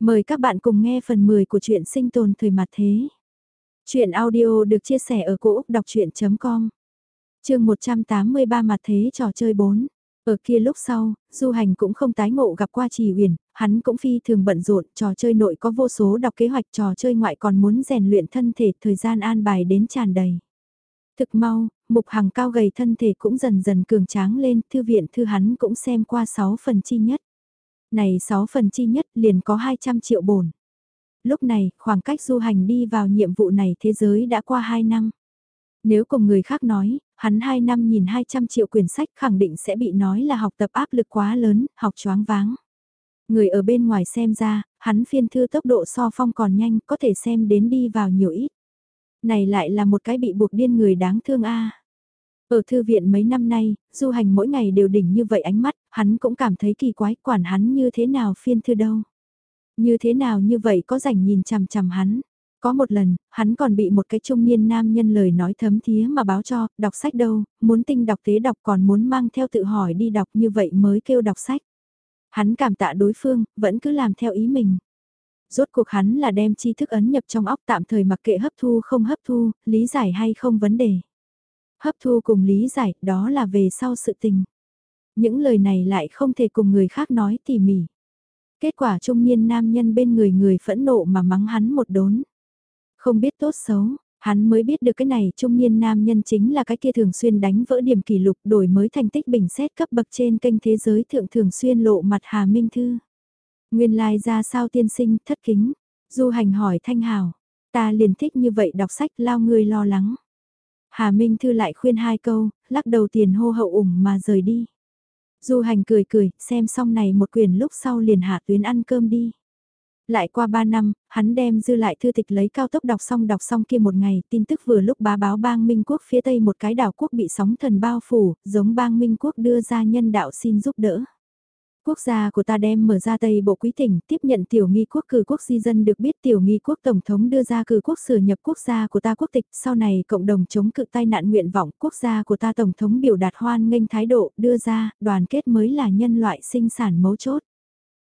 Mời các bạn cùng nghe phần 10 của truyện sinh tồn thời mặt thế. Chuyện audio được chia sẻ ở cỗ đọc chuyện.com Trường 183 mặt thế trò chơi 4 Ở kia lúc sau, du hành cũng không tái ngộ gặp qua trì huyền, hắn cũng phi thường bận rộn, trò chơi nội có vô số đọc kế hoạch trò chơi ngoại còn muốn rèn luyện thân thể, thời gian an bài đến tràn đầy. Thực mau, mục hàng cao gầy thân thể cũng dần dần cường tráng lên, thư viện thư hắn cũng xem qua 6 phần chi nhất. Này 6 phần chi nhất liền có 200 triệu bổn. Lúc này, khoảng cách du hành đi vào nhiệm vụ này thế giới đã qua 2 năm. Nếu cùng người khác nói, hắn 2 năm nhìn 200 triệu quyển sách khẳng định sẽ bị nói là học tập áp lực quá lớn, học choáng váng. Người ở bên ngoài xem ra, hắn phiên thư tốc độ so phong còn nhanh, có thể xem đến đi vào nhiều ít. Này lại là một cái bị buộc điên người đáng thương a. Ở thư viện mấy năm nay, du hành mỗi ngày đều đỉnh như vậy ánh mắt, hắn cũng cảm thấy kỳ quái quản hắn như thế nào phiên thư đâu. Như thế nào như vậy có rảnh nhìn chằm chằm hắn. Có một lần, hắn còn bị một cái trung niên nam nhân lời nói thấm thía mà báo cho, đọc sách đâu, muốn tinh đọc tế đọc còn muốn mang theo tự hỏi đi đọc như vậy mới kêu đọc sách. Hắn cảm tạ đối phương, vẫn cứ làm theo ý mình. Rốt cuộc hắn là đem tri thức ấn nhập trong óc tạm thời mặc kệ hấp thu không hấp thu, lý giải hay không vấn đề. Hấp thu cùng lý giải, đó là về sau sự tình. Những lời này lại không thể cùng người khác nói tỉ mỉ. Kết quả trung niên nam nhân bên người người phẫn nộ mà mắng hắn một đốn. Không biết tốt xấu, hắn mới biết được cái này trung niên nam nhân chính là cái kia thường xuyên đánh vỡ điểm kỷ lục đổi mới thành tích bình xét cấp bậc trên kênh thế giới thượng thường xuyên lộ mặt Hà Minh Thư. Nguyên lai like ra sao tiên sinh thất kính, du hành hỏi thanh hào, ta liền thích như vậy đọc sách lao người lo lắng. Hà Minh Thư lại khuyên hai câu, lắc đầu tiền hô hậu ủng mà rời đi. Du hành cười cười, xem xong này một quyền lúc sau liền hạ tuyến ăn cơm đi. Lại qua ba năm, hắn đem dư lại thư tịch lấy cao tốc đọc xong đọc xong kia một ngày, tin tức vừa lúc bá báo bang Minh Quốc phía tây một cái đảo quốc bị sóng thần bao phủ, giống bang Minh Quốc đưa ra nhân đạo xin giúp đỡ. Quốc gia của ta đem mở ra Tây Bộ Quý tỉnh tiếp nhận tiểu nghi quốc cử quốc di dân được biết tiểu nghi quốc Tổng thống đưa ra cử quốc sửa nhập quốc gia của ta quốc tịch sau này cộng đồng chống cự tai nạn nguyện vọng quốc gia của ta Tổng thống biểu đạt hoan nghênh thái độ đưa ra đoàn kết mới là nhân loại sinh sản mấu chốt.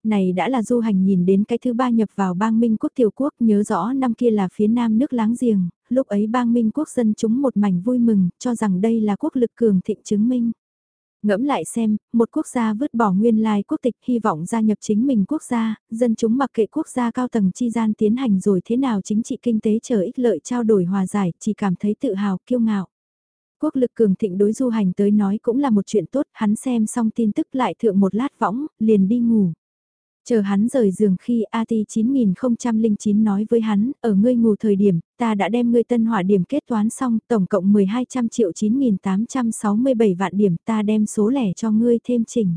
Này đã là du hành nhìn đến cái thứ ba nhập vào bang Minh quốc tiểu quốc nhớ rõ năm kia là phía nam nước láng giềng, lúc ấy bang Minh quốc dân chúng một mảnh vui mừng cho rằng đây là quốc lực cường thịnh chứng minh. Ngẫm lại xem, một quốc gia vứt bỏ nguyên lai quốc tịch hy vọng gia nhập chính mình quốc gia, dân chúng mặc kệ quốc gia cao tầng chi gian tiến hành rồi thế nào chính trị kinh tế chờ ích lợi trao đổi hòa giải, chỉ cảm thấy tự hào, kiêu ngạo. Quốc lực cường thịnh đối du hành tới nói cũng là một chuyện tốt, hắn xem xong tin tức lại thượng một lát võng, liền đi ngủ. Chờ hắn rời giường khi AT 9009 nói với hắn, ở ngươi ngủ thời điểm, ta đã đem ngươi tân hỏa điểm kết toán xong, tổng cộng 1200 triệu 9867 vạn điểm ta đem số lẻ cho ngươi thêm chỉnh.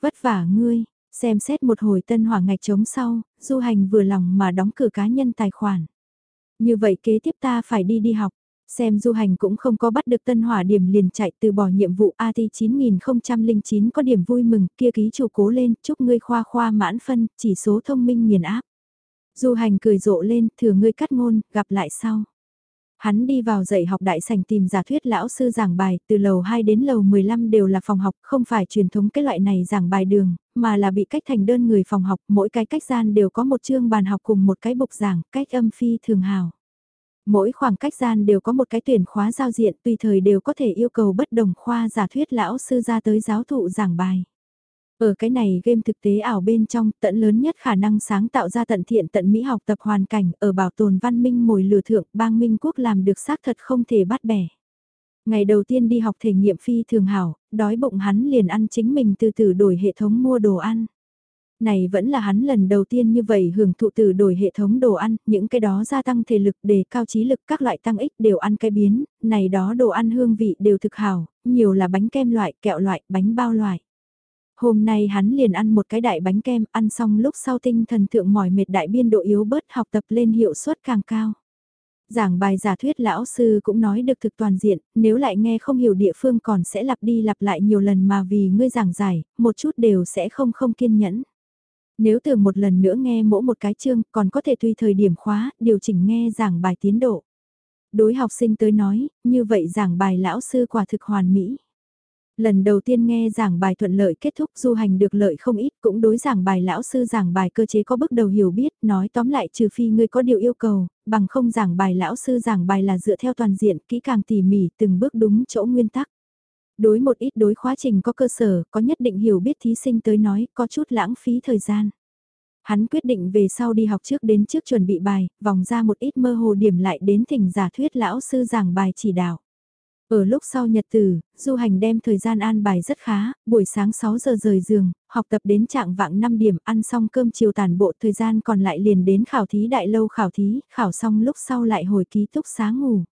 Vất vả ngươi, xem xét một hồi tân hỏa ngạch trống sau, du hành vừa lòng mà đóng cửa cá nhân tài khoản. Như vậy kế tiếp ta phải đi đi học. Xem du hành cũng không có bắt được tân hỏa điểm liền chạy từ bỏ nhiệm vụ AT 9009 có điểm vui mừng kia ký chủ cố lên chúc ngươi khoa khoa mãn phân chỉ số thông minh nghiền áp. Du hành cười rộ lên thừa ngươi cắt ngôn gặp lại sau. Hắn đi vào dạy học đại sảnh tìm giả thuyết lão sư giảng bài, từ lầu 2 đến lầu 15 đều là phòng học, không phải truyền thống cái loại này giảng bài đường, mà là bị cách thành đơn người phòng học, mỗi cái cách gian đều có một chương bàn học cùng một cái bục giảng, cách âm phi thường hào. Mỗi khoảng cách gian đều có một cái tuyển khóa giao diện tùy thời đều có thể yêu cầu bất đồng khoa giả thuyết lão sư ra tới giáo thụ giảng bài. Ở cái này game thực tế ảo bên trong tận lớn nhất khả năng sáng tạo ra tận thiện tận mỹ học tập hoàn cảnh ở bảo tồn văn minh mồi lừa thượng bang Minh Quốc làm được xác thật không thể bắt bẻ. Ngày đầu tiên đi học thể nghiệm phi thường hảo, đói bụng hắn liền ăn chính mình từ từ đổi hệ thống mua đồ ăn này vẫn là hắn lần đầu tiên như vậy hưởng thụ từ đổi hệ thống đồ ăn, những cái đó gia tăng thể lực để cao trí lực các loại tăng ích đều ăn cái biến, này đó đồ ăn hương vị đều thực hảo, nhiều là bánh kem loại, kẹo loại, bánh bao loại. Hôm nay hắn liền ăn một cái đại bánh kem, ăn xong lúc sau tinh thần thượng mỏi mệt đại biên độ yếu bớt học tập lên hiệu suất càng cao. Giảng bài giả thuyết lão sư cũng nói được thực toàn diện, nếu lại nghe không hiểu địa phương còn sẽ lặp đi lặp lại nhiều lần mà vì ngươi giảng giải, một chút đều sẽ không không kiên nhẫn. Nếu từ một lần nữa nghe mỗi một cái chương còn có thể tùy thời điểm khóa, điều chỉnh nghe giảng bài tiến độ. Đối học sinh tới nói, như vậy giảng bài lão sư quả thực hoàn mỹ. Lần đầu tiên nghe giảng bài thuận lợi kết thúc du hành được lợi không ít cũng đối giảng bài lão sư giảng bài cơ chế có bước đầu hiểu biết nói tóm lại trừ phi ngươi có điều yêu cầu, bằng không giảng bài lão sư giảng bài là dựa theo toàn diện kỹ càng tỉ mỉ từng bước đúng chỗ nguyên tắc. Đối một ít đối khóa trình có cơ sở, có nhất định hiểu biết thí sinh tới nói có chút lãng phí thời gian. Hắn quyết định về sau đi học trước đến trước chuẩn bị bài, vòng ra một ít mơ hồ điểm lại đến thỉnh giả thuyết lão sư giảng bài chỉ đạo. Ở lúc sau nhật tử, du hành đem thời gian an bài rất khá, buổi sáng 6 giờ rời giường, học tập đến trạng vạng 5 điểm ăn xong cơm chiều tàn bộ thời gian còn lại liền đến khảo thí đại lâu khảo thí, khảo xong lúc sau lại hồi ký túc xá ngủ.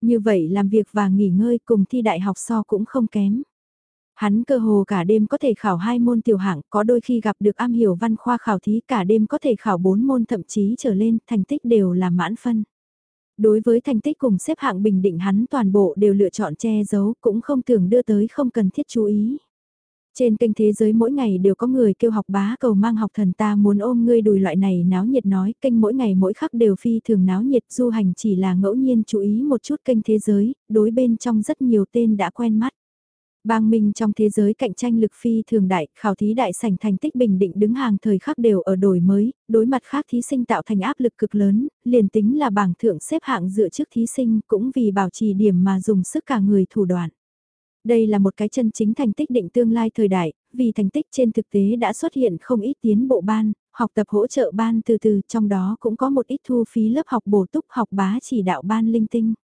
Như vậy làm việc và nghỉ ngơi cùng thi đại học so cũng không kém. Hắn cơ hồ cả đêm có thể khảo hai môn tiểu hạng, có đôi khi gặp được am hiểu văn khoa khảo thí cả đêm có thể khảo bốn môn thậm chí trở lên, thành tích đều là mãn phân. Đối với thành tích cùng xếp hạng bình định hắn toàn bộ đều lựa chọn che giấu, cũng không tưởng đưa tới không cần thiết chú ý. Trên kênh thế giới mỗi ngày đều có người kêu học bá cầu mang học thần ta muốn ôm ngươi đùi loại này náo nhiệt nói, kênh mỗi ngày mỗi khắc đều phi thường náo nhiệt du hành chỉ là ngẫu nhiên chú ý một chút kênh thế giới, đối bên trong rất nhiều tên đã quen mắt. Bang Minh trong thế giới cạnh tranh lực phi thường đại, khảo thí đại sảnh thành tích bình định đứng hàng thời khắc đều ở đổi mới, đối mặt khác thí sinh tạo thành áp lực cực lớn, liền tính là bảng thượng xếp hạng dựa trước thí sinh cũng vì bảo trì điểm mà dùng sức cả người thủ đoạn. Đây là một cái chân chính thành tích định tương lai thời đại, vì thành tích trên thực tế đã xuất hiện không ít tiến bộ ban, học tập hỗ trợ ban từ từ, trong đó cũng có một ít thu phí lớp học bổ túc học bá chỉ đạo ban linh tinh.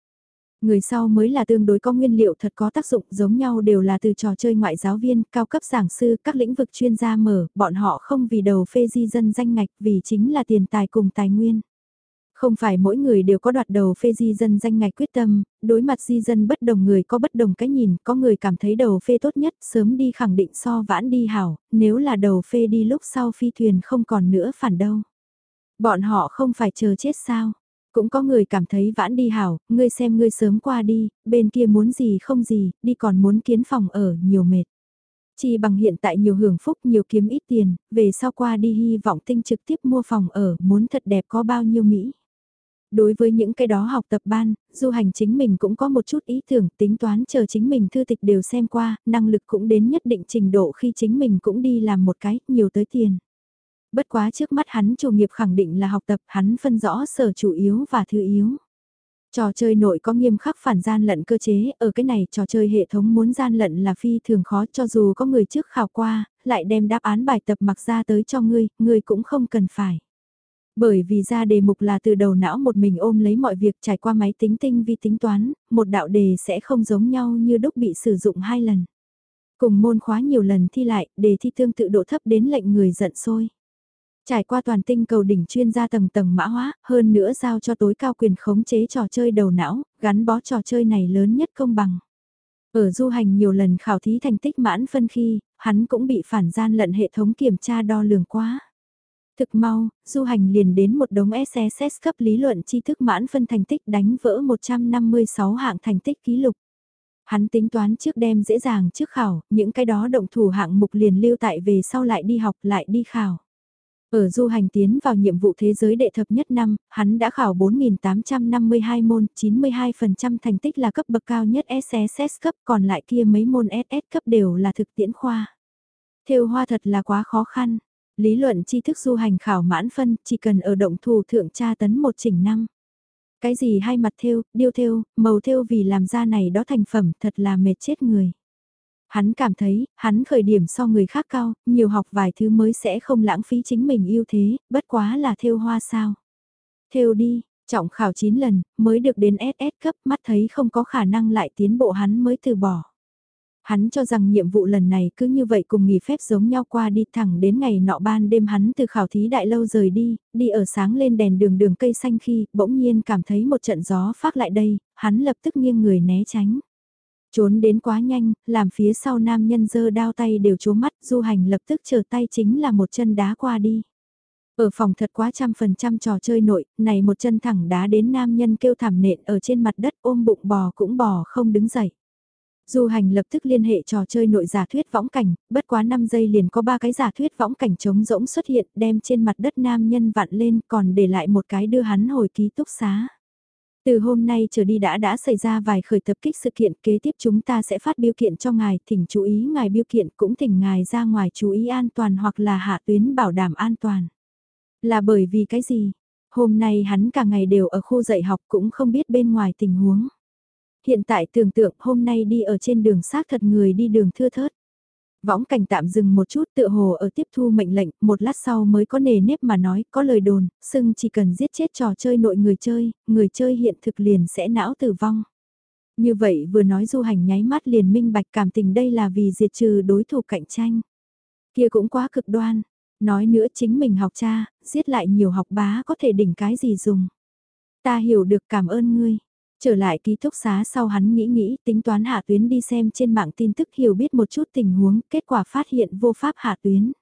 Người sau mới là tương đối có nguyên liệu thật có tác dụng giống nhau đều là từ trò chơi ngoại giáo viên, cao cấp giảng sư, các lĩnh vực chuyên gia mở, bọn họ không vì đầu phê di dân danh ngạch vì chính là tiền tài cùng tài nguyên. Không phải mỗi người đều có đoạt đầu phê di dân danh ngạch quyết tâm, đối mặt di dân bất đồng người có bất đồng cái nhìn, có người cảm thấy đầu phê tốt nhất sớm đi khẳng định so vãn đi hảo, nếu là đầu phê đi lúc sau phi thuyền không còn nữa phản đâu. Bọn họ không phải chờ chết sao, cũng có người cảm thấy vãn đi hảo, ngươi xem ngươi sớm qua đi, bên kia muốn gì không gì, đi còn muốn kiến phòng ở, nhiều mệt. Chỉ bằng hiện tại nhiều hưởng phúc nhiều kiếm ít tiền, về sau qua đi hy vọng tinh trực tiếp mua phòng ở, muốn thật đẹp có bao nhiêu Mỹ. Đối với những cái đó học tập ban, du hành chính mình cũng có một chút ý tưởng tính toán chờ chính mình thư tịch đều xem qua, năng lực cũng đến nhất định trình độ khi chính mình cũng đi làm một cái, nhiều tới tiền. Bất quá trước mắt hắn chủ nghiệp khẳng định là học tập, hắn phân rõ sở chủ yếu và thứ yếu. Trò chơi nội có nghiêm khắc phản gian lận cơ chế, ở cái này trò chơi hệ thống muốn gian lận là phi thường khó cho dù có người trước khảo qua, lại đem đáp án bài tập mặc ra tới cho ngươi, ngươi cũng không cần phải. Bởi vì ra đề mục là từ đầu não một mình ôm lấy mọi việc trải qua máy tính tinh vi tính toán, một đạo đề sẽ không giống nhau như đúc bị sử dụng hai lần. Cùng môn khóa nhiều lần thi lại, đề thi tương tự độ thấp đến lệnh người giận sôi Trải qua toàn tinh cầu đỉnh chuyên gia tầng tầng mã hóa, hơn nữa giao cho tối cao quyền khống chế trò chơi đầu não, gắn bó trò chơi này lớn nhất công bằng. Ở du hành nhiều lần khảo thí thành tích mãn phân khi, hắn cũng bị phản gian lận hệ thống kiểm tra đo lường quá. Thực mau, du hành liền đến một đống SSS cấp lý luận tri thức mãn phân thành tích đánh vỡ 156 hạng thành tích ký lục. Hắn tính toán trước đem dễ dàng trước khảo, những cái đó động thủ hạng mục liền lưu tại về sau lại đi học lại đi khảo. Ở du hành tiến vào nhiệm vụ thế giới đệ thập nhất năm, hắn đã khảo 4.852 môn, 92% thành tích là cấp bậc cao nhất SSS cấp, còn lại kia mấy môn SS cấp đều là thực tiễn khoa. Theo hoa thật là quá khó khăn. Lý luận tri thức du hành khảo mãn phân, chỉ cần ở động thủ thượng tra tấn một chỉnh năm. Cái gì hai mặt theo, điêu theo, màu theo vì làm ra này đó thành phẩm thật là mệt chết người. Hắn cảm thấy, hắn khởi điểm so người khác cao, nhiều học vài thứ mới sẽ không lãng phí chính mình yêu thế, bất quá là theo hoa sao. Theo đi, trọng khảo 9 lần, mới được đến SS cấp, mắt thấy không có khả năng lại tiến bộ hắn mới từ bỏ. Hắn cho rằng nhiệm vụ lần này cứ như vậy cùng nghỉ phép giống nhau qua đi thẳng đến ngày nọ ban đêm hắn từ khảo thí đại lâu rời đi, đi ở sáng lên đèn đường đường cây xanh khi bỗng nhiên cảm thấy một trận gió phát lại đây, hắn lập tức nghiêng người né tránh. Trốn đến quá nhanh, làm phía sau nam nhân dơ đao tay đều chố mắt, du hành lập tức chờ tay chính là một chân đá qua đi. Ở phòng thật quá trăm phần trăm trò chơi nội, này một chân thẳng đá đến nam nhân kêu thảm nện ở trên mặt đất ôm bụng bò cũng bò không đứng dậy. Du hành lập tức liên hệ trò chơi nội giả thuyết võng cảnh, bất quá 5 giây liền có ba cái giả thuyết võng cảnh trống rỗng xuất hiện đem trên mặt đất nam nhân vặn lên còn để lại một cái đưa hắn hồi ký túc xá. Từ hôm nay trở đi đã đã xảy ra vài khởi tập kích sự kiện kế tiếp chúng ta sẽ phát biêu kiện cho ngài, thỉnh chú ý ngài biêu kiện cũng thỉnh ngài ra ngoài chú ý an toàn hoặc là hạ tuyến bảo đảm an toàn. Là bởi vì cái gì? Hôm nay hắn cả ngày đều ở khu dạy học cũng không biết bên ngoài tình huống. Hiện tại tưởng tượng hôm nay đi ở trên đường xác thật người đi đường thưa thớt. Võng cảnh tạm dừng một chút tựa hồ ở tiếp thu mệnh lệnh, một lát sau mới có nề nếp mà nói, có lời đồn, xưng chỉ cần giết chết trò chơi nội người chơi, người chơi hiện thực liền sẽ não tử vong. Như vậy vừa nói du hành nháy mắt liền minh bạch cảm tình đây là vì diệt trừ đối thủ cạnh tranh. Kia cũng quá cực đoan, nói nữa chính mình học cha, giết lại nhiều học bá có thể đỉnh cái gì dùng. Ta hiểu được cảm ơn ngươi. Trở lại ký túc xá sau hắn nghĩ nghĩ tính toán hạ tuyến đi xem trên mạng tin tức hiểu biết một chút tình huống, kết quả phát hiện vô pháp hạ tuyến.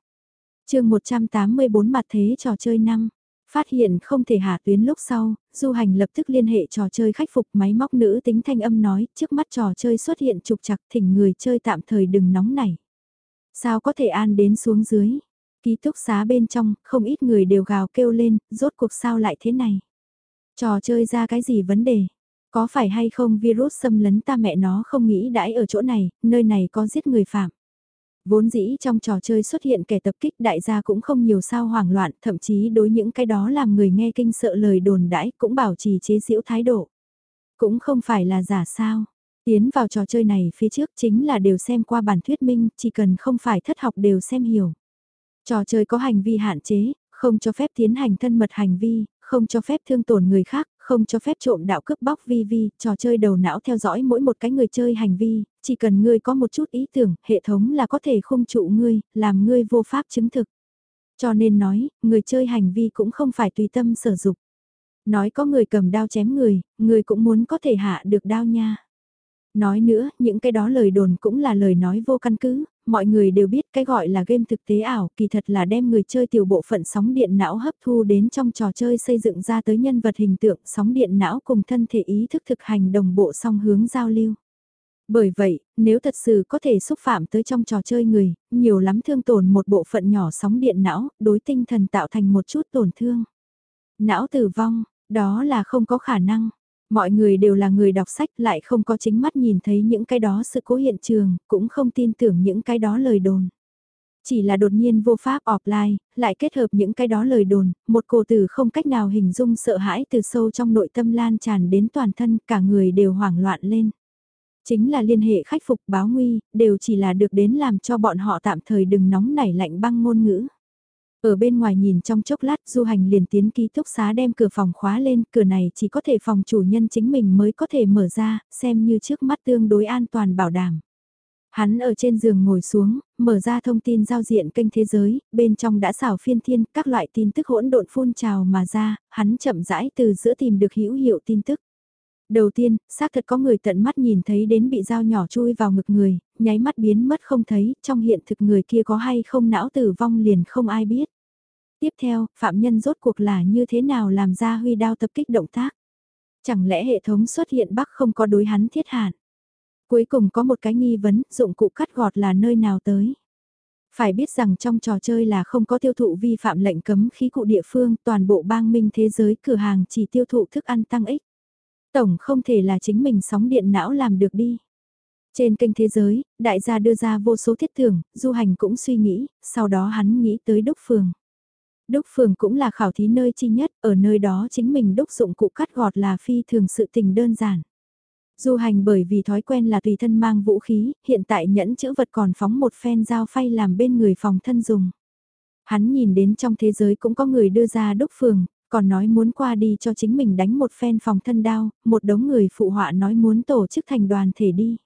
chương 184 mặt thế trò chơi năm Phát hiện không thể hạ tuyến lúc sau, du hành lập tức liên hệ trò chơi khắc phục máy móc nữ tính thanh âm nói trước mắt trò chơi xuất hiện trục chặt thỉnh người chơi tạm thời đừng nóng nảy. Sao có thể an đến xuống dưới? Ký túc xá bên trong, không ít người đều gào kêu lên, rốt cuộc sao lại thế này? Trò chơi ra cái gì vấn đề? Có phải hay không virus xâm lấn ta mẹ nó không nghĩ đãi ở chỗ này, nơi này có giết người phạm. Vốn dĩ trong trò chơi xuất hiện kẻ tập kích đại gia cũng không nhiều sao hoảng loạn, thậm chí đối những cái đó làm người nghe kinh sợ lời đồn đãi cũng bảo trì chế giễu thái độ. Cũng không phải là giả sao. Tiến vào trò chơi này phía trước chính là đều xem qua bản thuyết minh, chỉ cần không phải thất học đều xem hiểu. Trò chơi có hành vi hạn chế, không cho phép tiến hành thân mật hành vi, không cho phép thương tổn người khác, không cho phép trộm đạo cướp bóc vi vi, trò chơi đầu não theo dõi mỗi một cái người chơi hành vi, chỉ cần ngươi có một chút ý tưởng, hệ thống là có thể khung trụ ngươi, làm ngươi vô pháp chứng thực. Cho nên nói, người chơi hành vi cũng không phải tùy tâm sở dục. Nói có người cầm đao chém người, người cũng muốn có thể hạ được đao nha. Nói nữa, những cái đó lời đồn cũng là lời nói vô căn cứ, mọi người đều biết cái gọi là game thực tế ảo, kỳ thật là đem người chơi tiểu bộ phận sóng điện não hấp thu đến trong trò chơi xây dựng ra tới nhân vật hình tượng sóng điện não cùng thân thể ý thức thực hành đồng bộ song hướng giao lưu. Bởi vậy, nếu thật sự có thể xúc phạm tới trong trò chơi người, nhiều lắm thương tổn một bộ phận nhỏ sóng điện não, đối tinh thần tạo thành một chút tổn thương. Não tử vong, đó là không có khả năng. Mọi người đều là người đọc sách lại không có chính mắt nhìn thấy những cái đó sự cố hiện trường, cũng không tin tưởng những cái đó lời đồn. Chỉ là đột nhiên vô pháp offline, lại kết hợp những cái đó lời đồn, một cổ tử không cách nào hình dung sợ hãi từ sâu trong nội tâm lan tràn đến toàn thân, cả người đều hoảng loạn lên. Chính là liên hệ khách phục báo nguy, đều chỉ là được đến làm cho bọn họ tạm thời đừng nóng nảy lạnh băng ngôn ngữ. Ở bên ngoài nhìn trong chốc lát du hành liền tiến ký túc xá đem cửa phòng khóa lên, cửa này chỉ có thể phòng chủ nhân chính mình mới có thể mở ra, xem như trước mắt tương đối an toàn bảo đảm. Hắn ở trên giường ngồi xuống, mở ra thông tin giao diện kênh thế giới, bên trong đã xảo phiên thiên, các loại tin tức hỗn độn phun trào mà ra, hắn chậm rãi từ giữa tìm được hữu hiệu tin tức. Đầu tiên, xác thật có người tận mắt nhìn thấy đến bị dao nhỏ chui vào ngực người, nháy mắt biến mất không thấy, trong hiện thực người kia có hay không não tử vong liền không ai biết. Tiếp theo, phạm nhân rốt cuộc là như thế nào làm ra huy đao tập kích động tác? Chẳng lẽ hệ thống xuất hiện bắc không có đối hắn thiết hạn? Cuối cùng có một cái nghi vấn, dụng cụ cắt gọt là nơi nào tới? Phải biết rằng trong trò chơi là không có tiêu thụ vi phạm lệnh cấm khí cụ địa phương, toàn bộ bang minh thế giới cửa hàng chỉ tiêu thụ thức ăn tăng ích. Tổng không thể là chính mình sóng điện não làm được đi. Trên kênh thế giới, đại gia đưa ra vô số thiết tưởng, du hành cũng suy nghĩ, sau đó hắn nghĩ tới đúc phường. Đúc phường cũng là khảo thí nơi chi nhất, ở nơi đó chính mình đúc dụng cụ cắt gọt là phi thường sự tình đơn giản. Du hành bởi vì thói quen là tùy thân mang vũ khí, hiện tại nhẫn chữ vật còn phóng một phen dao phay làm bên người phòng thân dùng. Hắn nhìn đến trong thế giới cũng có người đưa ra đúc phường, còn nói muốn qua đi cho chính mình đánh một phen phòng thân đao, một đống người phụ họa nói muốn tổ chức thành đoàn thể đi.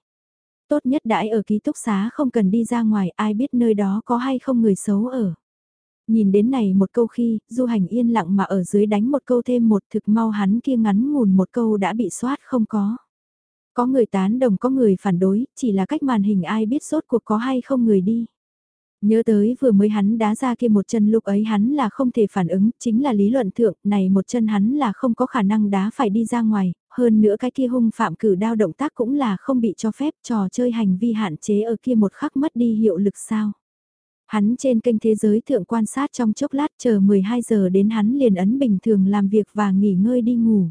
Tốt nhất đãi ở ký túc xá không cần đi ra ngoài ai biết nơi đó có hay không người xấu ở. Nhìn đến này một câu khi, du hành yên lặng mà ở dưới đánh một câu thêm một thực mau hắn kia ngắn ngủn một câu đã bị soát không có. Có người tán đồng có người phản đối, chỉ là cách màn hình ai biết sốt cuộc có hay không người đi. Nhớ tới vừa mới hắn đá ra kia một chân lúc ấy hắn là không thể phản ứng, chính là lý luận thượng, này một chân hắn là không có khả năng đá phải đi ra ngoài, hơn nữa cái kia hung phạm cử đao động tác cũng là không bị cho phép trò chơi hành vi hạn chế ở kia một khắc mất đi hiệu lực sao. Hắn trên kênh thế giới thượng quan sát trong chốc lát chờ 12 giờ đến hắn liền ấn bình thường làm việc và nghỉ ngơi đi ngủ.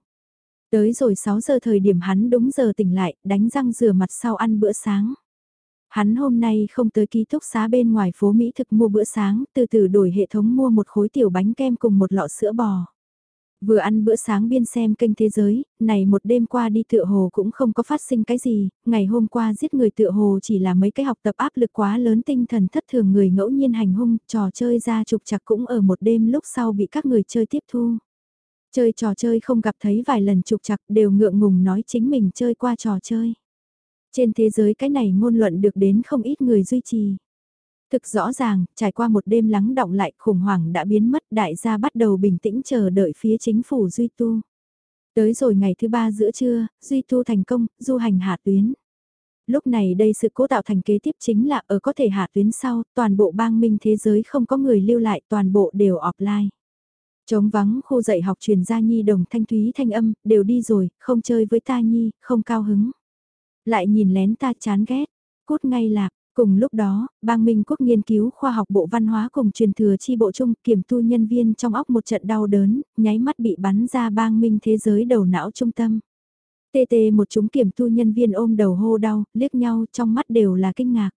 Tới rồi 6 giờ thời điểm hắn đúng giờ tỉnh lại, đánh răng rửa mặt sau ăn bữa sáng. Hắn hôm nay không tới ký túc xá bên ngoài phố Mỹ thực mua bữa sáng, từ từ đổi hệ thống mua một khối tiểu bánh kem cùng một lọ sữa bò. Vừa ăn bữa sáng biên xem kênh thế giới, này một đêm qua đi tựa hồ cũng không có phát sinh cái gì, ngày hôm qua giết người tựa hồ chỉ là mấy cái học tập áp lực quá lớn tinh thần thất thường người ngẫu nhiên hành hung, trò chơi ra trục chặt cũng ở một đêm lúc sau bị các người chơi tiếp thu. Chơi trò chơi không gặp thấy vài lần trục chặt đều ngượng ngùng nói chính mình chơi qua trò chơi. Trên thế giới cái này ngôn luận được đến không ít người duy trì. Thực rõ ràng, trải qua một đêm lắng động lại khủng hoảng đã biến mất đại gia bắt đầu bình tĩnh chờ đợi phía chính phủ Duy Tu. Tới rồi ngày thứ ba giữa trưa, Duy Tu thành công, du hành hạ tuyến. Lúc này đây sự cố tạo thành kế tiếp chính là ở có thể hạ tuyến sau, toàn bộ bang minh thế giới không có người lưu lại toàn bộ đều offline. Trống vắng khu dạy học truyền gia nhi đồng thanh thúy thanh âm, đều đi rồi, không chơi với ta nhi, không cao hứng. Lại nhìn lén ta chán ghét, cút ngay lạc, Cùng lúc đó, bang Minh Quốc nghiên cứu khoa học bộ văn hóa cùng truyền thừa chi bộ chung kiểm tu nhân viên trong óc một trận đau đớn, nháy mắt bị bắn ra bang Minh thế giới đầu não trung tâm. Tê tê một chúng kiểm tu nhân viên ôm đầu hô đau, liếc nhau trong mắt đều là kinh ngạc.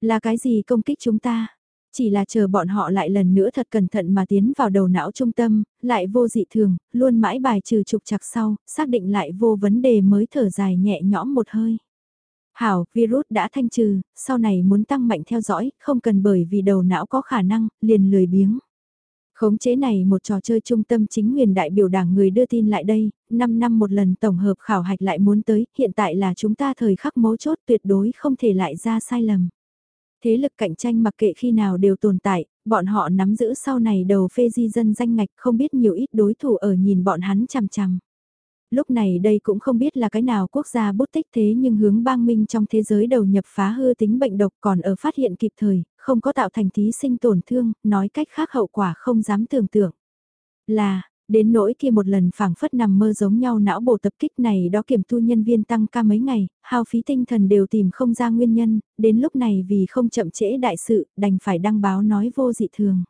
Là cái gì công kích chúng ta? Chỉ là chờ bọn họ lại lần nữa thật cẩn thận mà tiến vào đầu não trung tâm, lại vô dị thường, luôn mãi bài trừ trục chặt sau, xác định lại vô vấn đề mới thở dài nhẹ nhõm một hơi. Hảo, virus đã thanh trừ, sau này muốn tăng mạnh theo dõi, không cần bởi vì đầu não có khả năng, liền lười biếng. Khống chế này một trò chơi trung tâm chính quyền đại biểu đảng người đưa tin lại đây, 5 năm một lần tổng hợp khảo hạch lại muốn tới, hiện tại là chúng ta thời khắc mấu chốt tuyệt đối không thể lại ra sai lầm. Thế lực cạnh tranh mặc kệ khi nào đều tồn tại, bọn họ nắm giữ sau này đầu phê di dân danh ngạch không biết nhiều ít đối thủ ở nhìn bọn hắn chằm chằm. Lúc này đây cũng không biết là cái nào quốc gia bút tích thế nhưng hướng bang minh trong thế giới đầu nhập phá hư tính bệnh độc còn ở phát hiện kịp thời, không có tạo thành thí sinh tổn thương, nói cách khác hậu quả không dám tưởng tượng. Là, đến nỗi kia một lần phảng phất nằm mơ giống nhau não bộ tập kích này đó kiểm thu nhân viên tăng ca mấy ngày, hao phí tinh thần đều tìm không ra nguyên nhân, đến lúc này vì không chậm trễ đại sự, đành phải đăng báo nói vô dị thường.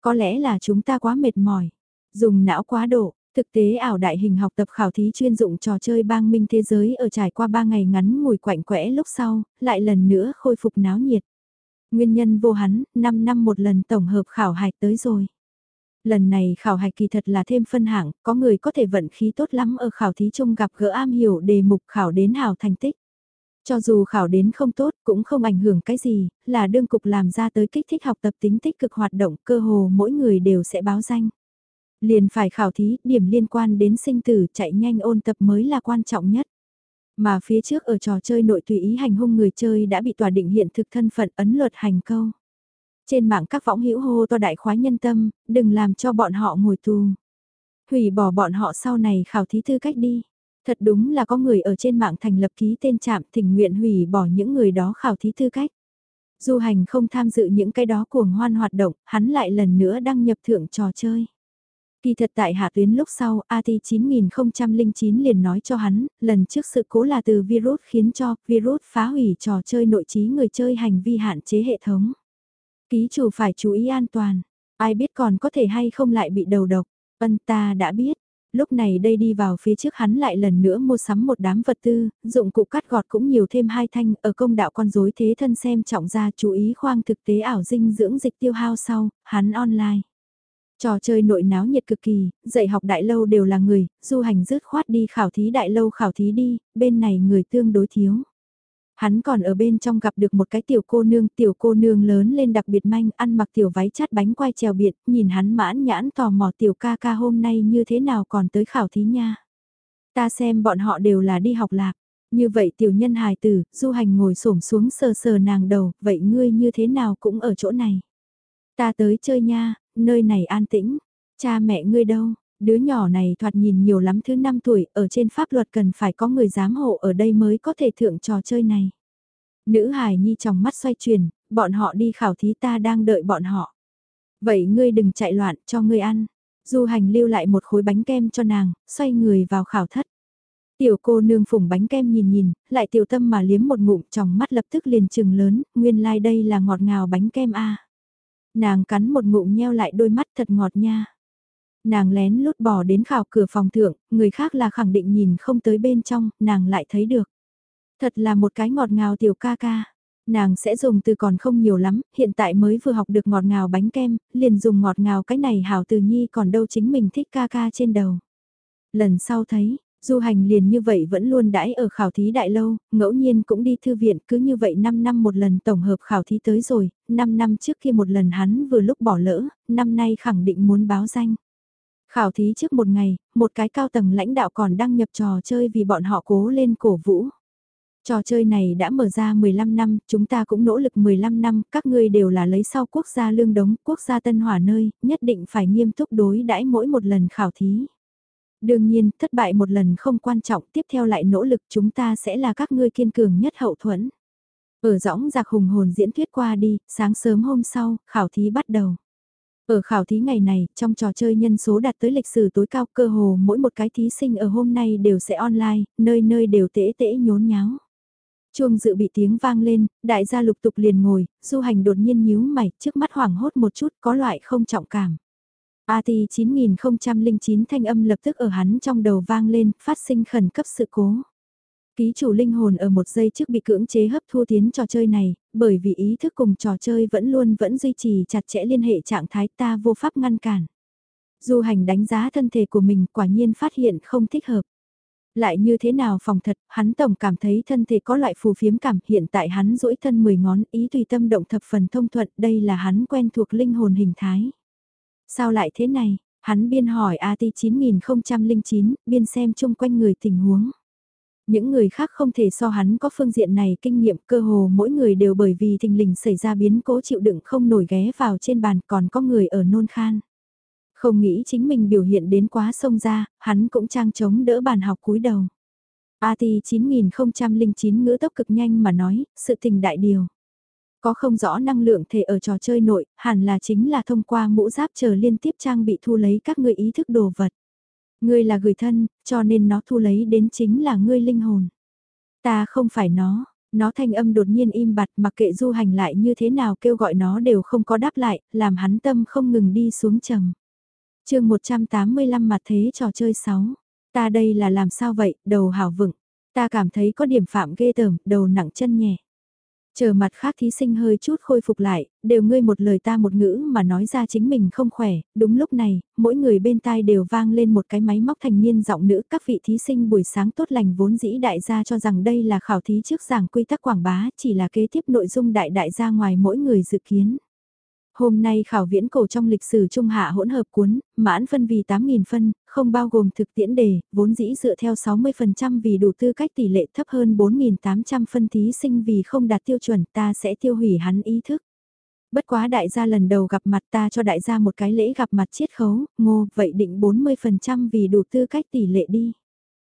Có lẽ là chúng ta quá mệt mỏi, dùng não quá độ, Thực tế ảo đại hình học tập khảo thí chuyên dụng trò chơi bang minh thế giới ở trải qua 3 ngày ngắn ngủi quạnh quẽ lúc sau, lại lần nữa khôi phục náo nhiệt. Nguyên nhân vô hắn, 5 năm một lần tổng hợp khảo hạch tới rồi. Lần này khảo hạch kỳ thật là thêm phân hạng, có người có thể vận khí tốt lắm ở khảo thí chung gặp gỡ am hiểu đề mục khảo đến hảo thành tích. Cho dù khảo đến không tốt cũng không ảnh hưởng cái gì, là đương cục làm ra tới kích thích học tập tính tích cực hoạt động cơ hồ mỗi người đều sẽ báo danh. Liền phải khảo thí, điểm liên quan đến sinh tử chạy nhanh ôn tập mới là quan trọng nhất. Mà phía trước ở trò chơi nội tùy ý hành hung người chơi đã bị tòa định hiện thực thân phận ấn luật hành câu. Trên mạng các võng hữu hô to đại khoái nhân tâm, đừng làm cho bọn họ ngồi tù. Hủy bỏ bọn họ sau này khảo thí tư cách đi. Thật đúng là có người ở trên mạng thành lập ký tên trạm thỉnh nguyện hủy bỏ những người đó khảo thí tư cách. Du hành không tham dự những cái đó cuồng hoan hoạt động, hắn lại lần nữa đăng nhập thượng trò chơi. Kỳ thật tại hạ tuyến lúc sau, AT 9009 liền nói cho hắn, lần trước sự cố là từ virus khiến cho virus phá hủy trò chơi nội trí người chơi hành vi hạn chế hệ thống. Ký chủ phải chú ý an toàn, ai biết còn có thể hay không lại bị đầu độc, ân ta đã biết. Lúc này đây đi vào phía trước hắn lại lần nữa mua sắm một đám vật tư, dụng cụ cắt gọt cũng nhiều thêm hai thanh, ở công đạo con rối thế thân xem trọng ra chú ý khoang thực tế ảo dinh dưỡng dịch tiêu hao sau, hắn online. Trò chơi nội náo nhiệt cực kỳ, dạy học đại lâu đều là người, du hành rứt khoát đi khảo thí đại lâu khảo thí đi, bên này người tương đối thiếu. Hắn còn ở bên trong gặp được một cái tiểu cô nương, tiểu cô nương lớn lên đặc biệt manh, ăn mặc tiểu váy chát bánh quai trèo biệt, nhìn hắn mãn nhãn tò mò tiểu ca ca hôm nay như thế nào còn tới khảo thí nha. Ta xem bọn họ đều là đi học lạc, như vậy tiểu nhân hài tử, du hành ngồi xổm xuống sờ sờ nàng đầu, vậy ngươi như thế nào cũng ở chỗ này. Ta tới chơi nha, nơi này an tĩnh, cha mẹ ngươi đâu, đứa nhỏ này thoạt nhìn nhiều lắm thứ 5 tuổi, ở trên pháp luật cần phải có người giám hộ ở đây mới có thể thượng trò chơi này. Nữ hài nhi trong mắt xoay chuyển, bọn họ đi khảo thí ta đang đợi bọn họ. Vậy ngươi đừng chạy loạn cho ngươi ăn. Du hành lưu lại một khối bánh kem cho nàng, xoay người vào khảo thất. Tiểu cô nương phủng bánh kem nhìn nhìn, lại tiểu tâm mà liếm một ngụm trong mắt lập tức liền trừng lớn, nguyên lai like đây là ngọt ngào bánh kem a. Nàng cắn một ngụm nheo lại đôi mắt thật ngọt nha. Nàng lén lút bỏ đến khảo cửa phòng thượng, người khác là khẳng định nhìn không tới bên trong, nàng lại thấy được. Thật là một cái ngọt ngào tiểu ca ca. Nàng sẽ dùng từ còn không nhiều lắm, hiện tại mới vừa học được ngọt ngào bánh kem, liền dùng ngọt ngào cái này hảo từ nhi còn đâu chính mình thích ca ca trên đầu. Lần sau thấy, du hành liền như vậy vẫn luôn đãi ở khảo thí đại lâu, ngẫu nhiên cũng đi thư viện cứ như vậy 5 năm một lần tổng hợp khảo thí tới rồi, 5 năm trước kia một lần hắn vừa lúc bỏ lỡ, năm nay khẳng định muốn báo danh. Khảo thí trước một ngày, một cái cao tầng lãnh đạo còn đăng nhập trò chơi vì bọn họ cố lên cổ vũ. Trò chơi này đã mở ra 15 năm, chúng ta cũng nỗ lực 15 năm, các ngươi đều là lấy sau quốc gia lương đống, quốc gia tân hỏa nơi, nhất định phải nghiêm túc đối đãi mỗi một lần khảo thí. Đương nhiên, thất bại một lần không quan trọng, tiếp theo lại nỗ lực chúng ta sẽ là các ngươi kiên cường nhất hậu thuẫn. Ở rõng giặc hùng hồn diễn thuyết qua đi, sáng sớm hôm sau, khảo thí bắt đầu. Ở khảo thí ngày này, trong trò chơi nhân số đạt tới lịch sử tối cao cơ hồ mỗi một cái thí sinh ở hôm nay đều sẽ online, nơi nơi đều tễ tễ nhốn nháo. Chuông dự bị tiếng vang lên, đại gia lục tục liền ngồi, du hành đột nhiên nhíu mày, trước mắt hoảng hốt một chút, có loại không trọng cảm. AT 9009 thanh âm lập tức ở hắn trong đầu vang lên, phát sinh khẩn cấp sự cố. Ký chủ linh hồn ở một giây trước bị cưỡng chế hấp thu tiến trò chơi này, bởi vì ý thức cùng trò chơi vẫn luôn vẫn duy trì chặt chẽ liên hệ trạng thái ta vô pháp ngăn cản. Du hành đánh giá thân thể của mình quả nhiên phát hiện không thích hợp. Lại như thế nào phòng thật, hắn tổng cảm thấy thân thể có loại phù phiếm cảm, hiện tại hắn duỗi thân 10 ngón, ý tùy tâm động thập phần thông thuận, đây là hắn quen thuộc linh hồn hình thái. Sao lại thế này? Hắn biên hỏi AT 9009, biên xem chung quanh người tình huống. Những người khác không thể so hắn có phương diện này kinh nghiệm cơ hồ mỗi người đều bởi vì thình lình xảy ra biến cố chịu đựng không nổi ghé vào trên bàn còn có người ở nôn khan. Không nghĩ chính mình biểu hiện đến quá sông ra, hắn cũng trang chống đỡ bàn học cúi đầu. AT 9009 ngữ tốc cực nhanh mà nói, sự tình đại điều. Có không rõ năng lượng thể ở trò chơi nội, hẳn là chính là thông qua mũ giáp chờ liên tiếp trang bị thu lấy các người ý thức đồ vật. Ngươi là người thân, cho nên nó thu lấy đến chính là ngươi linh hồn. Ta không phải nó, nó thanh âm đột nhiên im bặt mặc kệ du hành lại như thế nào kêu gọi nó đều không có đáp lại, làm hắn tâm không ngừng đi xuống trầm. chương 185 mặt thế trò chơi 6. Ta đây là làm sao vậy, đầu hào vựng. Ta cảm thấy có điểm phạm ghê tởm, đầu nặng chân nhẹ. Chờ mặt khác thí sinh hơi chút khôi phục lại, đều ngươi một lời ta một ngữ mà nói ra chính mình không khỏe, đúng lúc này, mỗi người bên tai đều vang lên một cái máy móc thành niên giọng nữ các vị thí sinh buổi sáng tốt lành vốn dĩ đại gia cho rằng đây là khảo thí trước giảng quy tắc quảng bá chỉ là kế tiếp nội dung đại đại gia ngoài mỗi người dự kiến. Hôm nay khảo viễn cổ trong lịch sử trung hạ hỗn hợp cuốn, mãn phân vì 8.000 phân, không bao gồm thực tiễn đề, vốn dĩ dựa theo 60% vì đủ tư cách tỷ lệ thấp hơn 4.800 phân thí sinh vì không đạt tiêu chuẩn ta sẽ tiêu hủy hắn ý thức. Bất quá đại gia lần đầu gặp mặt ta cho đại gia một cái lễ gặp mặt chiết khấu, ngô, vậy định 40% vì đủ tư cách tỷ lệ đi.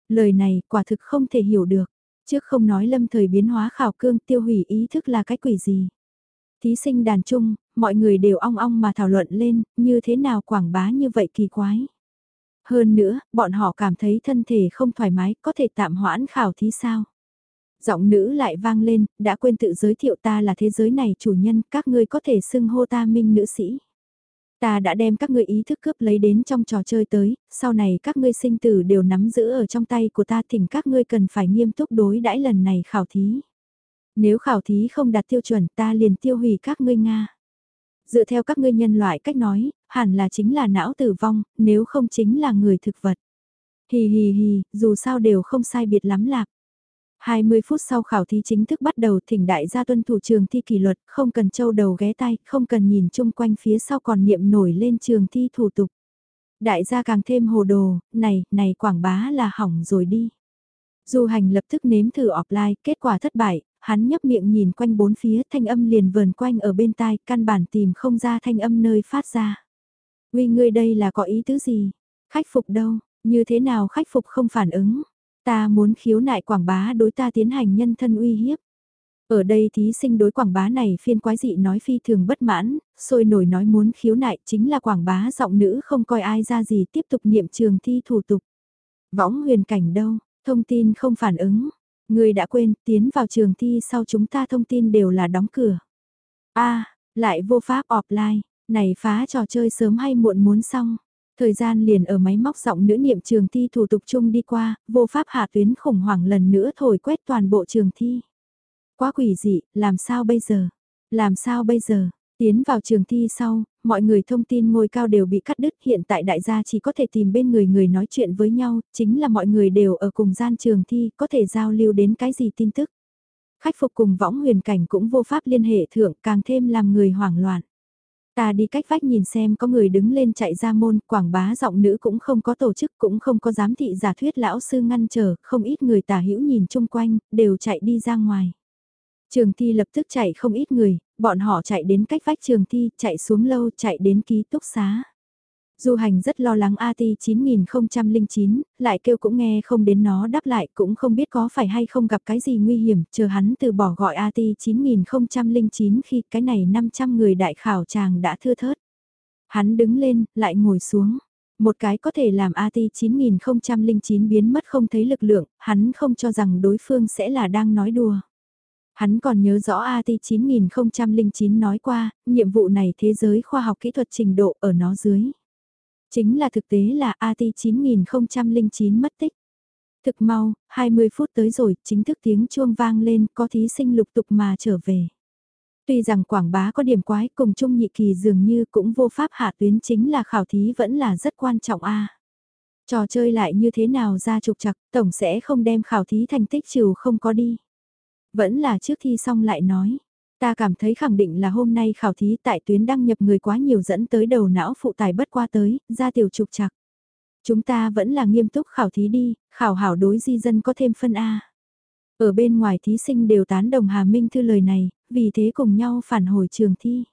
Lời này quả thực không thể hiểu được, trước không nói lâm thời biến hóa khảo cương tiêu hủy ý thức là cái quỷ gì. Thí sinh đàn chung, mọi người đều ong ong mà thảo luận lên, như thế nào quảng bá như vậy kỳ quái. Hơn nữa, bọn họ cảm thấy thân thể không thoải mái, có thể tạm hoãn khảo thí sao. Giọng nữ lại vang lên, đã quên tự giới thiệu ta là thế giới này chủ nhân, các ngươi có thể xưng hô ta minh nữ sĩ. Ta đã đem các ngươi ý thức cướp lấy đến trong trò chơi tới, sau này các ngươi sinh tử đều nắm giữ ở trong tay của ta thỉnh các ngươi cần phải nghiêm túc đối đãi lần này khảo thí. Nếu khảo thí không đạt tiêu chuẩn ta liền tiêu hủy các ngươi Nga. Dựa theo các ngươi nhân loại cách nói, hẳn là chính là não tử vong, nếu không chính là người thực vật. Hì hì hì, dù sao đều không sai biệt lắm lạc. 20 phút sau khảo thí chính thức bắt đầu thỉnh đại gia tuân thủ trường thi kỷ luật, không cần trâu đầu ghé tay, không cần nhìn chung quanh phía sau còn niệm nổi lên trường thi thủ tục. Đại gia càng thêm hồ đồ, này, này quảng bá là hỏng rồi đi. Du hành lập tức nếm thử offline, kết quả thất bại, hắn nhấp miệng nhìn quanh bốn phía thanh âm liền vờn quanh ở bên tai, căn bản tìm không ra thanh âm nơi phát ra. Uy ngươi đây là có ý tứ gì? Khách phục đâu? Như thế nào khách phục không phản ứng? Ta muốn khiếu nại quảng bá đối ta tiến hành nhân thân uy hiếp. Ở đây thí sinh đối quảng bá này phiên quái dị nói phi thường bất mãn, sôi nổi nói muốn khiếu nại chính là quảng bá giọng nữ không coi ai ra gì tiếp tục niệm trường thi thủ tục. Võng huyền cảnh đâu, thông tin không phản ứng, Người đã quên, tiến vào trường thi sau chúng ta thông tin đều là đóng cửa. a lại vô pháp offline, này phá trò chơi sớm hay muộn muốn xong. Thời gian liền ở máy móc giọng nữ niệm trường thi thủ tục chung đi qua, vô pháp hạ tuyến khủng hoảng lần nữa thổi quét toàn bộ trường thi. Quá quỷ dị, làm sao bây giờ? Làm sao bây giờ? Tiến vào trường thi sau, mọi người thông tin ngôi cao đều bị cắt đứt hiện tại đại gia chỉ có thể tìm bên người người nói chuyện với nhau, chính là mọi người đều ở cùng gian trường thi, có thể giao lưu đến cái gì tin tức. Khách phục cùng võng huyền cảnh cũng vô pháp liên hệ thượng càng thêm làm người hoảng loạn. Ta đi cách vách nhìn xem có người đứng lên chạy ra môn, quảng bá giọng nữ cũng không có tổ chức cũng không có giám thị giả thuyết lão sư ngăn trở, không ít người tả hữu nhìn chung quanh, đều chạy đi ra ngoài. Trường thi lập tức chạy không ít người, bọn họ chạy đến cách vách trường thi, chạy xuống lâu, chạy đến ký túc xá. Du hành rất lo lắng AT 9009, lại kêu cũng nghe không đến nó đáp lại cũng không biết có phải hay không gặp cái gì nguy hiểm, chờ hắn từ bỏ gọi AT 9009 khi cái này 500 người đại khảo chàng đã thưa thớt. Hắn đứng lên, lại ngồi xuống. Một cái có thể làm AT 9009 biến mất không thấy lực lượng, hắn không cho rằng đối phương sẽ là đang nói đùa. Hắn còn nhớ rõ AT 9009 nói qua, nhiệm vụ này thế giới khoa học kỹ thuật trình độ ở nó dưới. Chính là thực tế là AT 9009 mất tích. Thực mau, 20 phút tới rồi, chính thức tiếng chuông vang lên, có thí sinh lục tục mà trở về. Tuy rằng quảng bá có điểm quái cùng chung nhị kỳ dường như cũng vô pháp hạ tuyến chính là khảo thí vẫn là rất quan trọng a. Trò chơi lại như thế nào ra trục chặt, tổng sẽ không đem khảo thí thành tích trừ không có đi. Vẫn là trước thi xong lại nói. Ta cảm thấy khẳng định là hôm nay khảo thí tại tuyến đăng nhập người quá nhiều dẫn tới đầu não phụ tải bất qua tới, ra tiểu trục chặt. Chúng ta vẫn là nghiêm túc khảo thí đi, khảo hảo đối di dân có thêm phân A. Ở bên ngoài thí sinh đều tán đồng Hà Minh Thư lời này, vì thế cùng nhau phản hồi trường thi.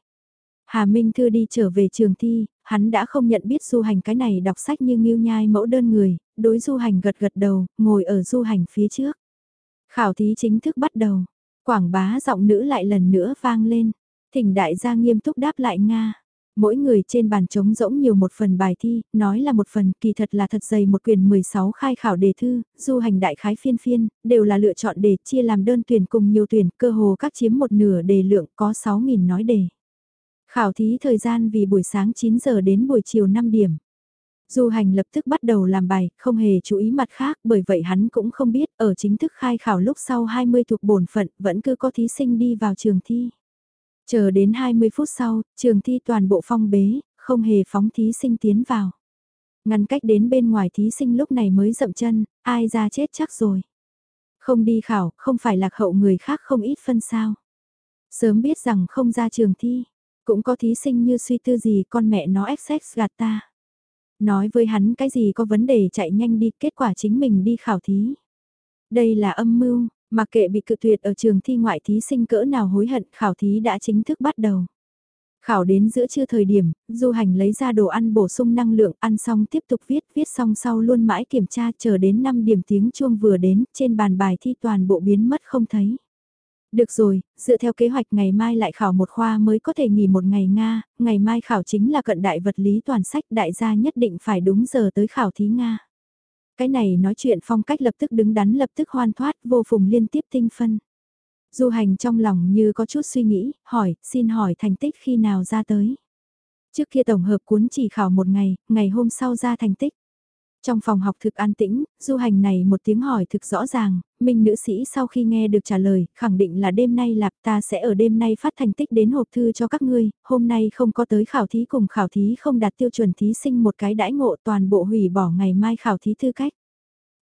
Hà Minh Thư đi trở về trường thi, hắn đã không nhận biết du hành cái này đọc sách như nghiêu nhai mẫu đơn người, đối du hành gật gật đầu, ngồi ở du hành phía trước. Khảo thí chính thức bắt đầu. Quảng bá giọng nữ lại lần nữa vang lên. Thỉnh đại gia nghiêm túc đáp lại Nga. Mỗi người trên bàn trống rỗng nhiều một phần bài thi, nói là một phần, kỳ thật là thật dày một quyền 16 khai khảo đề thư, du hành đại khái phiên phiên, đều là lựa chọn đề chia làm đơn tuyển cùng nhiều tuyển, cơ hồ các chiếm một nửa đề lượng có 6.000 nói đề. Khảo thí thời gian vì buổi sáng 9 giờ đến buổi chiều 5 điểm. Du hành lập tức bắt đầu làm bài, không hề chú ý mặt khác, bởi vậy hắn cũng không biết, ở chính thức khai khảo lúc sau 20 thuộc bổn phận, vẫn cứ có thí sinh đi vào trường thi. Chờ đến 20 phút sau, trường thi toàn bộ phong bế, không hề phóng thí sinh tiến vào. Ngăn cách đến bên ngoài thí sinh lúc này mới dậm chân, ai ra chết chắc rồi. Không đi khảo, không phải lạc hậu người khác không ít phân sao. Sớm biết rằng không ra trường thi, cũng có thí sinh như suy tư gì con mẹ nó XX gạt ta. Nói với hắn cái gì có vấn đề chạy nhanh đi, kết quả chính mình đi khảo thí. Đây là âm mưu, mặc kệ bị cự tuyệt ở trường thi ngoại thí sinh cỡ nào hối hận, khảo thí đã chính thức bắt đầu. Khảo đến giữa trưa thời điểm, du hành lấy ra đồ ăn bổ sung năng lượng, ăn xong tiếp tục viết, viết xong sau luôn mãi kiểm tra chờ đến 5 điểm tiếng chuông vừa đến, trên bàn bài thi toàn bộ biến mất không thấy. Được rồi, dựa theo kế hoạch ngày mai lại khảo một khoa mới có thể nghỉ một ngày Nga, ngày mai khảo chính là cận đại vật lý toàn sách đại gia nhất định phải đúng giờ tới khảo thí Nga. Cái này nói chuyện phong cách lập tức đứng đắn lập tức hoan thoát vô phùng liên tiếp tinh phân. Du hành trong lòng như có chút suy nghĩ, hỏi, xin hỏi thành tích khi nào ra tới. Trước kia tổng hợp cuốn chỉ khảo một ngày, ngày hôm sau ra thành tích. Trong phòng học thực an tĩnh, du hành này một tiếng hỏi thực rõ ràng, mình nữ sĩ sau khi nghe được trả lời, khẳng định là đêm nay lạc ta sẽ ở đêm nay phát thành tích đến hộp thư cho các ngươi, hôm nay không có tới khảo thí cùng khảo thí không đạt tiêu chuẩn thí sinh một cái đãi ngộ toàn bộ hủy bỏ ngày mai khảo thí tư cách.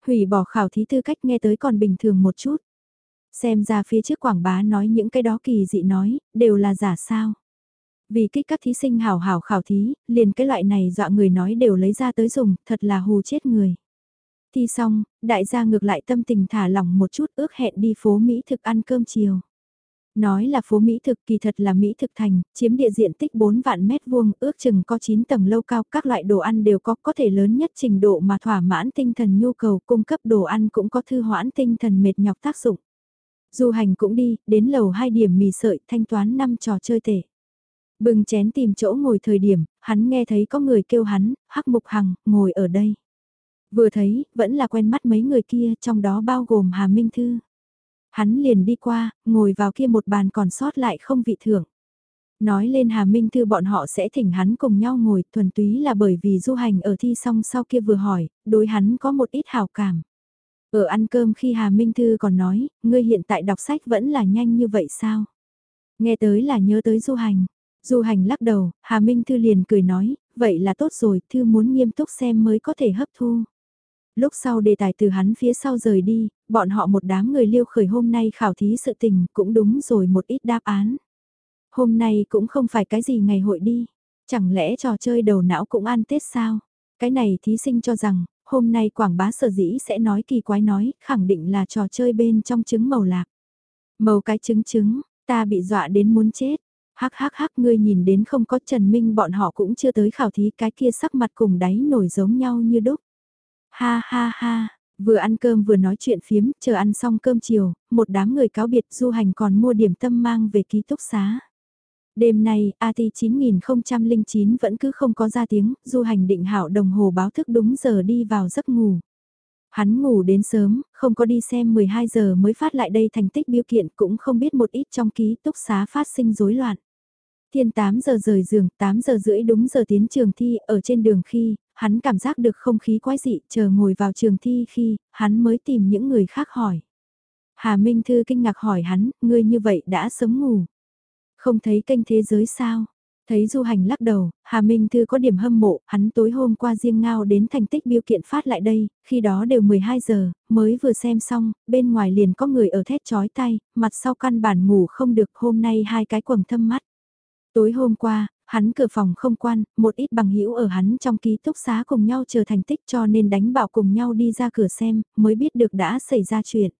Hủy bỏ khảo thí tư cách nghe tới còn bình thường một chút. Xem ra phía trước quảng bá nói những cái đó kỳ dị nói, đều là giả sao. Vì kích các thí sinh hào hào khảo thí, liền cái loại này dọa người nói đều lấy ra tới dùng, thật là hù chết người. Thi xong, đại gia ngược lại tâm tình thả lỏng một chút ước hẹn đi phố Mỹ thực ăn cơm chiều. Nói là phố Mỹ thực kỳ thật là Mỹ thực thành, chiếm địa diện tích 4 vạn mét vuông, ước chừng có 9 tầng lâu cao, các loại đồ ăn đều có, có thể lớn nhất trình độ mà thỏa mãn tinh thần nhu cầu cung cấp đồ ăn cũng có thư hoãn tinh thần mệt nhọc tác dụng. Du hành cũng đi, đến lầu 2 điểm mì sợi thanh toán 5 trò chơi tể. Bừng chén tìm chỗ ngồi thời điểm, hắn nghe thấy có người kêu hắn, hắc mục hằng, ngồi ở đây. Vừa thấy, vẫn là quen mắt mấy người kia, trong đó bao gồm Hà Minh Thư. Hắn liền đi qua, ngồi vào kia một bàn còn sót lại không vị thưởng. Nói lên Hà Minh Thư bọn họ sẽ thỉnh hắn cùng nhau ngồi thuần túy là bởi vì du hành ở thi xong sau kia vừa hỏi, đối hắn có một ít hào cảm. Ở ăn cơm khi Hà Minh Thư còn nói, ngươi hiện tại đọc sách vẫn là nhanh như vậy sao? Nghe tới là nhớ tới du hành. Du hành lắc đầu, Hà Minh Thư liền cười nói, vậy là tốt rồi, Thư muốn nghiêm túc xem mới có thể hấp thu. Lúc sau đề tài từ hắn phía sau rời đi, bọn họ một đám người liêu khởi hôm nay khảo thí sự tình cũng đúng rồi một ít đáp án. Hôm nay cũng không phải cái gì ngày hội đi, chẳng lẽ trò chơi đầu não cũng ăn Tết sao? Cái này thí sinh cho rằng, hôm nay quảng bá sở dĩ sẽ nói kỳ quái nói, khẳng định là trò chơi bên trong trứng màu lạc. Màu cái trứng trứng, ta bị dọa đến muốn chết. Hắc hắc hắc ngươi nhìn đến không có Trần Minh bọn họ cũng chưa tới khảo thí cái kia sắc mặt cùng đáy nổi giống nhau như đúc. Ha ha ha, vừa ăn cơm vừa nói chuyện phiếm, chờ ăn xong cơm chiều, một đám người cáo biệt du hành còn mua điểm tâm mang về ký túc xá. Đêm nay, AT 9009 vẫn cứ không có ra tiếng, du hành định hảo đồng hồ báo thức đúng giờ đi vào giấc ngủ. Hắn ngủ đến sớm, không có đi xem 12 giờ mới phát lại đây thành tích biêu kiện cũng không biết một ít trong ký túc xá phát sinh rối loạn. Thiên 8 giờ rời giường, 8 giờ rưỡi đúng giờ tiến trường thi, ở trên đường khi, hắn cảm giác được không khí quái dị, chờ ngồi vào trường thi khi, hắn mới tìm những người khác hỏi. Hà Minh Thư kinh ngạc hỏi hắn, ngươi như vậy đã sớm ngủ. Không thấy kênh thế giới sao? Thấy du hành lắc đầu, Hà Minh Thư có điểm hâm mộ, hắn tối hôm qua riêng ngao đến thành tích biêu kiện phát lại đây, khi đó đều 12 giờ, mới vừa xem xong, bên ngoài liền có người ở thét chói tay, mặt sau căn bản ngủ không được hôm nay hai cái quầng thâm mắt. Tối hôm qua, hắn cửa phòng không quan, một ít bằng hữu ở hắn trong ký túc xá cùng nhau chờ thành tích cho nên đánh bảo cùng nhau đi ra cửa xem, mới biết được đã xảy ra chuyện.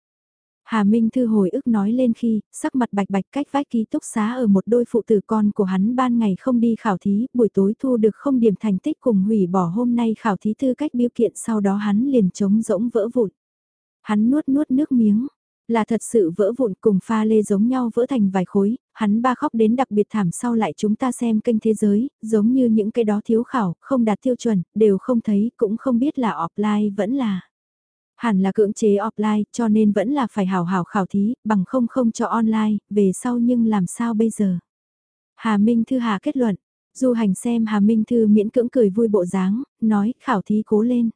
Hà Minh Thư hồi ức nói lên khi, sắc mặt bạch bạch cách vách ký túc xá ở một đôi phụ tử con của hắn ban ngày không đi khảo thí, buổi tối thu được không điểm thành tích cùng hủy bỏ hôm nay khảo thí tư cách biêu kiện sau đó hắn liền trống rỗng vỡ vụn. Hắn nuốt nuốt nước miếng, là thật sự vỡ vụn cùng pha lê giống nhau vỡ thành vài khối, hắn ba khóc đến đặc biệt thảm sau lại chúng ta xem kênh thế giới, giống như những cái đó thiếu khảo, không đạt tiêu chuẩn, đều không thấy, cũng không biết là offline vẫn là. Hẳn là cưỡng chế offline, cho nên vẫn là phải hào hào khảo thí, bằng không không cho online, về sau nhưng làm sao bây giờ. Hà Minh Thư Hà kết luận, du hành xem Hà Minh Thư miễn cưỡng cười vui bộ dáng, nói khảo thí cố lên.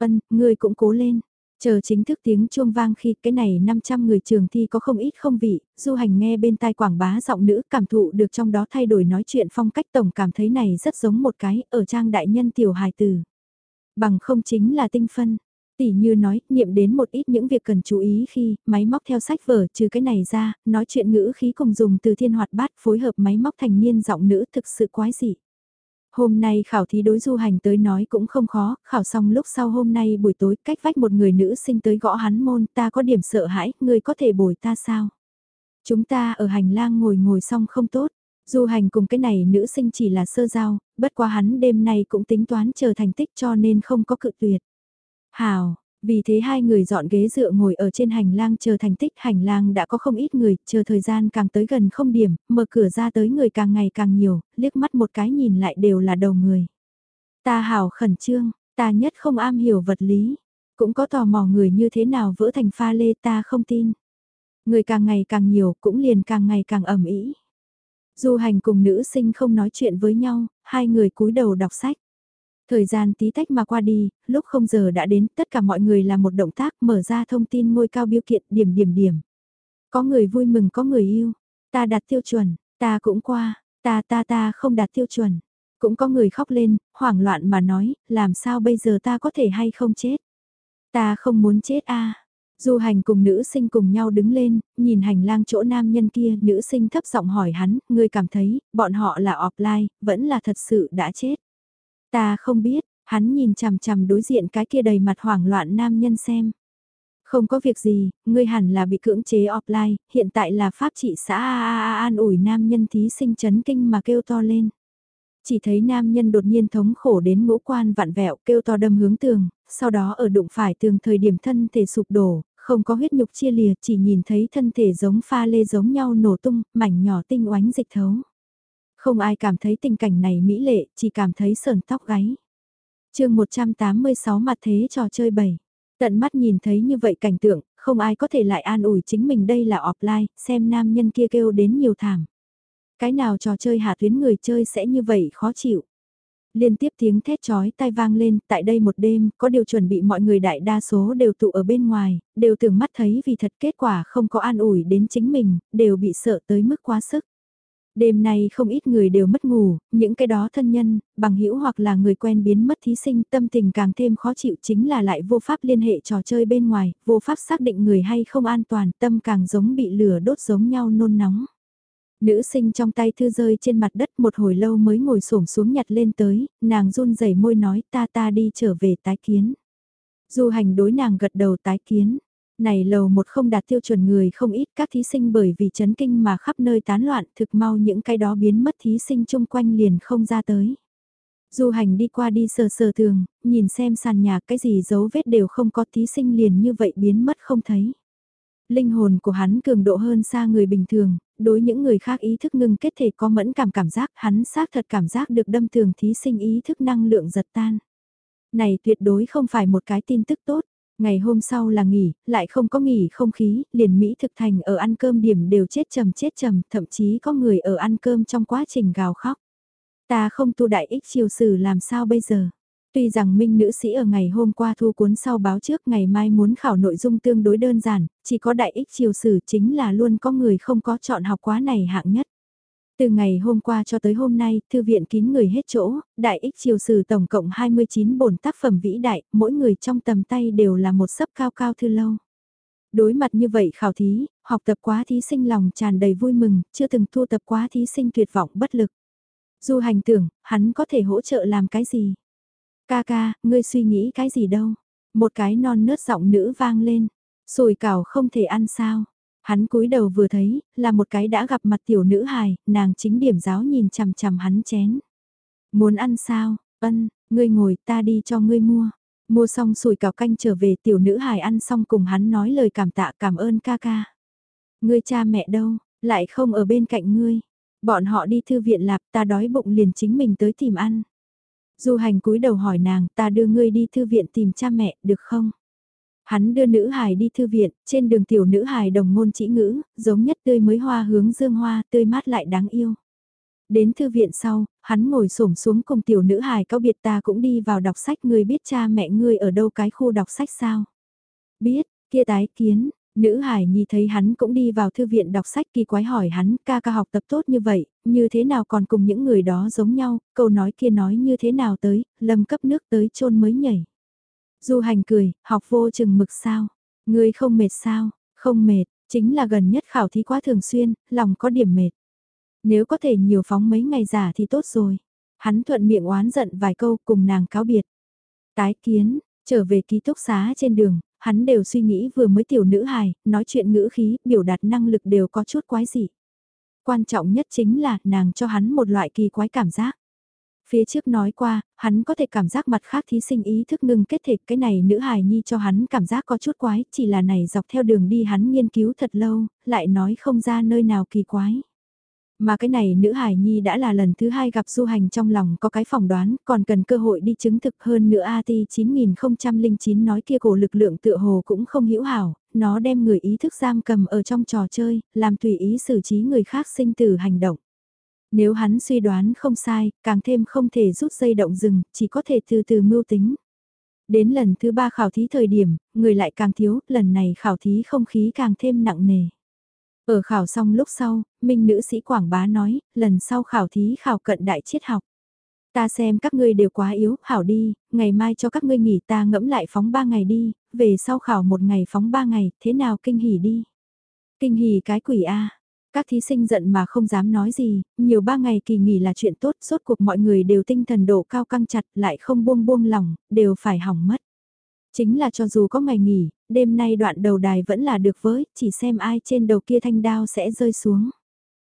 Vân người cũng cố lên. Chờ chính thức tiếng chuông vang khi cái này 500 người trường thi có không ít không vị, du hành nghe bên tai quảng bá giọng nữ cảm thụ được trong đó thay đổi nói chuyện phong cách tổng cảm thấy này rất giống một cái ở trang đại nhân tiểu hài tử. Bằng không chính là tinh phân, Tỷ như nói, niệm đến một ít những việc cần chú ý khi, máy móc theo sách vở trừ cái này ra, nói chuyện ngữ khí cùng dùng từ thiên hoạt bát phối hợp máy móc thành niên giọng nữ thực sự quái dị. Hôm nay khảo thí đối du hành tới nói cũng không khó, khảo xong lúc sau hôm nay buổi tối cách vách một người nữ sinh tới gõ hắn môn ta có điểm sợ hãi, người có thể bồi ta sao? Chúng ta ở hành lang ngồi ngồi xong không tốt, du hành cùng cái này nữ sinh chỉ là sơ giao, bất quá hắn đêm nay cũng tính toán chờ thành tích cho nên không có cự tuyệt. Hào, vì thế hai người dọn ghế dựa ngồi ở trên hành lang chờ thành tích hành lang đã có không ít người, chờ thời gian càng tới gần không điểm, mở cửa ra tới người càng ngày càng nhiều, liếc mắt một cái nhìn lại đều là đầu người. Ta hào khẩn trương, ta nhất không am hiểu vật lý, cũng có tò mò người như thế nào vỡ thành pha lê ta không tin. Người càng ngày càng nhiều cũng liền càng ngày càng ẩm ý. Du hành cùng nữ sinh không nói chuyện với nhau, hai người cúi đầu đọc sách. Thời gian tí tách mà qua đi, lúc không giờ đã đến, tất cả mọi người làm một động tác mở ra thông tin ngôi cao biêu kiện điểm điểm điểm. Có người vui mừng có người yêu, ta đạt tiêu chuẩn, ta cũng qua, ta ta ta không đạt tiêu chuẩn. Cũng có người khóc lên, hoảng loạn mà nói, làm sao bây giờ ta có thể hay không chết. Ta không muốn chết a Du hành cùng nữ sinh cùng nhau đứng lên, nhìn hành lang chỗ nam nhân kia, nữ sinh thấp giọng hỏi hắn, người cảm thấy, bọn họ là offline, vẫn là thật sự đã chết. Ta không biết, hắn nhìn chằm chằm đối diện cái kia đầy mặt hoảng loạn nam nhân xem. Không có việc gì, ngươi hẳn là bị cưỡng chế offline, hiện tại là pháp trị xã A A an ủi nam nhân thí sinh chấn kinh mà kêu to lên. Chỉ thấy nam nhân đột nhiên thống khổ đến ngũ quan vặn vẹo kêu to đâm hướng tường, sau đó ở đụng phải tường thời điểm thân thể sụp đổ, không có huyết nhục chia lìa chỉ nhìn thấy thân thể giống pha lê giống nhau nổ tung, mảnh nhỏ tinh oánh dịch thấu. Không ai cảm thấy tình cảnh này mỹ lệ, chỉ cảm thấy sờn tóc gáy. chương 186 mặt thế trò chơi 7. Tận mắt nhìn thấy như vậy cảnh tượng, không ai có thể lại an ủi chính mình đây là offline, xem nam nhân kia kêu đến nhiều thảm. Cái nào trò chơi hạ tuyến người chơi sẽ như vậy khó chịu. Liên tiếp tiếng thét chói tai vang lên, tại đây một đêm, có điều chuẩn bị mọi người đại đa số đều tụ ở bên ngoài, đều tưởng mắt thấy vì thật kết quả không có an ủi đến chính mình, đều bị sợ tới mức quá sức. Đêm nay không ít người đều mất ngủ, những cái đó thân nhân, bằng hữu hoặc là người quen biến mất thí sinh tâm tình càng thêm khó chịu chính là lại vô pháp liên hệ trò chơi bên ngoài, vô pháp xác định người hay không an toàn, tâm càng giống bị lửa đốt giống nhau nôn nóng. Nữ sinh trong tay thư rơi trên mặt đất một hồi lâu mới ngồi xổm xuống nhặt lên tới, nàng run rẩy môi nói ta ta đi trở về tái kiến. Du hành đối nàng gật đầu tái kiến. Này lầu một không đạt tiêu chuẩn người không ít các thí sinh bởi vì chấn kinh mà khắp nơi tán loạn thực mau những cái đó biến mất thí sinh chung quanh liền không ra tới. Du hành đi qua đi sờ sờ tường, nhìn xem sàn nhà cái gì dấu vết đều không có thí sinh liền như vậy biến mất không thấy. Linh hồn của hắn cường độ hơn xa người bình thường, đối những người khác ý thức ngưng kết thể có mẫn cảm cảm giác hắn xác thật cảm giác được đâm tường thí sinh ý thức năng lượng giật tan. Này tuyệt đối không phải một cái tin tức tốt, ngày hôm sau là nghỉ, lại không có nghỉ không khí, liền Mỹ thực thành ở ăn cơm điểm đều chết trầm chết trầm, thậm chí có người ở ăn cơm trong quá trình gào khóc. Ta không tu đại ích chiều sử làm sao bây giờ? Tuy rằng minh nữ sĩ ở ngày hôm qua thu cuốn sau báo trước ngày mai muốn khảo nội dung tương đối đơn giản, chỉ có đại ích chiều sử chính là luôn có người không có chọn học quá này hạng nhất. Từ ngày hôm qua cho tới hôm nay, thư viện kín người hết chỗ, đại ích chiều sử tổng cộng 29 bổn tác phẩm vĩ đại, mỗi người trong tầm tay đều là một sấp cao cao thư lâu. Đối mặt như vậy khảo thí, học tập quá thí sinh lòng tràn đầy vui mừng, chưa từng thu tập quá thí sinh tuyệt vọng bất lực. Du hành tưởng, hắn có thể hỗ trợ làm cái gì? Ca ca, ngươi suy nghĩ cái gì đâu? Một cái non nớt giọng nữ vang lên. Sùi cảo không thể ăn sao? Hắn cúi đầu vừa thấy, là một cái đã gặp mặt tiểu nữ hài, nàng chính điểm giáo nhìn chằm chằm hắn chén. Muốn ăn sao? Ân, ngươi ngồi ta đi cho ngươi mua. Mua xong sủi cảo canh trở về tiểu nữ hài ăn xong cùng hắn nói lời cảm tạ cảm ơn ca ca. Ngươi cha mẹ đâu, lại không ở bên cạnh ngươi. Bọn họ đi thư viện lạp ta đói bụng liền chính mình tới tìm ăn. Du hành cúi đầu hỏi nàng ta đưa ngươi đi thư viện tìm cha mẹ được không? Hắn đưa nữ hài đi thư viện, trên đường tiểu nữ hài đồng ngôn chỉ ngữ, giống nhất tươi mới hoa hướng dương hoa, tươi mát lại đáng yêu. Đến thư viện sau, hắn ngồi xổm xuống cùng tiểu nữ hài cáo biệt ta cũng đi vào đọc sách người biết cha mẹ ngươi ở đâu cái khu đọc sách sao? Biết, kia tái kiến, Nữ hải nhi thấy hắn cũng đi vào thư viện đọc sách kỳ quái hỏi hắn ca ca học tập tốt như vậy, như thế nào còn cùng những người đó giống nhau, câu nói kia nói như thế nào tới, lâm cấp nước tới chôn mới nhảy. Du hành cười, học vô chừng mực sao, người không mệt sao, không mệt, chính là gần nhất khảo thí quá thường xuyên, lòng có điểm mệt. Nếu có thể nhiều phóng mấy ngày giả thì tốt rồi. Hắn thuận miệng oán giận vài câu cùng nàng cáo biệt. Tái kiến, trở về ký túc xá trên đường, hắn đều suy nghĩ vừa mới tiểu nữ hài, nói chuyện ngữ khí, biểu đạt năng lực đều có chút quái dị. Quan trọng nhất chính là nàng cho hắn một loại kỳ quái cảm giác. Phía trước nói qua, hắn có thể cảm giác mặt khác thí sinh ý thức ngưng kết thể cái này nữ hài nhi cho hắn cảm giác có chút quái, chỉ là này dọc theo đường đi hắn nghiên cứu thật lâu, lại nói không ra nơi nào kỳ quái. Mà cái này nữ hải nhi đã là lần thứ hai gặp du hành trong lòng có cái phỏng đoán, còn cần cơ hội đi chứng thực hơn nữa AT 9009 nói kia cổ lực lượng tựa hồ cũng không hiểu hảo, nó đem người ý thức giam cầm ở trong trò chơi, làm tùy ý xử trí người khác sinh tử hành động. Nếu hắn suy đoán không sai, càng thêm không thể rút dây động rừng, chỉ có thể từ từ mưu tính. Đến lần thứ ba khảo thí thời điểm, người lại càng thiếu, lần này khảo thí không khí càng thêm nặng nề. Ở khảo xong lúc sau, minh nữ sĩ quảng bá nói, lần sau khảo thí khảo cận đại triết học. Ta xem các ngươi đều quá yếu, hảo đi, ngày mai cho các ngươi nghỉ ta ngẫm lại phóng 3 ngày đi, về sau khảo một ngày phóng 3 ngày, thế nào kinh hỉ đi. Kinh hỉ cái quỷ A. Các thí sinh giận mà không dám nói gì, nhiều ba ngày kỳ nghỉ là chuyện tốt, suốt cuộc mọi người đều tinh thần độ cao căng chặt, lại không buông buông lòng, đều phải hỏng mất. Chính là cho dù có ngày nghỉ, đêm nay đoạn đầu đài vẫn là được với, chỉ xem ai trên đầu kia thanh đao sẽ rơi xuống.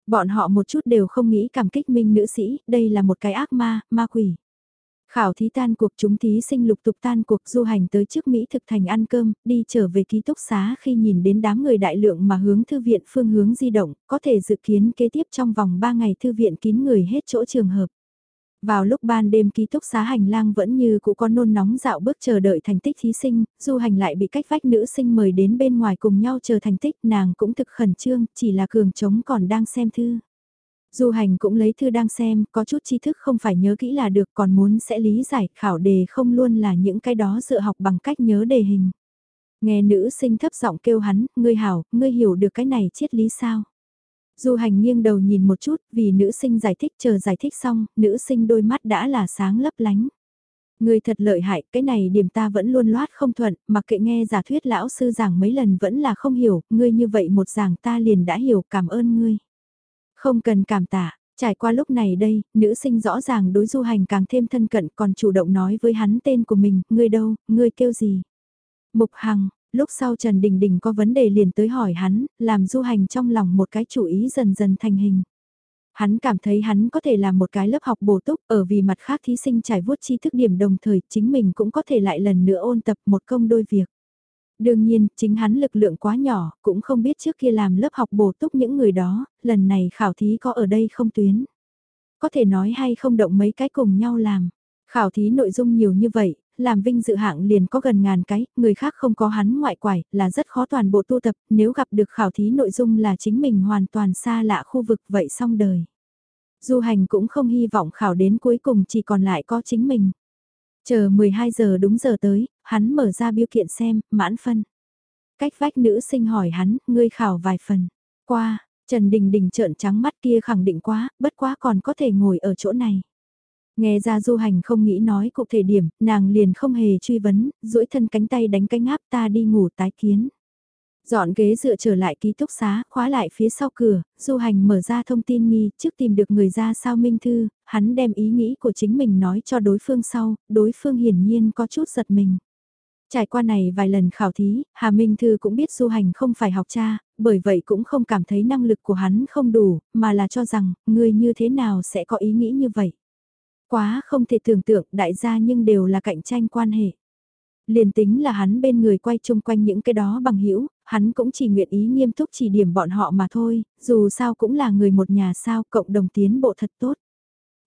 Bọn họ một chút đều không nghĩ cảm kích minh nữ sĩ, đây là một cái ác ma, ma quỷ. Khảo thí tan cuộc chúng thí sinh lục tục tan cuộc du hành tới trước Mỹ thực thành ăn cơm, đi trở về ký túc xá khi nhìn đến đám người đại lượng mà hướng thư viện phương hướng di động, có thể dự kiến kế tiếp trong vòng 3 ngày thư viện kín người hết chỗ trường hợp. Vào lúc ban đêm ký túc xá hành lang vẫn như cũ con nôn nóng dạo bước chờ đợi thành tích thí sinh, du hành lại bị cách vách nữ sinh mời đến bên ngoài cùng nhau chờ thành tích nàng cũng thực khẩn trương, chỉ là cường trống còn đang xem thư. Du hành cũng lấy thư đang xem, có chút tri thức không phải nhớ kỹ là được còn muốn sẽ lý giải, khảo đề không luôn là những cái đó dựa học bằng cách nhớ đề hình. Nghe nữ sinh thấp giọng kêu hắn, ngươi hảo, ngươi hiểu được cái này triết lý sao? Du hành nghiêng đầu nhìn một chút, vì nữ sinh giải thích chờ giải thích xong, nữ sinh đôi mắt đã là sáng lấp lánh. Ngươi thật lợi hại, cái này điểm ta vẫn luôn loát không thuận, mặc kệ nghe giả thuyết lão sư giảng mấy lần vẫn là không hiểu, ngươi như vậy một giảng ta liền đã hiểu, cảm ơn ngươi. Không cần cảm tạ, trải qua lúc này đây, nữ sinh rõ ràng đối du hành càng thêm thân cận còn chủ động nói với hắn tên của mình, ngươi đâu, ngươi kêu gì. Mục Hằng, lúc sau Trần Đình Đình có vấn đề liền tới hỏi hắn, làm du hành trong lòng một cái chủ ý dần dần thành hình. Hắn cảm thấy hắn có thể làm một cái lớp học bổ túc ở vì mặt khác thí sinh trải vuốt tri thức điểm đồng thời chính mình cũng có thể lại lần nữa ôn tập một công đôi việc. Đương nhiên, chính hắn lực lượng quá nhỏ, cũng không biết trước kia làm lớp học bổ túc những người đó, lần này khảo thí có ở đây không tuyến. Có thể nói hay không động mấy cái cùng nhau làm. Khảo thí nội dung nhiều như vậy, làm vinh dự hạng liền có gần ngàn cái, người khác không có hắn ngoại quải, là rất khó toàn bộ tu tập, nếu gặp được khảo thí nội dung là chính mình hoàn toàn xa lạ khu vực vậy xong đời. Du hành cũng không hy vọng khảo đến cuối cùng chỉ còn lại có chính mình. Chờ 12 giờ đúng giờ tới, hắn mở ra biêu kiện xem, mãn phân. Cách vách nữ sinh hỏi hắn, ngươi khảo vài phần. Qua, Trần Đình Đình trợn trắng mắt kia khẳng định quá, bất quá còn có thể ngồi ở chỗ này. Nghe ra du hành không nghĩ nói cụ thể điểm, nàng liền không hề truy vấn, duỗi thân cánh tay đánh cánh áp ta đi ngủ tái kiến. Dọn ghế dựa trở lại ký túc xá, khóa lại phía sau cửa, du hành mở ra thông tin nghi, trước tìm được người ra sao minh thư, hắn đem ý nghĩ của chính mình nói cho đối phương sau, đối phương hiển nhiên có chút giật mình. Trải qua này vài lần khảo thí, Hà Minh Thư cũng biết du hành không phải học cha, bởi vậy cũng không cảm thấy năng lực của hắn không đủ, mà là cho rằng, người như thế nào sẽ có ý nghĩ như vậy. Quá không thể tưởng tượng đại gia nhưng đều là cạnh tranh quan hệ. Liền tính là hắn bên người quay chung quanh những cái đó bằng hữu hắn cũng chỉ nguyện ý nghiêm túc chỉ điểm bọn họ mà thôi, dù sao cũng là người một nhà sao cộng đồng tiến bộ thật tốt.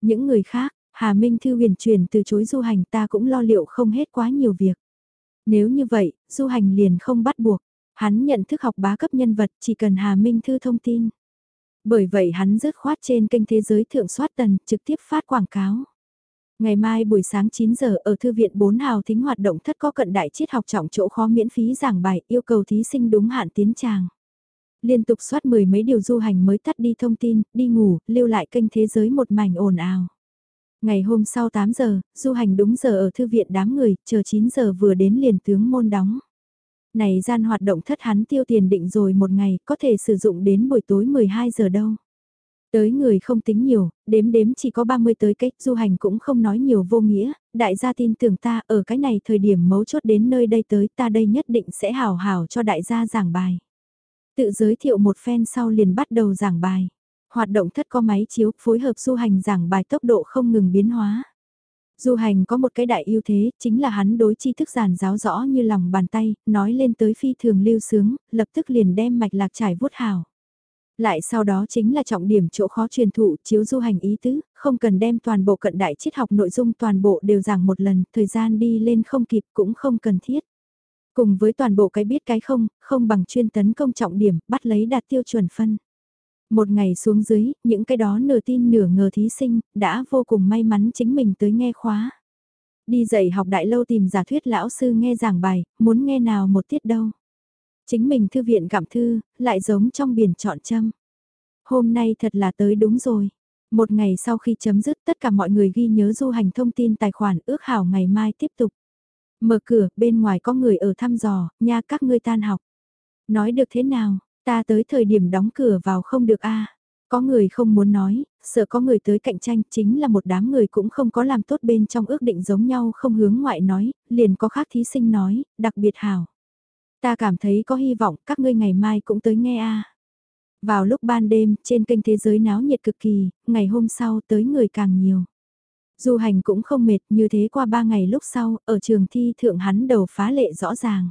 Những người khác, Hà Minh Thư huyền truyền từ chối du hành ta cũng lo liệu không hết quá nhiều việc. Nếu như vậy, du hành liền không bắt buộc. Hắn nhận thức học bá cấp nhân vật chỉ cần Hà Minh Thư thông tin. Bởi vậy hắn rớt khoát trên kênh thế giới thượng soát tần trực tiếp phát quảng cáo. Ngày mai buổi sáng 9 giờ ở Thư viện 4 hào thính hoạt động thất có cận đại triết học trọng chỗ khó miễn phí giảng bài yêu cầu thí sinh đúng hạn tiến tràng. Liên tục soát mười mấy điều du hành mới tắt đi thông tin, đi ngủ, lưu lại kênh thế giới một mảnh ồn ào. Ngày hôm sau 8 giờ, du hành đúng giờ ở thư viện đám người, chờ 9 giờ vừa đến liền tướng môn đóng. Này gian hoạt động thất hắn tiêu tiền định rồi một ngày, có thể sử dụng đến buổi tối 12 giờ đâu. Tới người không tính nhiều, đếm đếm chỉ có 30 tới cách, du hành cũng không nói nhiều vô nghĩa, đại gia tin tưởng ta ở cái này thời điểm mấu chốt đến nơi đây tới ta đây nhất định sẽ hào hào cho đại gia giảng bài. Tự giới thiệu một phen sau liền bắt đầu giảng bài. Hoạt động thất có máy chiếu phối hợp du hành giảng bài tốc độ không ngừng biến hóa. Du hành có một cái đại ưu thế, chính là hắn đối tri thức giản giáo rõ như lòng bàn tay, nói lên tới phi thường lưu sướng, lập tức liền đem mạch lạc trải vuốt hào. Lại sau đó chính là trọng điểm chỗ khó truyền thụ chiếu du hành ý tứ, không cần đem toàn bộ cận đại triết học nội dung toàn bộ đều giảng một lần, thời gian đi lên không kịp cũng không cần thiết. Cùng với toàn bộ cái biết cái không, không bằng chuyên tấn công trọng điểm, bắt lấy đạt tiêu chuẩn phân. Một ngày xuống dưới, những cái đó nửa tin nửa ngờ thí sinh, đã vô cùng may mắn chính mình tới nghe khóa. Đi dạy học đại lâu tìm giả thuyết lão sư nghe giảng bài, muốn nghe nào một tiết đâu. Chính mình thư viện gặm thư, lại giống trong biển chọn châm. Hôm nay thật là tới đúng rồi. Một ngày sau khi chấm dứt tất cả mọi người ghi nhớ du hành thông tin tài khoản ước hảo ngày mai tiếp tục. Mở cửa, bên ngoài có người ở thăm dò, nha các ngươi tan học. Nói được thế nào, ta tới thời điểm đóng cửa vào không được a à, Có người không muốn nói, sợ có người tới cạnh tranh chính là một đám người cũng không có làm tốt bên trong ước định giống nhau không hướng ngoại nói, liền có khác thí sinh nói, đặc biệt hảo. Ta cảm thấy có hy vọng các ngươi ngày mai cũng tới nghe a. Vào lúc ban đêm, trên kênh thế giới náo nhiệt cực kỳ, ngày hôm sau tới người càng nhiều. Du hành cũng không mệt như thế qua ba ngày lúc sau, ở trường thi thượng hắn đầu phá lệ rõ ràng.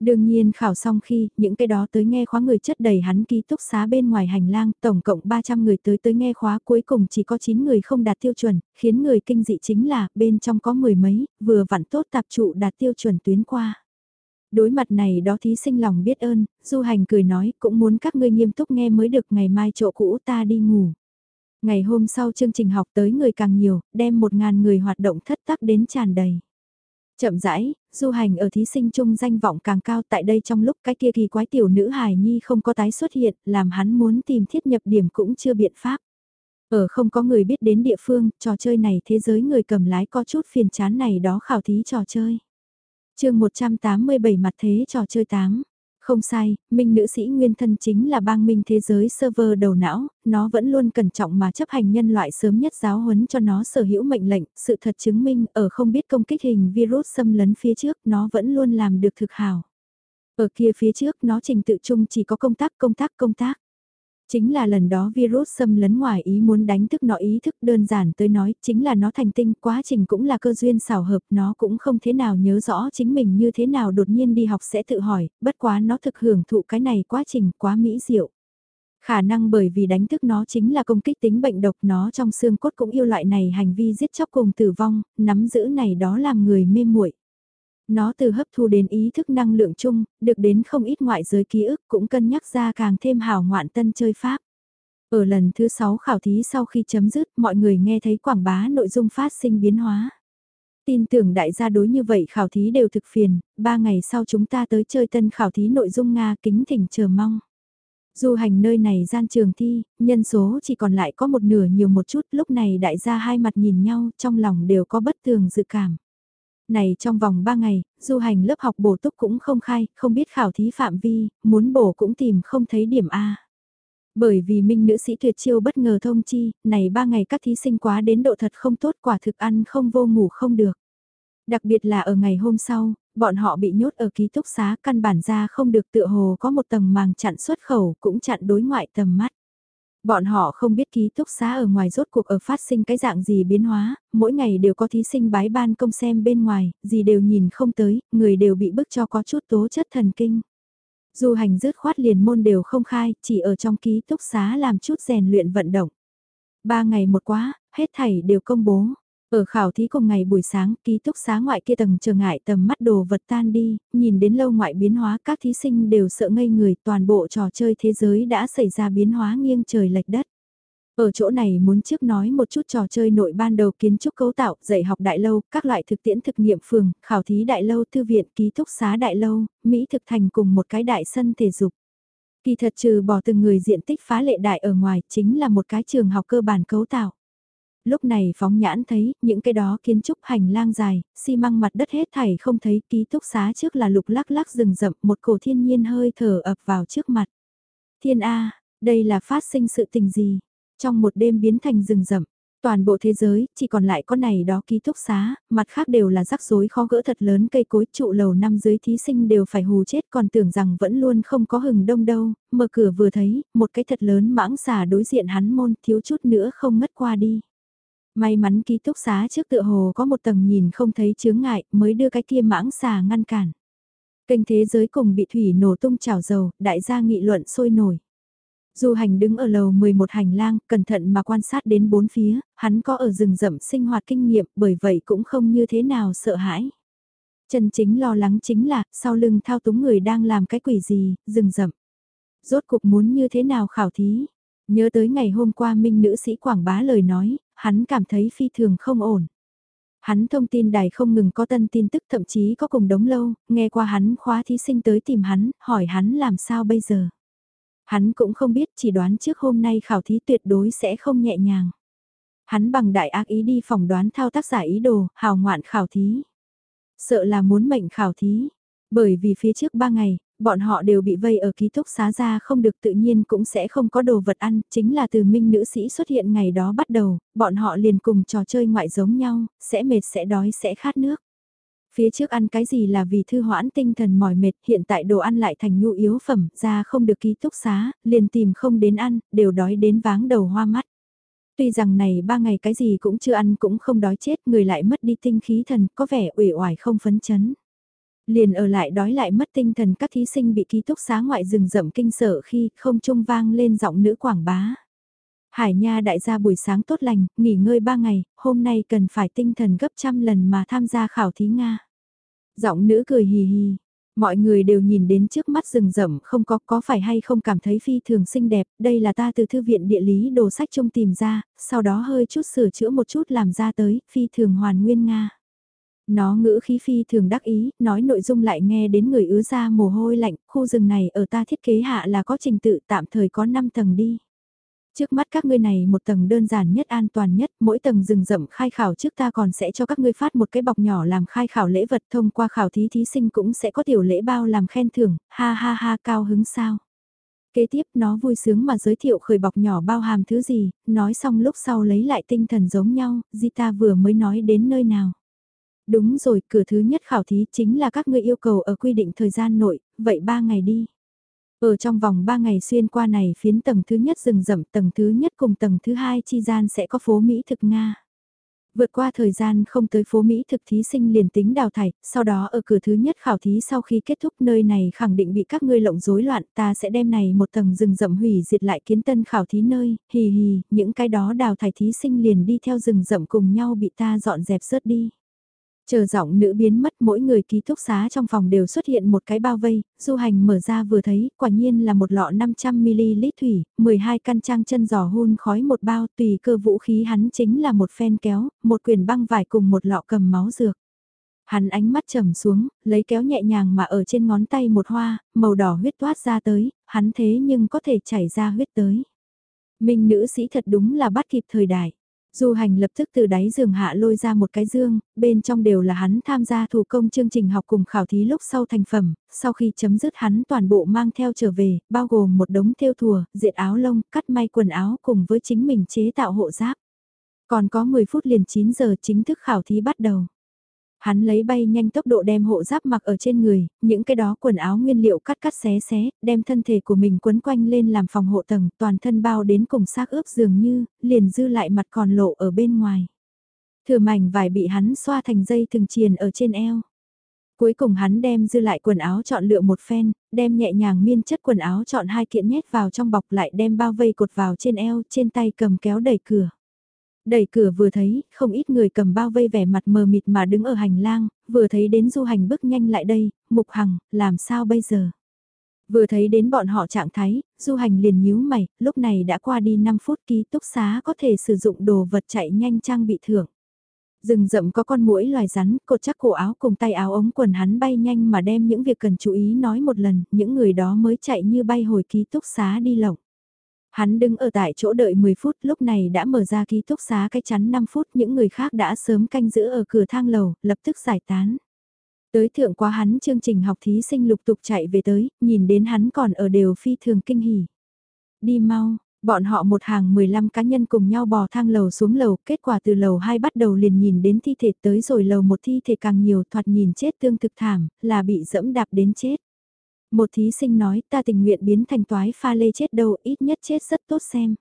Đương nhiên khảo xong khi, những cái đó tới nghe khóa người chất đầy hắn ký túc xá bên ngoài hành lang, tổng cộng 300 người tới tới nghe khóa cuối cùng chỉ có 9 người không đạt tiêu chuẩn, khiến người kinh dị chính là, bên trong có mười mấy, vừa vặn tốt tạp trụ đạt tiêu chuẩn tuyến qua. Đối mặt này đó thí sinh lòng biết ơn, du hành cười nói cũng muốn các ngươi nghiêm túc nghe mới được ngày mai chỗ cũ ta đi ngủ. Ngày hôm sau chương trình học tới người càng nhiều, đem một ngàn người hoạt động thất tắc đến tràn đầy. Chậm rãi, du hành ở thí sinh chung danh vọng càng cao tại đây trong lúc cái kia kỳ quái tiểu nữ hài nhi không có tái xuất hiện, làm hắn muốn tìm thiết nhập điểm cũng chưa biện pháp. Ở không có người biết đến địa phương, trò chơi này thế giới người cầm lái có chút phiền chán này đó khảo thí trò chơi chương 187 mặt thế trò chơi 8. Không sai, minh nữ sĩ nguyên thân chính là bang minh thế giới server đầu não, nó vẫn luôn cẩn trọng mà chấp hành nhân loại sớm nhất giáo huấn cho nó sở hữu mệnh lệnh, sự thật chứng minh ở không biết công kích hình virus xâm lấn phía trước nó vẫn luôn làm được thực hào. Ở kia phía trước nó trình tự chung chỉ có công tác công tác công tác. Chính là lần đó virus xâm lấn ngoài ý muốn đánh thức nó ý thức đơn giản tới nói, chính là nó thành tinh, quá trình cũng là cơ duyên xảo hợp, nó cũng không thế nào nhớ rõ chính mình như thế nào đột nhiên đi học sẽ tự hỏi, bất quá nó thực hưởng thụ cái này quá trình quá mỹ diệu. Khả năng bởi vì đánh thức nó chính là công kích tính bệnh độc nó trong xương cốt cũng yêu loại này hành vi giết chóc cùng tử vong, nắm giữ này đó làm người mê muội. Nó từ hấp thu đến ý thức năng lượng chung, được đến không ít ngoại giới ký ức cũng cân nhắc ra càng thêm hào ngoạn tân chơi pháp. Ở lần thứ 6 khảo thí sau khi chấm dứt, mọi người nghe thấy quảng bá nội dung phát sinh biến hóa. Tin tưởng đại gia đối như vậy khảo thí đều thực phiền, ba ngày sau chúng ta tới chơi tân khảo thí nội dung Nga kính thỉnh chờ mong. Du hành nơi này gian trường thi, nhân số chỉ còn lại có một nửa nhiều một chút, lúc này đại gia hai mặt nhìn nhau, trong lòng đều có bất thường dự cảm. Này trong vòng 3 ngày, du hành lớp học bổ túc cũng không khai, không biết khảo thí phạm vi, muốn bổ cũng tìm không thấy điểm A. Bởi vì minh nữ sĩ tuyệt chiêu bất ngờ thông chi, này 3 ngày các thí sinh quá đến độ thật không tốt quả thực ăn không vô ngủ không được. Đặc biệt là ở ngày hôm sau, bọn họ bị nhốt ở ký túc xá căn bản ra không được tựa hồ có một tầng màng chặn xuất khẩu cũng chặn đối ngoại tầm mắt. Bọn họ không biết ký túc xá ở ngoài rốt cuộc ở phát sinh cái dạng gì biến hóa, mỗi ngày đều có thí sinh bái ban công xem bên ngoài, gì đều nhìn không tới, người đều bị bức cho có chút tố chất thần kinh. Du hành dứt khoát liền môn đều không khai, chỉ ở trong ký túc xá làm chút rèn luyện vận động. Ba ngày một quá, hết thảy đều công bố. Ở khảo thí cùng ngày buổi sáng, ký túc xá ngoại kia tầng trở ngại tầm mắt đồ vật tan đi, nhìn đến lâu ngoại biến hóa các thí sinh đều sợ ngây người toàn bộ trò chơi thế giới đã xảy ra biến hóa nghiêng trời lệch đất. Ở chỗ này muốn trước nói một chút trò chơi nội ban đầu kiến trúc cấu tạo, dạy học đại lâu, các loại thực tiễn thực nghiệm phường, khảo thí đại lâu, thư viện, ký túc xá đại lâu, Mỹ thực thành cùng một cái đại sân thể dục. Kỳ thật trừ bỏ từng người diện tích phá lệ đại ở ngoài chính là một cái trường học cơ bản cấu tạo lúc này phóng nhãn thấy, những cái đó kiến trúc hành lang dài, xi măng mặt đất hết thảy không thấy ký túc xá trước là lục lắc lắc rừng rậm, một cổ thiên nhiên hơi thở ập vào trước mặt. Thiên A, đây là phát sinh sự tình gì? Trong một đêm biến thành rừng rậm, toàn bộ thế giới, chỉ còn lại có này đó ký túc xá, mặt khác đều là rắc rối khó gỡ thật lớn cây cối trụ lầu năm dưới thí sinh đều phải hù chết còn tưởng rằng vẫn luôn không có hừng đông đâu, mở cửa vừa thấy, một cái thật lớn mãng xà đối diện hắn môn thiếu chút nữa không ngất qua đi. May mắn ký túc xá trước tựa hồ có một tầng nhìn không thấy chướng ngại mới đưa cái kia mãng xà ngăn cản. Kênh thế giới cùng bị thủy nổ tung chảo dầu, đại gia nghị luận sôi nổi. Du hành đứng ở lầu 11 hành lang, cẩn thận mà quan sát đến bốn phía, hắn có ở rừng rậm sinh hoạt kinh nghiệm bởi vậy cũng không như thế nào sợ hãi. Chân chính lo lắng chính là, sau lưng thao túng người đang làm cái quỷ gì, rừng rậm. Rốt cuộc muốn như thế nào khảo thí, Nhớ tới ngày hôm qua minh nữ sĩ quảng bá lời nói, hắn cảm thấy phi thường không ổn. Hắn thông tin đài không ngừng có tân tin tức thậm chí có cùng đống lâu, nghe qua hắn khóa thí sinh tới tìm hắn, hỏi hắn làm sao bây giờ. Hắn cũng không biết chỉ đoán trước hôm nay khảo thí tuyệt đối sẽ không nhẹ nhàng. Hắn bằng đại ác ý đi phỏng đoán thao tác giả ý đồ, hào ngoạn khảo thí. Sợ là muốn mệnh khảo thí. Bởi vì phía trước ba ngày, bọn họ đều bị vây ở ký túc xá ra không được tự nhiên cũng sẽ không có đồ vật ăn, chính là từ minh nữ sĩ xuất hiện ngày đó bắt đầu, bọn họ liền cùng trò chơi ngoại giống nhau, sẽ mệt sẽ đói sẽ khát nước. Phía trước ăn cái gì là vì thư hoãn tinh thần mỏi mệt, hiện tại đồ ăn lại thành nhu yếu phẩm, ra không được ký túc xá, liền tìm không đến ăn, đều đói đến váng đầu hoa mắt. Tuy rằng này ba ngày cái gì cũng chưa ăn cũng không đói chết, người lại mất đi tinh khí thần, có vẻ uể oải không phấn chấn liền ở lại đói lại mất tinh thần các thí sinh bị ký túc xá ngoại rừng rậm kinh sợ khi không trung vang lên giọng nữ quảng bá. Hải Nha đại gia buổi sáng tốt lành, nghỉ ngơi ba ngày, hôm nay cần phải tinh thần gấp trăm lần mà tham gia khảo thí Nga. Giọng nữ cười hì hì, Mọi người đều nhìn đến trước mắt rừng rậm không có có phải hay không cảm thấy phi thường xinh đẹp, đây là ta từ thư viện địa lý đồ sách chung tìm ra, sau đó hơi chút sửa chữa một chút làm ra tới, phi thường hoàn nguyên Nga. Nó ngữ khí phi thường đắc ý, nói nội dung lại nghe đến người ứa ra mồ hôi lạnh, khu rừng này ở ta thiết kế hạ là có trình tự tạm thời có 5 tầng đi. Trước mắt các ngươi này một tầng đơn giản nhất an toàn nhất, mỗi tầng rừng rậm khai khảo trước ta còn sẽ cho các ngươi phát một cái bọc nhỏ làm khai khảo lễ vật thông qua khảo thí thí sinh cũng sẽ có tiểu lễ bao làm khen thưởng, ha ha ha cao hứng sao. Kế tiếp nó vui sướng mà giới thiệu khởi bọc nhỏ bao hàm thứ gì, nói xong lúc sau lấy lại tinh thần giống nhau, Zita vừa mới nói đến nơi nào. Đúng rồi, cửa thứ nhất khảo thí chính là các ngươi yêu cầu ở quy định thời gian nội, vậy ba ngày đi. Ở trong vòng 3 ngày xuyên qua này phiến tầng thứ nhất rừng rậm tầng thứ nhất cùng tầng thứ hai chi gian sẽ có phố Mỹ thực Nga. Vượt qua thời gian không tới phố Mỹ thực thí sinh liền tính đào thải, sau đó ở cửa thứ nhất khảo thí sau khi kết thúc nơi này khẳng định bị các ngươi lộng rối loạn ta sẽ đem này một tầng rừng rậm hủy diệt lại kiến tân khảo thí nơi, hì hì, những cái đó đào thải thí sinh liền đi theo rừng rậm cùng nhau bị ta dọn dẹp rớt đi. Chờ giọng nữ biến mất mỗi người ký túc xá trong phòng đều xuất hiện một cái bao vây, du hành mở ra vừa thấy, quả nhiên là một lọ 500ml thủy, 12 căn trang chân giò hun khói một bao tùy cơ vũ khí hắn chính là một phen kéo, một quyển băng vải cùng một lọ cầm máu dược. Hắn ánh mắt trầm xuống, lấy kéo nhẹ nhàng mà ở trên ngón tay một hoa, màu đỏ huyết toát ra tới, hắn thế nhưng có thể chảy ra huyết tới. Minh nữ sĩ thật đúng là bắt kịp thời đại. Du hành lập tức từ đáy giường hạ lôi ra một cái dương, bên trong đều là hắn tham gia thủ công chương trình học cùng khảo thí lúc sau thành phẩm, sau khi chấm dứt hắn toàn bộ mang theo trở về, bao gồm một đống thêu thùa, diệt áo lông, cắt may quần áo cùng với chính mình chế tạo hộ giáp. Còn có 10 phút liền 9 giờ chính thức khảo thí bắt đầu. Hắn lấy bay nhanh tốc độ đem hộ giáp mặc ở trên người, những cái đó quần áo nguyên liệu cắt cắt xé xé, đem thân thể của mình quấn quanh lên làm phòng hộ tầng, toàn thân bao đến cùng xác ướp dường như, liền dư lại mặt còn lộ ở bên ngoài. Thừa mảnh vải bị hắn xoa thành dây thường triền ở trên eo. Cuối cùng hắn đem dư lại quần áo chọn lựa một phen, đem nhẹ nhàng miên chất quần áo chọn hai kiện nhét vào trong bọc lại đem bao vây cột vào trên eo, trên tay cầm kéo đẩy cửa. Đẩy cửa vừa thấy, không ít người cầm bao vây vẻ mặt mờ mịt mà đứng ở hành lang, vừa thấy đến du hành bước nhanh lại đây, mục hằng, làm sao bây giờ? Vừa thấy đến bọn họ trạng thái, du hành liền nhíu mày, lúc này đã qua đi 5 phút ký túc xá có thể sử dụng đồ vật chạy nhanh trang bị thưởng. Rừng rậm có con mũi loài rắn, cột chắc cổ áo cùng tay áo ống quần hắn bay nhanh mà đem những việc cần chú ý nói một lần, những người đó mới chạy như bay hồi ký túc xá đi lộng. Hắn đứng ở tại chỗ đợi 10 phút lúc này đã mở ra ký túc xá cái chắn 5 phút những người khác đã sớm canh giữ ở cửa thang lầu, lập tức giải tán. Tới thượng quá hắn chương trình học thí sinh lục tục chạy về tới, nhìn đến hắn còn ở đều phi thường kinh hỉ. Đi mau, bọn họ một hàng 15 cá nhân cùng nhau bò thang lầu xuống lầu, kết quả từ lầu 2 bắt đầu liền nhìn đến thi thể tới rồi lầu một thi thể càng nhiều thoạt nhìn chết tương thực thảm, là bị dẫm đạp đến chết. Một thí sinh nói ta tình nguyện biến thành toái pha lê chết đâu ít nhất chết rất tốt xem.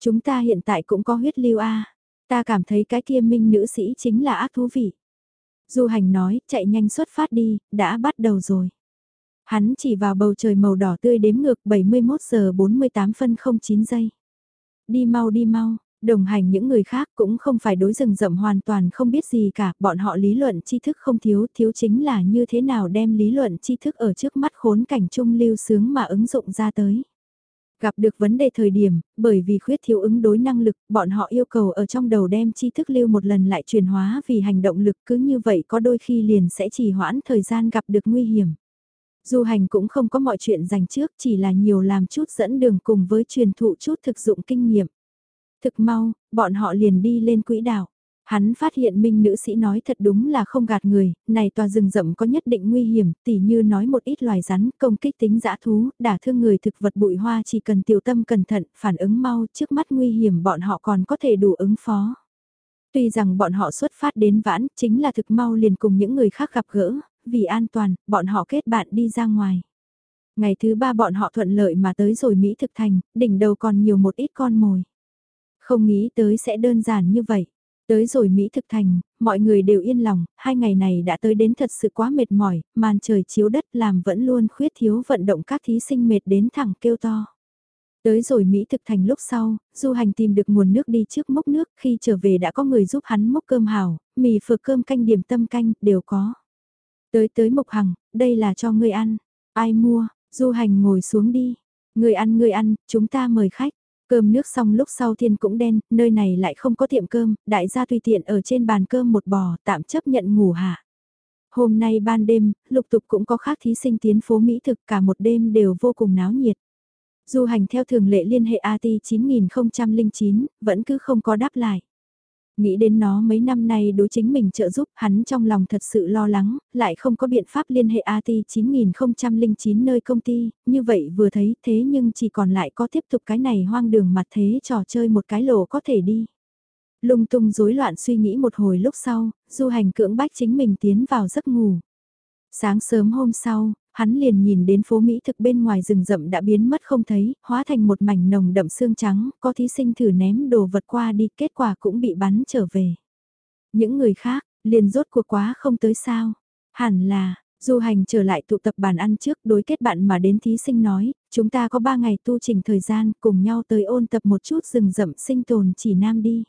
Chúng ta hiện tại cũng có huyết lưu A. Ta cảm thấy cái kia minh nữ sĩ chính là ác thú vị. Du hành nói, chạy nhanh xuất phát đi, đã bắt đầu rồi. Hắn chỉ vào bầu trời màu đỏ tươi đếm ngược 71 giờ 48 phân 09 giây. Đi mau đi mau, Đồng hành những người khác cũng không phải đối rừng rậm hoàn toàn không biết gì cả, bọn họ lý luận tri thức không thiếu, thiếu chính là như thế nào đem lý luận tri thức ở trước mắt khốn cảnh trung lưu sướng mà ứng dụng ra tới. Gặp được vấn đề thời điểm, bởi vì khuyết thiếu ứng đối năng lực, bọn họ yêu cầu ở trong đầu đem tri thức lưu một lần lại truyền hóa vì hành động lực cứ như vậy có đôi khi liền sẽ chỉ hoãn thời gian gặp được nguy hiểm. Du hành cũng không có mọi chuyện dành trước chỉ là nhiều làm chút dẫn đường cùng với truyền thụ chút thực dụng kinh nghiệm. Thực mau, bọn họ liền đi lên quỹ đạo. Hắn phát hiện minh nữ sĩ nói thật đúng là không gạt người, này tòa rừng rậm có nhất định nguy hiểm, tỉ như nói một ít loài rắn, công kích tính dã thú, đả thương người thực vật bụi hoa chỉ cần tiểu tâm cẩn thận, phản ứng mau, trước mắt nguy hiểm bọn họ còn có thể đủ ứng phó. Tuy rằng bọn họ xuất phát đến vãn, chính là thực mau liền cùng những người khác gặp gỡ, vì an toàn, bọn họ kết bạn đi ra ngoài. Ngày thứ ba bọn họ thuận lợi mà tới rồi Mỹ thực thành, đỉnh đầu còn nhiều một ít con mồi. Không nghĩ tới sẽ đơn giản như vậy. Tới rồi Mỹ thực thành, mọi người đều yên lòng, hai ngày này đã tới đến thật sự quá mệt mỏi, màn trời chiếu đất làm vẫn luôn khuyết thiếu vận động các thí sinh mệt đến thẳng kêu to. Tới rồi Mỹ thực thành lúc sau, du hành tìm được nguồn nước đi trước mốc nước, khi trở về đã có người giúp hắn mốc cơm hào, mì phở cơm canh điểm tâm canh, đều có. Tới tới Mục Hằng, đây là cho ngươi ăn. Ai mua, Du Hành ngồi xuống đi. Ngươi ăn ngươi ăn, chúng ta mời khách. Cơm nước xong lúc sau thiên cũng đen, nơi này lại không có tiệm cơm, đại gia tùy tiện ở trên bàn cơm một bò, tạm chấp nhận ngủ hạ. Hôm nay ban đêm, lục tục cũng có khác thí sinh tiến phố Mỹ thực cả một đêm đều vô cùng náo nhiệt. Du hành theo thường lệ liên hệ AT 9009, vẫn cứ không có đáp lại. Nghĩ đến nó mấy năm nay đối chính mình trợ giúp hắn trong lòng thật sự lo lắng, lại không có biện pháp liên hệ AT 9009 nơi công ty, như vậy vừa thấy thế nhưng chỉ còn lại có tiếp tục cái này hoang đường mặt thế trò chơi một cái lỗ có thể đi. Lung tung rối loạn suy nghĩ một hồi lúc sau, du hành cưỡng bách chính mình tiến vào giấc ngủ. Sáng sớm hôm sau, hắn liền nhìn đến phố Mỹ thực bên ngoài rừng rậm đã biến mất không thấy, hóa thành một mảnh nồng đậm xương trắng, có thí sinh thử ném đồ vật qua đi, kết quả cũng bị bắn trở về. Những người khác, liền rốt cuộc quá không tới sao. Hẳn là, du hành trở lại tụ tập bàn ăn trước đối kết bạn mà đến thí sinh nói, chúng ta có 3 ngày tu trình thời gian cùng nhau tới ôn tập một chút rừng rậm sinh tồn chỉ nam đi.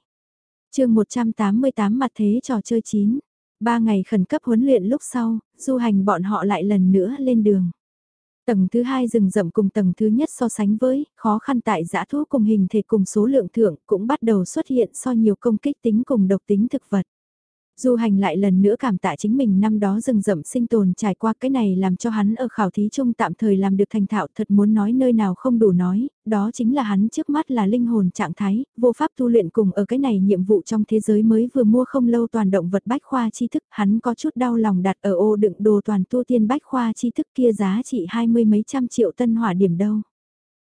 chương 188 mặt thế trò chơi 9 Ba ngày khẩn cấp huấn luyện lúc sau, du hành bọn họ lại lần nữa lên đường. Tầng thứ hai rừng rậm cùng tầng thứ nhất so sánh với, khó khăn tại giã thú cùng hình thể cùng số lượng thượng cũng bắt đầu xuất hiện so nhiều công kích tính cùng độc tính thực vật. Du hành lại lần nữa cảm tạ chính mình năm đó rừng rậm sinh tồn trải qua cái này làm cho hắn ở khảo thí chung tạm thời làm được thành thạo thật muốn nói nơi nào không đủ nói, đó chính là hắn trước mắt là linh hồn trạng thái, vô pháp tu luyện cùng ở cái này nhiệm vụ trong thế giới mới vừa mua không lâu toàn động vật bách khoa tri thức, hắn có chút đau lòng đặt ở ô đựng đồ toàn tu tiên bách khoa tri thức kia giá trị hai mươi mấy trăm triệu tân hỏa điểm đâu.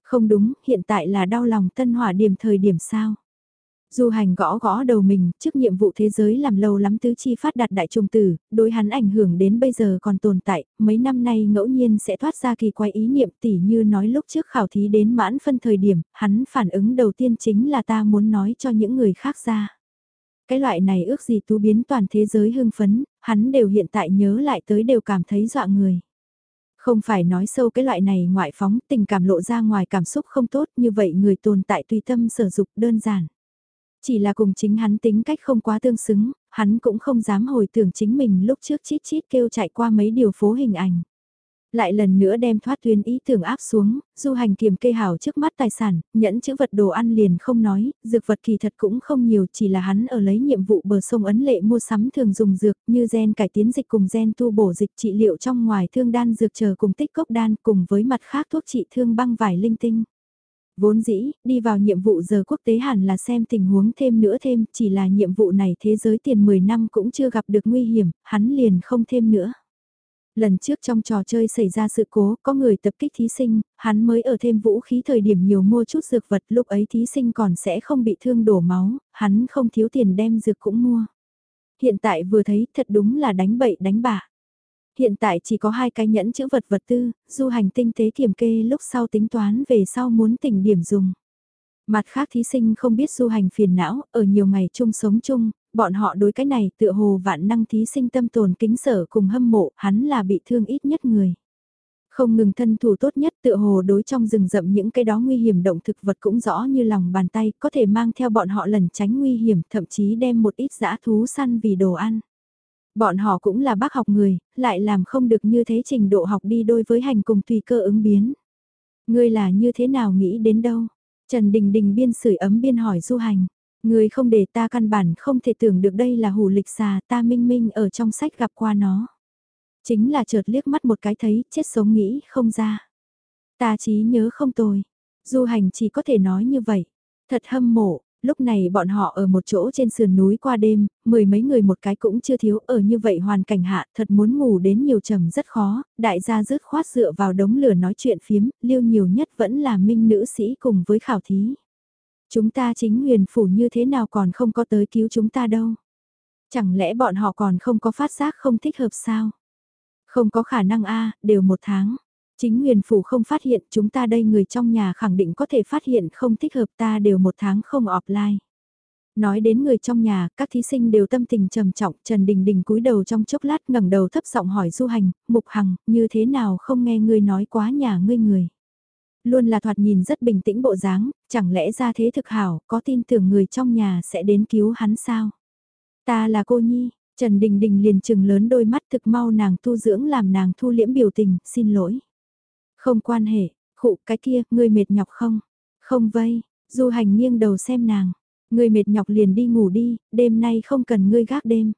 Không đúng, hiện tại là đau lòng tân hỏa điểm thời điểm sao? Du hành gõ gõ đầu mình, trước nhiệm vụ thế giới làm lâu lắm tứ chi phát đạt đại trùng tử, đối hắn ảnh hưởng đến bây giờ còn tồn tại, mấy năm nay ngẫu nhiên sẽ thoát ra kỳ quái ý niệm tỉ như nói lúc trước khảo thí đến mãn phân thời điểm, hắn phản ứng đầu tiên chính là ta muốn nói cho những người khác ra. Cái loại này ước gì tú biến toàn thế giới hưng phấn, hắn đều hiện tại nhớ lại tới đều cảm thấy dọa người. Không phải nói sâu cái loại này ngoại phóng tình cảm lộ ra ngoài cảm xúc không tốt như vậy người tồn tại tùy tâm sở dục đơn giản. Chỉ là cùng chính hắn tính cách không quá tương xứng, hắn cũng không dám hồi tưởng chính mình lúc trước chít chít kêu chạy qua mấy điều phố hình ảnh. Lại lần nữa đem thoát tuyến ý tưởng áp xuống, du hành kiềm kê hảo trước mắt tài sản, nhẫn chữ vật đồ ăn liền không nói, dược vật kỳ thật cũng không nhiều chỉ là hắn ở lấy nhiệm vụ bờ sông ấn lệ mua sắm thường dùng dược như gen cải tiến dịch cùng gen tu bổ dịch trị liệu trong ngoài thương đan dược chờ cùng tích cốc đan cùng với mặt khác thuốc trị thương băng vải linh tinh. Vốn dĩ, đi vào nhiệm vụ giờ quốc tế hẳn là xem tình huống thêm nữa thêm, chỉ là nhiệm vụ này thế giới tiền 10 năm cũng chưa gặp được nguy hiểm, hắn liền không thêm nữa. Lần trước trong trò chơi xảy ra sự cố, có người tập kích thí sinh, hắn mới ở thêm vũ khí thời điểm nhiều mua chút dược vật, lúc ấy thí sinh còn sẽ không bị thương đổ máu, hắn không thiếu tiền đem dược cũng mua. Hiện tại vừa thấy thật đúng là đánh bậy đánh bạ. Hiện tại chỉ có hai cái nhẫn chữ vật vật tư, du hành tinh tế kiểm kê lúc sau tính toán về sau muốn tỉnh điểm dùng. Mặt khác thí sinh không biết du hành phiền não, ở nhiều ngày chung sống chung, bọn họ đối cái này tựa hồ vạn năng thí sinh tâm tồn kính sở cùng hâm mộ, hắn là bị thương ít nhất người. Không ngừng thân thủ tốt nhất tựa hồ đối trong rừng rậm những cái đó nguy hiểm động thực vật cũng rõ như lòng bàn tay, có thể mang theo bọn họ lần tránh nguy hiểm, thậm chí đem một ít dã thú săn vì đồ ăn. Bọn họ cũng là bác học người, lại làm không được như thế trình độ học đi đôi với hành cùng tùy cơ ứng biến. Ngươi là như thế nào nghĩ đến đâu? Trần Đình Đình biên sưởi ấm biên hỏi du hành. Ngươi không để ta căn bản không thể tưởng được đây là hủ lịch xà ta minh minh ở trong sách gặp qua nó. Chính là chợt liếc mắt một cái thấy chết sống nghĩ không ra. Ta trí nhớ không tồi. Du hành chỉ có thể nói như vậy. Thật hâm mộ, Lúc này bọn họ ở một chỗ trên sườn núi qua đêm, mười mấy người một cái cũng chưa thiếu ở như vậy hoàn cảnh hạ thật muốn ngủ đến nhiều trầm rất khó, đại gia rứt khoát dựa vào đống lửa nói chuyện phiếm, liêu nhiều nhất vẫn là minh nữ sĩ cùng với khảo thí. Chúng ta chính huyền phủ như thế nào còn không có tới cứu chúng ta đâu. Chẳng lẽ bọn họ còn không có phát giác không thích hợp sao? Không có khả năng a đều một tháng. Chính huyền phủ không phát hiện chúng ta đây người trong nhà khẳng định có thể phát hiện không thích hợp ta đều một tháng không offline. Nói đến người trong nhà, các thí sinh đều tâm tình trầm trọng, Trần Đình Đình cúi đầu trong chốc lát ngẩng đầu thấp giọng hỏi Du Hành, Mục Hằng, như thế nào không nghe ngươi nói quá nhà ngươi người. Luôn là thoạt nhìn rất bình tĩnh bộ dáng, chẳng lẽ ra thế thực hảo, có tin tưởng người trong nhà sẽ đến cứu hắn sao? Ta là cô Nhi, Trần Đình Đình liền chừng lớn đôi mắt thực mau nàng tu dưỡng làm nàng thu liễm biểu tình, xin lỗi. Không quan hệ, khụ cái kia, ngươi mệt nhọc không? Không vây, du hành nghiêng đầu xem nàng. Ngươi mệt nhọc liền đi ngủ đi, đêm nay không cần ngươi gác đêm.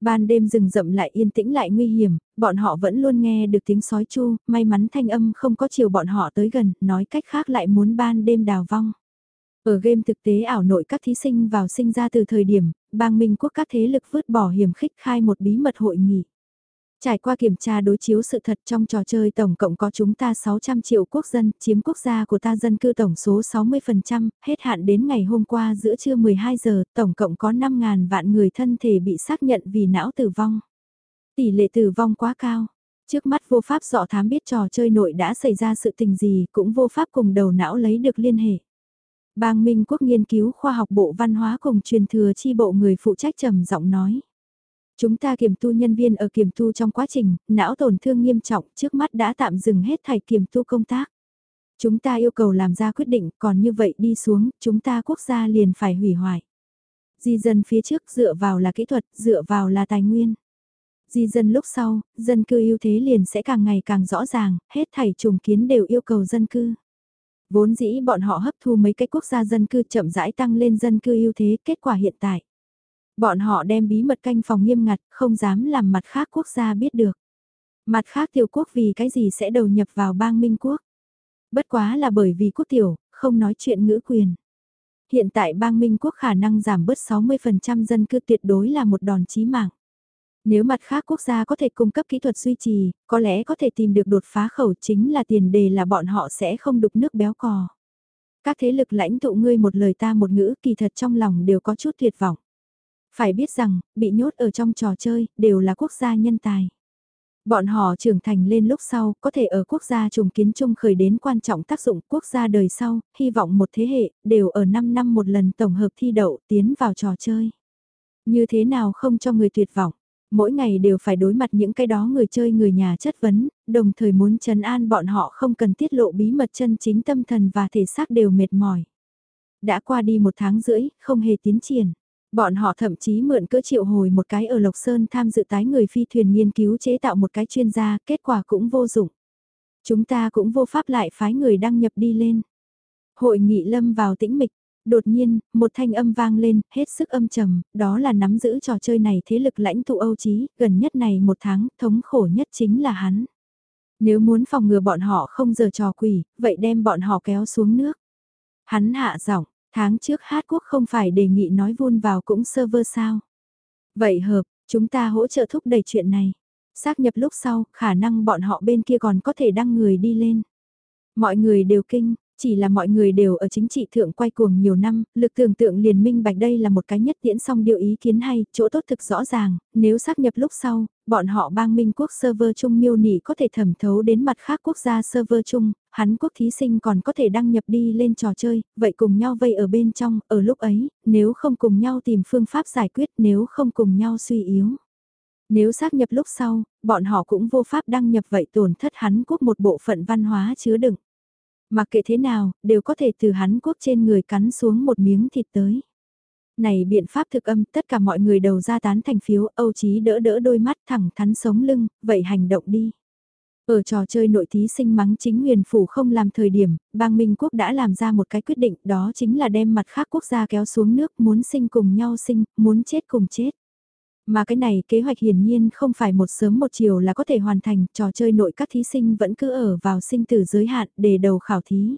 Ban đêm rừng rậm lại yên tĩnh lại nguy hiểm, bọn họ vẫn luôn nghe được tiếng sói chu, may mắn thanh âm không có chiều bọn họ tới gần, nói cách khác lại muốn ban đêm đào vong. Ở game thực tế ảo nội các thí sinh vào sinh ra từ thời điểm, bang minh quốc các thế lực vứt bỏ hiểm khích khai một bí mật hội nghị. Trải qua kiểm tra đối chiếu sự thật trong trò chơi tổng cộng có chúng ta 600 triệu quốc dân, chiếm quốc gia của ta dân cư tổng số 60%, hết hạn đến ngày hôm qua giữa trưa 12 giờ, tổng cộng có 5.000 vạn người thân thể bị xác nhận vì não tử vong. Tỷ lệ tử vong quá cao. Trước mắt vô pháp dọ thám biết trò chơi nội đã xảy ra sự tình gì, cũng vô pháp cùng đầu não lấy được liên hệ. Bang Minh Quốc nghiên cứu khoa học bộ văn hóa cùng truyền thừa chi bộ người phụ trách trầm giọng nói. Chúng ta kiểm tu nhân viên ở kiểm tu trong quá trình, não tổn thương nghiêm trọng trước mắt đã tạm dừng hết thảy kiểm tu công tác. Chúng ta yêu cầu làm ra quyết định, còn như vậy đi xuống, chúng ta quốc gia liền phải hủy hoại. Di dân phía trước dựa vào là kỹ thuật, dựa vào là tài nguyên. Di dân lúc sau, dân cư ưu thế liền sẽ càng ngày càng rõ ràng, hết thảy trùng kiến đều yêu cầu dân cư. Vốn dĩ bọn họ hấp thu mấy cái quốc gia dân cư chậm rãi tăng lên dân cư ưu thế, kết quả hiện tại. Bọn họ đem bí mật canh phòng nghiêm ngặt, không dám làm mặt khác quốc gia biết được. Mặt khác tiểu quốc vì cái gì sẽ đầu nhập vào bang Minh quốc. Bất quá là bởi vì quốc tiểu, không nói chuyện ngữ quyền. Hiện tại bang Minh quốc khả năng giảm bớt 60% dân cư tuyệt đối là một đòn chí mạng. Nếu mặt khác quốc gia có thể cung cấp kỹ thuật duy trì, có lẽ có thể tìm được đột phá khẩu chính là tiền đề là bọn họ sẽ không đục nước béo cò. Các thế lực lãnh tụ ngươi một lời ta một ngữ kỳ thật trong lòng đều có chút tuyệt vọng. Phải biết rằng, bị nhốt ở trong trò chơi, đều là quốc gia nhân tài. Bọn họ trưởng thành lên lúc sau, có thể ở quốc gia trùng kiến chung khởi đến quan trọng tác dụng quốc gia đời sau, hy vọng một thế hệ, đều ở 5 năm một lần tổng hợp thi đậu tiến vào trò chơi. Như thế nào không cho người tuyệt vọng, mỗi ngày đều phải đối mặt những cái đó người chơi người nhà chất vấn, đồng thời muốn trấn an bọn họ không cần tiết lộ bí mật chân chính tâm thần và thể xác đều mệt mỏi. Đã qua đi một tháng rưỡi, không hề tiến triển. Bọn họ thậm chí mượn cỡ triệu hồi một cái ở Lộc Sơn tham dự tái người phi thuyền nghiên cứu chế tạo một cái chuyên gia, kết quả cũng vô dụng. Chúng ta cũng vô pháp lại phái người đăng nhập đi lên. Hội nghị lâm vào tĩnh mịch, đột nhiên, một thanh âm vang lên, hết sức âm trầm, đó là nắm giữ trò chơi này thế lực lãnh tụ Âu Chí, gần nhất này một tháng, thống khổ nhất chính là hắn. Nếu muốn phòng ngừa bọn họ không giờ trò quỷ, vậy đem bọn họ kéo xuống nước. Hắn hạ giọng, Tháng trước hát quốc không phải đề nghị nói vun vào cũng server sao. Vậy hợp, chúng ta hỗ trợ thúc đẩy chuyện này. Xác nhập lúc sau, khả năng bọn họ bên kia còn có thể đăng người đi lên. Mọi người đều kinh, chỉ là mọi người đều ở chính trị thượng quay cuồng nhiều năm, lực tưởng tượng liền minh bạch đây là một cái nhất tiễn song điều ý kiến hay, chỗ tốt thực rõ ràng, nếu xác nhập lúc sau, bọn họ bang minh quốc server chung miêu nỉ có thể thẩm thấu đến mặt khác quốc gia server chung, hắn quốc thí sinh còn có thể đăng nhập đi lên trò chơi, vậy cùng nhau vây ở bên trong, ở lúc ấy, nếu không cùng nhau tìm phương pháp giải quyết, nếu không cùng nhau suy yếu. Nếu xác nhập lúc sau, bọn họ cũng vô pháp đăng nhập vậy tổn thất hắn quốc một bộ phận văn hóa chứa đựng. Mặc kệ thế nào, đều có thể từ hắn quốc trên người cắn xuống một miếng thịt tới. Này biện pháp thực âm, tất cả mọi người đầu ra tán thành phiếu, Âu Chí đỡ đỡ đôi mắt thẳng thắn sống lưng, vậy hành động đi. Ở trò chơi nội thí sinh mắng chính huyền phủ không làm thời điểm, bang Minh Quốc đã làm ra một cái quyết định đó chính là đem mặt khác quốc gia kéo xuống nước muốn sinh cùng nhau sinh, muốn chết cùng chết. Mà cái này kế hoạch hiển nhiên không phải một sớm một chiều là có thể hoàn thành, trò chơi nội các thí sinh vẫn cứ ở vào sinh tử giới hạn để đầu khảo thí.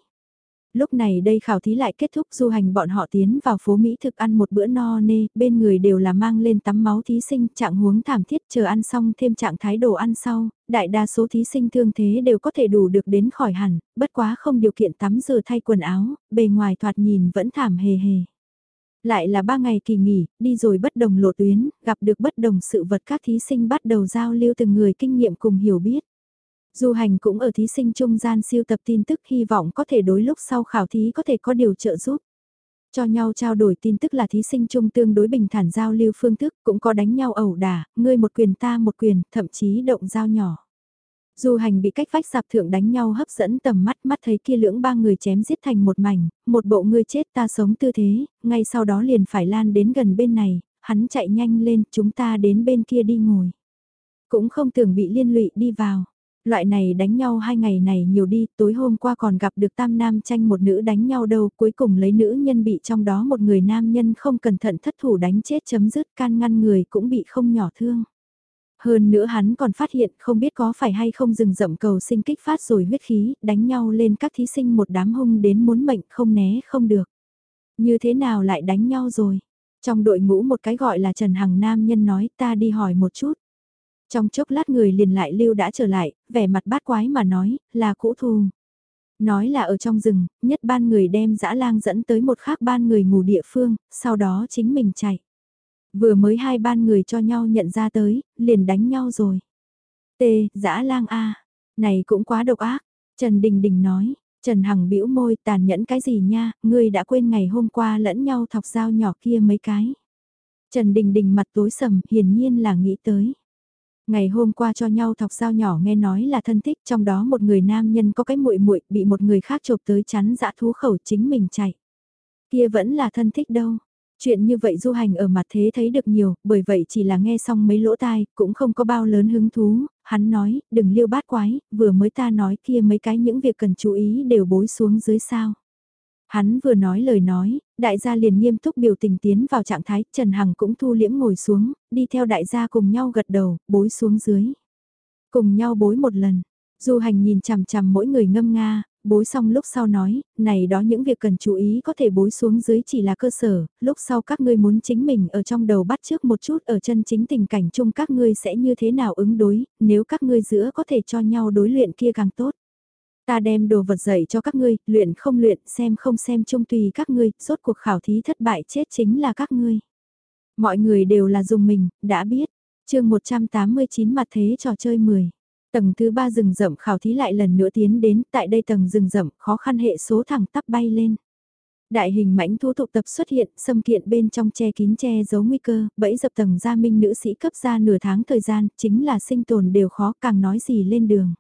Lúc này đây khảo thí lại kết thúc du hành bọn họ tiến vào phố Mỹ thực ăn một bữa no nê, bên người đều là mang lên tắm máu thí sinh, trạng huống thảm thiết chờ ăn xong thêm trạng thái đồ ăn sau, đại đa số thí sinh thương thế đều có thể đủ được đến khỏi hẳn, bất quá không điều kiện tắm rửa thay quần áo, bề ngoài thoạt nhìn vẫn thảm hề hề. Lại là ba ngày kỳ nghỉ, đi rồi bất đồng lộ tuyến, gặp được bất đồng sự vật các thí sinh bắt đầu giao lưu từng người kinh nghiệm cùng hiểu biết. Du hành cũng ở thí sinh trung gian siêu tập tin tức hy vọng có thể đối lúc sau khảo thí có thể có điều trợ giúp. Cho nhau trao đổi tin tức là thí sinh trung tương đối bình thản giao lưu phương thức, cũng có đánh nhau ẩu đả, ngươi một quyền ta một quyền, thậm chí động dao nhỏ. Du hành bị cách vách sạp thượng đánh nhau hấp dẫn tầm mắt mắt thấy kia lưỡng ba người chém giết thành một mảnh, một bộ ngươi chết ta sống tư thế, ngay sau đó liền phải lan đến gần bên này, hắn chạy nhanh lên, chúng ta đến bên kia đi ngồi. Cũng không tưởng bị liên lụy đi vào. Loại này đánh nhau hai ngày này nhiều đi, tối hôm qua còn gặp được tam nam tranh một nữ đánh nhau đâu, cuối cùng lấy nữ nhân bị trong đó một người nam nhân không cẩn thận thất thủ đánh chết chấm dứt can ngăn người cũng bị không nhỏ thương. Hơn nữa hắn còn phát hiện không biết có phải hay không dừng rậm cầu sinh kích phát rồi huyết khí, đánh nhau lên các thí sinh một đám hung đến muốn mệnh không né không được. Như thế nào lại đánh nhau rồi? Trong đội ngũ một cái gọi là Trần Hằng Nam nhân nói ta đi hỏi một chút. Trong chốc lát người liền lại lưu đã trở lại, vẻ mặt bát quái mà nói, là cũ thù. Nói là ở trong rừng, nhất ban người đem dã lang dẫn tới một khác ban người ngủ địa phương, sau đó chính mình chạy. Vừa mới hai ban người cho nhau nhận ra tới, liền đánh nhau rồi. T, dã lang A, này cũng quá độc ác, Trần Đình Đình nói, Trần Hằng bĩu môi tàn nhẫn cái gì nha, ngươi đã quên ngày hôm qua lẫn nhau thọc dao nhỏ kia mấy cái. Trần Đình Đình mặt tối sầm, hiển nhiên là nghĩ tới. Ngày hôm qua cho nhau thọc dao nhỏ nghe nói là thân thích, trong đó một người nam nhân có cái muội muội bị một người khác chộp tới chắn dã thú khẩu chính mình chạy. Kia vẫn là thân thích đâu. Chuyện như vậy du hành ở mặt thế thấy được nhiều, bởi vậy chỉ là nghe xong mấy lỗ tai, cũng không có bao lớn hứng thú, hắn nói, đừng liêu bát quái, vừa mới ta nói kia mấy cái những việc cần chú ý đều bối xuống dưới sao. Hắn vừa nói lời nói, đại gia liền nghiêm túc biểu tình tiến vào trạng thái, Trần Hằng cũng thu liễm ngồi xuống, đi theo đại gia cùng nhau gật đầu, bối xuống dưới. Cùng nhau bối một lần, du hành nhìn chằm chằm mỗi người ngâm nga, bối xong lúc sau nói, này đó những việc cần chú ý có thể bối xuống dưới chỉ là cơ sở, lúc sau các ngươi muốn chính mình ở trong đầu bắt trước một chút ở chân chính tình cảnh chung các ngươi sẽ như thế nào ứng đối, nếu các ngươi giữa có thể cho nhau đối luyện kia càng tốt. Ta đem đồ vật dạy cho các ngươi, luyện không luyện, xem không xem chung tùy các ngươi, rốt cuộc khảo thí thất bại chết chính là các ngươi. Mọi người đều là dùng mình, đã biết. chương 189 mặt thế trò chơi 10. Tầng thứ ba rừng rậm khảo thí lại lần nữa tiến đến, tại đây tầng rừng rậm khó khăn hệ số thẳng tắp bay lên. Đại hình mãnh thú tụ tập xuất hiện, xâm kiện bên trong che kín che giấu nguy cơ, bẫy dập tầng gia minh nữ sĩ cấp ra nửa tháng thời gian, chính là sinh tồn đều khó càng nói gì lên đường.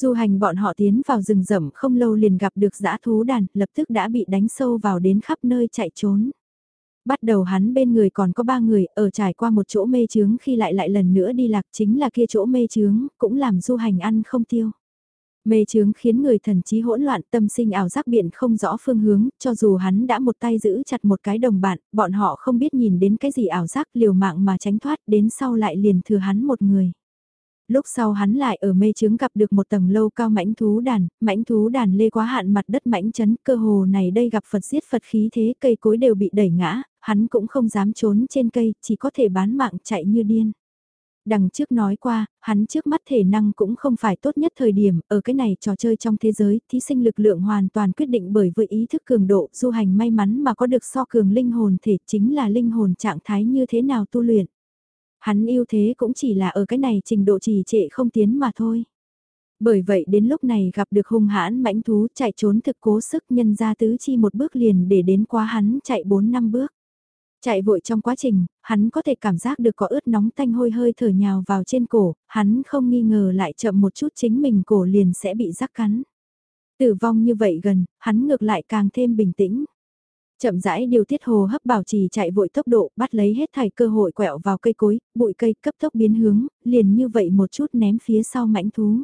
Du hành bọn họ tiến vào rừng rậm không lâu liền gặp được dã thú đàn, lập tức đã bị đánh sâu vào đến khắp nơi chạy trốn. Bắt đầu hắn bên người còn có ba người, ở trải qua một chỗ mê chướng khi lại lại lần nữa đi lạc chính là kia chỗ mê chướng, cũng làm du hành ăn không tiêu. Mê chướng khiến người thần trí hỗn loạn tâm sinh ảo giác biện không rõ phương hướng, cho dù hắn đã một tay giữ chặt một cái đồng bạn, bọn họ không biết nhìn đến cái gì ảo giác liều mạng mà tránh thoát đến sau lại liền thừa hắn một người lúc sau hắn lại ở mê trướng gặp được một tầng lâu cao mãnh thú đàn, mãnh thú đàn lê quá hạn mặt đất mãnh chấn, cơ hồ này đây gặp Phật giết Phật khí thế cây cối đều bị đẩy ngã, hắn cũng không dám trốn trên cây, chỉ có thể bán mạng chạy như điên. Đằng trước nói qua, hắn trước mắt thể năng cũng không phải tốt nhất thời điểm, ở cái này trò chơi trong thế giới, thí sinh lực lượng hoàn toàn quyết định bởi với ý thức cường độ, du hành may mắn mà có được so cường linh hồn thể chính là linh hồn trạng thái như thế nào tu luyện. Hắn yêu thế cũng chỉ là ở cái này trình độ trì trệ không tiến mà thôi. Bởi vậy đến lúc này gặp được hung hãn mãnh thú chạy trốn thực cố sức nhân ra tứ chi một bước liền để đến quá hắn chạy 4 năm bước. Chạy vội trong quá trình, hắn có thể cảm giác được có ướt nóng tanh hôi hơi thở nhào vào trên cổ, hắn không nghi ngờ lại chậm một chút chính mình cổ liền sẽ bị rắc cắn. Tử vong như vậy gần, hắn ngược lại càng thêm bình tĩnh. Chậm rãi điều tiết hồ hấp bảo trì chạy vội tốc độ, bắt lấy hết thảy cơ hội quẹo vào cây cối, bụi cây cấp tốc biến hướng, liền như vậy một chút ném phía sau mãnh thú.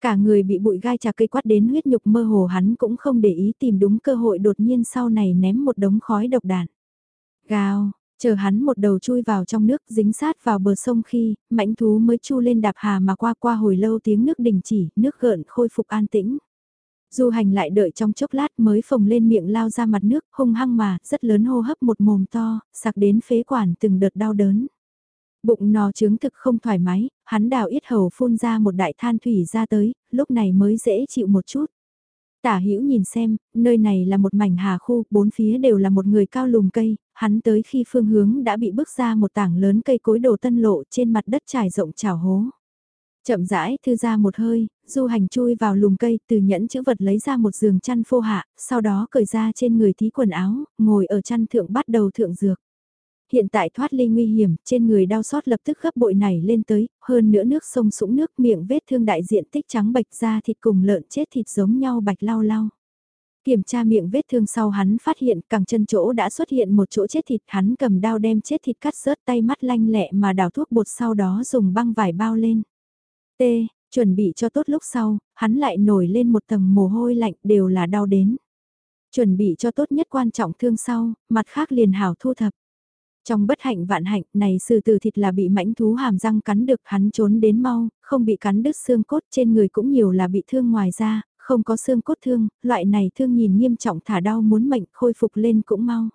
Cả người bị bụi gai trà cây quát đến huyết nhục mơ hồ hắn cũng không để ý tìm đúng cơ hội đột nhiên sau này ném một đống khói độc đạn. Gào, chờ hắn một đầu chui vào trong nước dính sát vào bờ sông khi, mãnh thú mới chu lên đạp hà mà qua qua hồi lâu tiếng nước đình chỉ, nước gợn khôi phục an tĩnh. Du hành lại đợi trong chốc lát mới phồng lên miệng lao ra mặt nước, hung hăng mà, rất lớn hô hấp một mồm to, sặc đến phế quản từng đợt đau đớn. Bụng no trướng thực không thoải mái, hắn đào yết hầu phun ra một đại than thủy ra tới, lúc này mới dễ chịu một chút. Tả hữu nhìn xem, nơi này là một mảnh hà khu, bốn phía đều là một người cao lùm cây, hắn tới khi phương hướng đã bị bước ra một tảng lớn cây cối đồ tân lộ trên mặt đất trải rộng trào hố. Chậm rãi thư ra một hơi, du hành chui vào lùm cây từ nhẫn chữ vật lấy ra một giường chăn phô hạ, sau đó cởi ra trên người thí quần áo, ngồi ở chăn thượng bắt đầu thượng dược. Hiện tại thoát ly nguy hiểm, trên người đau xót lập tức gấp bội này lên tới, hơn nữa nước sông sũng nước miệng vết thương đại diện tích trắng bạch ra thịt cùng lợn chết thịt giống nhau bạch lau lau. Kiểm tra miệng vết thương sau hắn phát hiện càng chân chỗ đã xuất hiện một chỗ chết thịt hắn cầm dao đem chết thịt cắt rớt tay mắt lanh lẹ mà đào thuốc bột sau đó dùng băng vải bao lên. T. Chuẩn bị cho tốt lúc sau, hắn lại nổi lên một tầng mồ hôi lạnh đều là đau đến. Chuẩn bị cho tốt nhất quan trọng thương sau, mặt khác liền hảo thu thập. Trong bất hạnh vạn hạnh này sư tử thịt là bị mãnh thú hàm răng cắn được hắn trốn đến mau, không bị cắn đứt xương cốt trên người cũng nhiều là bị thương ngoài ra, không có xương cốt thương, loại này thương nhìn nghiêm trọng thả đau muốn mệnh khôi phục lên cũng mau.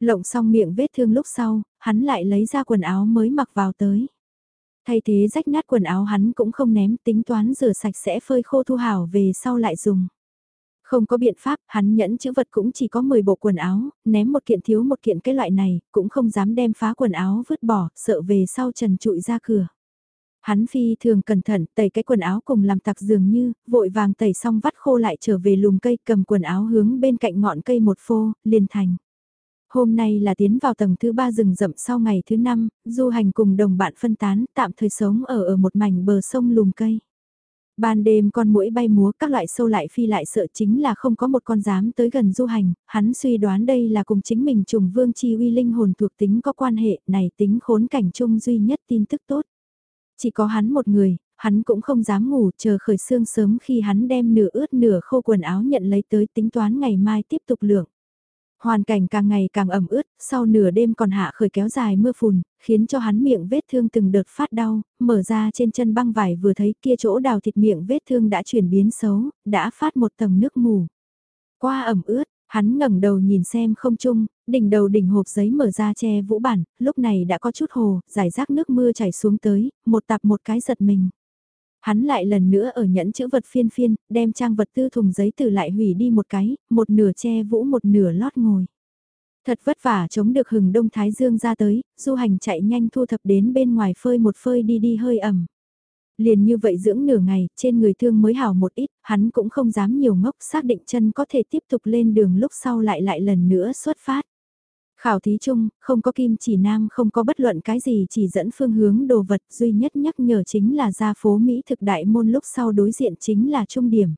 Lộng xong miệng vết thương lúc sau, hắn lại lấy ra quần áo mới mặc vào tới. Thay thế rách nát quần áo hắn cũng không ném tính toán rửa sạch sẽ phơi khô thu hảo về sau lại dùng. Không có biện pháp, hắn nhẫn chữ vật cũng chỉ có 10 bộ quần áo, ném một kiện thiếu một kiện cái loại này, cũng không dám đem phá quần áo vứt bỏ, sợ về sau trần trụi ra cửa. Hắn phi thường cẩn thận tẩy cái quần áo cùng làm tặc dường như, vội vàng tẩy xong vắt khô lại trở về lùm cây cầm quần áo hướng bên cạnh ngọn cây một phô, liền thành. Hôm nay là tiến vào tầng thứ ba rừng rậm sau ngày thứ năm, du hành cùng đồng bạn phân tán, tạm thời sống ở ở một mảnh bờ sông lùm cây. Ban đêm con muỗi bay múa các loại sâu lại phi lại sợ chính là không có một con dám tới gần du hành, hắn suy đoán đây là cùng chính mình trùng vương chi uy linh hồn thuộc tính có quan hệ này tính khốn cảnh chung duy nhất tin tức tốt. Chỉ có hắn một người, hắn cũng không dám ngủ chờ khởi xương sớm khi hắn đem nửa ướt nửa khô quần áo nhận lấy tới tính toán ngày mai tiếp tục lượng. Hoàn cảnh càng ngày càng ẩm ướt, sau nửa đêm còn hạ khởi kéo dài mưa phùn, khiến cho hắn miệng vết thương từng đợt phát đau, mở ra trên chân băng vải vừa thấy kia chỗ đào thịt miệng vết thương đã chuyển biến xấu, đã phát một tầng nước mù. Qua ẩm ướt, hắn ngẩng đầu nhìn xem không chung, đỉnh đầu đỉnh hộp giấy mở ra che vũ bản, lúc này đã có chút hồ, giải rác nước mưa chảy xuống tới, một tạp một cái giật mình. Hắn lại lần nữa ở nhẫn chữ vật phiên phiên, đem trang vật tư thùng giấy từ lại hủy đi một cái, một nửa che vũ một nửa lót ngồi. Thật vất vả chống được hừng đông thái dương ra tới, du hành chạy nhanh thu thập đến bên ngoài phơi một phơi đi đi hơi ẩm. Liền như vậy dưỡng nửa ngày, trên người thương mới hào một ít, hắn cũng không dám nhiều ngốc xác định chân có thể tiếp tục lên đường lúc sau lại lại lần nữa xuất phát. Khảo thí chung, không có kim chỉ nam không có bất luận cái gì chỉ dẫn phương hướng đồ vật duy nhất nhắc nhở chính là ra phố Mỹ thực đại môn lúc sau đối diện chính là trung điểm.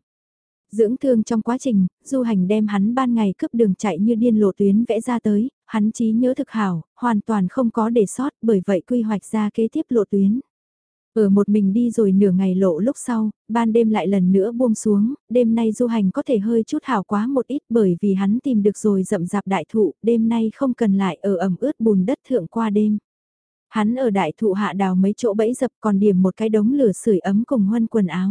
Dưỡng thương trong quá trình, du hành đem hắn ban ngày cướp đường chạy như điên lộ tuyến vẽ ra tới, hắn trí nhớ thực hảo, hoàn toàn không có để sót bởi vậy quy hoạch ra kế tiếp lộ tuyến. Ở một mình đi rồi nửa ngày lộ lúc sau, ban đêm lại lần nữa buông xuống, đêm nay du hành có thể hơi chút hào quá một ít bởi vì hắn tìm được rồi rậm rạp đại thụ, đêm nay không cần lại ở ẩm ướt bùn đất thượng qua đêm. Hắn ở đại thụ hạ đào mấy chỗ bẫy dập còn điểm một cái đống lửa sưởi ấm cùng huân quần áo.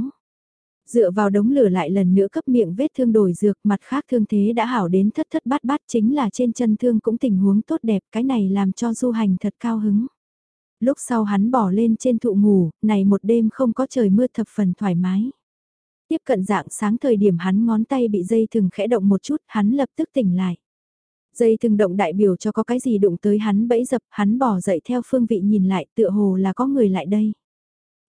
Dựa vào đống lửa lại lần nữa cấp miệng vết thương đổi dược mặt khác thương thế đã hảo đến thất thất bát bát chính là trên chân thương cũng tình huống tốt đẹp cái này làm cho du hành thật cao hứng lúc sau hắn bỏ lên trên thụ ngủ, này một đêm không có trời mưa thập phần thoải mái. Tiếp cận dạng sáng thời điểm hắn ngón tay bị dây thừng khẽ động một chút, hắn lập tức tỉnh lại. Dây thừng động đại biểu cho có cái gì đụng tới hắn bẫy dập, hắn bỏ dậy theo phương vị nhìn lại tựa hồ là có người lại đây.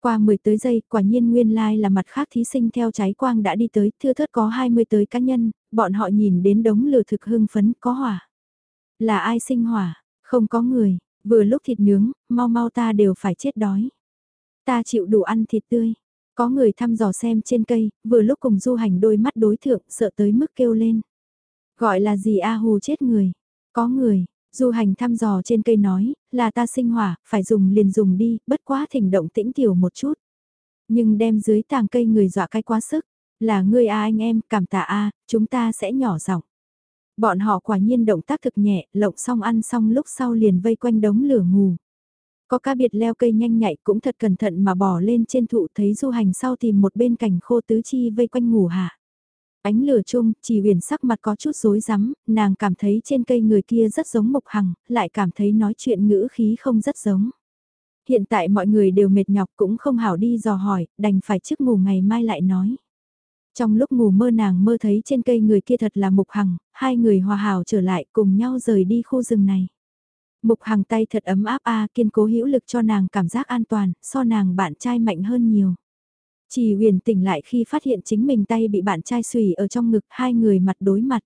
Qua 10 tới giây, quả nhiên nguyên lai like là mặt khác thí sinh theo trái quang đã đi tới, thưa thớt có 20 tới cá nhân, bọn họ nhìn đến đống lửa thực hưng phấn, có hỏa. Là ai sinh hỏa? Không có người, Vừa lúc thịt nướng, mau mau ta đều phải chết đói. Ta chịu đủ ăn thịt tươi. Có người thăm dò xem trên cây, vừa lúc cùng du hành đôi mắt đối thượng, sợ tới mức kêu lên. Gọi là gì a hù chết người. Có người, du hành thăm dò trên cây nói, là ta sinh hỏa, phải dùng liền dùng đi, bất quá thỉnh động tĩnh tiểu một chút. Nhưng đem dưới tàng cây người dọa cái quá sức, là ngươi a anh em, cảm tạ a, chúng ta sẽ nhỏ giọng. Bọn họ quả nhiên động tác thực nhẹ, lộng xong ăn xong lúc sau liền vây quanh đống lửa ngủ. Có cá biệt leo cây nhanh nhạy cũng thật cẩn thận mà bỏ lên trên thụ thấy du hành sau tìm một bên cành khô tứ chi vây quanh ngủ hạ. Ánh lửa chung, chỉ huyền sắc mặt có chút rối rắm, nàng cảm thấy trên cây người kia rất giống Mộc Hằng, lại cảm thấy nói chuyện ngữ khí không rất giống. Hiện tại mọi người đều mệt nhọc cũng không hảo đi dò hỏi, đành phải trước ngủ ngày mai lại nói. Trong lúc ngủ mơ nàng mơ thấy trên cây người kia thật là Mục Hằng, hai người hòa hảo trở lại cùng nhau rời đi khu rừng này. Mục Hằng tay thật ấm áp a kiên cố hữu lực cho nàng cảm giác an toàn, so nàng bạn trai mạnh hơn nhiều. Chỉ huyền tỉnh lại khi phát hiện chính mình tay bị bạn trai xùy ở trong ngực hai người mặt đối mặt.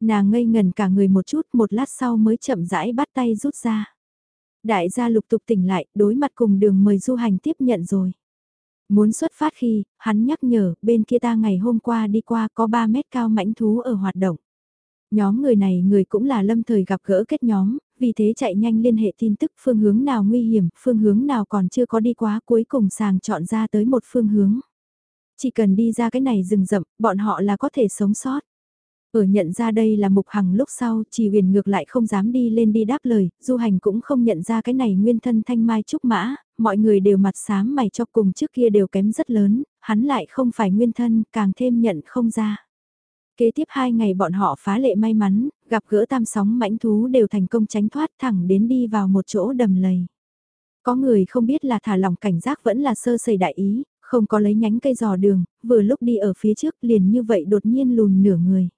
Nàng ngây ngần cả người một chút một lát sau mới chậm rãi bắt tay rút ra. Đại gia lục tục tỉnh lại đối mặt cùng đường mời du hành tiếp nhận rồi. Muốn xuất phát khi, hắn nhắc nhở, bên kia ta ngày hôm qua đi qua có 3 mét cao mãnh thú ở hoạt động. Nhóm người này người cũng là lâm thời gặp gỡ kết nhóm, vì thế chạy nhanh liên hệ tin tức phương hướng nào nguy hiểm, phương hướng nào còn chưa có đi qua cuối cùng sàng chọn ra tới một phương hướng. Chỉ cần đi ra cái này rừng rậm, bọn họ là có thể sống sót. Ở nhận ra đây là mục hằng lúc sau, chỉ huyền ngược lại không dám đi lên đi đáp lời, du hành cũng không nhận ra cái này nguyên thân thanh mai trúc mã, mọi người đều mặt xám mày cho cùng trước kia đều kém rất lớn, hắn lại không phải nguyên thân, càng thêm nhận không ra. Kế tiếp hai ngày bọn họ phá lệ may mắn, gặp gỡ tam sóng mãnh thú đều thành công tránh thoát thẳng đến đi vào một chỗ đầm lầy. Có người không biết là thả lỏng cảnh giác vẫn là sơ sẩy đại ý, không có lấy nhánh cây dò đường, vừa lúc đi ở phía trước liền như vậy đột nhiên lùn nửa người.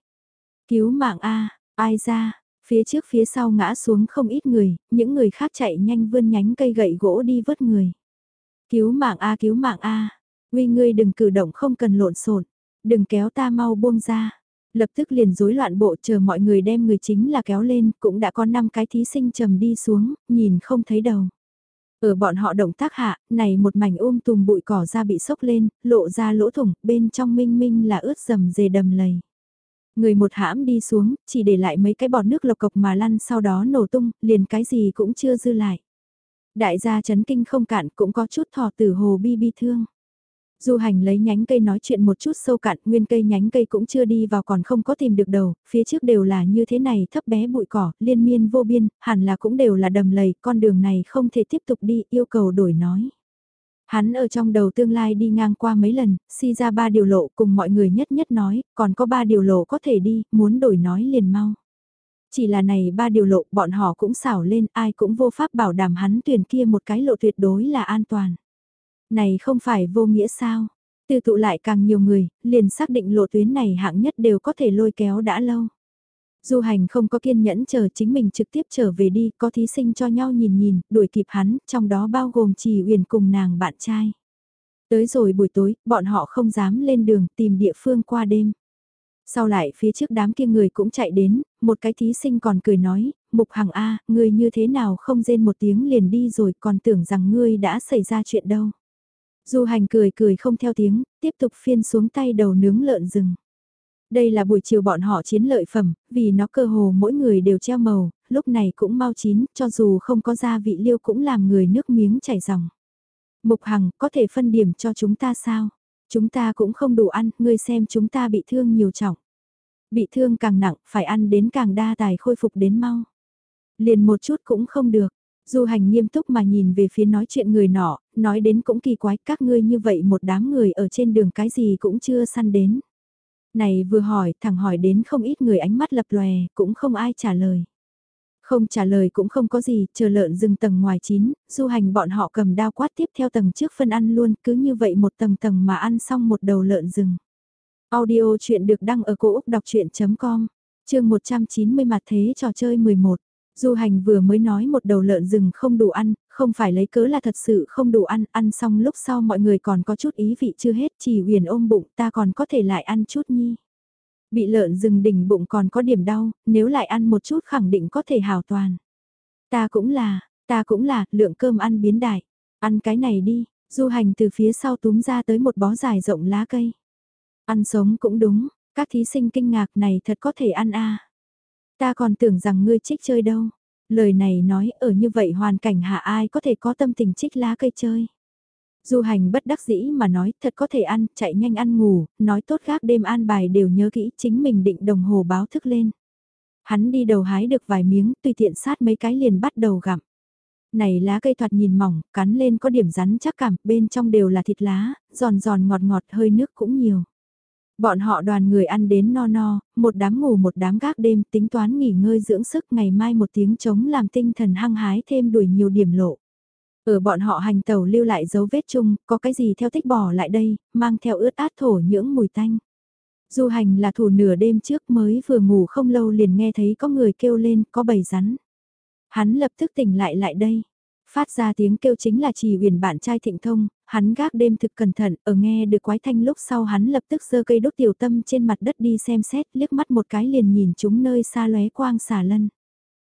Cứu mạng A, ai ra, phía trước phía sau ngã xuống không ít người, những người khác chạy nhanh vươn nhánh cây gậy gỗ đi vớt người. Cứu mạng A cứu mạng A, uy ngươi đừng cử động không cần lộn xộn đừng kéo ta mau buông ra. Lập tức liền rối loạn bộ chờ mọi người đem người chính là kéo lên, cũng đã có 5 cái thí sinh trầm đi xuống, nhìn không thấy đầu. Ở bọn họ động tác hạ, này một mảnh ôm tùm bụi cỏ ra bị sốc lên, lộ ra lỗ thủng, bên trong minh minh là ướt dầm dề đầm lầy. Người một hãm đi xuống, chỉ để lại mấy cái bọt nước lộc cộc mà lăn sau đó nổ tung, liền cái gì cũng chưa dư lại. Đại gia chấn kinh không cạn cũng có chút thò tử hồ bi bi thương. Du hành lấy nhánh cây nói chuyện một chút sâu cạn, nguyên cây nhánh cây cũng chưa đi vào còn không có tìm được đầu, phía trước đều là như thế này thấp bé bụi cỏ, liên miên vô biên, hẳn là cũng đều là đầm lầy, con đường này không thể tiếp tục đi, yêu cầu đổi nói. Hắn ở trong đầu tương lai đi ngang qua mấy lần, si ra ba điều lộ cùng mọi người nhất nhất nói, còn có ba điều lộ có thể đi, muốn đổi nói liền mau. Chỉ là này ba điều lộ bọn họ cũng xảo lên, ai cũng vô pháp bảo đảm hắn tuyển kia một cái lộ tuyệt đối là an toàn. Này không phải vô nghĩa sao? Từ tụ lại càng nhiều người, liền xác định lộ tuyến này hạng nhất đều có thể lôi kéo đã lâu. Du hành không có kiên nhẫn chờ chính mình trực tiếp trở về đi, có thí sinh cho nhau nhìn nhìn, đuổi kịp hắn, trong đó bao gồm trì uyển cùng nàng bạn trai. Tới rồi buổi tối, bọn họ không dám lên đường tìm địa phương qua đêm. Sau lại phía trước đám kia người cũng chạy đến, một cái thí sinh còn cười nói, Mục Hằng A, ngươi như thế nào không rên một tiếng liền đi rồi còn tưởng rằng ngươi đã xảy ra chuyện đâu. Du hành cười cười không theo tiếng, tiếp tục phiên xuống tay đầu nướng lợn rừng. Đây là buổi chiều bọn họ chiến lợi phẩm, vì nó cơ hồ mỗi người đều treo màu, lúc này cũng mau chín, cho dù không có gia vị liêu cũng làm người nước miếng chảy ròng. Mục Hằng, có thể phân điểm cho chúng ta sao? Chúng ta cũng không đủ ăn, ngươi xem chúng ta bị thương nhiều trọng. Bị thương càng nặng, phải ăn đến càng đa tài khôi phục đến mau. Liền một chút cũng không được, Du hành nghiêm túc mà nhìn về phía nói chuyện người nọ, nói đến cũng kỳ quái các ngươi như vậy một đám người ở trên đường cái gì cũng chưa săn đến. Này vừa hỏi, thẳng hỏi đến không ít người ánh mắt lập lòe, cũng không ai trả lời. Không trả lời cũng không có gì, chờ lợn rừng tầng ngoài chín, du hành bọn họ cầm đao quát tiếp theo tầng trước phân ăn luôn, cứ như vậy một tầng tầng mà ăn xong một đầu lợn rừng. Audio chuyện được đăng ở cổ Úc đọc chuyện.com, chương 190 mặt thế trò chơi 11. Du hành vừa mới nói một đầu lợn rừng không đủ ăn, không phải lấy cớ là thật sự không đủ ăn, ăn xong lúc sau mọi người còn có chút ý vị chưa hết, chỉ huyền ôm bụng ta còn có thể lại ăn chút nhi. Bị lợn rừng đỉnh bụng còn có điểm đau, nếu lại ăn một chút khẳng định có thể hào toàn. Ta cũng là, ta cũng là, lượng cơm ăn biến đại. Ăn cái này đi, du hành từ phía sau túm ra tới một bó dài rộng lá cây. Ăn sống cũng đúng, các thí sinh kinh ngạc này thật có thể ăn a Ta còn tưởng rằng ngươi trích chơi đâu. Lời này nói ở như vậy hoàn cảnh hạ ai có thể có tâm tình trích lá cây chơi. Du hành bất đắc dĩ mà nói thật có thể ăn, chạy nhanh ăn ngủ, nói tốt gác đêm an bài đều nhớ kỹ chính mình định đồng hồ báo thức lên. Hắn đi đầu hái được vài miếng, tùy tiện sát mấy cái liền bắt đầu gặm. Này lá cây thoạt nhìn mỏng, cắn lên có điểm rắn chắc cảm, bên trong đều là thịt lá, giòn giòn ngọt ngọt hơi nước cũng nhiều. Bọn họ đoàn người ăn đến no no, một đám ngủ một đám gác đêm tính toán nghỉ ngơi dưỡng sức ngày mai một tiếng trống làm tinh thần hăng hái thêm đuổi nhiều điểm lộ. Ở bọn họ hành tàu lưu lại dấu vết chung, có cái gì theo thích bỏ lại đây, mang theo ướt át thổ nhưỡng mùi tanh. Du hành là thủ nửa đêm trước mới vừa ngủ không lâu liền nghe thấy có người kêu lên, có bầy rắn. Hắn lập tức tỉnh lại lại đây. Phát ra tiếng kêu chính là chỉ huyền bạn trai thịnh thông, hắn gác đêm thực cẩn thận, ở nghe được quái thanh lúc sau hắn lập tức giơ cây đốt tiểu tâm trên mặt đất đi xem xét, liếc mắt một cái liền nhìn chúng nơi xa lóe quang xà lân.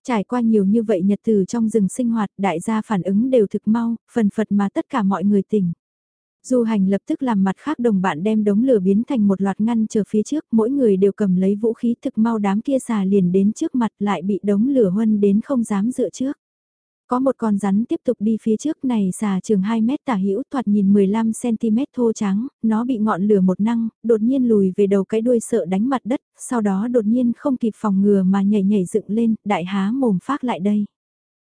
Trải qua nhiều như vậy nhật từ trong rừng sinh hoạt, đại gia phản ứng đều thực mau, phần phật mà tất cả mọi người tỉnh. Du hành lập tức làm mặt khác đồng bạn đem đống lửa biến thành một loạt ngăn chờ phía trước, mỗi người đều cầm lấy vũ khí thực mau đám kia xà liền đến trước mặt lại bị đống lửa huân đến không dám dựa trước. Có một con rắn tiếp tục đi phía trước này xà trường 2 mét tả hữu thoạt nhìn 15cm thô trắng, nó bị ngọn lửa một năng, đột nhiên lùi về đầu cái đuôi sợ đánh mặt đất, sau đó đột nhiên không kịp phòng ngừa mà nhảy nhảy dựng lên, đại há mồm phát lại đây.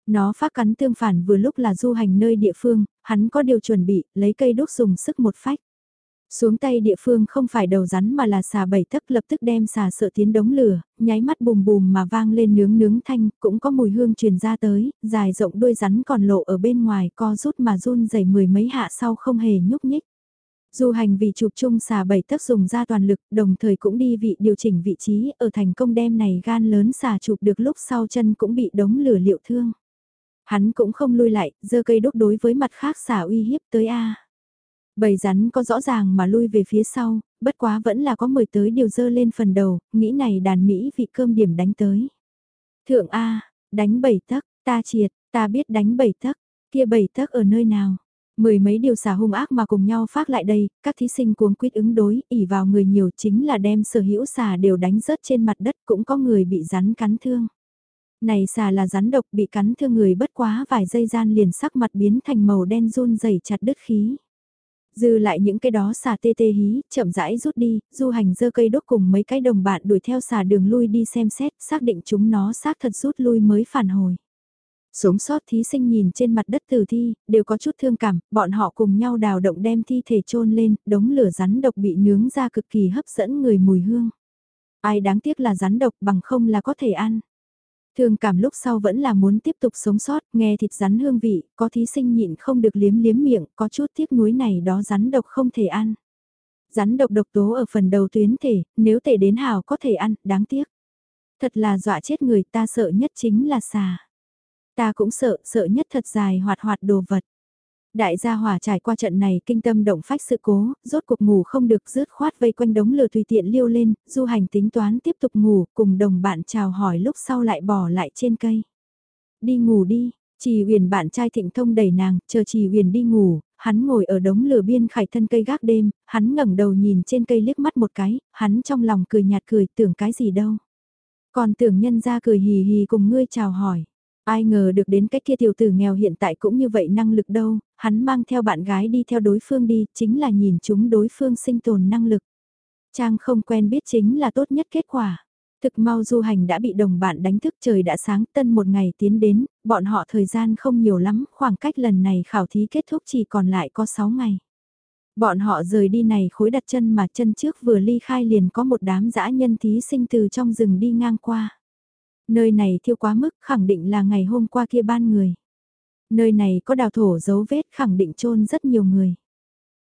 Nó phát cắn tương phản vừa lúc là du hành nơi địa phương, hắn có điều chuẩn bị, lấy cây đốt dùng sức một phách. Xuống tay địa phương không phải đầu rắn mà là xà bảy thức lập tức đem xà sợ tiến đống lửa, nháy mắt bùm bùm mà vang lên nướng nướng thanh, cũng có mùi hương truyền ra tới, dài rộng đuôi rắn còn lộ ở bên ngoài co rút mà run dày mười mấy hạ sau không hề nhúc nhích. Du hành vì chụp chung xà bảy tấc dùng ra toàn lực, đồng thời cũng đi vị điều chỉnh vị trí ở thành công đem này gan lớn xà chụp được lúc sau chân cũng bị đống lửa liệu thương. Hắn cũng không lui lại, giơ cây đốt đối với mặt khác xà uy hiếp tới A. Bầy rắn có rõ ràng mà lui về phía sau, bất quá vẫn là có mười tới điều dơ lên phần đầu, nghĩ này đàn Mỹ vị cơm điểm đánh tới. Thượng A, đánh bảy tấc, ta triệt, ta biết đánh bảy tấc, kia bảy tấc ở nơi nào. Mười mấy điều xả hung ác mà cùng nhau phát lại đây, các thí sinh cuống quyết ứng đối, ỉ vào người nhiều chính là đem sở hữu xà đều đánh rớt trên mặt đất cũng có người bị rắn cắn thương. Này xà là rắn độc bị cắn thương người bất quá vài giây gian liền sắc mặt biến thành màu đen run dày chặt đứt khí. Dư lại những cái đó xà tê tê hí, chậm rãi rút đi, du hành dơ cây đốt cùng mấy cái đồng bạn đuổi theo xà đường lui đi xem xét, xác định chúng nó xác thật rút lui mới phản hồi. Sống sót thí sinh nhìn trên mặt đất tử thi, đều có chút thương cảm, bọn họ cùng nhau đào động đem thi thể chôn lên, đống lửa rắn độc bị nướng ra cực kỳ hấp dẫn người mùi hương. Ai đáng tiếc là rắn độc bằng không là có thể ăn. Thương cảm lúc sau vẫn là muốn tiếp tục sống sót, nghe thịt rắn hương vị, có thí sinh nhịn không được liếm liếm miệng, có chút tiếc nuối này đó rắn độc không thể ăn. Rắn độc độc tố ở phần đầu tuyến thể, nếu thể đến hào có thể ăn, đáng tiếc. Thật là dọa chết người ta sợ nhất chính là xà. Ta cũng sợ, sợ nhất thật dài hoạt hoạt đồ vật. Đại gia hỏa trải qua trận này kinh tâm động phách sự cố, rốt cuộc ngủ không được rớt khoát vây quanh đống lửa tùy tiện liêu lên, du hành tính toán tiếp tục ngủ, cùng đồng bạn chào hỏi lúc sau lại bỏ lại trên cây. Đi ngủ đi, Trì huyền bạn trai thịnh thông đẩy nàng, chờ trì huyền đi ngủ, hắn ngồi ở đống lửa biên khải thân cây gác đêm, hắn ngẩng đầu nhìn trên cây liếc mắt một cái, hắn trong lòng cười nhạt cười tưởng cái gì đâu. Còn tưởng nhân ra cười hì hì cùng ngươi chào hỏi. Ai ngờ được đến cái kia tiểu tử nghèo hiện tại cũng như vậy năng lực đâu, hắn mang theo bạn gái đi theo đối phương đi, chính là nhìn chúng đối phương sinh tồn năng lực. Trang không quen biết chính là tốt nhất kết quả. Thực mau du hành đã bị đồng bạn đánh thức trời đã sáng tân một ngày tiến đến, bọn họ thời gian không nhiều lắm, khoảng cách lần này khảo thí kết thúc chỉ còn lại có 6 ngày. Bọn họ rời đi này khối đặt chân mà chân trước vừa ly khai liền có một đám dã nhân thí sinh từ trong rừng đi ngang qua. Nơi này thiêu quá mức khẳng định là ngày hôm qua kia ban người. Nơi này có đào thổ dấu vết khẳng định chôn rất nhiều người.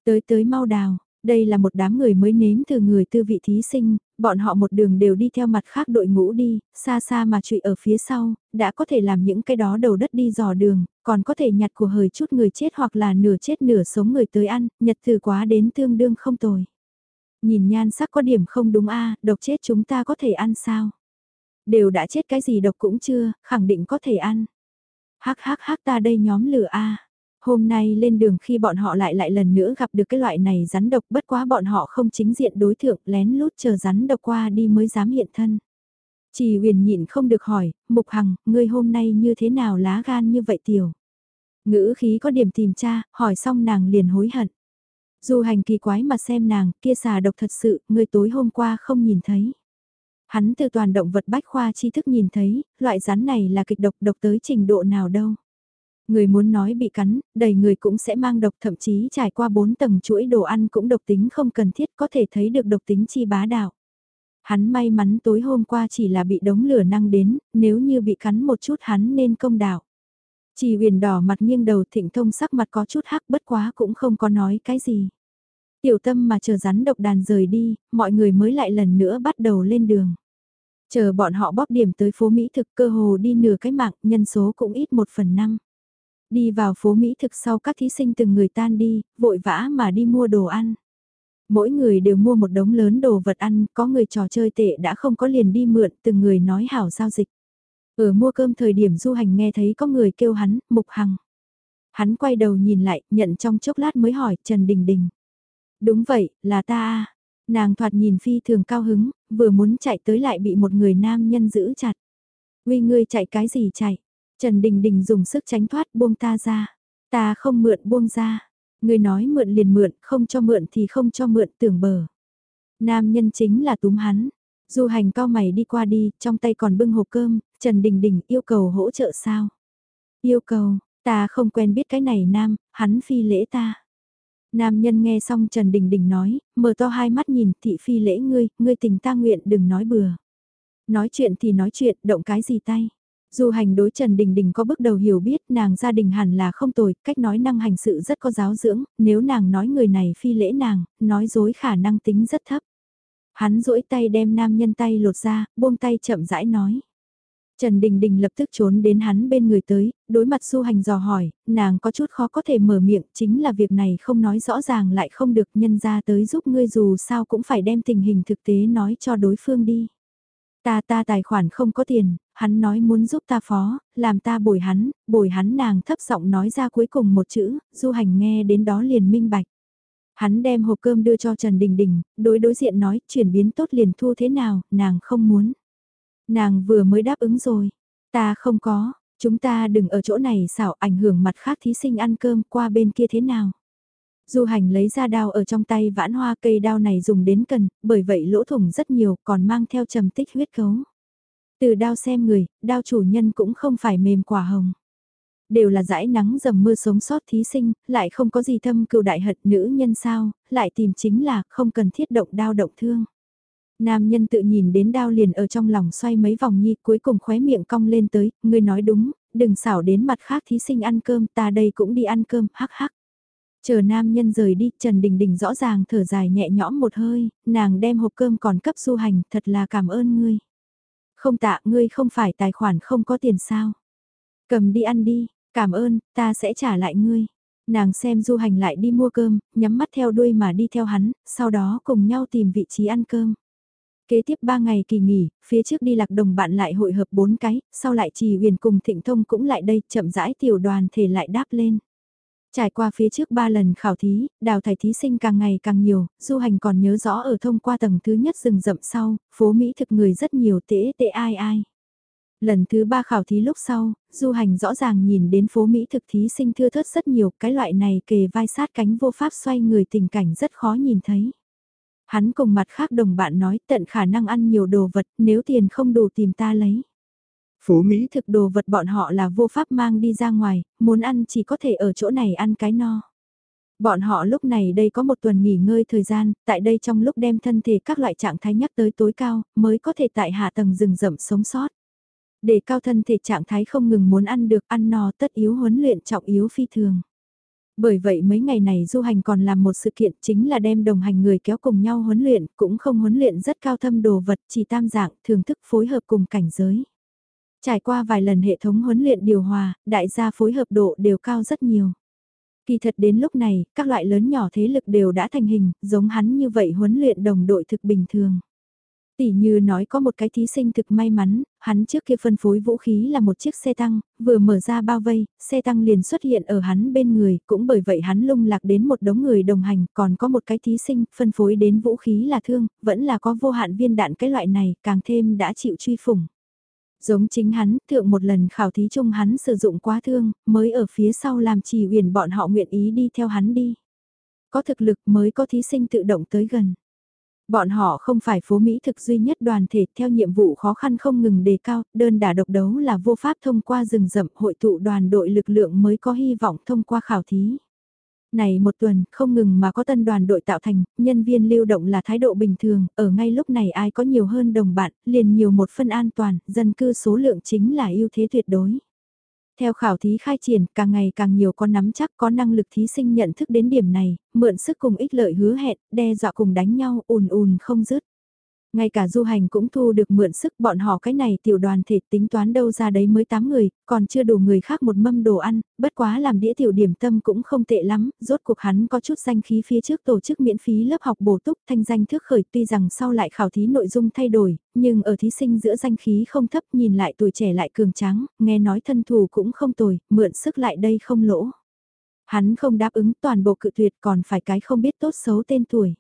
Tới tới mau đào, đây là một đám người mới nếm từ người tư vị thí sinh, bọn họ một đường đều đi theo mặt khác đội ngũ đi, xa xa mà trụy ở phía sau, đã có thể làm những cái đó đầu đất đi dò đường, còn có thể nhặt của hời chút người chết hoặc là nửa chết nửa sống người tới ăn, nhật từ quá đến tương đương không tồi. Nhìn nhan sắc có điểm không đúng a độc chết chúng ta có thể ăn sao? Đều đã chết cái gì độc cũng chưa, khẳng định có thể ăn. Hắc hắc hắc ta đây nhóm lửa A. Hôm nay lên đường khi bọn họ lại lại lần nữa gặp được cái loại này rắn độc bất quá bọn họ không chính diện đối thượng lén lút chờ rắn độc qua đi mới dám hiện thân. Chỉ huyền nhịn không được hỏi, Mục Hằng, ngươi hôm nay như thế nào lá gan như vậy tiểu? Ngữ khí có điểm tìm cha, hỏi xong nàng liền hối hận. Dù hành kỳ quái mà xem nàng, kia xà độc thật sự, ngươi tối hôm qua không nhìn thấy. Hắn từ toàn động vật bách khoa tri thức nhìn thấy, loại rắn này là kịch độc độc tới trình độ nào đâu. Người muốn nói bị cắn, đầy người cũng sẽ mang độc thậm chí trải qua 4 tầng chuỗi đồ ăn cũng độc tính không cần thiết có thể thấy được độc tính chi bá đạo. Hắn may mắn tối hôm qua chỉ là bị đống lửa năng đến, nếu như bị cắn một chút hắn nên công đạo. Chỉ huyền đỏ mặt nghiêng đầu thịnh thông sắc mặt có chút hắc bất quá cũng không có nói cái gì. Tiểu tâm mà chờ rắn độc đàn rời đi, mọi người mới lại lần nữa bắt đầu lên đường. Chờ bọn họ bóp điểm tới phố Mỹ thực cơ hồ đi nửa cái mạng, nhân số cũng ít một phần năm. Đi vào phố Mỹ thực sau các thí sinh từng người tan đi, vội vã mà đi mua đồ ăn. Mỗi người đều mua một đống lớn đồ vật ăn, có người trò chơi tệ đã không có liền đi mượn, từng người nói hảo giao dịch. Ở mua cơm thời điểm du hành nghe thấy có người kêu hắn, mục hằng. Hắn quay đầu nhìn lại, nhận trong chốc lát mới hỏi Trần Đình Đình. Đúng vậy, là ta à. Nàng thoạt nhìn phi thường cao hứng, vừa muốn chạy tới lại bị một người nam nhân giữ chặt. Uy ngươi chạy cái gì chạy? Trần Đình Đình dùng sức tránh thoát buông ta ra. Ta không mượn buông ra. Ngươi nói mượn liền mượn, không cho mượn thì không cho mượn tưởng bờ. Nam nhân chính là túm hắn. Du hành cao mày đi qua đi, trong tay còn bưng hộp cơm, Trần Đình Đình yêu cầu hỗ trợ sao? Yêu cầu, ta không quen biết cái này nam, hắn phi lễ ta. Nam nhân nghe xong Trần Đình Đình nói, mở to hai mắt nhìn thị phi lễ ngươi, ngươi tình ta nguyện đừng nói bừa. Nói chuyện thì nói chuyện, động cái gì tay. Dù hành đối Trần Đình Đình có bước đầu hiểu biết nàng gia đình hẳn là không tồi, cách nói năng hành sự rất có giáo dưỡng, nếu nàng nói người này phi lễ nàng, nói dối khả năng tính rất thấp. Hắn duỗi tay đem nam nhân tay lột ra, buông tay chậm rãi nói. Trần Đình Đình lập tức trốn đến hắn bên người tới, đối mặt du hành dò hỏi, nàng có chút khó có thể mở miệng, chính là việc này không nói rõ ràng lại không được nhân ra tới giúp ngươi dù sao cũng phải đem tình hình thực tế nói cho đối phương đi. Ta ta tài khoản không có tiền, hắn nói muốn giúp ta phó, làm ta bồi hắn, bồi hắn nàng thấp giọng nói ra cuối cùng một chữ, du hành nghe đến đó liền minh bạch. Hắn đem hộp cơm đưa cho Trần Đình Đình, đối đối diện nói, chuyển biến tốt liền thu thế nào, nàng không muốn. Nàng vừa mới đáp ứng rồi, ta không có, chúng ta đừng ở chỗ này xảo ảnh hưởng mặt khác thí sinh ăn cơm qua bên kia thế nào. Du hành lấy ra đao ở trong tay vãn hoa cây đao này dùng đến cần, bởi vậy lỗ thủng rất nhiều còn mang theo trầm tích huyết cấu. Từ đao xem người, đao chủ nhân cũng không phải mềm quả hồng. Đều là dãi nắng dầm mưa sống sót thí sinh, lại không có gì thâm cựu đại hận nữ nhân sao, lại tìm chính là không cần thiết động đao động thương. Nam nhân tự nhìn đến đao liền ở trong lòng xoay mấy vòng nhi cuối cùng khóe miệng cong lên tới, ngươi nói đúng, đừng xảo đến mặt khác thí sinh ăn cơm ta đây cũng đi ăn cơm, hắc hắc. Chờ nam nhân rời đi, Trần Đình Đình rõ ràng thở dài nhẹ nhõm một hơi, nàng đem hộp cơm còn cấp du hành, thật là cảm ơn ngươi. Không tạ, ngươi không phải tài khoản không có tiền sao. Cầm đi ăn đi, cảm ơn, ta sẽ trả lại ngươi. Nàng xem du hành lại đi mua cơm, nhắm mắt theo đuôi mà đi theo hắn, sau đó cùng nhau tìm vị trí ăn cơm. Kế tiếp 3 ngày kỳ nghỉ, phía trước đi lạc đồng bạn lại hội hợp 4 cái, sau lại trì huyền cùng thịnh thông cũng lại đây, chậm rãi tiểu đoàn thể lại đáp lên. Trải qua phía trước 3 lần khảo thí, đào thải thí sinh càng ngày càng nhiều, du hành còn nhớ rõ ở thông qua tầng thứ nhất rừng rậm sau, phố Mỹ thực người rất nhiều tễ tệ ai ai. Lần thứ ba khảo thí lúc sau, du hành rõ ràng nhìn đến phố Mỹ thực thí sinh thưa thớt rất nhiều, cái loại này kề vai sát cánh vô pháp xoay người tình cảnh rất khó nhìn thấy. Hắn cùng mặt khác đồng bạn nói tận khả năng ăn nhiều đồ vật nếu tiền không đủ tìm ta lấy. Phố Mỹ thực đồ vật bọn họ là vô pháp mang đi ra ngoài, muốn ăn chỉ có thể ở chỗ này ăn cái no. Bọn họ lúc này đây có một tuần nghỉ ngơi thời gian, tại đây trong lúc đem thân thể các loại trạng thái nhắc tới tối cao, mới có thể tại hạ tầng rừng rậm sống sót. Để cao thân thể trạng thái không ngừng muốn ăn được ăn no tất yếu huấn luyện trọng yếu phi thường. Bởi vậy mấy ngày này du hành còn làm một sự kiện chính là đem đồng hành người kéo cùng nhau huấn luyện, cũng không huấn luyện rất cao thâm đồ vật, chỉ tam dạng, thưởng thức phối hợp cùng cảnh giới. Trải qua vài lần hệ thống huấn luyện điều hòa, đại gia phối hợp độ đều cao rất nhiều. Kỳ thật đến lúc này, các loại lớn nhỏ thế lực đều đã thành hình, giống hắn như vậy huấn luyện đồng đội thực bình thường. Tỷ như nói có một cái thí sinh thực may mắn, hắn trước kia phân phối vũ khí là một chiếc xe tăng, vừa mở ra bao vây, xe tăng liền xuất hiện ở hắn bên người, cũng bởi vậy hắn lung lạc đến một đống người đồng hành, còn có một cái thí sinh, phân phối đến vũ khí là thương, vẫn là có vô hạn viên đạn cái loại này, càng thêm đã chịu truy phủng. Giống chính hắn, thượng một lần khảo thí chung hắn sử dụng quá thương, mới ở phía sau làm trì huyền bọn họ nguyện ý đi theo hắn đi. Có thực lực mới có thí sinh tự động tới gần. Bọn họ không phải phố Mỹ thực duy nhất đoàn thể theo nhiệm vụ khó khăn không ngừng đề cao, đơn đả độc đấu là vô pháp thông qua rừng rậm hội tụ đoàn đội lực lượng mới có hy vọng thông qua khảo thí. Này một tuần, không ngừng mà có tân đoàn đội tạo thành, nhân viên lưu động là thái độ bình thường, ở ngay lúc này ai có nhiều hơn đồng bạn, liền nhiều một phân an toàn, dân cư số lượng chính là ưu thế tuyệt đối. Theo khảo thí khai triển, càng ngày càng nhiều con nắm chắc có năng lực thí sinh nhận thức đến điểm này, mượn sức cùng ích lợi hứa hẹn, đe dọa cùng đánh nhau, ùn ùn không dứt. Ngay cả du hành cũng thu được mượn sức bọn họ cái này tiểu đoàn thể tính toán đâu ra đấy mới 8 người, còn chưa đủ người khác một mâm đồ ăn, bất quá làm đĩa tiểu điểm tâm cũng không tệ lắm, rốt cuộc hắn có chút danh khí phía trước tổ chức miễn phí lớp học bổ túc thanh danh thước khởi tuy rằng sau lại khảo thí nội dung thay đổi, nhưng ở thí sinh giữa danh khí không thấp nhìn lại tuổi trẻ lại cường tráng, nghe nói thân thù cũng không tồi, mượn sức lại đây không lỗ. Hắn không đáp ứng toàn bộ cự tuyệt còn phải cái không biết tốt xấu tên tuổi.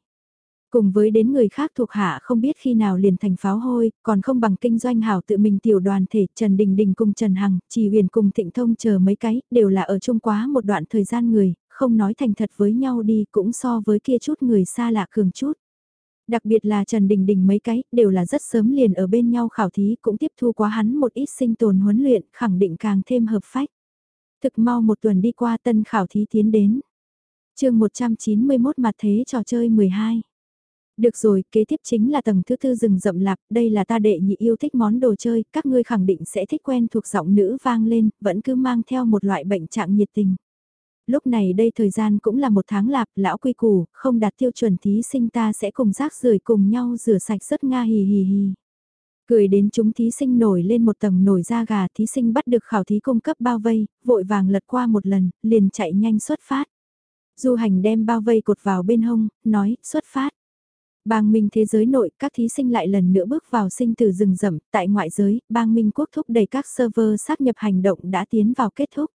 Cùng với đến người khác thuộc hạ không biết khi nào liền thành pháo hôi, còn không bằng kinh doanh hảo tự mình tiểu đoàn thể Trần Đình Đình cùng Trần Hằng, Trì Huyền cùng Thịnh Thông chờ mấy cái, đều là ở chung quá một đoạn thời gian người, không nói thành thật với nhau đi cũng so với kia chút người xa lạ cường chút. Đặc biệt là Trần Đình Đình mấy cái, đều là rất sớm liền ở bên nhau khảo thí cũng tiếp thu quá hắn một ít sinh tồn huấn luyện, khẳng định càng thêm hợp phách. Thực mau một tuần đi qua tân khảo thí tiến đến. chương 191 mặt thế trò chơi 12. Được rồi, kế tiếp chính là tầng thứ tư rừng rậm lạp, đây là ta đệ nhị yêu thích món đồ chơi, các ngươi khẳng định sẽ thích quen thuộc giọng nữ vang lên, vẫn cứ mang theo một loại bệnh trạng nhiệt tình. Lúc này đây thời gian cũng là một tháng lạp, lão quy củ, không đạt tiêu chuẩn thí sinh ta sẽ cùng rác rưởi cùng nhau rửa sạch rất nga hì hì hì. Cười đến chúng thí sinh nổi lên một tầng nổi da gà thí sinh bắt được khảo thí cung cấp bao vây, vội vàng lật qua một lần, liền chạy nhanh xuất phát. Du hành đem bao vây cột vào bên hông, nói, xuất phát. Bang Minh thế giới nội, các thí sinh lại lần nữa bước vào sinh tử rừng rậm, tại ngoại giới, bang Minh quốc thúc đẩy các server xác nhập hành động đã tiến vào kết thúc.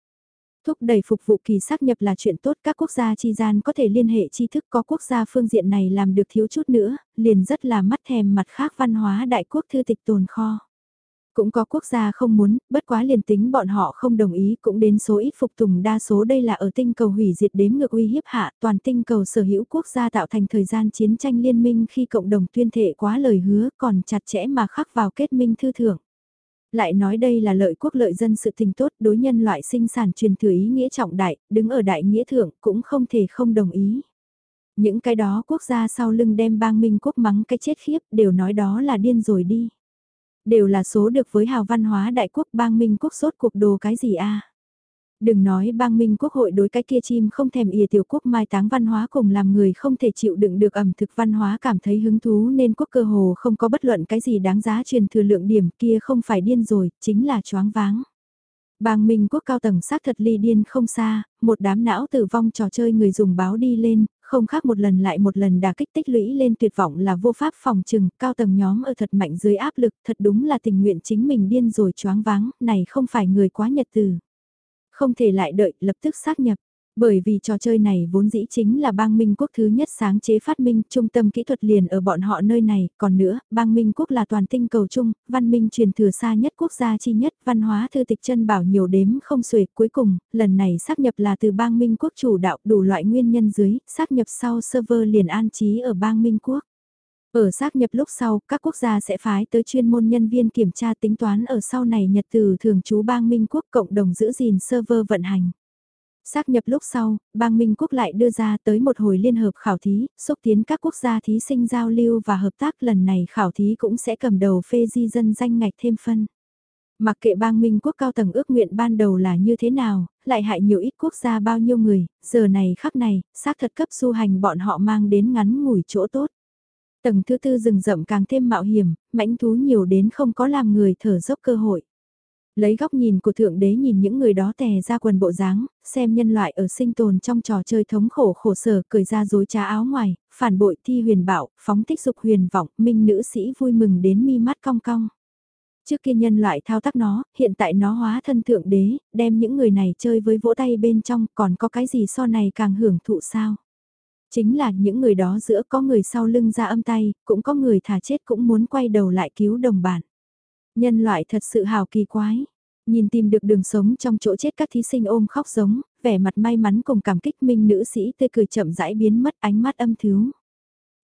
Thúc đẩy phục vụ kỳ xác nhập là chuyện tốt, các quốc gia chi gian có thể liên hệ tri thức có quốc gia phương diện này làm được thiếu chút nữa, liền rất là mắt thèm mặt khác văn hóa đại quốc thư tịch tồn kho. Cũng có quốc gia không muốn, bất quá liền tính bọn họ không đồng ý cũng đến số ít phục tùng đa số đây là ở tinh cầu hủy diệt đếm ngược uy hiếp hạ toàn tinh cầu sở hữu quốc gia tạo thành thời gian chiến tranh liên minh khi cộng đồng tuyên thệ quá lời hứa còn chặt chẽ mà khắc vào kết minh thư thưởng. Lại nói đây là lợi quốc lợi dân sự tình tốt đối nhân loại sinh sản truyền thừa ý nghĩa trọng đại, đứng ở đại nghĩa thượng cũng không thể không đồng ý. Những cái đó quốc gia sau lưng đem bang minh quốc mắng cái chết khiếp đều nói đó là điên rồi đi. Đều là số được với hào văn hóa đại quốc bang minh quốc sốt cuộc đồ cái gì a Đừng nói bang minh quốc hội đối cái kia chim không thèm ỉa tiểu quốc mai táng văn hóa cùng làm người không thể chịu đựng được ẩm thực văn hóa cảm thấy hứng thú nên quốc cơ hồ không có bất luận cái gì đáng giá truyền thừa lượng điểm kia không phải điên rồi, chính là choáng váng. Bang Minh quốc cao tầng xác thật ly điên không xa, một đám não tử vong trò chơi người dùng báo đi lên, không khác một lần lại một lần đả kích tích lũy lên tuyệt vọng là vô pháp phòng trừng, cao tầng nhóm ở thật mạnh dưới áp lực, thật đúng là tình nguyện chính mình điên rồi choáng váng, này không phải người quá nhật từ. Không thể lại đợi, lập tức xác nhập. Bởi vì trò chơi này vốn dĩ chính là bang Minh quốc thứ nhất sáng chế phát minh, trung tâm kỹ thuật liền ở bọn họ nơi này, còn nữa, bang Minh quốc là toàn tinh cầu chung, văn minh truyền thừa xa nhất quốc gia chi nhất, văn hóa thư tịch chân bảo nhiều đếm không xuể. Cuối cùng, lần này xác nhập là từ bang Minh quốc chủ đạo đủ loại nguyên nhân dưới, xác nhập sau server liền an trí ở bang Minh quốc. Ở xác nhập lúc sau, các quốc gia sẽ phái tới chuyên môn nhân viên kiểm tra tính toán ở sau này nhật từ thường trú bang Minh Quốc cộng đồng giữ gìn server vận hành. Xác nhập lúc sau, bang Minh Quốc lại đưa ra tới một hồi liên hợp khảo thí, xúc tiến các quốc gia thí sinh giao lưu và hợp tác lần này khảo thí cũng sẽ cầm đầu phê di dân danh ngạch thêm phân. Mặc kệ bang Minh Quốc cao tầng ước nguyện ban đầu là như thế nào, lại hại nhiều ít quốc gia bao nhiêu người, giờ này khắc này, xác thật cấp du hành bọn họ mang đến ngắn ngủi chỗ tốt. Tầng thứ tư rừng rậm càng thêm mạo hiểm, mãnh thú nhiều đến không có làm người thở dốc cơ hội. Lấy góc nhìn của Thượng Đế nhìn những người đó tè ra quần bộ dáng, xem nhân loại ở sinh tồn trong trò chơi thống khổ khổ sở cười ra dối trá áo ngoài, phản bội thi huyền bảo, phóng tích dục huyền vọng, minh nữ sĩ vui mừng đến mi mắt cong cong. Trước kia nhân loại thao tác nó, hiện tại nó hóa thân Thượng Đế, đem những người này chơi với vỗ tay bên trong còn có cái gì so này càng hưởng thụ sao? Chính là những người đó giữa có người sau lưng ra âm tay, cũng có người thả chết cũng muốn quay đầu lại cứu đồng bản. Nhân loại thật sự hào kỳ quái. Nhìn tìm được đường sống trong chỗ chết các thí sinh ôm khóc giống, vẻ mặt may mắn cùng cảm kích minh nữ sĩ tươi cười chậm rãi biến mất ánh mắt âm thiếu.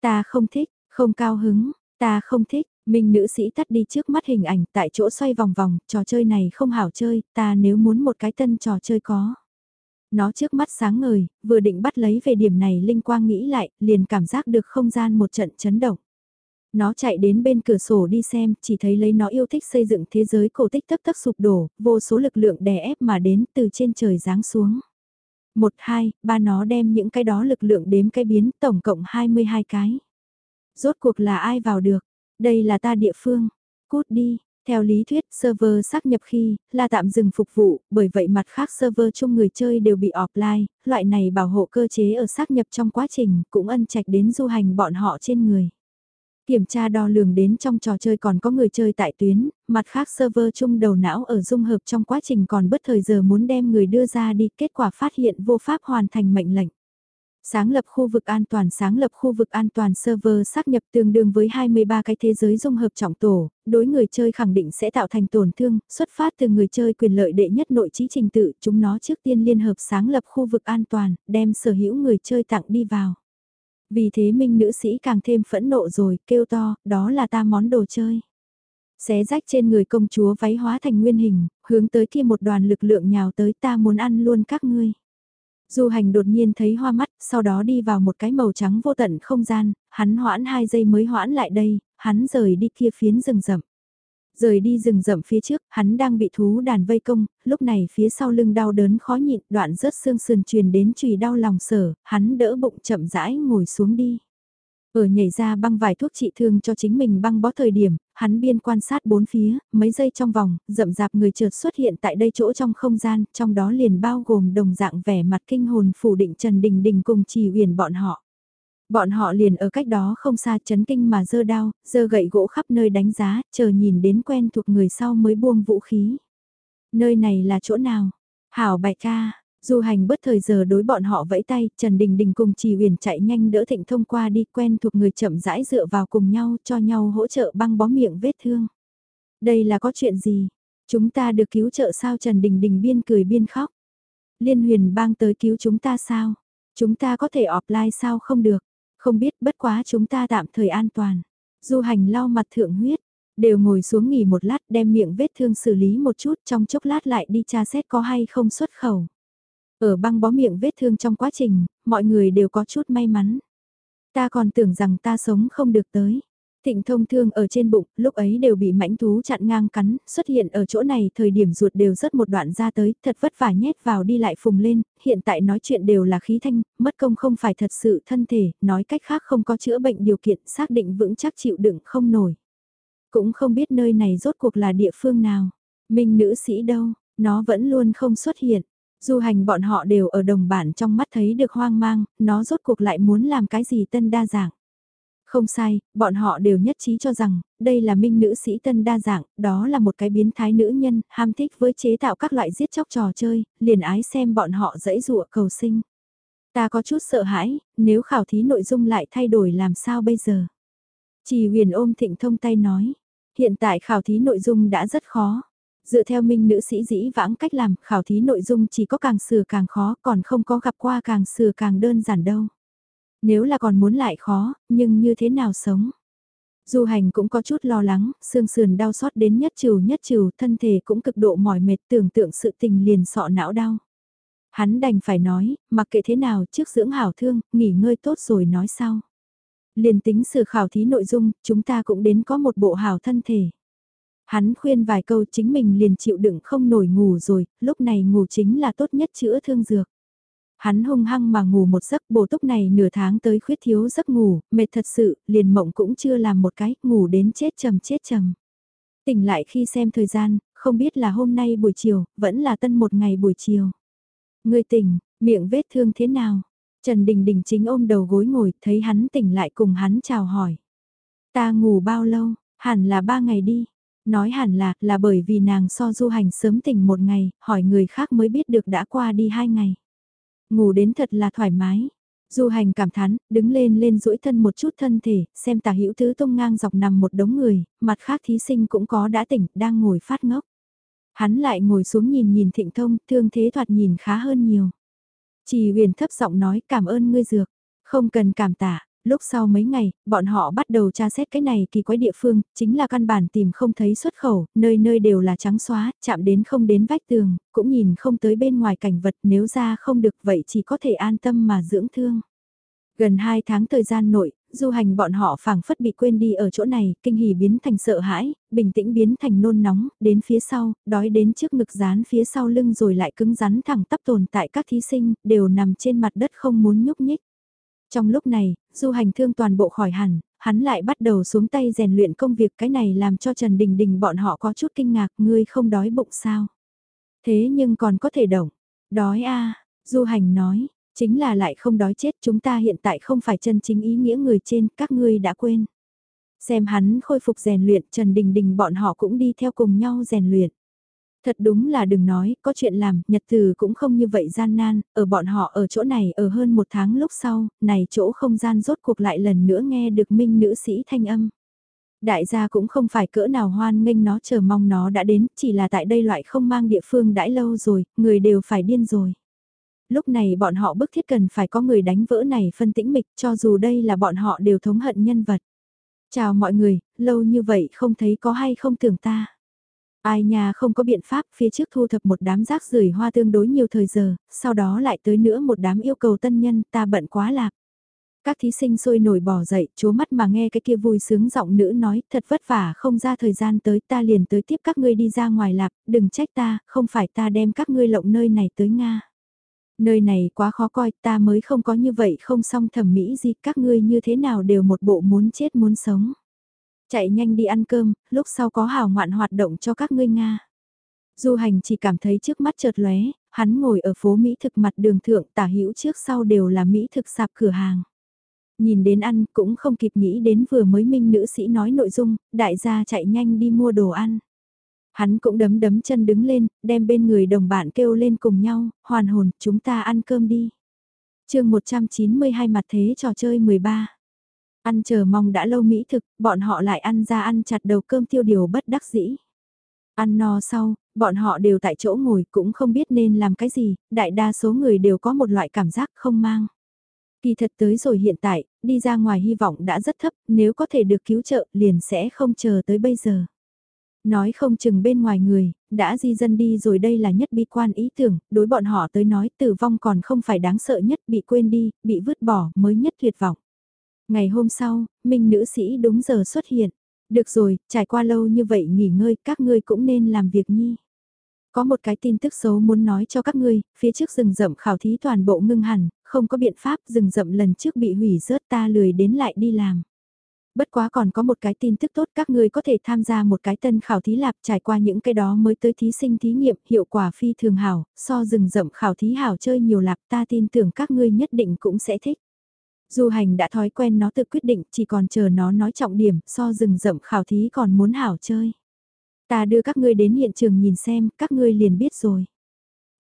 Ta không thích, không cao hứng, ta không thích, minh nữ sĩ tắt đi trước mắt hình ảnh tại chỗ xoay vòng vòng, trò chơi này không hảo chơi, ta nếu muốn một cái tân trò chơi có. Nó trước mắt sáng ngời, vừa định bắt lấy về điểm này Linh Quang nghĩ lại, liền cảm giác được không gian một trận chấn động. Nó chạy đến bên cửa sổ đi xem, chỉ thấy lấy nó yêu thích xây dựng thế giới cổ tích tấp tấp sụp đổ, vô số lực lượng đè ép mà đến từ trên trời giáng xuống. Một hai, ba nó đem những cái đó lực lượng đếm cái biến tổng cộng 22 cái. Rốt cuộc là ai vào được? Đây là ta địa phương. Cút đi, theo lý thuyết, server xác nhập khi, là tạm dừng phục vụ, bởi vậy mặt khác server chung người chơi đều bị offline, loại này bảo hộ cơ chế ở xác nhập trong quá trình cũng ân trạch đến du hành bọn họ trên người. Kiểm tra đo lường đến trong trò chơi còn có người chơi tại tuyến, mặt khác server chung đầu não ở dung hợp trong quá trình còn bất thời giờ muốn đem người đưa ra đi, kết quả phát hiện vô pháp hoàn thành mệnh lệnh. Sáng lập khu vực an toàn sáng lập khu vực an toàn server xác nhập tương đương với 23 cái thế giới dung hợp trọng tổ, đối người chơi khẳng định sẽ tạo thành tổn thương, xuất phát từ người chơi quyền lợi đệ nhất nội trí trình tự, chúng nó trước tiên liên hợp sáng lập khu vực an toàn, đem sở hữu người chơi tặng đi vào. Vì thế minh nữ sĩ càng thêm phẫn nộ rồi, kêu to, đó là ta món đồ chơi. Xé rách trên người công chúa váy hóa thành nguyên hình, hướng tới kia một đoàn lực lượng nhào tới ta muốn ăn luôn các ngươi. Du hành đột nhiên thấy hoa mắt, sau đó đi vào một cái màu trắng vô tận không gian, hắn hoãn hai giây mới hoãn lại đây, hắn rời đi kia phiến rừng rậm. Rời đi rừng rậm phía trước, hắn đang bị thú đàn vây công, lúc này phía sau lưng đau đớn khó nhịn, đoạn rớt xương sườn truyền đến chùy đau lòng sở, hắn đỡ bụng chậm rãi ngồi xuống đi. Ở nhảy ra băng vài thuốc trị thương cho chính mình băng bó thời điểm, hắn biên quan sát bốn phía, mấy giây trong vòng, rậm rạp người chợt xuất hiện tại đây chỗ trong không gian, trong đó liền bao gồm đồng dạng vẻ mặt kinh hồn phủ định Trần Đình Đình cùng trì uyển bọn họ. Bọn họ liền ở cách đó không xa chấn kinh mà dơ đao, dơ gậy gỗ khắp nơi đánh giá, chờ nhìn đến quen thuộc người sau mới buông vũ khí. Nơi này là chỗ nào? Hảo bạch ca, Du hành bất thời giờ đối bọn họ vẫy tay, Trần Đình Đình cùng Trì Huyền chạy nhanh đỡ Thịnh Thông qua đi quen thuộc người chậm rãi dựa vào cùng nhau cho nhau hỗ trợ băng bó miệng vết thương. Đây là có chuyện gì? Chúng ta được cứu trợ sao Trần Đình Đình biên cười biên khóc. Liên huyền bang tới cứu chúng ta sao? Chúng ta có thể offline sao không được? Không biết bất quá chúng ta tạm thời an toàn. Du hành lau mặt thượng huyết, đều ngồi xuống nghỉ một lát đem miệng vết thương xử lý một chút trong chốc lát lại đi tra xét có hay không xuất khẩu. Ở băng bó miệng vết thương trong quá trình, mọi người đều có chút may mắn. Ta còn tưởng rằng ta sống không được tới. Thịnh thông thương ở trên bụng, lúc ấy đều bị mãnh thú chặn ngang cắn, xuất hiện ở chỗ này thời điểm ruột đều rất một đoạn ra tới, thật vất vả nhét vào đi lại phùng lên, hiện tại nói chuyện đều là khí thanh, mất công không phải thật sự thân thể, nói cách khác không có chữa bệnh điều kiện, xác định vững chắc chịu đựng không nổi. Cũng không biết nơi này rốt cuộc là địa phương nào, minh nữ sĩ đâu, nó vẫn luôn không xuất hiện. Du hành bọn họ đều ở đồng bản trong mắt thấy được hoang mang, nó rốt cuộc lại muốn làm cái gì tân đa dạng. Không sai, bọn họ đều nhất trí cho rằng, đây là minh nữ sĩ tân đa dạng, đó là một cái biến thái nữ nhân, ham thích với chế tạo các loại giết chóc trò chơi, liền ái xem bọn họ dẫy dụa cầu sinh. Ta có chút sợ hãi, nếu khảo thí nội dung lại thay đổi làm sao bây giờ? Chỉ huyền ôm thịnh thông tay nói, hiện tại khảo thí nội dung đã rất khó, Dựa theo minh nữ sĩ dĩ vãng cách làm, khảo thí nội dung chỉ có càng sửa càng khó, còn không có gặp qua càng sửa càng đơn giản đâu. Nếu là còn muốn lại khó, nhưng như thế nào sống? Du hành cũng có chút lo lắng, xương sườn đau xót đến nhất trừ nhất trừ, thân thể cũng cực độ mỏi mệt tưởng tượng sự tình liền sọ não đau. Hắn đành phải nói, mặc kệ thế nào trước dưỡng hảo thương, nghỉ ngơi tốt rồi nói sau. Liền tính sự khảo thí nội dung, chúng ta cũng đến có một bộ hảo thân thể. Hắn khuyên vài câu chính mình liền chịu đựng không nổi ngủ rồi, lúc này ngủ chính là tốt nhất chữa thương dược. Hắn hung hăng mà ngủ một giấc bổ túc này nửa tháng tới khuyết thiếu giấc ngủ, mệt thật sự, liền mộng cũng chưa làm một cái, ngủ đến chết trầm chết trầm. Tỉnh lại khi xem thời gian, không biết là hôm nay buổi chiều, vẫn là tân một ngày buổi chiều. Người tỉnh, miệng vết thương thế nào? Trần Đình Đình chính ôm đầu gối ngồi, thấy hắn tỉnh lại cùng hắn chào hỏi. Ta ngủ bao lâu? Hẳn là ba ngày đi. Nói hẳn là, là bởi vì nàng so du hành sớm tỉnh một ngày, hỏi người khác mới biết được đã qua đi hai ngày. Ngủ đến thật là thoải mái. Du hành cảm thán, đứng lên lên duỗi thân một chút thân thể, xem tà hữu tứ tung ngang dọc nằm một đống người, mặt khác thí sinh cũng có đã tỉnh, đang ngồi phát ngốc. Hắn lại ngồi xuống nhìn nhìn thịnh thông, thương thế thoạt nhìn khá hơn nhiều. Chỉ huyền thấp giọng nói cảm ơn ngươi dược, không cần cảm tạ, Lúc sau mấy ngày, bọn họ bắt đầu tra xét cái này kỳ quái địa phương, chính là căn bản tìm không thấy xuất khẩu, nơi nơi đều là trắng xóa, chạm đến không đến vách tường, cũng nhìn không tới bên ngoài cảnh vật nếu ra không được vậy chỉ có thể an tâm mà dưỡng thương. Gần 2 tháng thời gian nội, du hành bọn họ phảng phất bị quên đi ở chỗ này, kinh hỉ biến thành sợ hãi, bình tĩnh biến thành nôn nóng, đến phía sau, đói đến trước ngực dán phía sau lưng rồi lại cứng rắn thẳng tắp tồn tại các thí sinh, đều nằm trên mặt đất không muốn nhúc nhích. Trong lúc này, du hành thương toàn bộ khỏi hẳn, hắn lại bắt đầu xuống tay rèn luyện công việc cái này làm cho Trần Đình Đình bọn họ có chút kinh ngạc, ngươi không đói bụng sao? Thế nhưng còn có thể động. Đói a du hành nói, chính là lại không đói chết chúng ta hiện tại không phải chân chính ý nghĩa người trên, các ngươi đã quên. Xem hắn khôi phục rèn luyện Trần Đình Đình bọn họ cũng đi theo cùng nhau rèn luyện. Thật đúng là đừng nói, có chuyện làm, nhật từ cũng không như vậy gian nan, ở bọn họ ở chỗ này ở hơn một tháng lúc sau, này chỗ không gian rốt cuộc lại lần nữa nghe được minh nữ sĩ thanh âm. Đại gia cũng không phải cỡ nào hoan nghênh nó chờ mong nó đã đến, chỉ là tại đây loại không mang địa phương đãi lâu rồi, người đều phải điên rồi. Lúc này bọn họ bức thiết cần phải có người đánh vỡ này phân tĩnh mịch cho dù đây là bọn họ đều thống hận nhân vật. Chào mọi người, lâu như vậy không thấy có hay không tưởng ta. Ai nhà không có biện pháp phía trước thu thập một đám rác rưởi hoa tương đối nhiều thời giờ, sau đó lại tới nữa một đám yêu cầu tân nhân ta bận quá lạc. Các thí sinh sôi nổi bỏ dậy, chố mắt mà nghe cái kia vui sướng giọng nữ nói, thật vất vả không ra thời gian tới ta liền tới tiếp các ngươi đi ra ngoài lạc, đừng trách ta, không phải ta đem các ngươi lộng nơi này tới Nga. Nơi này quá khó coi, ta mới không có như vậy không xong thẩm mỹ gì, các ngươi như thế nào đều một bộ muốn chết muốn sống. Chạy nhanh đi ăn cơm, lúc sau có hào ngoạn hoạt động cho các ngươi Nga. Du hành chỉ cảm thấy trước mắt chợt lóe, hắn ngồi ở phố Mỹ thực mặt đường thượng tả hữu trước sau đều là Mỹ thực sạp cửa hàng. Nhìn đến ăn cũng không kịp nghĩ đến vừa mới minh nữ sĩ nói nội dung, đại gia chạy nhanh đi mua đồ ăn. Hắn cũng đấm đấm chân đứng lên, đem bên người đồng bạn kêu lên cùng nhau, hoàn hồn, chúng ta ăn cơm đi. chương 192 mặt thế trò chơi 13. Ăn chờ mong đã lâu mỹ thực, bọn họ lại ăn ra ăn chặt đầu cơm tiêu điều bất đắc dĩ. Ăn no sau, bọn họ đều tại chỗ ngồi cũng không biết nên làm cái gì, đại đa số người đều có một loại cảm giác không mang. Kỳ thật tới rồi hiện tại, đi ra ngoài hy vọng đã rất thấp, nếu có thể được cứu trợ liền sẽ không chờ tới bây giờ. Nói không chừng bên ngoài người, đã di dân đi rồi đây là nhất bi quan ý tưởng, đối bọn họ tới nói tử vong còn không phải đáng sợ nhất bị quên đi, bị vứt bỏ mới nhất tuyệt vọng. Ngày hôm sau, Minh nữ sĩ đúng giờ xuất hiện. Được rồi, trải qua lâu như vậy nghỉ ngơi, các ngươi cũng nên làm việc nhi. Có một cái tin tức xấu muốn nói cho các ngươi, phía trước rừng rậm khảo thí toàn bộ ngưng hẳn, không có biện pháp rừng rậm lần trước bị hủy rớt ta lười đến lại đi làm. Bất quá còn có một cái tin tức tốt các ngươi có thể tham gia một cái tân khảo thí lạp trải qua những cái đó mới tới thí sinh thí nghiệm hiệu quả phi thường hảo, so rừng rậm khảo thí hảo chơi nhiều lạp ta tin tưởng các ngươi nhất định cũng sẽ thích. Du hành đã thói quen nó tự quyết định chỉ còn chờ nó nói trọng điểm so rừng rậm khảo thí còn muốn hảo chơi. Ta đưa các ngươi đến hiện trường nhìn xem, các ngươi liền biết rồi.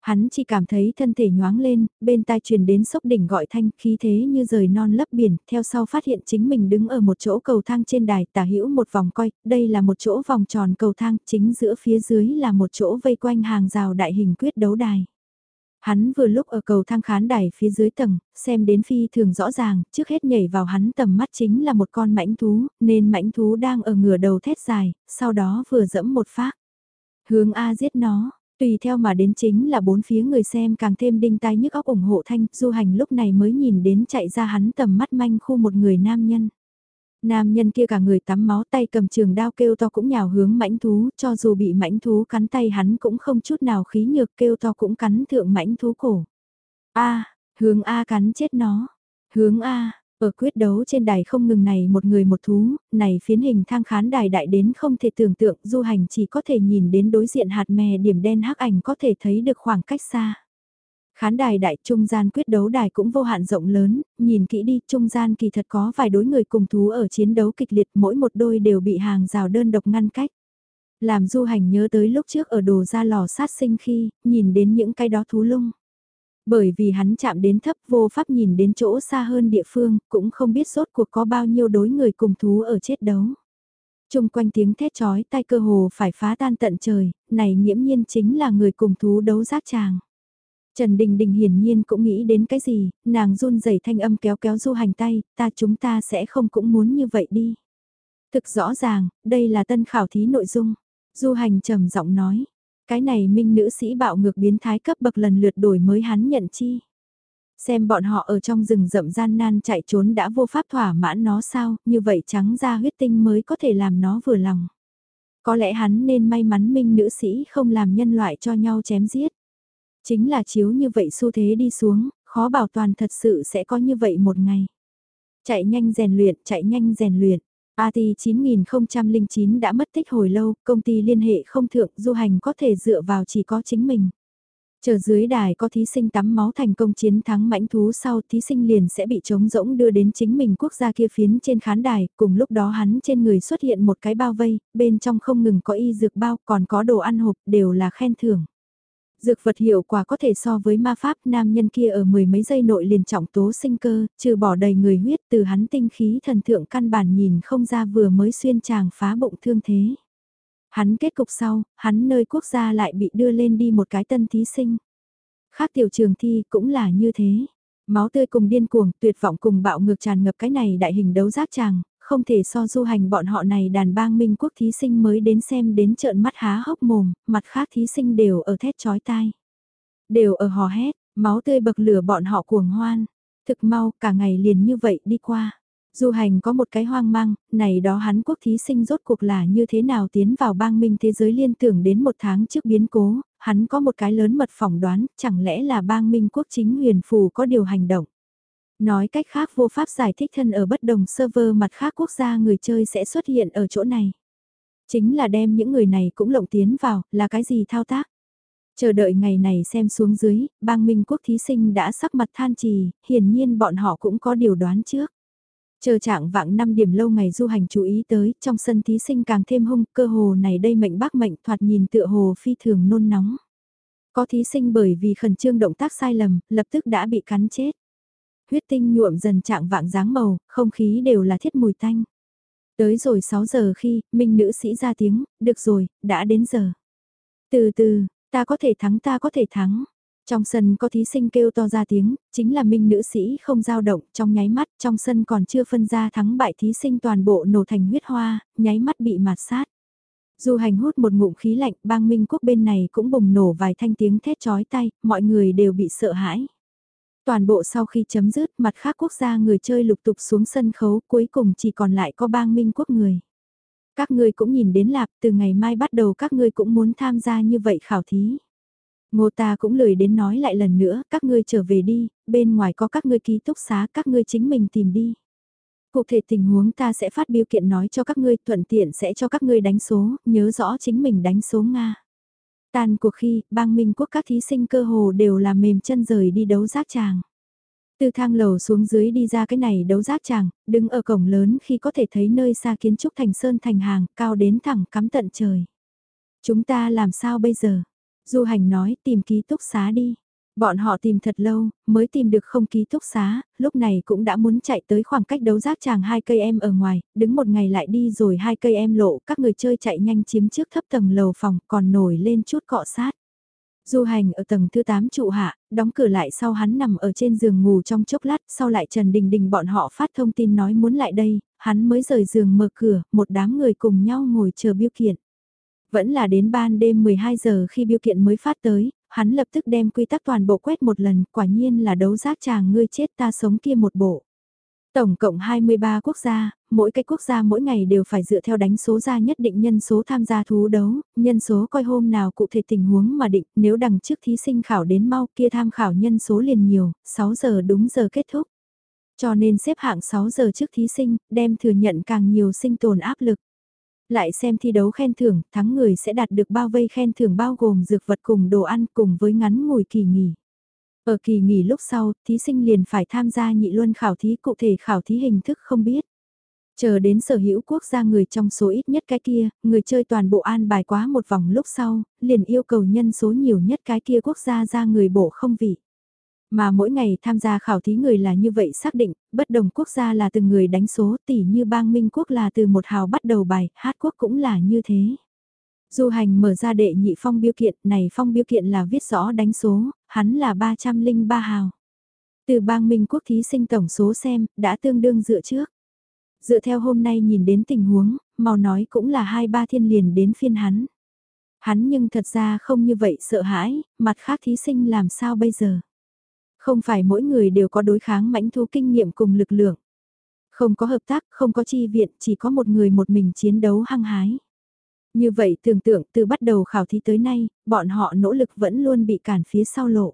Hắn chỉ cảm thấy thân thể nhoáng lên, bên tai truyền đến sốc đỉnh gọi thanh khí thế như rời non lấp biển, theo sau phát hiện chính mình đứng ở một chỗ cầu thang trên đài tả hữu một vòng coi, đây là một chỗ vòng tròn cầu thang, chính giữa phía dưới là một chỗ vây quanh hàng rào đại hình quyết đấu đài. Hắn vừa lúc ở cầu thang khán đài phía dưới tầng, xem đến phi thường rõ ràng, trước hết nhảy vào hắn tầm mắt chính là một con mãnh thú, nên mãnh thú đang ở ngửa đầu thét dài, sau đó vừa dẫm một phát. Hướng A giết nó, tùy theo mà đến chính là bốn phía người xem càng thêm đinh tai nhức óc ủng hộ thanh, du hành lúc này mới nhìn đến chạy ra hắn tầm mắt manh khu một người nam nhân. Nam nhân kia cả người tắm máu tay cầm trường đao kêu to cũng nhào hướng mãnh thú, cho dù bị mãnh thú cắn tay hắn cũng không chút nào khí nhược kêu to cũng cắn thượng mãnh thú cổ. A, hướng A cắn chết nó. Hướng A, ở quyết đấu trên đài không ngừng này một người một thú, này phiến hình thang khán đài đại đến không thể tưởng tượng du hành chỉ có thể nhìn đến đối diện hạt mè điểm đen hắc ảnh có thể thấy được khoảng cách xa. Khán đài đại trung gian quyết đấu đài cũng vô hạn rộng lớn, nhìn kỹ đi trung gian kỳ thật có vài đối người cùng thú ở chiến đấu kịch liệt mỗi một đôi đều bị hàng rào đơn độc ngăn cách. Làm du hành nhớ tới lúc trước ở đồ ra lò sát sinh khi, nhìn đến những cái đó thú lung. Bởi vì hắn chạm đến thấp vô pháp nhìn đến chỗ xa hơn địa phương, cũng không biết sốt cuộc có bao nhiêu đối người cùng thú ở chết đấu. Trung quanh tiếng thét chói tay cơ hồ phải phá tan tận trời, này nghiễm nhiên chính là người cùng thú đấu giác chàng. Trần Đình Đình hiển nhiên cũng nghĩ đến cái gì, nàng run rẩy thanh âm kéo kéo du hành tay, ta chúng ta sẽ không cũng muốn như vậy đi. Thực rõ ràng, đây là tân khảo thí nội dung. Du hành trầm giọng nói, cái này minh nữ sĩ bạo ngược biến thái cấp bậc lần lượt đổi mới hắn nhận chi. Xem bọn họ ở trong rừng rậm gian nan chạy trốn đã vô pháp thỏa mãn nó sao, như vậy trắng ra huyết tinh mới có thể làm nó vừa lòng. Có lẽ hắn nên may mắn minh nữ sĩ không làm nhân loại cho nhau chém giết. Chính là chiếu như vậy xu thế đi xuống, khó bảo toàn thật sự sẽ có như vậy một ngày. Chạy nhanh rèn luyện, chạy nhanh rèn luyện. AT 9009 đã mất tích hồi lâu, công ty liên hệ không thượng, du hành có thể dựa vào chỉ có chính mình. Chờ dưới đài có thí sinh tắm máu thành công chiến thắng mãnh thú sau thí sinh liền sẽ bị trống rỗng đưa đến chính mình quốc gia kia phiến trên khán đài, cùng lúc đó hắn trên người xuất hiện một cái bao vây, bên trong không ngừng có y dược bao còn có đồ ăn hộp đều là khen thưởng. Dược vật hiệu quả có thể so với ma pháp nam nhân kia ở mười mấy giây nội liền trọng tố sinh cơ, trừ bỏ đầy người huyết từ hắn tinh khí thần thượng căn bản nhìn không ra vừa mới xuyên chàng phá bụng thương thế. Hắn kết cục sau, hắn nơi quốc gia lại bị đưa lên đi một cái tân thí sinh. Khác tiểu trường thi cũng là như thế. Máu tươi cùng điên cuồng, tuyệt vọng cùng bạo ngược tràn ngập cái này đại hình đấu giác chàng, không thể so du hành bọn họ này đàn bang minh quốc thí sinh mới đến xem đến trợn mắt há hốc mồm, mặt khác thí sinh đều ở thét chói tai. Đều ở hò hét, máu tươi bậc lửa bọn họ cuồng hoan. Thực mau, cả ngày liền như vậy đi qua. Du hành có một cái hoang mang, này đó hắn quốc thí sinh rốt cuộc là như thế nào tiến vào bang minh thế giới liên tưởng đến một tháng trước biến cố, hắn có một cái lớn mật phỏng đoán, chẳng lẽ là bang minh quốc chính huyền phù có điều hành động. Nói cách khác vô pháp giải thích thân ở bất đồng server mặt khác quốc gia người chơi sẽ xuất hiện ở chỗ này. Chính là đem những người này cũng lộng tiến vào, là cái gì thao tác? Chờ đợi ngày này xem xuống dưới, bang minh quốc thí sinh đã sắc mặt than trì, hiển nhiên bọn họ cũng có điều đoán trước. Chờ trạng vạng 5 điểm lâu ngày du hành chú ý tới, trong sân thí sinh càng thêm hung, cơ hồ này đây mệnh bác mệnh thoạt nhìn tựa hồ phi thường nôn nóng. Có thí sinh bởi vì khẩn trương động tác sai lầm, lập tức đã bị cắn chết. Huyết tinh nhuộm dần trạng vạng dáng màu, không khí đều là thiết mùi tanh. Tới rồi 6 giờ khi, minh nữ sĩ ra tiếng, được rồi, đã đến giờ. Từ từ, ta có thể thắng ta có thể thắng. Trong sân có thí sinh kêu to ra tiếng, chính là minh nữ sĩ không dao động, trong nháy mắt, trong sân còn chưa phân ra thắng bại thí sinh toàn bộ nổ thành huyết hoa, nháy mắt bị mạt sát. Dù hành hút một ngụm khí lạnh, bang minh quốc bên này cũng bùng nổ vài thanh tiếng thét chói tay, mọi người đều bị sợ hãi. Toàn bộ sau khi chấm dứt, mặt khác quốc gia người chơi lục tục xuống sân khấu, cuối cùng chỉ còn lại có bang minh quốc người. Các ngươi cũng nhìn đến lạp, từ ngày mai bắt đầu các ngươi cũng muốn tham gia như vậy khảo thí. Ngô ta cũng lười đến nói lại lần nữa, các ngươi trở về đi, bên ngoài có các ngươi ký túc xá, các ngươi chính mình tìm đi. Cụ thể tình huống ta sẽ phát biểu kiện nói cho các ngươi, thuận tiện sẽ cho các ngươi đánh số, nhớ rõ chính mình đánh số Nga. Tan cuộc khi, bang minh quốc các thí sinh cơ hồ đều là mềm chân rời đi đấu giác tràng. Từ thang lầu xuống dưới đi ra cái này đấu giác tràng, đứng ở cổng lớn khi có thể thấy nơi xa kiến trúc thành sơn thành hàng, cao đến thẳng cắm tận trời. Chúng ta làm sao bây giờ? Du hành nói tìm ký túc xá đi. Bọn họ tìm thật lâu, mới tìm được không ký túc xá, lúc này cũng đã muốn chạy tới khoảng cách đấu giác chàng hai cây em ở ngoài, đứng một ngày lại đi rồi hai cây em lộ, các người chơi chạy nhanh chiếm trước thấp tầng lầu phòng, còn nổi lên chút cọ sát. Du hành ở tầng thứ 8 trụ hạ, đóng cửa lại sau hắn nằm ở trên giường ngủ trong chốc lát, sau lại Trần Đình Đình bọn họ phát thông tin nói muốn lại đây, hắn mới rời giường mở cửa, một đám người cùng nhau ngồi chờ biêu kiện. Vẫn là đến ban đêm 12 giờ khi biêu kiện mới phát tới, hắn lập tức đem quy tắc toàn bộ quét một lần, quả nhiên là đấu giác chàng ngươi chết ta sống kia một bộ. Tổng cộng 23 quốc gia, mỗi cái quốc gia mỗi ngày đều phải dựa theo đánh số ra nhất định nhân số tham gia thú đấu, nhân số coi hôm nào cụ thể tình huống mà định, nếu đằng trước thí sinh khảo đến mau kia tham khảo nhân số liền nhiều, 6 giờ đúng giờ kết thúc. Cho nên xếp hạng 6 giờ trước thí sinh, đem thừa nhận càng nhiều sinh tồn áp lực. Lại xem thi đấu khen thưởng, thắng người sẽ đạt được bao vây khen thưởng bao gồm dược vật cùng đồ ăn cùng với ngắn ngủi kỳ nghỉ. Ở kỳ nghỉ lúc sau, thí sinh liền phải tham gia nhị luân khảo thí cụ thể khảo thí hình thức không biết. Chờ đến sở hữu quốc gia người trong số ít nhất cái kia, người chơi toàn bộ an bài quá một vòng lúc sau, liền yêu cầu nhân số nhiều nhất cái kia quốc gia ra người bổ không vị. Mà mỗi ngày tham gia khảo thí người là như vậy xác định, bất đồng quốc gia là từng người đánh số tỷ như bang Minh quốc là từ một hào bắt đầu bài, hát quốc cũng là như thế. Du hành mở ra đệ nhị phong biêu kiện, này phong biêu kiện là viết rõ đánh số, hắn là 303 hào. Từ bang Minh quốc thí sinh tổng số xem, đã tương đương dựa trước. Dựa theo hôm nay nhìn đến tình huống, mau nói cũng là hai ba thiên liền đến phiên hắn. Hắn nhưng thật ra không như vậy sợ hãi, mặt khác thí sinh làm sao bây giờ. Không phải mỗi người đều có đối kháng mãnh thú kinh nghiệm cùng lực lượng. Không có hợp tác, không có chi viện, chỉ có một người một mình chiến đấu hăng hái. Như vậy tưởng tượng từ bắt đầu khảo thí tới nay, bọn họ nỗ lực vẫn luôn bị cản phía sau lộ.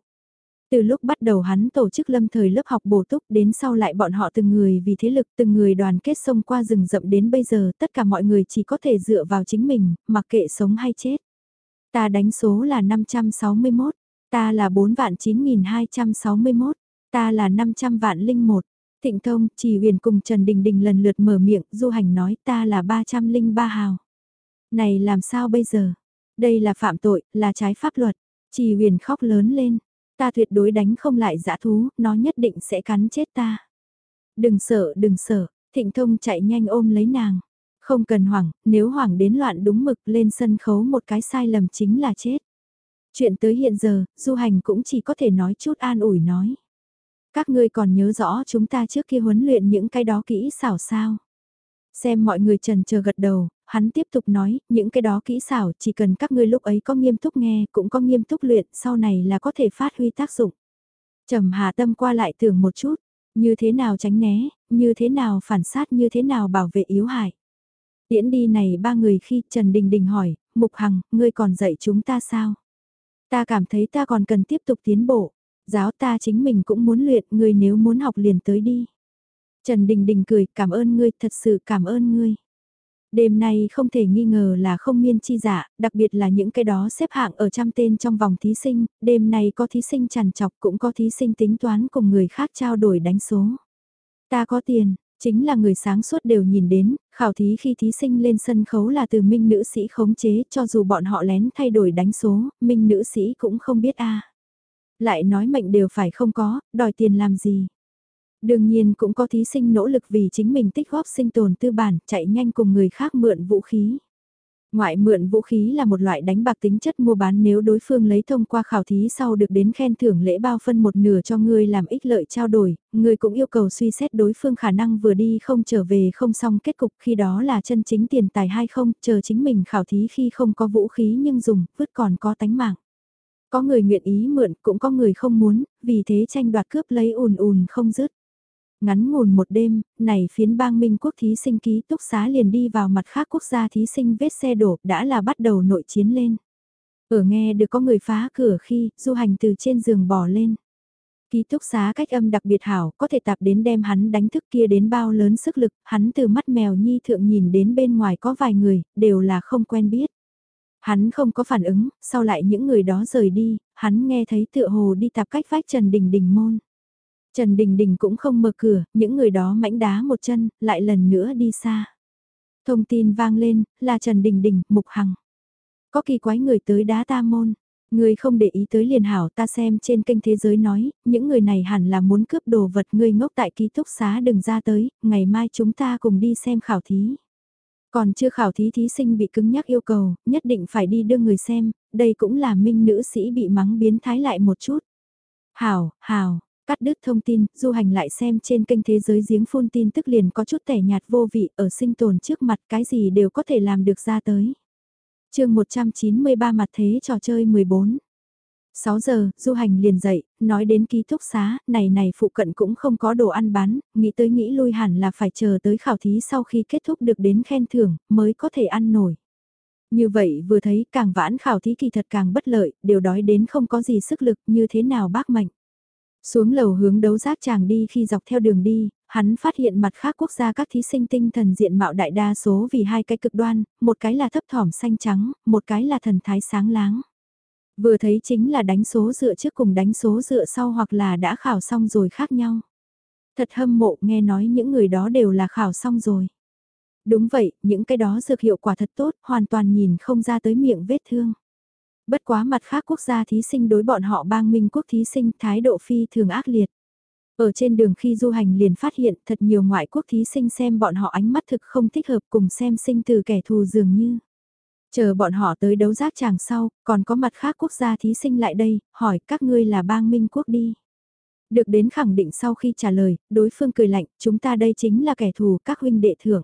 Từ lúc bắt đầu hắn tổ chức lâm thời lớp học bổ túc đến sau lại bọn họ từng người vì thế lực từng người đoàn kết sông qua rừng rậm đến bây giờ tất cả mọi người chỉ có thể dựa vào chính mình, mặc kệ sống hay chết. Ta đánh số là 561, Ta là 4 vạn 9261, ta là 500 vạn linh một. Thịnh thông, chỉ huyền cùng Trần Đình Đình lần lượt mở miệng, du hành nói ta là 303 hào. Này làm sao bây giờ? Đây là phạm tội, là trái pháp luật. Chỉ huyền khóc lớn lên. Ta tuyệt đối đánh không lại dã thú, nó nhất định sẽ cắn chết ta. Đừng sợ, đừng sợ, thịnh thông chạy nhanh ôm lấy nàng. Không cần hoảng, nếu hoảng đến loạn đúng mực lên sân khấu một cái sai lầm chính là chết. Chuyện tới hiện giờ, du hành cũng chỉ có thể nói chút an ủi nói. Các ngươi còn nhớ rõ chúng ta trước kia huấn luyện những cái đó kỹ xảo sao. Xem mọi người trần chờ gật đầu, hắn tiếp tục nói, những cái đó kỹ xảo chỉ cần các ngươi lúc ấy có nghiêm túc nghe, cũng có nghiêm túc luyện, sau này là có thể phát huy tác dụng. Trầm Hà Tâm qua lại tưởng một chút, như thế nào tránh né, như thế nào phản sát như thế nào bảo vệ yếu hại. Tiễn đi này ba người khi Trần Đình Đình hỏi, Mục Hằng, ngươi còn dạy chúng ta sao? Ta cảm thấy ta còn cần tiếp tục tiến bộ. Giáo ta chính mình cũng muốn luyện, ngươi nếu muốn học liền tới đi. Trần Đình Đình cười, cảm ơn ngươi, thật sự cảm ơn ngươi. Đêm nay không thể nghi ngờ là không miên chi giả, đặc biệt là những cái đó xếp hạng ở trăm tên trong vòng thí sinh, đêm nay có thí sinh tràn chọc cũng có thí sinh tính toán cùng người khác trao đổi đánh số. Ta có tiền, chính là người sáng suốt đều nhìn đến, khảo thí khi thí sinh lên sân khấu là từ minh nữ sĩ khống chế cho dù bọn họ lén thay đổi đánh số, minh nữ sĩ cũng không biết a Lại nói mệnh đều phải không có, đòi tiền làm gì. Đương nhiên cũng có thí sinh nỗ lực vì chính mình tích góp sinh tồn tư bản, chạy nhanh cùng người khác mượn vũ khí. Ngoại mượn vũ khí là một loại đánh bạc tính chất mua bán nếu đối phương lấy thông qua khảo thí sau được đến khen thưởng lễ bao phân một nửa cho ngươi làm ích lợi trao đổi, ngươi cũng yêu cầu suy xét đối phương khả năng vừa đi không trở về không xong kết cục khi đó là chân chính tiền tài hay không, chờ chính mình khảo thí khi không có vũ khí nhưng dùng, vứt còn có tánh mạng. Có người nguyện ý mượn, cũng có người không muốn, vì thế tranh đoạt cướp lấy ùn ùn không dứt. Ngắn ngủn một đêm, này phiến bang Minh quốc thí sinh ký túc xá liền đi vào mặt khác quốc gia thí sinh vết xe đổ đã là bắt đầu nội chiến lên. Ở nghe được có người phá cửa khi du hành từ trên giường bỏ lên. Ký túc xá cách âm đặc biệt hảo có thể tạp đến đem hắn đánh thức kia đến bao lớn sức lực, hắn từ mắt mèo nhi thượng nhìn đến bên ngoài có vài người, đều là không quen biết. Hắn không có phản ứng, sau lại những người đó rời đi, hắn nghe thấy tựa hồ đi tạp cách vách Trần Đình Đình môn. Trần Đình Đình cũng không mở cửa, những người đó mãnh đá một chân, lại lần nữa đi xa. Thông tin vang lên, là Trần Đình Đình, Mục Hằng. Có kỳ quái người tới đá ta môn. Người không để ý tới liền hảo ta xem trên kênh thế giới nói, những người này hẳn là muốn cướp đồ vật Ngươi ngốc tại ký túc xá đừng ra tới, ngày mai chúng ta cùng đi xem khảo thí. Còn chưa khảo thí thí sinh bị cứng nhắc yêu cầu, nhất định phải đi đưa người xem, đây cũng là minh nữ sĩ bị mắng biến thái lại một chút. Hảo, hảo, Cắt đứt thông tin, du hành lại xem trên kênh thế giới giếng phun tin tức liền có chút tẻ nhạt vô vị ở sinh tồn trước mặt cái gì đều có thể làm được ra tới. chương 193 mặt thế trò chơi 14. 6 giờ, du hành liền dậy, nói đến ký túc xá, này này phụ cận cũng không có đồ ăn bán, nghĩ tới nghĩ lui hẳn là phải chờ tới khảo thí sau khi kết thúc được đến khen thưởng, mới có thể ăn nổi. Như vậy vừa thấy càng vãn khảo thí kỳ thật càng bất lợi, đều đói đến không có gì sức lực như thế nào bác mạnh. Xuống lầu hướng đấu giác chàng đi khi dọc theo đường đi, hắn phát hiện mặt khác quốc gia các thí sinh tinh thần diện mạo đại đa số vì hai cái cực đoan, một cái là thấp thỏm xanh trắng, một cái là thần thái sáng láng. Vừa thấy chính là đánh số dựa trước cùng đánh số dựa sau hoặc là đã khảo xong rồi khác nhau. Thật hâm mộ nghe nói những người đó đều là khảo xong rồi. Đúng vậy, những cái đó dược hiệu quả thật tốt, hoàn toàn nhìn không ra tới miệng vết thương. Bất quá mặt khác quốc gia thí sinh đối bọn họ bang minh quốc thí sinh thái độ phi thường ác liệt. Ở trên đường khi du hành liền phát hiện thật nhiều ngoại quốc thí sinh xem bọn họ ánh mắt thực không thích hợp cùng xem sinh từ kẻ thù dường như. Chờ bọn họ tới đấu giác chàng sau, còn có mặt khác quốc gia thí sinh lại đây, hỏi các ngươi là bang minh quốc đi. Được đến khẳng định sau khi trả lời, đối phương cười lạnh, chúng ta đây chính là kẻ thù các huynh đệ thưởng.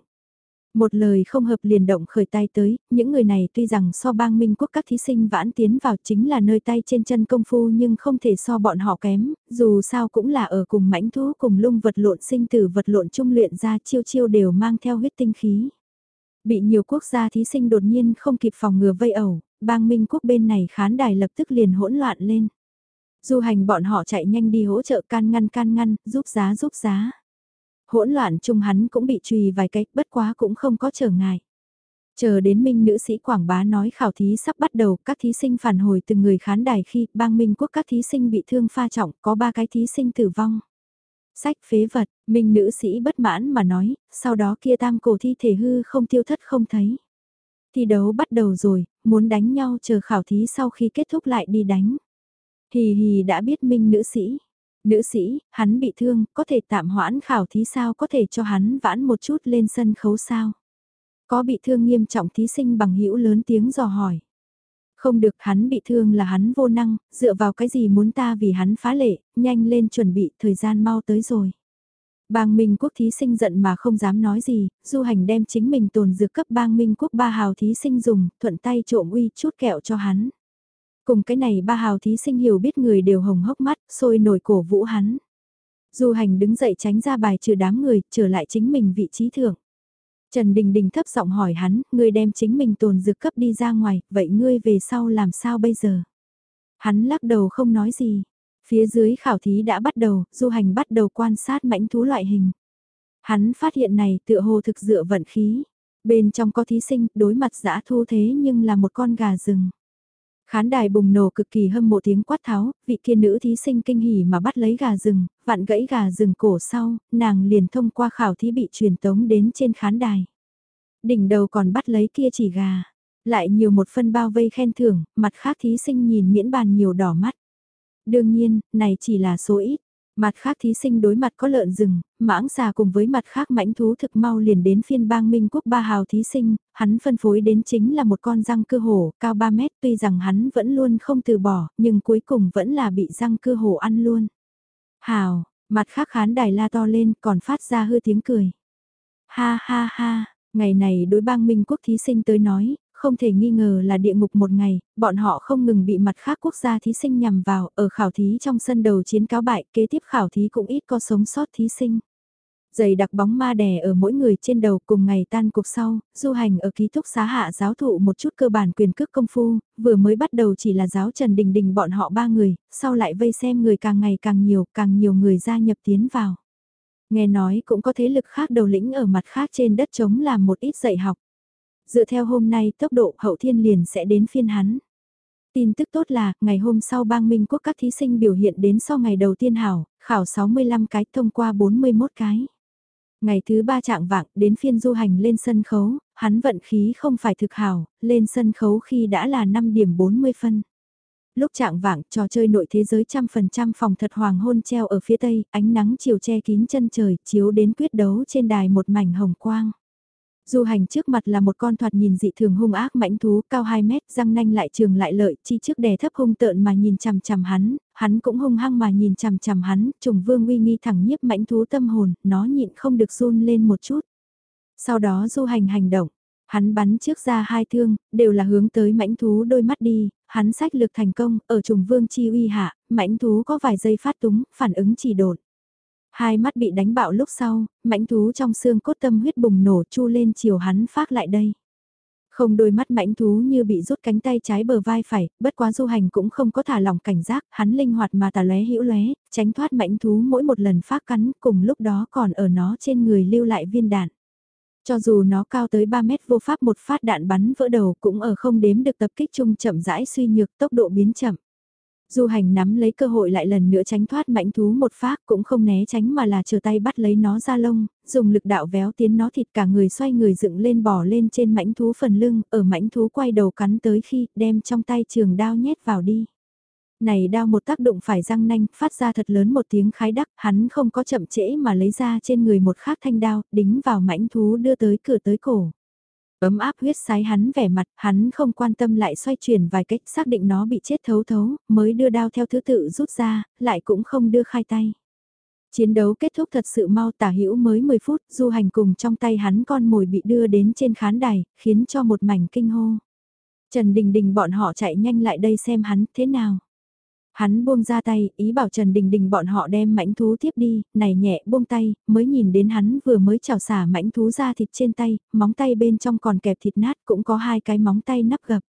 Một lời không hợp liền động khởi tay tới, những người này tuy rằng so bang minh quốc các thí sinh vãn tiến vào chính là nơi tay trên chân công phu nhưng không thể so bọn họ kém, dù sao cũng là ở cùng mãnh thú cùng lung vật lộn sinh tử vật lộn trung luyện ra chiêu chiêu đều mang theo huyết tinh khí. Bị nhiều quốc gia thí sinh đột nhiên không kịp phòng ngừa vây ẩu, bang minh quốc bên này khán đài lập tức liền hỗn loạn lên. Du hành bọn họ chạy nhanh đi hỗ trợ can ngăn can ngăn, giúp giá giúp giá hỗn loạn chung hắn cũng bị trùy vài cái, bất quá cũng không có trở ngại. Chờ đến minh nữ sĩ quảng bá nói khảo thí sắp bắt đầu, các thí sinh phản hồi từ người khán đài khi bang minh quốc các thí sinh bị thương pha trọng, có ba cái thí sinh tử vong. Sách phế vật, minh nữ sĩ bất mãn mà nói, sau đó kia tam cổ thi thể hư không tiêu thất không thấy. Thi đấu bắt đầu rồi, muốn đánh nhau chờ khảo thí sau khi kết thúc lại đi đánh. Hì hì đã biết minh nữ sĩ. Nữ sĩ, hắn bị thương, có thể tạm hoãn khảo thí sao có thể cho hắn vãn một chút lên sân khấu sao. Có bị thương nghiêm trọng thí sinh bằng hữu lớn tiếng dò hỏi. Không được hắn bị thương là hắn vô năng, dựa vào cái gì muốn ta vì hắn phá lệ, nhanh lên chuẩn bị, thời gian mau tới rồi. Bang Minh Quốc thí sinh giận mà không dám nói gì, du hành đem chính mình tồn dược cấp bang Minh Quốc ba hào thí sinh dùng, thuận tay trộm uy chút kẹo cho hắn. Cùng cái này ba hào thí sinh hiểu biết người đều hồng hốc mắt, sôi nổi cổ vũ hắn. Du hành đứng dậy tránh ra bài trừ đám người, trở lại chính mình vị trí thưởng. Trần Đình Đình thấp giọng hỏi hắn, ngươi đem chính mình tồn dược cấp đi ra ngoài, vậy ngươi về sau làm sao bây giờ? Hắn lắc đầu không nói gì. Phía dưới khảo thí đã bắt đầu, du hành bắt đầu quan sát mãnh thú loại hình. Hắn phát hiện này tựa hồ thực dựa vận khí. Bên trong có thí sinh, đối mặt giã thu thế nhưng là một con gà rừng. Khán đài bùng nổ cực kỳ hâm mộ tiếng quát tháo, vị kia nữ thí sinh kinh hỉ mà bắt lấy gà rừng, vặn gãy gà rừng cổ sau, nàng liền thông qua khảo thí bị truyền tống đến trên khán đài. Đỉnh đầu còn bắt lấy kia chỉ gà, lại nhiều một phân bao vây khen thưởng, mặt khác thí sinh nhìn miễn bàn nhiều đỏ mắt. Đương nhiên, này chỉ là số ít. Mặt khác thí sinh đối mặt có lợn rừng, mãng xà cùng với mặt khác mãnh thú thực mau liền đến phiên bang Minh Quốc ba hào thí sinh, hắn phân phối đến chính là một con răng cưa hổ cao 3 mét tuy rằng hắn vẫn luôn không từ bỏ, nhưng cuối cùng vẫn là bị răng cưa hổ ăn luôn. Hào, mặt khác khán đài la to lên còn phát ra hư tiếng cười. Ha ha ha, ngày này đối bang Minh Quốc thí sinh tới nói, không thể nghi ngờ là địa ngục một ngày, bọn họ không ngừng bị mặt khác quốc gia thí sinh nhằm vào, ở khảo thí trong sân đầu chiến cáo bại, kế tiếp khảo thí cũng ít có sống sót thí sinh. giày đặc bóng ma đè ở mỗi người trên đầu cùng ngày tan cuộc sau, du hành ở ký túc xá hạ giáo thụ một chút cơ bản quyền cước công phu, vừa mới bắt đầu chỉ là giáo Trần Đình Đình bọn họ ba người, sau lại vây xem người càng ngày càng nhiều, càng nhiều người gia nhập tiến vào. Nghe nói cũng có thế lực khác đầu lĩnh ở mặt khác trên đất chống làm một ít dạy học dựa theo hôm nay tốc độ hậu thiên liền sẽ đến phiên hắn. Tin tức tốt là, ngày hôm sau bang Minh Quốc các thí sinh biểu hiện đến sau ngày đầu tiên hảo, khảo 65 cái thông qua 41 cái. Ngày thứ ba trạng vạng đến phiên du hành lên sân khấu, hắn vận khí không phải thực hảo, lên sân khấu khi đã là 5 điểm 40 phân. Lúc trạng vạng, trò chơi nội thế giới trăm phần trăm phòng thật hoàng hôn treo ở phía tây, ánh nắng chiều che kín chân trời, chiếu đến quyết đấu trên đài một mảnh hồng quang. Du hành trước mặt là một con thoạt nhìn dị thường hung ác mãnh thú cao 2 mét, răng nanh lại trường lại lợi, chi trước đè thấp hung tợn mà nhìn chằm chằm hắn, hắn cũng hung hăng mà nhìn chằm chằm hắn, trùng vương uy nghi thẳng nhiếp mãnh thú tâm hồn, nó nhịn không được run lên một chút. Sau đó du hành hành động, hắn bắn trước ra hai thương, đều là hướng tới mãnh thú đôi mắt đi, hắn sách lược thành công, ở trùng vương chi uy hạ, mãnh thú có vài giây phát túng, phản ứng chỉ đột. Hai mắt bị đánh bạo lúc sau, mãnh thú trong xương cốt tâm huyết bùng nổ chu lên chiều hắn phát lại đây. Không đôi mắt mãnh thú như bị rút cánh tay trái bờ vai phải, bất quá du hành cũng không có thả lỏng cảnh giác, hắn linh hoạt mà tà lóe hữu lóe, tránh thoát mãnh thú mỗi một lần phát cắn, cùng lúc đó còn ở nó trên người lưu lại viên đạn. Cho dù nó cao tới 3 mét vô pháp một phát đạn bắn vỡ đầu cũng ở không đếm được tập kích chung chậm rãi suy nhược tốc độ biến chậm. Du hành nắm lấy cơ hội lại lần nữa tránh thoát mãnh thú một phát cũng không né tránh mà là chờ tay bắt lấy nó ra lông, dùng lực đạo véo tiến nó thịt cả người xoay người dựng lên bỏ lên trên mãnh thú phần lưng, ở mãnh thú quay đầu cắn tới khi đem trong tay trường đao nhét vào đi. Này đao một tác động phải răng nanh, phát ra thật lớn một tiếng khái đắc, hắn không có chậm trễ mà lấy ra trên người một khác thanh đao, đính vào mãnh thú đưa tới cửa tới cổ. Ấm áp huyết sái hắn vẻ mặt, hắn không quan tâm lại xoay chuyển vài cách xác định nó bị chết thấu thấu, mới đưa đao theo thứ tự rút ra, lại cũng không đưa khai tay. Chiến đấu kết thúc thật sự mau tả hữu mới 10 phút, du hành cùng trong tay hắn con mồi bị đưa đến trên khán đài, khiến cho một mảnh kinh hô. Trần Đình Đình bọn họ chạy nhanh lại đây xem hắn thế nào. Hắn buông ra tay, ý bảo Trần Đình Đình bọn họ đem mãnh thú tiếp đi, này nhẹ buông tay, mới nhìn đến hắn vừa mới chảo xả mãnh thú ra thịt trên tay, móng tay bên trong còn kẹp thịt nát cũng có hai cái móng tay nắp gập.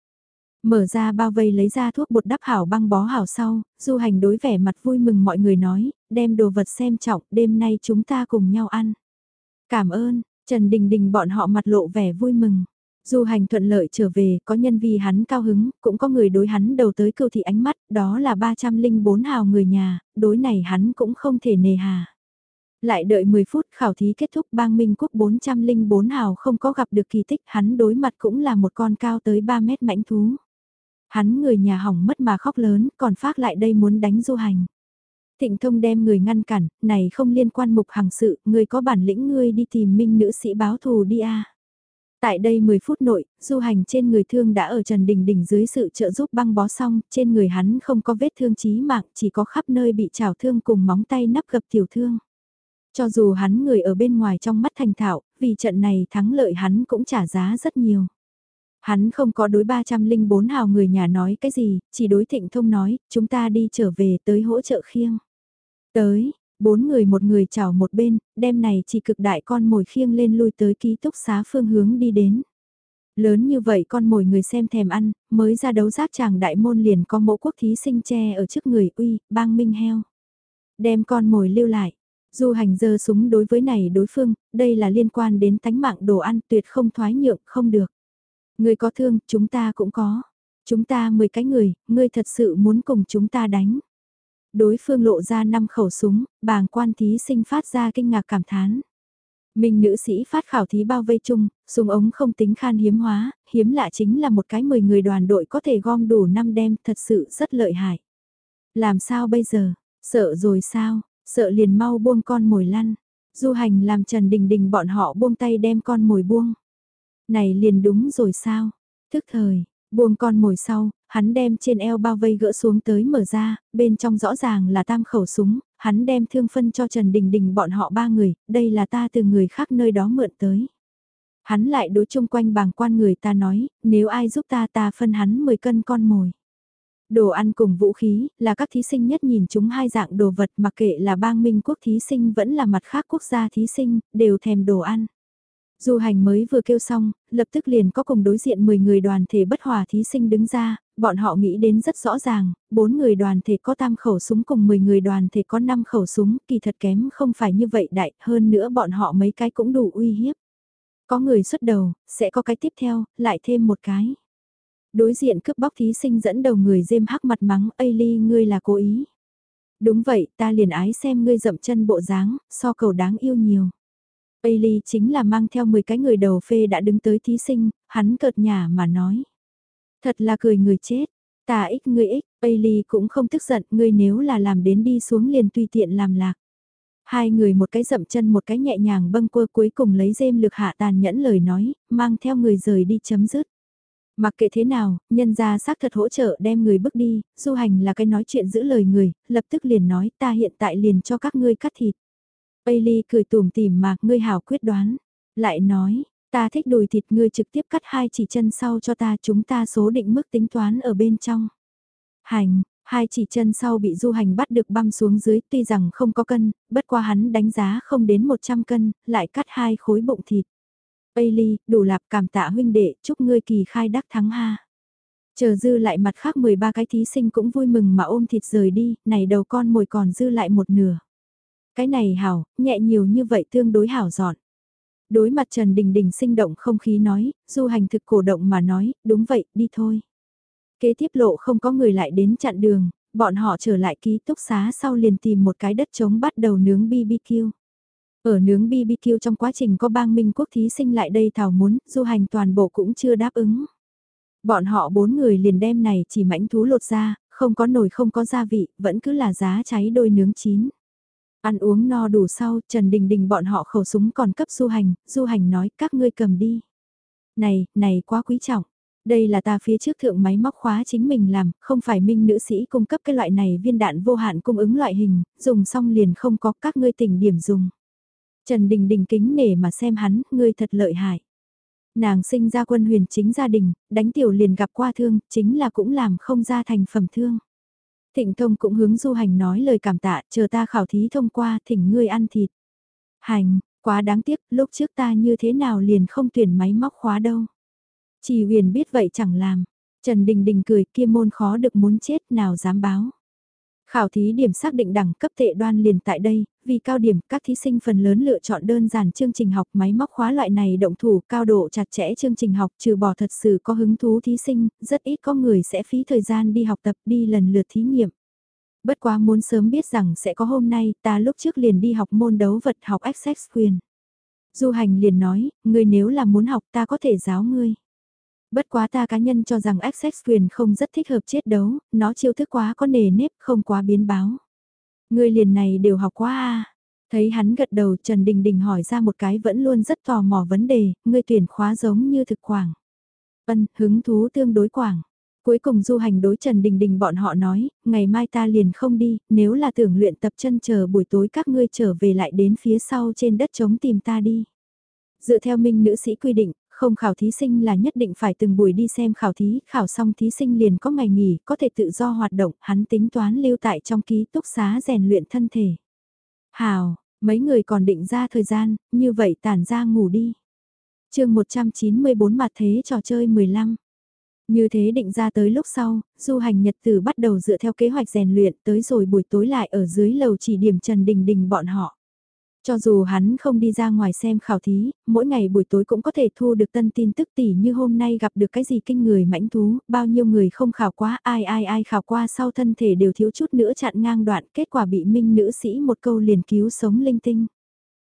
Mở ra bao vây lấy ra thuốc bột đắp hảo băng bó hảo sau, du hành đối vẻ mặt vui mừng mọi người nói, đem đồ vật xem trọng, đêm nay chúng ta cùng nhau ăn. Cảm ơn, Trần Đình Đình bọn họ mặt lộ vẻ vui mừng. Du hành thuận lợi trở về, có nhân vì hắn cao hứng, cũng có người đối hắn đầu tới cưu thị ánh mắt, đó là 304 hào người nhà, đối này hắn cũng không thể nề hà. Lại đợi 10 phút khảo thí kết thúc bang Minh Quốc 404 hào không có gặp được kỳ tích, hắn đối mặt cũng là một con cao tới 3 mét mãnh thú. Hắn người nhà hỏng mất mà khóc lớn, còn phát lại đây muốn đánh du hành. Thịnh thông đem người ngăn cản, này không liên quan mục hàng sự, người có bản lĩnh ngươi đi tìm minh nữ sĩ báo thù đi a. Tại đây 10 phút nội, du hành trên người thương đã ở Trần Đình Đình dưới sự trợ giúp băng bó xong, trên người hắn không có vết thương chí mạng, chỉ có khắp nơi bị trào thương cùng móng tay nắp gập tiểu thương. Cho dù hắn người ở bên ngoài trong mắt thành thạo, vì trận này thắng lợi hắn cũng trả giá rất nhiều. Hắn không có đối 304 hào người nhà nói cái gì, chỉ đối thịnh thông nói, chúng ta đi trở về tới hỗ trợ khiêng. Tới, bốn người một người chảo một bên, đêm này chỉ cực đại con mồi khiêng lên lui tới ký túc xá phương hướng đi đến. Lớn như vậy con mồi người xem thèm ăn, mới ra đấu giác chàng đại môn liền có mẫu quốc thí sinh che ở trước người uy, bang minh heo. Đem con mồi lưu lại, Du hành dơ súng đối với này đối phương, đây là liên quan đến tánh mạng đồ ăn tuyệt không thoái nhượng, không được. Người có thương, chúng ta cũng có. Chúng ta 10 cái người, ngươi thật sự muốn cùng chúng ta đánh. Đối phương lộ ra 5 khẩu súng, bàng quan thí sinh phát ra kinh ngạc cảm thán. mình nữ sĩ phát khảo thí bao vây chung, súng ống không tính khan hiếm hóa, hiếm lạ chính là một cái 10 người đoàn đội có thể gom đủ 5 đem, thật sự rất lợi hại. Làm sao bây giờ? Sợ rồi sao? Sợ liền mau buông con mồi lăn. Du hành làm Trần Đình Đình bọn họ buông tay đem con mồi buông. Này liền đúng rồi sao? Thức thời, buông con mồi sau, hắn đem trên eo bao vây gỡ xuống tới mở ra, bên trong rõ ràng là tam khẩu súng, hắn đem thương phân cho Trần Đình Đình bọn họ ba người, đây là ta từ người khác nơi đó mượn tới. Hắn lại đối chung quanh bàng quan người ta nói, nếu ai giúp ta ta phân hắn 10 cân con mồi. Đồ ăn cùng vũ khí là các thí sinh nhất nhìn chúng hai dạng đồ vật mặc kệ là bang minh quốc thí sinh vẫn là mặt khác quốc gia thí sinh, đều thèm đồ ăn. Du hành mới vừa kêu xong, lập tức liền có cùng đối diện 10 người đoàn thể bất hòa thí sinh đứng ra, bọn họ nghĩ đến rất rõ ràng, 4 người đoàn thể có tam khẩu súng cùng 10 người đoàn thể có 5 khẩu súng, kỳ thật kém không phải như vậy đại, hơn nữa bọn họ mấy cái cũng đủ uy hiếp. Có người xuất đầu, sẽ có cái tiếp theo, lại thêm một cái. Đối diện cướp bóc thí sinh dẫn đầu người dêm hắc mặt mắng, ây ly ngươi là cố ý. Đúng vậy, ta liền ái xem ngươi dậm chân bộ dáng, so cầu đáng yêu nhiều. Bailey chính là mang theo 10 cái người đầu phê đã đứng tới thí sinh, hắn cợt nhả mà nói. Thật là cười người chết, ta ích ngươi ích, Bailey cũng không tức giận, ngươi nếu là làm đến đi xuống liền tùy tiện làm lạc. Hai người một cái dậm chân một cái nhẹ nhàng bâng quơ cuối cùng lấy dêm lực hạ tàn nhẫn lời nói, mang theo người rời đi chấm dứt. Mặc kệ thế nào, nhân gia xác thật hỗ trợ đem người bước đi, du hành là cái nói chuyện giữ lời người, lập tức liền nói ta hiện tại liền cho các ngươi cắt thịt. Bailey cười tùm tìm mà ngươi hảo quyết đoán. Lại nói, ta thích đùi thịt ngươi trực tiếp cắt hai chỉ chân sau cho ta chúng ta số định mức tính toán ở bên trong. Hành, hai chỉ chân sau bị du hành bắt được băm xuống dưới tuy rằng không có cân, bất qua hắn đánh giá không đến 100 cân, lại cắt hai khối bụng thịt. Bailey, đủ lạp cảm tạ huynh đệ, chúc ngươi kỳ khai đắc thắng ha. Chờ dư lại mặt khác 13 cái thí sinh cũng vui mừng mà ôm thịt rời đi, này đầu con mồi còn dư lại một nửa. Cái này hảo, nhẹ nhiều như vậy tương đối hảo dọn. Đối mặt Trần Đình Đình sinh động không khí nói, du hành thực cổ động mà nói, đúng vậy, đi thôi. Kế tiếp lộ không có người lại đến chặn đường, bọn họ trở lại ký túc xá sau liền tìm một cái đất trống bắt đầu nướng BBQ. Ở nướng BBQ trong quá trình có bang minh quốc thí sinh lại đây thảo muốn, du hành toàn bộ cũng chưa đáp ứng. Bọn họ bốn người liền đem này chỉ mảnh thú lột ra, không có nồi không có gia vị, vẫn cứ là giá cháy đôi nướng chín. Ăn uống no đủ sau, Trần Đình Đình bọn họ khẩu súng còn cấp du hành, du hành nói các ngươi cầm đi. Này, này quá quý trọng. Đây là ta phía trước thượng máy móc khóa chính mình làm, không phải minh nữ sĩ cung cấp cái loại này viên đạn vô hạn cung ứng loại hình, dùng xong liền không có các ngươi tỉnh điểm dùng. Trần Đình Đình kính nể mà xem hắn, ngươi thật lợi hại. Nàng sinh ra quân huyền chính gia đình, đánh tiểu liền gặp qua thương, chính là cũng làm không ra thành phẩm thương. Thịnh thông cũng hướng du hành nói lời cảm tạ, chờ ta khảo thí thông qua, thỉnh ngươi ăn thịt. Hành, quá đáng tiếc, lúc trước ta như thế nào liền không tuyển máy móc khóa đâu. Chỉ huyền biết vậy chẳng làm. Trần Đình Đình cười kia môn khó được muốn chết nào dám báo. Khảo thí điểm xác định đẳng cấp tệ đoan liền tại đây, vì cao điểm các thí sinh phần lớn lựa chọn đơn giản chương trình học máy móc khóa loại này động thủ cao độ chặt chẽ chương trình học trừ bỏ thật sự có hứng thú thí sinh, rất ít có người sẽ phí thời gian đi học tập đi lần lượt thí nghiệm. Bất quá muốn sớm biết rằng sẽ có hôm nay, ta lúc trước liền đi học môn đấu vật học Access quyền. Du hành liền nói, ngươi nếu là muốn học ta có thể giáo ngươi. Bất quá ta cá nhân cho rằng Access quyền không rất thích hợp chết đấu, nó chiêu thức quá có nề nếp không quá biến báo. Ngươi liền này đều học quá à. Thấy hắn gật đầu Trần Đình Đình hỏi ra một cái vẫn luôn rất tò mò vấn đề, ngươi tuyển khóa giống như thực quảng. Ân, hứng thú tương đối quảng. Cuối cùng du hành đối Trần Đình Đình bọn họ nói, ngày mai ta liền không đi, nếu là tưởng luyện tập chân chờ buổi tối các ngươi trở về lại đến phía sau trên đất trống tìm ta đi. Dựa theo minh nữ sĩ quy định, không khảo thí sinh là nhất định phải từng buổi đi xem khảo thí, khảo xong thí sinh liền có ngày nghỉ, có thể tự do hoạt động, hắn tính toán lưu tại trong ký túc xá rèn luyện thân thể. Hào, mấy người còn định ra thời gian, như vậy tản ra ngủ đi. chương 194 mặt thế trò chơi 15. Như thế định ra tới lúc sau, du hành nhật tử bắt đầu dựa theo kế hoạch rèn luyện tới rồi buổi tối lại ở dưới lầu chỉ điểm Trần Đình Đình bọn họ. Cho dù hắn không đi ra ngoài xem khảo thí, mỗi ngày buổi tối cũng có thể thu được tân tin tức tỉ như hôm nay gặp được cái gì kinh người mãnh thú, bao nhiêu người không khảo quá, ai ai ai khảo qua sau thân thể đều thiếu chút nữa chặn ngang đoạn, kết quả bị minh nữ sĩ một câu liền cứu sống linh tinh.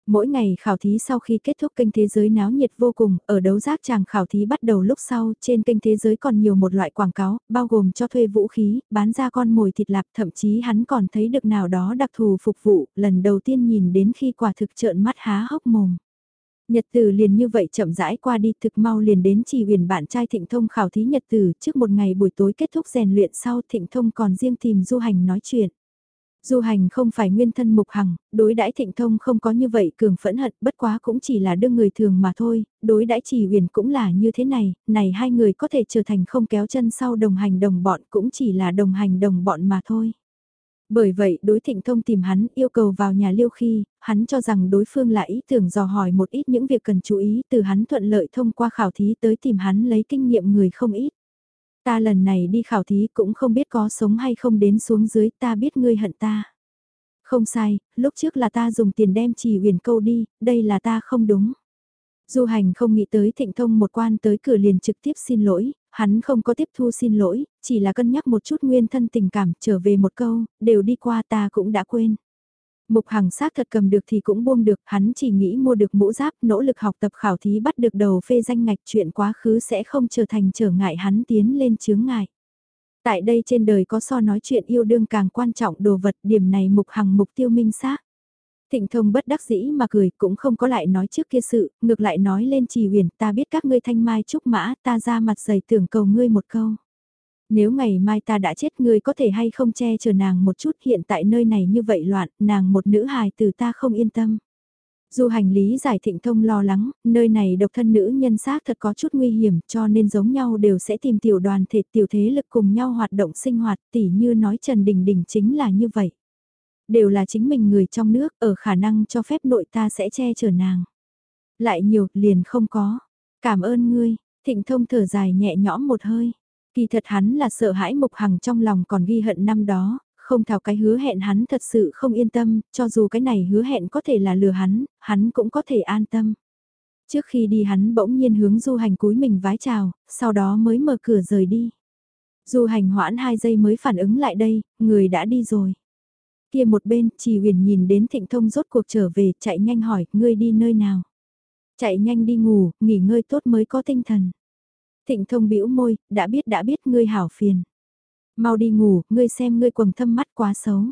Mỗi ngày khảo thí sau khi kết thúc kênh thế giới náo nhiệt vô cùng, ở đấu giác chàng khảo thí bắt đầu lúc sau, trên kênh thế giới còn nhiều một loại quảng cáo, bao gồm cho thuê vũ khí, bán ra con mồi thịt lạp, thậm chí hắn còn thấy được nào đó đặc thù phục vụ, lần đầu tiên nhìn đến khi quả thực trợn mắt há hốc mồm. Nhật tử liền như vậy chậm rãi qua đi thực mau liền đến chỉ huyền bạn trai thịnh thông khảo thí nhật tử trước một ngày buổi tối kết thúc rèn luyện sau thịnh thông còn riêng tìm du hành nói chuyện. Du hành không phải nguyên thân mục hằng, đối đãi thịnh thông không có như vậy cường phẫn hận bất quá cũng chỉ là đương người thường mà thôi, đối đãi chỉ huyền cũng là như thế này, này hai người có thể trở thành không kéo chân sau đồng hành đồng bọn cũng chỉ là đồng hành đồng bọn mà thôi. Bởi vậy đối thịnh thông tìm hắn yêu cầu vào nhà liêu khi, hắn cho rằng đối phương là ý tưởng dò hỏi một ít những việc cần chú ý từ hắn thuận lợi thông qua khảo thí tới tìm hắn lấy kinh nghiệm người không ít. Ta lần này đi khảo thí cũng không biết có sống hay không đến xuống dưới ta biết ngươi hận ta. Không sai, lúc trước là ta dùng tiền đem chỉ huyền câu đi, đây là ta không đúng. Du hành không nghĩ tới thịnh thông một quan tới cửa liền trực tiếp xin lỗi, hắn không có tiếp thu xin lỗi, chỉ là cân nhắc một chút nguyên thân tình cảm trở về một câu, đều đi qua ta cũng đã quên. Mục Hằng xác thật cầm được thì cũng buông được, hắn chỉ nghĩ mua được mũ giáp, nỗ lực học tập khảo thí bắt được đầu phê danh ngạch chuyện quá khứ sẽ không trở thành trở ngại hắn tiến lên chướng ngại. Tại đây trên đời có so nói chuyện yêu đương càng quan trọng đồ vật, điểm này Mục Hằng mục tiêu minh xác. Thịnh thông bất đắc dĩ mà cười cũng không có lại nói trước kia sự, ngược lại nói lên trì huyền ta biết các ngươi thanh mai trúc mã ta ra mặt dày tưởng cầu ngươi một câu. Nếu ngày mai ta đã chết ngươi có thể hay không che chở nàng một chút hiện tại nơi này như vậy loạn, nàng một nữ hài từ ta không yên tâm. Dù hành lý giải thịnh thông lo lắng, nơi này độc thân nữ nhân xác thật có chút nguy hiểm cho nên giống nhau đều sẽ tìm tiểu đoàn thể tiểu thế lực cùng nhau hoạt động sinh hoạt tỉ như nói Trần Đình Đình chính là như vậy. Đều là chính mình người trong nước ở khả năng cho phép nội ta sẽ che chở nàng. Lại nhiều liền không có. Cảm ơn ngươi, thịnh thông thở dài nhẹ nhõm một hơi. Kỳ thật hắn là sợ hãi Mục Hằng trong lòng còn ghi hận năm đó, không thảo cái hứa hẹn hắn thật sự không yên tâm, cho dù cái này hứa hẹn có thể là lừa hắn, hắn cũng có thể an tâm. Trước khi đi hắn bỗng nhiên hướng du hành cúi mình vái chào, sau đó mới mở cửa rời đi. Du hành hoãn hai giây mới phản ứng lại đây, người đã đi rồi. Kia một bên, chỉ huyền nhìn đến thịnh thông rốt cuộc trở về, chạy nhanh hỏi, ngươi đi nơi nào? Chạy nhanh đi ngủ, nghỉ ngơi tốt mới có tinh thần. Thịnh thông bĩu môi, đã biết đã biết ngươi hảo phiền. Mau đi ngủ, ngươi xem ngươi quầng thâm mắt quá xấu.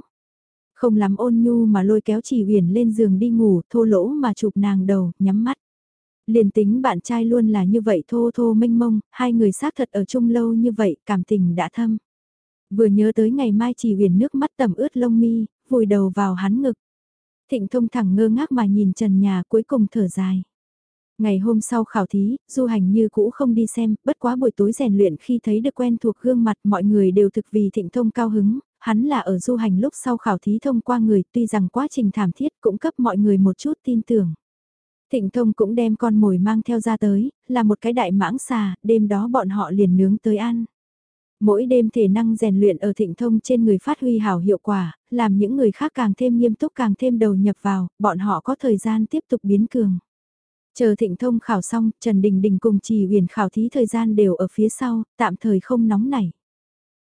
Không lắm ôn nhu mà lôi kéo chỉ huyền lên giường đi ngủ, thô lỗ mà chụp nàng đầu, nhắm mắt. Liền tính bạn trai luôn là như vậy thô thô mênh mông, hai người xác thật ở chung lâu như vậy, cảm tình đã thâm. Vừa nhớ tới ngày mai chỉ huyền nước mắt tầm ướt lông mi, vùi đầu vào hắn ngực. Thịnh thông thẳng ngơ ngác mà nhìn trần nhà cuối cùng thở dài. Ngày hôm sau khảo thí, du hành như cũ không đi xem, bất quá buổi tối rèn luyện khi thấy được quen thuộc gương mặt mọi người đều thực vì thịnh thông cao hứng, hắn là ở du hành lúc sau khảo thí thông qua người tuy rằng quá trình thảm thiết cũng cấp mọi người một chút tin tưởng. Thịnh thông cũng đem con mồi mang theo ra tới, là một cái đại mãng xà, đêm đó bọn họ liền nướng tới ăn. Mỗi đêm thể năng rèn luyện ở thịnh thông trên người phát huy hảo hiệu quả, làm những người khác càng thêm nghiêm túc càng thêm đầu nhập vào, bọn họ có thời gian tiếp tục biến cường. Chờ thịnh thông khảo xong, Trần Đình Đình cùng Trì huyền khảo thí thời gian đều ở phía sau, tạm thời không nóng nảy.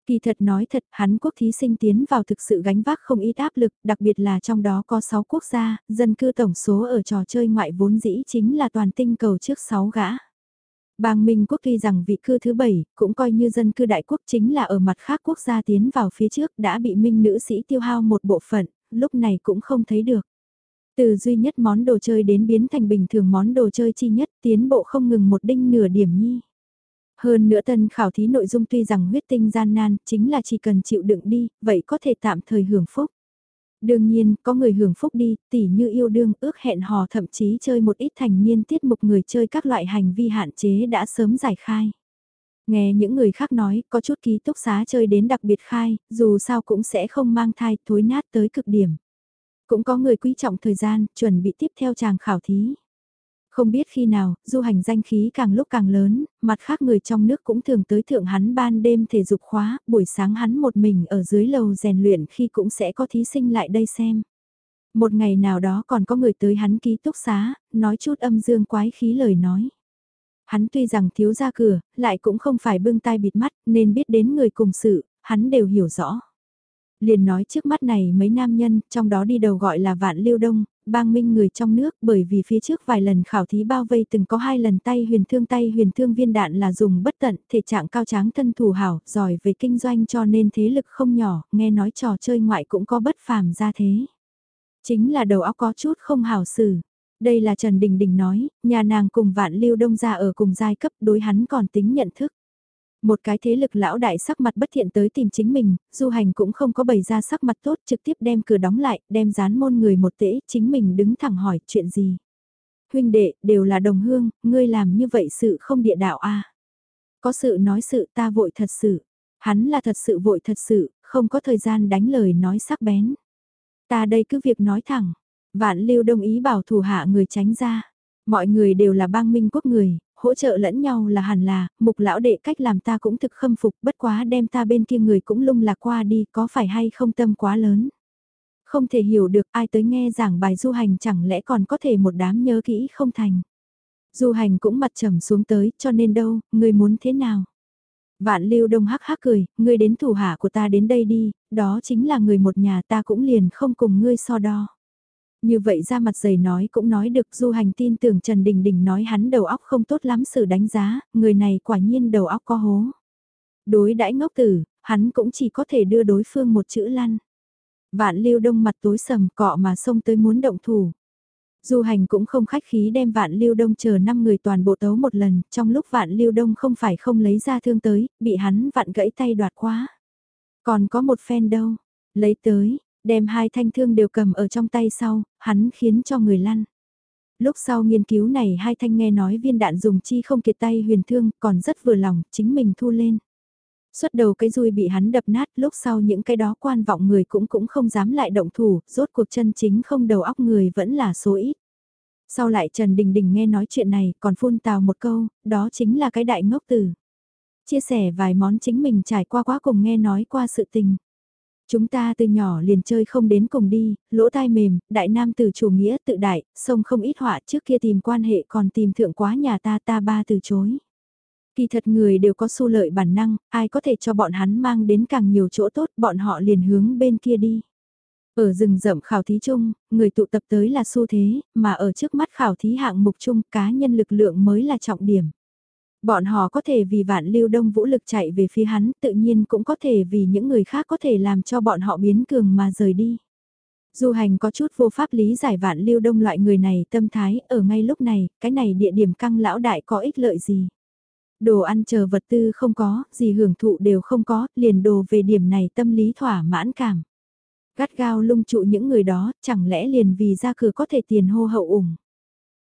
Kỳ thật nói thật, hắn quốc thí sinh tiến vào thực sự gánh vác không ít áp lực, đặc biệt là trong đó có 6 quốc gia, dân cư tổng số ở trò chơi ngoại vốn dĩ chính là toàn tinh cầu trước 6 gã. Bang Minh quốc tuy rằng vị cư thứ bảy cũng coi như dân cư đại quốc chính là ở mặt khác quốc gia tiến vào phía trước đã bị Minh nữ sĩ tiêu hao một bộ phận, lúc này cũng không thấy được. Từ duy nhất món đồ chơi đến biến thành bình thường món đồ chơi chi nhất tiến bộ không ngừng một đinh nửa điểm nhi. Hơn nữa tân khảo thí nội dung tuy rằng huyết tinh gian nan, chính là chỉ cần chịu đựng đi, vậy có thể tạm thời hưởng phúc. Đương nhiên, có người hưởng phúc đi, tỉ như yêu đương, ước hẹn hò thậm chí chơi một ít thành niên tiết mục người chơi các loại hành vi hạn chế đã sớm giải khai. Nghe những người khác nói, có chút ký túc xá chơi đến đặc biệt khai, dù sao cũng sẽ không mang thai, thối nát tới cực điểm. Cũng có người quý trọng thời gian, chuẩn bị tiếp theo chàng khảo thí. Không biết khi nào, du hành danh khí càng lúc càng lớn, mặt khác người trong nước cũng thường tới thượng hắn ban đêm thể dục khóa, buổi sáng hắn một mình ở dưới lầu rèn luyện khi cũng sẽ có thí sinh lại đây xem. Một ngày nào đó còn có người tới hắn ký túc xá, nói chút âm dương quái khí lời nói. Hắn tuy rằng thiếu ra cửa, lại cũng không phải bưng tai bịt mắt, nên biết đến người cùng sự, hắn đều hiểu rõ liền nói trước mắt này mấy nam nhân, trong đó đi đầu gọi là Vạn Lưu Đông, bang minh người trong nước bởi vì phía trước vài lần khảo thí bao vây từng có hai lần tay huyền thương tay huyền thương viên đạn là dùng bất tận, thể trạng cao tráng thân thủ hảo, giỏi về kinh doanh cho nên thế lực không nhỏ, nghe nói trò chơi ngoại cũng có bất phàm ra thế. Chính là đầu óc có chút không hảo xử. Đây là Trần Đình Đình nói, nhà nàng cùng vạn lưu đông ra ở cùng giai cấp đối hắn còn tính nhận thức. Một cái thế lực lão đại sắc mặt bất thiện tới tìm chính mình, du hành cũng không có bày ra sắc mặt tốt trực tiếp đem cửa đóng lại, đem dán môn người một tễ, chính mình đứng thẳng hỏi chuyện gì. Huynh đệ, đều là đồng hương, ngươi làm như vậy sự không địa đạo a Có sự nói sự ta vội thật sự, hắn là thật sự vội thật sự, không có thời gian đánh lời nói sắc bén. Ta đây cứ việc nói thẳng, vạn lưu đồng ý bảo thủ hạ người tránh ra. Mọi người đều là bang minh quốc người, hỗ trợ lẫn nhau là hẳn là, mục lão đệ cách làm ta cũng thực khâm phục bất quá đem ta bên kia người cũng lung lạc qua đi có phải hay không tâm quá lớn. Không thể hiểu được ai tới nghe giảng bài du hành chẳng lẽ còn có thể một đám nhớ kỹ không thành. Du hành cũng mặt trầm xuống tới cho nên đâu, người muốn thế nào? Vạn lưu đông hắc hắc cười, ngươi đến thủ hạ của ta đến đây đi, đó chính là người một nhà ta cũng liền không cùng ngươi so đo. Như vậy ra mặt dày nói cũng nói được du hành tin tưởng Trần Đình Đình nói hắn đầu óc không tốt lắm sự đánh giá, người này quả nhiên đầu óc có hố. Đối đãi ngốc tử, hắn cũng chỉ có thể đưa đối phương một chữ lăn. Vạn lưu đông mặt tối sầm cọ mà xông tới muốn động thủ. Du hành cũng không khách khí đem vạn lưu đông chờ 5 người toàn bộ tấu một lần, trong lúc vạn lưu đông không phải không lấy ra thương tới, bị hắn vạn gãy tay đoạt quá. Còn có một phen đâu, lấy tới, Đem hai thanh thương đều cầm ở trong tay sau, hắn khiến cho người lăn. Lúc sau nghiên cứu này hai thanh nghe nói viên đạn dùng chi không kiệt tay huyền thương còn rất vừa lòng, chính mình thu lên. Xuất đầu cái rui bị hắn đập nát, lúc sau những cái đó quan vọng người cũng cũng không dám lại động thủ, rốt cuộc chân chính không đầu óc người vẫn là số ít. Sau lại Trần Đình Đình nghe nói chuyện này còn phun tào một câu, đó chính là cái đại ngốc tử. Chia sẻ vài món chính mình trải qua quá cùng nghe nói qua sự tình. Chúng ta từ nhỏ liền chơi không đến cùng đi, lỗ tai mềm, đại nam từ chủ nghĩa tự đại, sông không ít họa trước kia tìm quan hệ còn tìm thượng quá nhà ta ta ba từ chối. Kỳ thật người đều có xu lợi bản năng, ai có thể cho bọn hắn mang đến càng nhiều chỗ tốt bọn họ liền hướng bên kia đi. Ở rừng rậm khảo thí chung, người tụ tập tới là xu thế, mà ở trước mắt khảo thí hạng mục chung cá nhân lực lượng mới là trọng điểm. Bọn họ có thể vì vạn lưu đông vũ lực chạy về phía hắn, tự nhiên cũng có thể vì những người khác có thể làm cho bọn họ biến cường mà rời đi. Du hành có chút vô pháp lý giải vạn lưu đông loại người này tâm thái, ở ngay lúc này, cái này địa điểm căng lão đại có ích lợi gì. Đồ ăn chờ vật tư không có, gì hưởng thụ đều không có, liền đồ về điểm này tâm lý thỏa mãn cảm. Gắt gao lung trụ những người đó, chẳng lẽ liền vì ra cửa có thể tiền hô hậu ủng.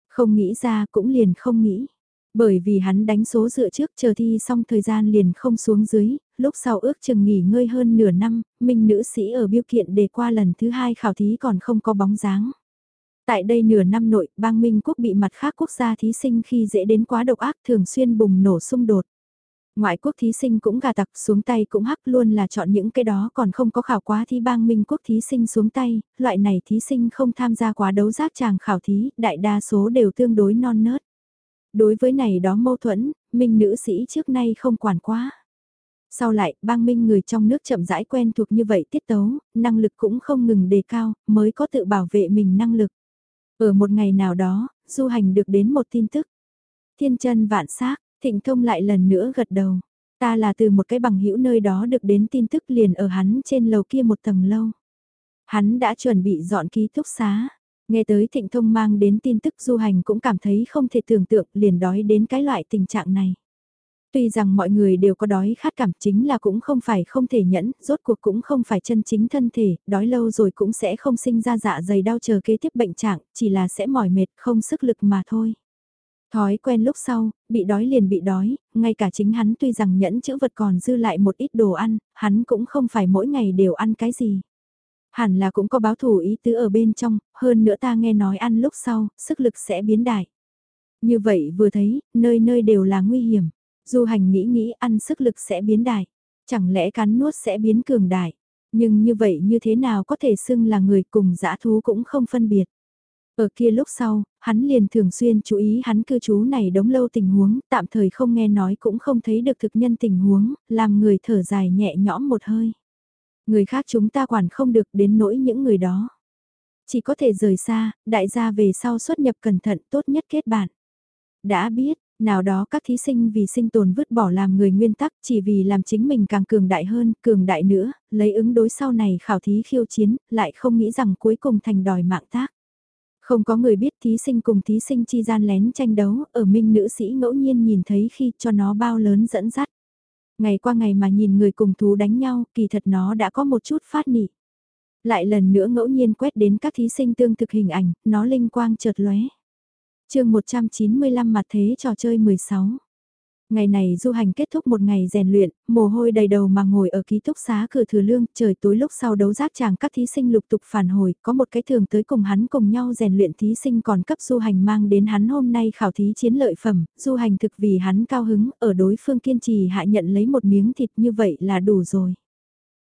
Không nghĩ ra cũng liền không nghĩ. Bởi vì hắn đánh số dựa trước chờ thi xong thời gian liền không xuống dưới, lúc sau ước chừng nghỉ ngơi hơn nửa năm, minh nữ sĩ ở biêu kiện đề qua lần thứ hai khảo thí còn không có bóng dáng. Tại đây nửa năm nội, bang Minh quốc bị mặt khác quốc gia thí sinh khi dễ đến quá độc ác thường xuyên bùng nổ xung đột. Ngoại quốc thí sinh cũng gà tặc xuống tay cũng hắc luôn là chọn những cái đó còn không có khảo quá thi bang minh quốc thí sinh xuống tay, loại này thí sinh không tham gia quá đấu giác chàng khảo thí, đại đa số đều tương đối non nớt. Đối với này đó mâu thuẫn, minh nữ sĩ trước nay không quản quá. Sau lại, bang minh người trong nước chậm rãi quen thuộc như vậy tiết tấu, năng lực cũng không ngừng đề cao, mới có tự bảo vệ mình năng lực. Ở một ngày nào đó, du hành được đến một tin tức. Thiên chân vạn xác thịnh thông lại lần nữa gật đầu. Ta là từ một cái bằng hữu nơi đó được đến tin tức liền ở hắn trên lầu kia một tầng lâu. Hắn đã chuẩn bị dọn ký túc xá. Nghe tới thịnh thông mang đến tin tức du hành cũng cảm thấy không thể tưởng tượng liền đói đến cái loại tình trạng này. Tuy rằng mọi người đều có đói khát cảm chính là cũng không phải không thể nhẫn, rốt cuộc cũng không phải chân chính thân thể, đói lâu rồi cũng sẽ không sinh ra dạ dày đau chờ kế tiếp bệnh trạng, chỉ là sẽ mỏi mệt không sức lực mà thôi. Thói quen lúc sau, bị đói liền bị đói, ngay cả chính hắn tuy rằng nhẫn chữ vật còn dư lại một ít đồ ăn, hắn cũng không phải mỗi ngày đều ăn cái gì. Hẳn là cũng có báo thủ ý tứ ở bên trong, hơn nữa ta nghe nói ăn lúc sau, sức lực sẽ biến đại. Như vậy vừa thấy, nơi nơi đều là nguy hiểm. Du hành nghĩ nghĩ ăn sức lực sẽ biến đại. Chẳng lẽ cắn nuốt sẽ biến cường đại. Nhưng như vậy như thế nào có thể xưng là người cùng dã thú cũng không phân biệt. Ở kia lúc sau, hắn liền thường xuyên chú ý hắn cư trú này đống lâu tình huống, tạm thời không nghe nói cũng không thấy được thực nhân tình huống, làm người thở dài nhẹ nhõm một hơi. Người khác chúng ta quản không được đến nỗi những người đó. Chỉ có thể rời xa, đại gia về sau xuất nhập cẩn thận tốt nhất kết bạn. Đã biết, nào đó các thí sinh vì sinh tồn vứt bỏ làm người nguyên tắc chỉ vì làm chính mình càng cường đại hơn, cường đại nữa, lấy ứng đối sau này khảo thí khiêu chiến, lại không nghĩ rằng cuối cùng thành đòi mạng tác. Không có người biết thí sinh cùng thí sinh chi gian lén tranh đấu, ở minh nữ sĩ ngẫu nhiên nhìn thấy khi cho nó bao lớn dẫn dắt. Ngày qua ngày mà nhìn người cùng thú đánh nhau, kỳ thật nó đã có một chút phát nị. Lại lần nữa ngẫu nhiên quét đến các thí sinh tương thực hình ảnh, nó linh quang chợt lóe. chương 195 mặt thế trò chơi 16 Ngày này du hành kết thúc một ngày rèn luyện, mồ hôi đầy đầu mà ngồi ở ký túc xá cửa thừa lương, trời tối lúc sau đấu giác chàng các thí sinh lục tục phản hồi, có một cái thường tới cùng hắn cùng nhau rèn luyện thí sinh còn cấp du hành mang đến hắn hôm nay khảo thí chiến lợi phẩm, du hành thực vì hắn cao hứng, ở đối phương kiên trì hạ nhận lấy một miếng thịt như vậy là đủ rồi.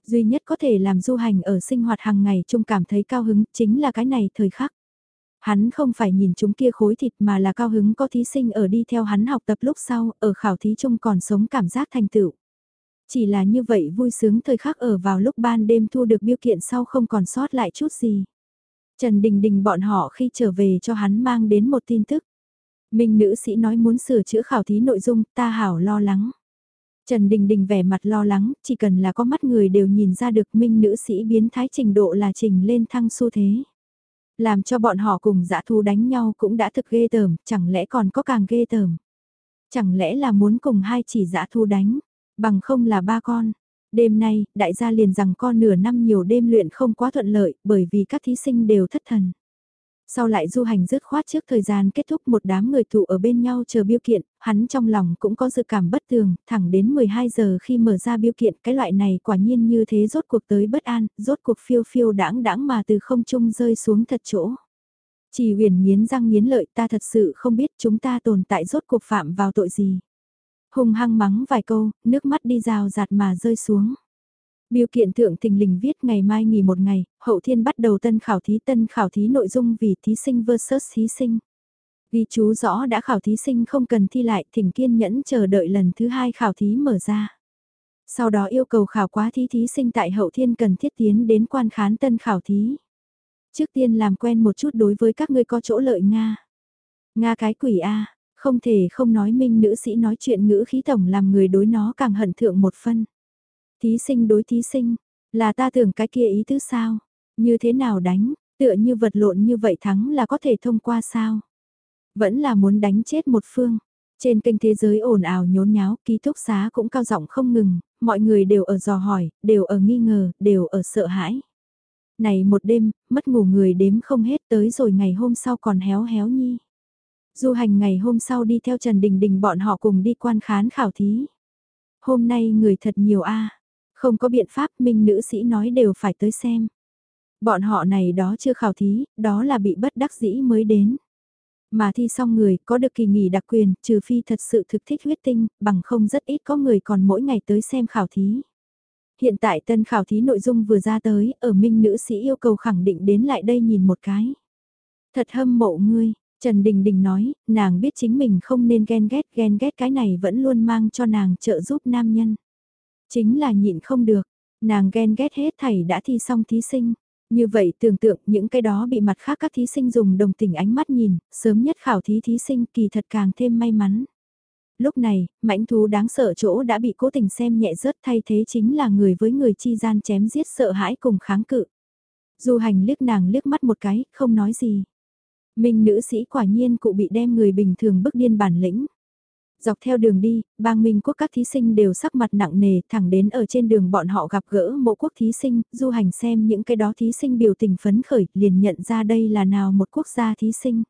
Duy nhất có thể làm du hành ở sinh hoạt hàng ngày chung cảm thấy cao hứng chính là cái này thời khắc. Hắn không phải nhìn chúng kia khối thịt mà là cao hứng có thí sinh ở đi theo hắn học tập lúc sau, ở khảo thí chung còn sống cảm giác thành tựu. Chỉ là như vậy vui sướng thời khắc ở vào lúc ban đêm thu được biêu kiện sau không còn sót lại chút gì. Trần Đình Đình bọn họ khi trở về cho hắn mang đến một tin tức. Minh nữ sĩ nói muốn sửa chữa khảo thí nội dung, ta hảo lo lắng. Trần Đình Đình vẻ mặt lo lắng, chỉ cần là có mắt người đều nhìn ra được minh nữ sĩ biến thái trình độ là trình lên thăng xu thế. Làm cho bọn họ cùng dã thú đánh nhau cũng đã thực ghê tởm, chẳng lẽ còn có càng ghê tởm. Chẳng lẽ là muốn cùng hai chỉ dã thú đánh, bằng không là ba con. Đêm nay, đại gia liền rằng con nửa năm nhiều đêm luyện không quá thuận lợi bởi vì các thí sinh đều thất thần. Sau lại du hành dứt khoát trước thời gian kết thúc một đám người tụ ở bên nhau chờ biêu kiện, hắn trong lòng cũng có dự cảm bất tường, thẳng đến 12 giờ khi mở ra biêu kiện cái loại này quả nhiên như thế rốt cuộc tới bất an, rốt cuộc phiêu phiêu đãng đãng mà từ không trung rơi xuống thật chỗ. Chỉ huyền nghiến răng nghiến lợi ta thật sự không biết chúng ta tồn tại rốt cuộc phạm vào tội gì. Hùng hăng mắng vài câu, nước mắt đi rào rạt mà rơi xuống biểu kiện thượng thình lình viết ngày mai nghỉ một ngày, hậu thiên bắt đầu tân khảo thí tân khảo thí nội dung vì thí sinh versus thí sinh. Ghi chú rõ đã khảo thí sinh không cần thi lại thỉnh kiên nhẫn chờ đợi lần thứ hai khảo thí mở ra. Sau đó yêu cầu khảo quá thí thí sinh tại hậu thiên cần thiết tiến đến quan khán tân khảo thí. Trước tiên làm quen một chút đối với các ngươi có chỗ lợi Nga. Nga cái quỷ A, không thể không nói minh nữ sĩ nói chuyện ngữ khí tổng làm người đối nó càng hận thượng một phân. Thí sinh đối thí sinh, là ta tưởng cái kia ý tứ sao? Như thế nào đánh, tựa như vật lộn như vậy thắng là có thể thông qua sao? Vẫn là muốn đánh chết một phương. Trên kênh thế giới ồn ào nhốn nháo, ký túc xá cũng cao giọng không ngừng, mọi người đều ở dò hỏi, đều ở nghi ngờ, đều ở sợ hãi. Này một đêm, mất ngủ người đếm không hết tới rồi ngày hôm sau còn héo héo nhi. Du hành ngày hôm sau đi theo Trần Đình Đình bọn họ cùng đi quan khán khảo thí. Hôm nay người thật nhiều a không có biện pháp minh nữ sĩ nói đều phải tới xem. Bọn họ này đó chưa khảo thí, đó là bị bất đắc dĩ mới đến. Mà thi xong người có được kỳ nghỉ đặc quyền, trừ phi thật sự thực thích huyết tinh, bằng không rất ít có người còn mỗi ngày tới xem khảo thí. Hiện tại tân khảo thí nội dung vừa ra tới, ở minh nữ sĩ yêu cầu khẳng định đến lại đây nhìn một cái. Thật hâm mộ ngươi, Trần Đình Đình nói, nàng biết chính mình không nên ghen ghét, ghen ghét cái này vẫn luôn mang cho nàng trợ giúp nam nhân. Chính là nhịn không được, nàng ghen ghét hết thảy đã thi xong thí sinh. Như vậy tưởng tượng những cái đó bị mặt khác các thí sinh dùng đồng tình ánh mắt nhìn, sớm nhất khảo thí thí sinh kỳ thật càng thêm may mắn. Lúc này, mãnh thú đáng sợ chỗ đã bị cố tình xem nhẹ rớt thay thế chính là người với người chi gian chém giết sợ hãi cùng kháng cự. Du hành liếc nàng liếc mắt một cái, không nói gì. Minh nữ sĩ quả nhiên cụ bị đem người bình thường bức điên bản lĩnh. Dọc theo đường đi, bang Minh quốc các thí sinh đều sắc mặt nặng nề thẳng đến ở trên đường bọn họ gặp gỡ mộ quốc thí sinh, du hành xem những cái đó thí sinh biểu tình phấn khởi liền nhận ra đây là nào một quốc gia thí sinh.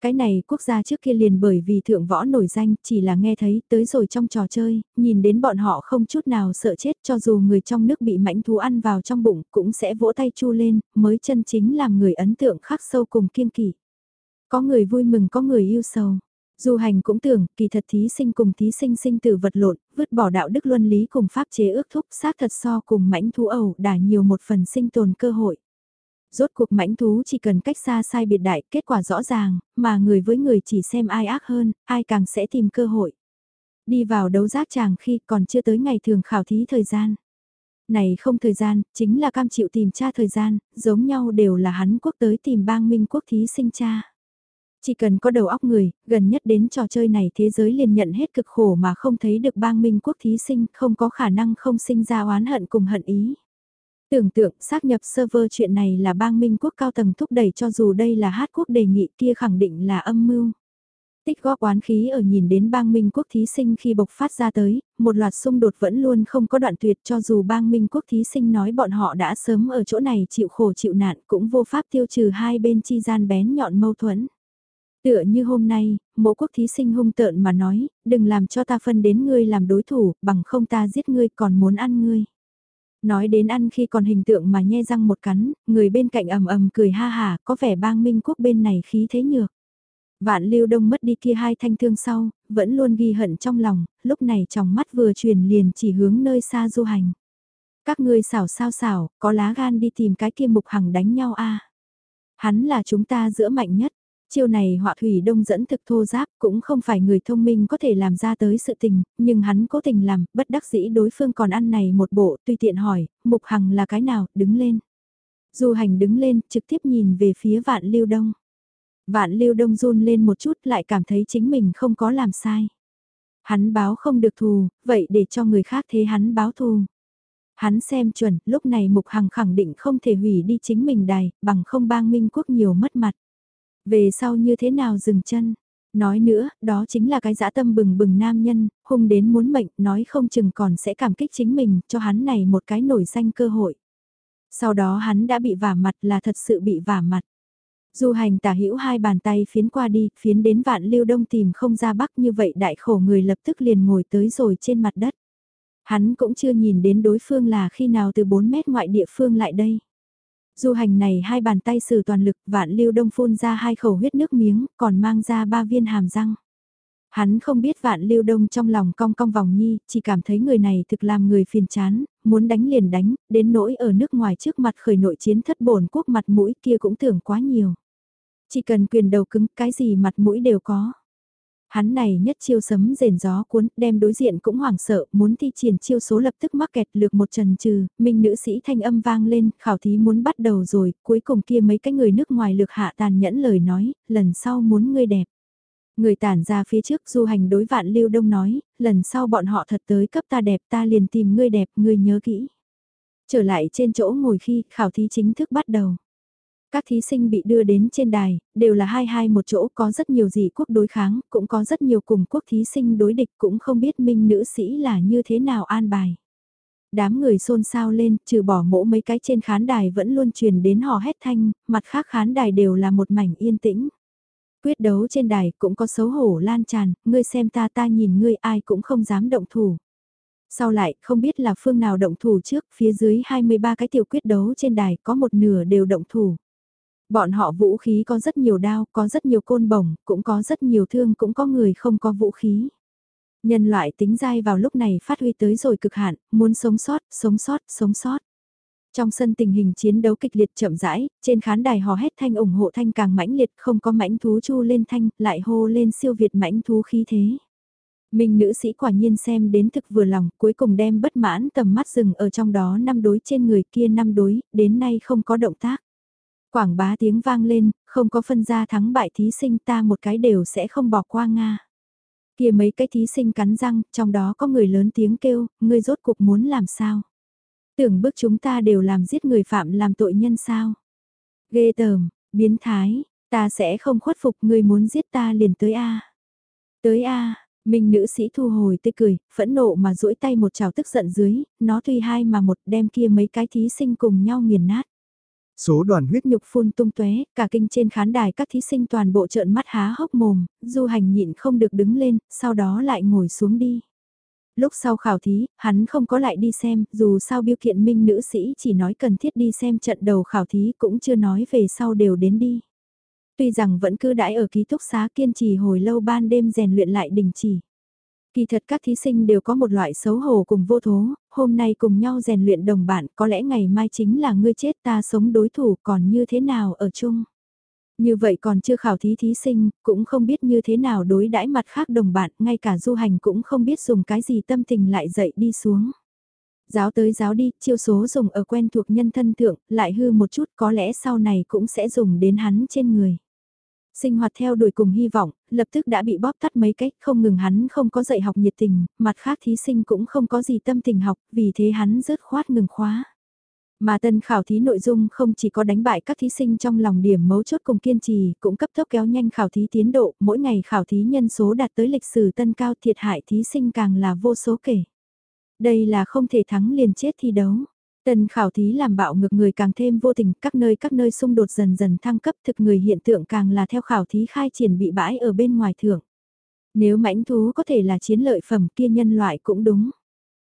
Cái này quốc gia trước kia liền bởi vì thượng võ nổi danh chỉ là nghe thấy tới rồi trong trò chơi, nhìn đến bọn họ không chút nào sợ chết cho dù người trong nước bị mãnh thú ăn vào trong bụng cũng sẽ vỗ tay chu lên, mới chân chính làm người ấn tượng khắc sâu cùng kiên kỵ. Có người vui mừng có người yêu sầu. Du hành cũng tưởng, kỳ thật thí sinh cùng thí sinh sinh tử vật lộn, vứt bỏ đạo đức luân lý cùng pháp chế ước thúc xác thật so cùng mãnh thú ẩu đả nhiều một phần sinh tồn cơ hội. Rốt cuộc mãnh thú chỉ cần cách xa sai biệt đại, kết quả rõ ràng, mà người với người chỉ xem ai ác hơn, ai càng sẽ tìm cơ hội. Đi vào đấu giác chàng khi còn chưa tới ngày thường khảo thí thời gian. Này không thời gian, chính là cam chịu tìm cha thời gian, giống nhau đều là hắn quốc tới tìm bang minh quốc thí sinh cha. Chỉ cần có đầu óc người, gần nhất đến trò chơi này thế giới liền nhận hết cực khổ mà không thấy được bang minh quốc thí sinh, không có khả năng không sinh ra oán hận cùng hận ý. Tưởng tượng xác nhập server chuyện này là bang minh quốc cao tầng thúc đẩy cho dù đây là hát quốc đề nghị kia khẳng định là âm mưu. Tích góp oán khí ở nhìn đến bang minh quốc thí sinh khi bộc phát ra tới, một loạt xung đột vẫn luôn không có đoạn tuyệt cho dù bang minh quốc thí sinh nói bọn họ đã sớm ở chỗ này chịu khổ chịu nạn cũng vô pháp tiêu trừ hai bên chi gian bén nhọn mâu thuẫn. Tựa như hôm nay, mộ quốc thí sinh hung tợn mà nói, đừng làm cho ta phân đến ngươi làm đối thủ, bằng không ta giết ngươi còn muốn ăn ngươi. Nói đến ăn khi còn hình tượng mà nhe răng một cắn, người bên cạnh ầm ầm cười ha hà, có vẻ bang minh quốc bên này khí thế nhược. Vạn lưu đông mất đi kia hai thanh thương sau, vẫn luôn ghi hận trong lòng, lúc này trong mắt vừa truyền liền chỉ hướng nơi xa du hành. Các ngươi xảo sao xảo, có lá gan đi tìm cái kia mục hằng đánh nhau a Hắn là chúng ta giữa mạnh nhất, Chiêu này họa thủy đông dẫn thực thô giáp cũng không phải người thông minh có thể làm ra tới sự tình, nhưng hắn cố tình làm, bất đắc dĩ đối phương còn ăn này một bộ, tùy tiện hỏi, mục hằng là cái nào, đứng lên. Du hành đứng lên, trực tiếp nhìn về phía vạn lưu đông. Vạn lưu đông run lên một chút lại cảm thấy chính mình không có làm sai. Hắn báo không được thù, vậy để cho người khác thế hắn báo thù. Hắn xem chuẩn, lúc này Mục Hằng khẳng định không thể hủy đi chính mình đài, bằng không bang minh quốc nhiều mất mặt. Về sau như thế nào dừng chân? Nói nữa, đó chính là cái dã tâm bừng bừng nam nhân, hung đến muốn mệnh, nói không chừng còn sẽ cảm kích chính mình, cho hắn này một cái nổi danh cơ hội. Sau đó hắn đã bị vả mặt là thật sự bị vả mặt. Du hành tả hữu hai bàn tay phiến qua đi, phiến đến vạn lưu đông tìm không ra bắc như vậy đại khổ người lập tức liền ngồi tới rồi trên mặt đất. Hắn cũng chưa nhìn đến đối phương là khi nào từ 4 mét ngoại địa phương lại đây. Du hành này hai bàn tay sử toàn lực vạn lưu đông phun ra hai khẩu huyết nước miếng, còn mang ra ba viên hàm răng. Hắn không biết vạn lưu đông trong lòng cong cong vòng nhi, chỉ cảm thấy người này thực làm người phiền chán, muốn đánh liền đánh, đến nỗi ở nước ngoài trước mặt khởi nội chiến thất bổn quốc mặt mũi kia cũng tưởng quá nhiều. Chỉ cần quyền đầu cứng, cái gì mặt mũi đều có. Hắn này nhất chiêu sấm rền gió cuốn, đem đối diện cũng hoảng sợ, muốn thi triển chiêu số lập tức mắc kẹt lược một trần trừ, minh nữ sĩ thanh âm vang lên, khảo thí muốn bắt đầu rồi, cuối cùng kia mấy cái người nước ngoài lược hạ tàn nhẫn lời nói, lần sau muốn ngươi đẹp. Người tản ra phía trước du hành đối vạn lưu đông nói, lần sau bọn họ thật tới cấp ta đẹp ta liền tìm ngươi đẹp, ngươi nhớ kỹ. Trở lại trên chỗ ngồi khi khảo thí chính thức bắt đầu. Các thí sinh bị đưa đến trên đài, đều là hai hai một chỗ có rất nhiều gì quốc đối kháng, cũng có rất nhiều cùng quốc thí sinh đối địch cũng không biết minh nữ sĩ là như thế nào an bài. Đám người xôn xao lên, trừ bỏ mỗ mấy cái trên khán đài vẫn luôn truyền đến hò hét thanh, mặt khác khán đài đều là một mảnh yên tĩnh. Quyết đấu trên đài cũng có xấu hổ lan tràn, ngươi xem ta ta nhìn ngươi ai cũng không dám động thủ. Sau lại, không biết là phương nào động thủ trước, phía dưới 23 cái tiểu quyết đấu trên đài có một nửa đều động thủ. Bọn họ vũ khí có rất nhiều đao, có rất nhiều côn bổng, cũng có rất nhiều thương, cũng có người không có vũ khí. Nhân loại tính dai vào lúc này phát huy tới rồi cực hạn, muốn sống sót, sống sót, sống sót. Trong sân tình hình chiến đấu kịch liệt chậm rãi, trên khán đài hò hét thanh ủng hộ thanh càng mãnh liệt không có mãnh thú chu lên thanh, lại hô lên siêu việt mãnh thú khí thế. Minh nữ sĩ quả nhiên xem đến thực vừa lòng, cuối cùng đem bất mãn tầm mắt rừng ở trong đó năm đối trên người kia năm đối, đến nay không có động tác. Quảng bá tiếng vang lên, không có phân ra thắng bại thí sinh ta một cái đều sẽ không bỏ qua Nga. Kia mấy cái thí sinh cắn răng, trong đó có người lớn tiếng kêu, ngươi rốt cuộc muốn làm sao? Tưởng bức chúng ta đều làm giết người phạm làm tội nhân sao? Ghê tởm, biến thái, ta sẽ không khuất phục ngươi muốn giết ta liền tới A. Tới A, Minh nữ sĩ thu hồi tươi cười, phẫn nộ mà duỗi tay một trào tức giận dưới, nó tuy hai mà một đem kia mấy cái thí sinh cùng nhau nghiền nát. Số đoàn huyết nhục phun tung tóe, cả kinh trên khán đài các thí sinh toàn bộ trợn mắt há hốc mồm, du hành nhịn không được đứng lên, sau đó lại ngồi xuống đi. Lúc sau khảo thí, hắn không có lại đi xem, dù sao biêu kiện minh nữ sĩ chỉ nói cần thiết đi xem trận đầu khảo thí cũng chưa nói về sau đều đến đi. Tuy rằng vẫn cứ đãi ở ký túc xá kiên trì hồi lâu ban đêm rèn luyện lại đình chỉ. Kỳ thật các thí sinh đều có một loại xấu hổ cùng vô thố, hôm nay cùng nhau rèn luyện đồng bạn có lẽ ngày mai chính là ngươi chết ta sống đối thủ còn như thế nào ở chung. Như vậy còn chưa khảo thí thí sinh, cũng không biết như thế nào đối đãi mặt khác đồng bạn, ngay cả du hành cũng không biết dùng cái gì tâm tình lại dậy đi xuống. Giáo tới giáo đi, chiêu số dùng ở quen thuộc nhân thân thượng, lại hư một chút có lẽ sau này cũng sẽ dùng đến hắn trên người. Sinh hoạt theo đuổi cùng hy vọng, lập tức đã bị bóp tắt mấy cách, không ngừng hắn không có dạy học nhiệt tình, mặt khác thí sinh cũng không có gì tâm tình học, vì thế hắn rớt khoát ngừng khóa. Mà tân khảo thí nội dung không chỉ có đánh bại các thí sinh trong lòng điểm mấu chốt cùng kiên trì, cũng cấp tốc kéo nhanh khảo thí tiến độ, mỗi ngày khảo thí nhân số đạt tới lịch sử tân cao thiệt hại thí sinh càng là vô số kể. Đây là không thể thắng liền chết thi đấu. Tần khảo thí làm bạo ngược người càng thêm vô tình, các nơi các nơi xung đột dần dần thăng cấp thực người hiện tượng càng là theo khảo thí khai triển bị bãi ở bên ngoài thưởng. Nếu mãnh thú có thể là chiến lợi phẩm kia nhân loại cũng đúng.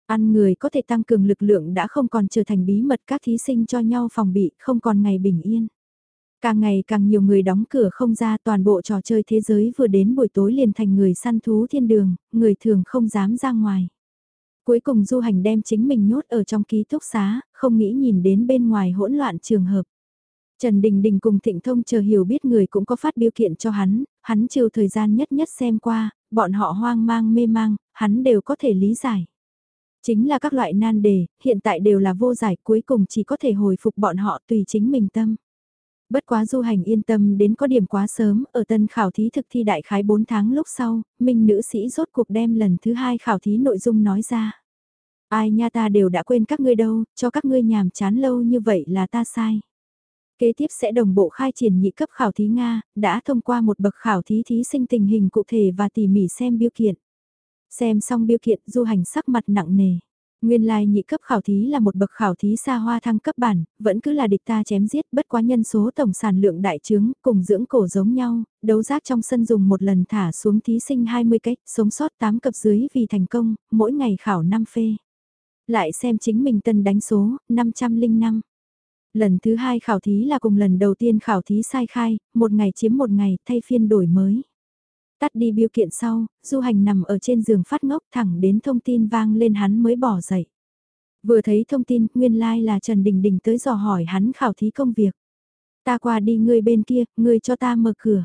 Ăn người có thể tăng cường lực lượng đã không còn trở thành bí mật các thí sinh cho nhau phòng bị, không còn ngày bình yên. Càng ngày càng nhiều người đóng cửa không ra toàn bộ trò chơi thế giới vừa đến buổi tối liền thành người săn thú thiên đường, người thường không dám ra ngoài. Cuối cùng du hành đem chính mình nhốt ở trong ký túc xá, không nghĩ nhìn đến bên ngoài hỗn loạn trường hợp. Trần Đình Đình cùng Thịnh Thông chờ hiểu biết người cũng có phát biểu kiện cho hắn, hắn chiều thời gian nhất nhất xem qua, bọn họ hoang mang mê mang, hắn đều có thể lý giải. Chính là các loại nan đề, hiện tại đều là vô giải cuối cùng chỉ có thể hồi phục bọn họ tùy chính mình tâm. Bất quá du hành yên tâm đến có điểm quá sớm, ở tân khảo thí thực thi đại khái 4 tháng lúc sau, minh nữ sĩ rốt cuộc đem lần thứ hai khảo thí nội dung nói ra. Ai nha ta đều đã quên các ngươi đâu, cho các ngươi nhàm chán lâu như vậy là ta sai. Kế tiếp sẽ đồng bộ khai triển nhị cấp khảo thí Nga, đã thông qua một bậc khảo thí thí sinh tình hình cụ thể và tỉ mỉ xem biêu kiện. Xem xong biêu kiện du hành sắc mặt nặng nề. Nguyên lai nhị cấp khảo thí là một bậc khảo thí xa hoa thăng cấp bản, vẫn cứ là địch ta chém giết bất quá nhân số tổng sản lượng đại trướng, cùng dưỡng cổ giống nhau, đấu giác trong sân dùng một lần thả xuống thí sinh 20 cách, sống sót 8 cập dưới vì thành công, mỗi ngày khảo 5 phê. Lại xem chính mình tân đánh số, 505. Lần thứ hai khảo thí là cùng lần đầu tiên khảo thí sai khai, một ngày chiếm một ngày, thay phiên đổi mới. Tắt đi biêu kiện sau, du hành nằm ở trên giường phát ngốc thẳng đến thông tin vang lên hắn mới bỏ dậy. Vừa thấy thông tin, nguyên lai like là Trần Đình Đình tới dò hỏi hắn khảo thí công việc. Ta qua đi ngươi bên kia, ngươi cho ta mở cửa.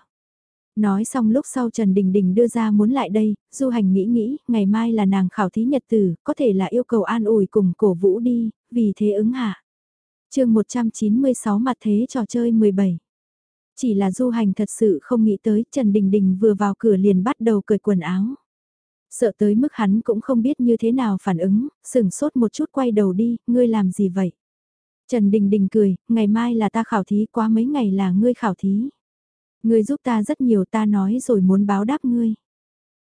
Nói xong lúc sau Trần Đình Đình đưa ra muốn lại đây, du hành nghĩ nghĩ, ngày mai là nàng khảo thí nhật tử, có thể là yêu cầu an ủi cùng cổ vũ đi, vì thế ứng hạ. chương 196 mặt thế trò chơi 17 chỉ là du hành thật sự không nghĩ tới Trần Đình Đình vừa vào cửa liền bắt đầu cởi quần áo. Sợ tới mức hắn cũng không biết như thế nào phản ứng, sừng sốt một chút quay đầu đi, ngươi làm gì vậy? Trần Đình Đình cười, ngày mai là ta khảo thí quá mấy ngày là ngươi khảo thí. Ngươi giúp ta rất nhiều ta nói rồi muốn báo đáp ngươi.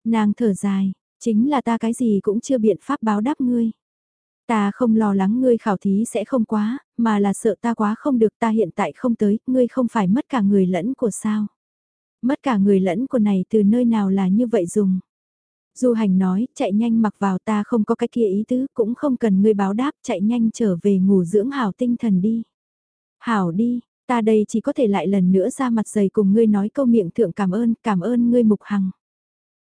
Nàng thở dài, chính là ta cái gì cũng chưa biện pháp báo đáp ngươi. Ta không lo lắng ngươi khảo thí sẽ không quá, mà là sợ ta quá không được ta hiện tại không tới, ngươi không phải mất cả người lẫn của sao. Mất cả người lẫn của này từ nơi nào là như vậy dùng. Du hành nói, chạy nhanh mặc vào ta không có cái kia ý tứ, cũng không cần ngươi báo đáp, chạy nhanh trở về ngủ dưỡng hảo tinh thần đi. Hảo đi, Ta đây chỉ có thể lại lần nữa ra mặt dày cùng ngươi nói câu miệng thượng cảm ơn, cảm ơn ngươi mục hằng.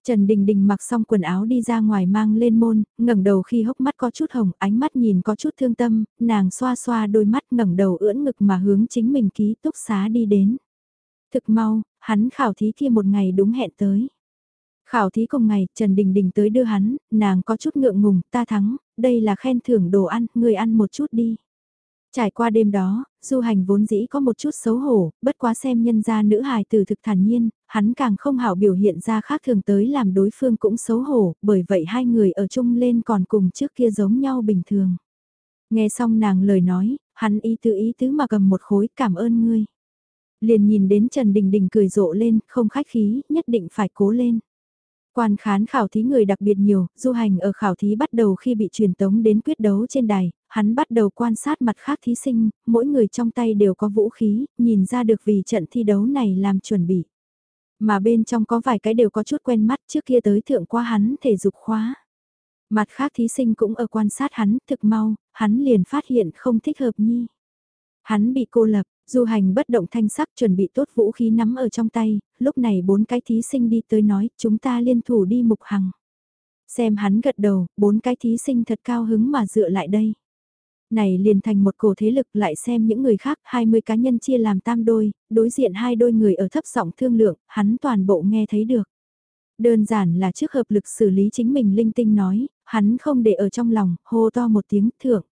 Trần Đình Đình mặc xong quần áo đi ra ngoài mang lên môn, ngẩng đầu khi hốc mắt có chút hồng, ánh mắt nhìn có chút thương tâm, nàng xoa xoa đôi mắt ngẩng đầu ưỡn ngực mà hướng chính mình ký túc xá đi đến. Thực mau, hắn khảo thí kia một ngày đúng hẹn tới. Khảo thí cùng ngày, Trần Đình Đình tới đưa hắn, nàng có chút ngượng ngùng, ta thắng, đây là khen thưởng đồ ăn, người ăn một chút đi. Trải qua đêm đó, du hành vốn dĩ có một chút xấu hổ, bất quá xem nhân gia nữ hài từ thực thản nhiên, hắn càng không hảo biểu hiện ra khác thường tới làm đối phương cũng xấu hổ, bởi vậy hai người ở chung lên còn cùng trước kia giống nhau bình thường. Nghe xong nàng lời nói, hắn ý tứ ý tứ mà cầm một khối cảm ơn ngươi. Liền nhìn đến Trần Đình Đình cười rộ lên, không khách khí, nhất định phải cố lên. Quan khán khảo thí người đặc biệt nhiều, du hành ở khảo thí bắt đầu khi bị truyền tống đến quyết đấu trên đài, hắn bắt đầu quan sát mặt khác thí sinh, mỗi người trong tay đều có vũ khí, nhìn ra được vì trận thi đấu này làm chuẩn bị. Mà bên trong có vài cái đều có chút quen mắt trước kia tới thượng qua hắn thể dục khóa. Mặt khác thí sinh cũng ở quan sát hắn thực mau, hắn liền phát hiện không thích hợp nhi. Hắn bị cô lập, Du hành bất động thanh sắc chuẩn bị tốt vũ khí nắm ở trong tay, lúc này bốn cái thí sinh đi tới nói chúng ta liên thủ đi mục hằng. Xem hắn gật đầu, bốn cái thí sinh thật cao hứng mà dựa lại đây. Này liền thành một cổ thế lực lại xem những người khác, 20 cá nhân chia làm tam đôi, đối diện hai đôi người ở thấp giọng thương lượng, hắn toàn bộ nghe thấy được. Đơn giản là trước hợp lực xử lý chính mình linh tinh nói, hắn không để ở trong lòng, hô to một tiếng thưởng.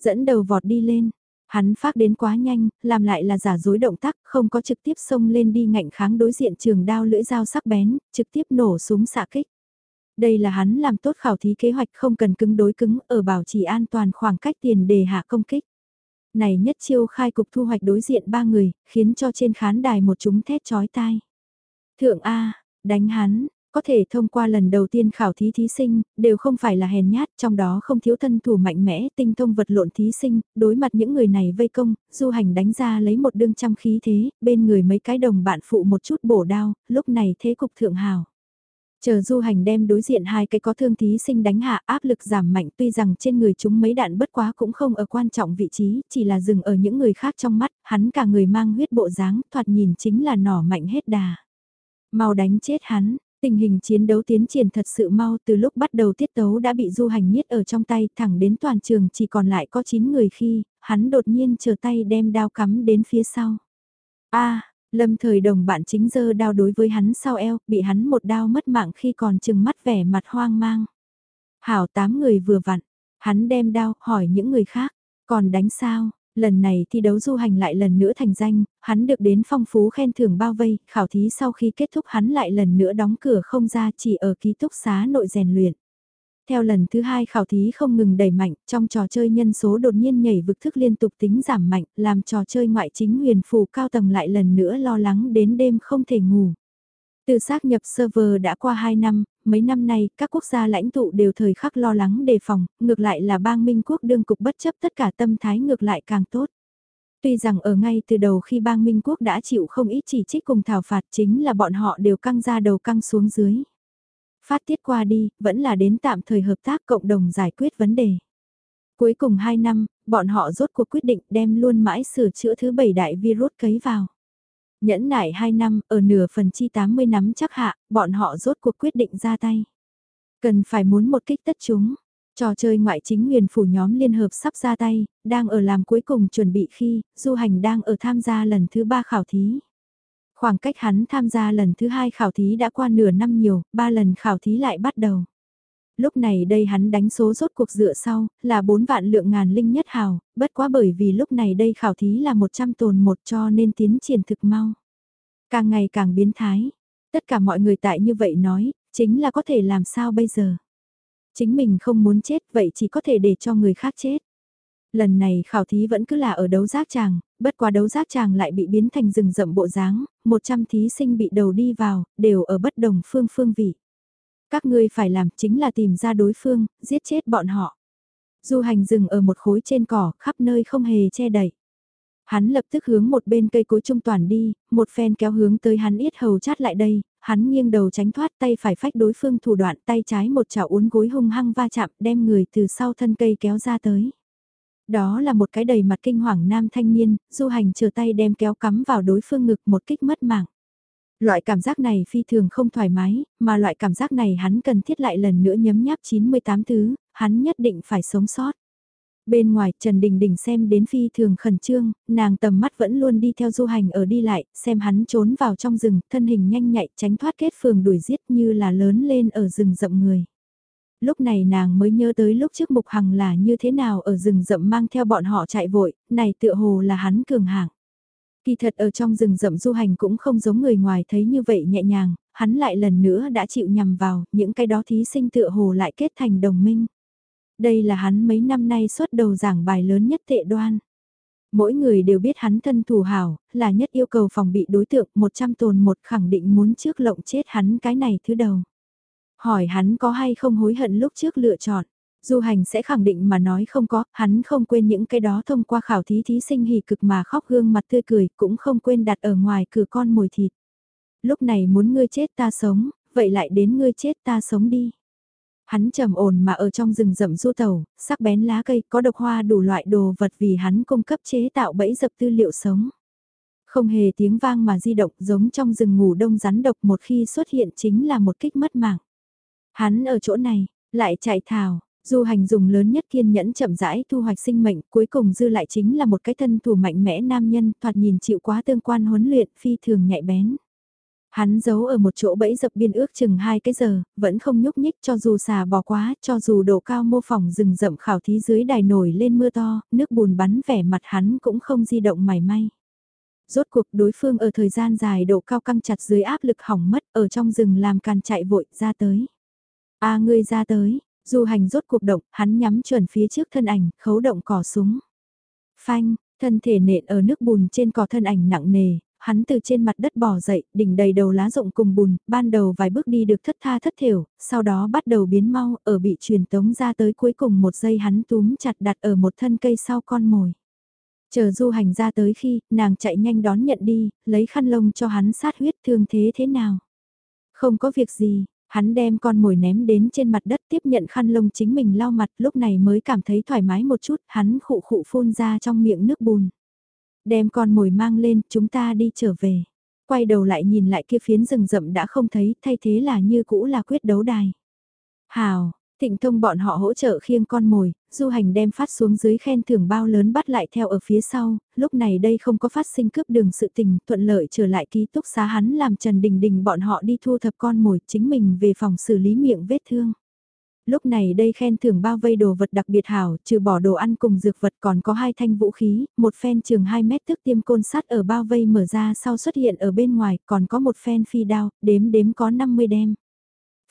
Dẫn đầu vọt đi lên, Hắn phát đến quá nhanh, làm lại là giả dối động tác, không có trực tiếp xông lên đi ngạnh kháng đối diện trường đao lưỡi dao sắc bén, trực tiếp nổ súng xạ kích. Đây là hắn làm tốt khảo thí kế hoạch không cần cứng đối cứng ở bảo trì an toàn khoảng cách tiền đề hạ công kích. Này nhất chiêu khai cục thu hoạch đối diện ba người, khiến cho trên khán đài một chúng thét chói tai. Thượng A, đánh hắn, có thể thông qua lần đầu tiên khảo thí thí sinh, đều không phải là hèn nhát, trong đó không thiếu thân thủ mạnh mẽ, tinh thông vật lộn thí sinh, đối mặt những người này vây công, du hành đánh ra lấy một đương trăm khí thế, bên người mấy cái đồng bạn phụ một chút bổ đao, lúc này thế cục thượng hào. Chờ du hành đem đối diện hai cái có thương thí sinh đánh hạ áp lực giảm mạnh tuy rằng trên người chúng mấy đạn bất quá cũng không ở quan trọng vị trí, chỉ là dừng ở những người khác trong mắt, hắn cả người mang huyết bộ dáng, thoạt nhìn chính là nỏ mạnh hết đà. Mau đánh chết hắn, Tình hình chiến đấu tiến triển thật sự mau từ lúc bắt đầu tiết tấu đã bị du hành miết ở trong tay thẳng đến toàn trường chỉ còn lại có 9 người khi, hắn đột nhiên chờ tay đem đao cắm đến phía sau. a lâm thời đồng bạn chính dơ đao đối với hắn sau eo, bị hắn một đao mất mạng khi còn chừng mắt vẻ mặt hoang mang. Hảo tám người vừa vặn, hắn đem đao hỏi những người khác, còn đánh sao, Lần này thi đấu du hành lại lần nữa thành danh, hắn được đến phong phú khen thưởng bao vây, khảo thí sau khi kết thúc hắn lại lần nữa đóng cửa không ra chỉ ở ký túc xá nội rèn luyện. Theo lần thứ hai khảo thí không ngừng đẩy mạnh, trong trò chơi nhân số đột nhiên nhảy vực thức liên tục tính giảm mạnh, làm trò chơi ngoại chính huyền phù cao tầng lại lần nữa lo lắng đến đêm không thể ngủ. Từ xác nhập server đã qua 2 năm, mấy năm nay các quốc gia lãnh tụ đều thời khắc lo lắng đề phòng, ngược lại là bang Minh quốc đương cục bất chấp tất cả tâm thái ngược lại càng tốt. Tuy rằng ở ngay từ đầu khi bang Minh quốc đã chịu không ít chỉ trích cùng thảo phạt chính là bọn họ đều căng ra đầu căng xuống dưới. Phát tiết qua đi, vẫn là đến tạm thời hợp tác cộng đồng giải quyết vấn đề. Cuối cùng 2 năm, bọn họ rốt cuộc quyết định đem luôn mãi sửa chữa thứ bảy đại virus cấy vào. Nhẫn nại 2 năm, ở nửa phần chi 80 nắm chắc hạ, bọn họ rốt cuộc quyết định ra tay. Cần phải muốn một kích tất chúng. Trò chơi ngoại chính huyền phủ nhóm liên hợp sắp ra tay, đang ở làm cuối cùng chuẩn bị khi, du hành đang ở tham gia lần thứ ba khảo thí. Khoảng cách hắn tham gia lần thứ hai khảo thí đã qua nửa năm nhiều, ba lần khảo thí lại bắt đầu. Lúc này đây hắn đánh số rốt cuộc dựa sau, là 4 vạn lượng ngàn linh nhất hào, bất quá bởi vì lúc này đây khảo thí là 100 tồn một cho nên tiến triển thực mau. Càng ngày càng biến thái, tất cả mọi người tại như vậy nói, chính là có thể làm sao bây giờ. Chính mình không muốn chết vậy chỉ có thể để cho người khác chết. Lần này khảo thí vẫn cứ là ở đấu giác tràng, bất quá đấu giác tràng lại bị biến thành rừng rậm bộ dáng, 100 thí sinh bị đầu đi vào, đều ở bất đồng phương phương vị. Các ngươi phải làm chính là tìm ra đối phương, giết chết bọn họ. Du hành dừng ở một khối trên cỏ, khắp nơi không hề che đậy. Hắn lập tức hướng một bên cây cối trung toàn đi, một phen kéo hướng tới hắn yết hầu chát lại đây, hắn nghiêng đầu tránh thoát tay phải phách đối phương thủ đoạn tay trái một chảo uốn gối hung hăng va chạm đem người từ sau thân cây kéo ra tới. Đó là một cái đầy mặt kinh hoàng nam thanh niên, du hành chờ tay đem kéo cắm vào đối phương ngực một kích mất mạng. Loại cảm giác này phi thường không thoải mái, mà loại cảm giác này hắn cần thiết lại lần nữa nhấm nháp 98 thứ, hắn nhất định phải sống sót. Bên ngoài Trần Đình Đình xem đến phi thường khẩn trương, nàng tầm mắt vẫn luôn đi theo du hành ở đi lại, xem hắn trốn vào trong rừng, thân hình nhanh nhạy tránh thoát kết phường đuổi giết như là lớn lên ở rừng rậm người. Lúc này nàng mới nhớ tới lúc trước Mục Hằng là như thế nào ở rừng rậm mang theo bọn họ chạy vội, này tựa hồ là hắn cường hạng. Kỳ thật ở trong rừng rậm du hành cũng không giống người ngoài thấy như vậy nhẹ nhàng, hắn lại lần nữa đã chịu nhằm vào, những cái đó thí sinh tựa hồ lại kết thành đồng minh. Đây là hắn mấy năm nay xuất đầu giảng bài lớn nhất tệ đoan. Mỗi người đều biết hắn thân thủ hảo, là nhất yêu cầu phòng bị đối tượng 100 tồn một khẳng định muốn trước lộng chết hắn cái này thứ đầu. Hỏi hắn có hay không hối hận lúc trước lựa chọn. Du hành sẽ khẳng định mà nói không có, hắn không quên những cái đó thông qua khảo thí thí sinh hỉ cực mà khóc gương mặt tươi cười, cũng không quên đặt ở ngoài cửa con mồi thịt. Lúc này muốn ngươi chết ta sống, vậy lại đến ngươi chết ta sống đi. Hắn trầm ổn mà ở trong rừng rậm du tàu, sắc bén lá cây có độc hoa đủ loại đồ vật vì hắn cung cấp chế tạo bẫy dập tư liệu sống. Không hề tiếng vang mà di động giống trong rừng ngủ đông rắn độc một khi xuất hiện chính là một kích mất mạng. Hắn ở chỗ này, lại chạy thảo, Du hành dùng lớn nhất kiên nhẫn chậm rãi thu hoạch sinh mệnh, cuối cùng dư lại chính là một cái thân thủ mạnh mẽ nam nhân, thoạt nhìn chịu quá tương quan huấn luyện, phi thường nhạy bén. Hắn giấu ở một chỗ bẫy dập biên ước chừng hai cái giờ, vẫn không nhúc nhích cho dù xà bò quá, cho dù độ cao mô phỏng rừng rậm khảo thí dưới đài nổi lên mưa to, nước bùn bắn vẻ mặt hắn cũng không di động mảy may. Rốt cuộc đối phương ở thời gian dài độ cao căng chặt dưới áp lực hỏng mất ở trong rừng làm càn chạy vội ra tới. a ngươi ra tới, Du hành rốt cuộc động, hắn nhắm chuẩn phía trước thân ảnh, khấu động cỏ súng. Phanh, thân thể nện ở nước bùn trên cỏ thân ảnh nặng nề, hắn từ trên mặt đất bò dậy, đỉnh đầy đầu lá rộng cùng bùn, ban đầu vài bước đi được thất tha thất thiểu, sau đó bắt đầu biến mau, ở bị truyền tống ra tới cuối cùng một giây hắn túm chặt đặt ở một thân cây sau con mồi. Chờ du hành ra tới khi, nàng chạy nhanh đón nhận đi, lấy khăn lông cho hắn sát huyết thương thế thế nào. Không có việc gì, Hắn đem con mồi ném đến trên mặt đất tiếp nhận khăn lông chính mình lau mặt lúc này mới cảm thấy thoải mái một chút, hắn khụ khụ phun ra trong miệng nước bùn. Đem con mồi mang lên, chúng ta đi trở về. Quay đầu lại nhìn lại kia phiến rừng rậm đã không thấy, thay thế là như cũ là quyết đấu đài. Hào, Thịnh thông bọn họ hỗ trợ khiêng con mồi, du hành đem phát xuống dưới khen thưởng bao lớn bắt lại theo ở phía sau, lúc này đây không có phát sinh cướp đường sự tình, thuận lợi trở lại ký túc xá hắn làm Trần Đình Đình bọn họ đi thu thập con mồi chính mình về phòng xử lý miệng vết thương. Lúc này đây khen thưởng bao vây đồ vật đặc biệt hảo, trừ bỏ đồ ăn cùng dược vật còn có hai thanh vũ khí, một phen trường 2 mét thước tiêm côn sắt ở bao vây mở ra sau xuất hiện ở bên ngoài, còn có một phen phi đao, đếm đếm có 50 đem.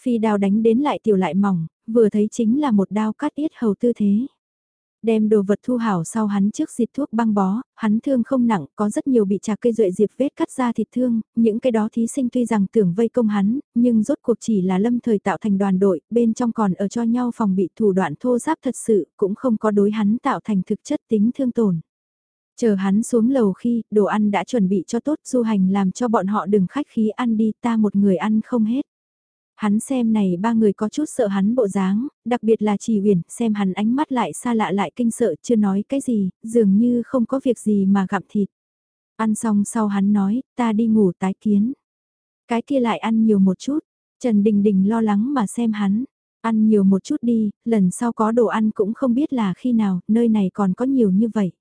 Phi đao đánh đến lại tiểu lại mỏng, vừa thấy chính là một đao cắt yết hầu tư thế. Đem đồ vật thu hảo sau hắn trước xịt thuốc băng bó, hắn thương không nặng, có rất nhiều bị trà cây duệ diệp vết cắt ra thịt thương, những cái đó thí sinh tuy rằng tưởng vây công hắn, nhưng rốt cuộc chỉ là lâm thời tạo thành đoàn đội, bên trong còn ở cho nhau phòng bị thủ đoạn thô giáp thật sự, cũng không có đối hắn tạo thành thực chất tính thương tổn. Chờ hắn xuống lầu khi, đồ ăn đã chuẩn bị cho tốt, du hành làm cho bọn họ đừng khách khí ăn đi, ta một người ăn không hết. Hắn xem này ba người có chút sợ hắn bộ dáng, đặc biệt là chỉ huyền, xem hắn ánh mắt lại xa lạ lại kinh sợ chưa nói cái gì, dường như không có việc gì mà gặm thịt. Ăn xong sau hắn nói, ta đi ngủ tái kiến. Cái kia lại ăn nhiều một chút, Trần Đình Đình lo lắng mà xem hắn, ăn nhiều một chút đi, lần sau có đồ ăn cũng không biết là khi nào, nơi này còn có nhiều như vậy.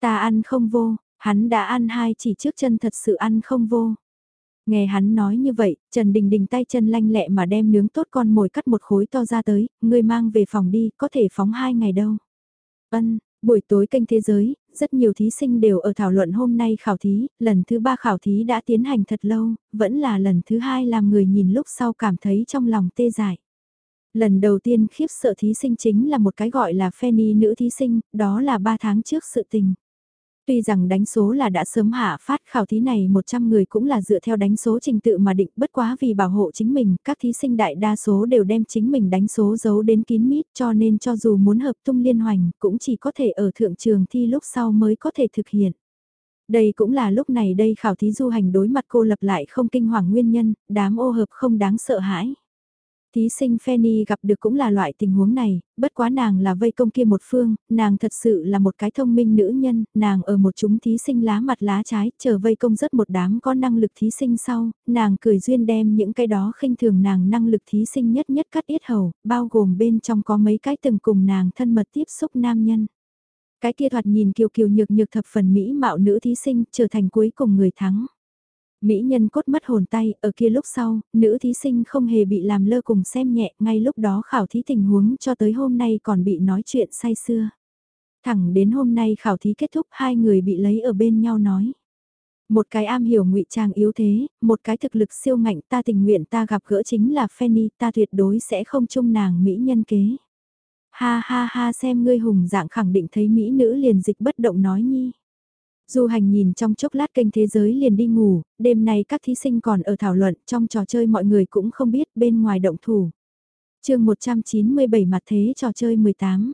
Ta ăn không vô, hắn đã ăn hai chỉ trước chân thật sự ăn không vô. Nghe hắn nói như vậy, Trần Đình Đình tay chân lanh lẹ mà đem nướng tốt con mồi cắt một khối to ra tới, ngươi mang về phòng đi, có thể phóng hai ngày đâu. Ân, buổi tối kênh thế giới, rất nhiều thí sinh đều ở thảo luận hôm nay khảo thí, lần thứ ba khảo thí đã tiến hành thật lâu, vẫn là lần thứ hai làm người nhìn lúc sau cảm thấy trong lòng tê dại. Lần đầu tiên khiếp sợ thí sinh chính là một cái gọi là Fanny nữ thí sinh, đó là ba tháng trước sự tình. Tuy rằng đánh số là đã sớm hạ phát khảo thí này 100 người cũng là dựa theo đánh số trình tự mà định bất quá vì bảo hộ chính mình, các thí sinh đại đa số đều đem chính mình đánh số giấu đến kín mít cho nên cho dù muốn hợp tung liên hoành cũng chỉ có thể ở thượng trường thi lúc sau mới có thể thực hiện. Đây cũng là lúc này đây khảo thí du hành đối mặt cô lập lại không kinh hoàng nguyên nhân, đám ô hợp không đáng sợ hãi. Thí sinh Fanny gặp được cũng là loại tình huống này, bất quá nàng là vây công kia một phương, nàng thật sự là một cái thông minh nữ nhân, nàng ở một chúng thí sinh lá mặt lá trái, chờ vây công rất một đám có năng lực thí sinh sau, nàng cười duyên đem những cái đó khinh thường nàng năng lực thí sinh nhất nhất cắt yết hầu, bao gồm bên trong có mấy cái từng cùng nàng thân mật tiếp xúc nam nhân. Cái kia thoạt nhìn kiều kiều nhược nhược thập phần mỹ mạo nữ thí sinh trở thành cuối cùng người thắng. Mỹ nhân cốt mất hồn tay, ở kia lúc sau, nữ thí sinh không hề bị làm lơ cùng xem nhẹ, ngay lúc đó khảo thí tình huống cho tới hôm nay còn bị nói chuyện say xưa. Thẳng đến hôm nay khảo thí kết thúc hai người bị lấy ở bên nhau nói. Một cái am hiểu ngụy trang yếu thế, một cái thực lực siêu ngạnh ta tình nguyện ta gặp gỡ chính là Fanny, ta tuyệt đối sẽ không chung nàng Mỹ nhân kế. Ha ha ha xem ngươi hùng dạng khẳng định thấy Mỹ nữ liền dịch bất động nói nhi. Du hành nhìn trong chốc lát kênh thế giới liền đi ngủ, đêm nay các thí sinh còn ở thảo luận trong trò chơi mọi người cũng không biết bên ngoài động thủ. chương 197 mặt thế trò chơi 18.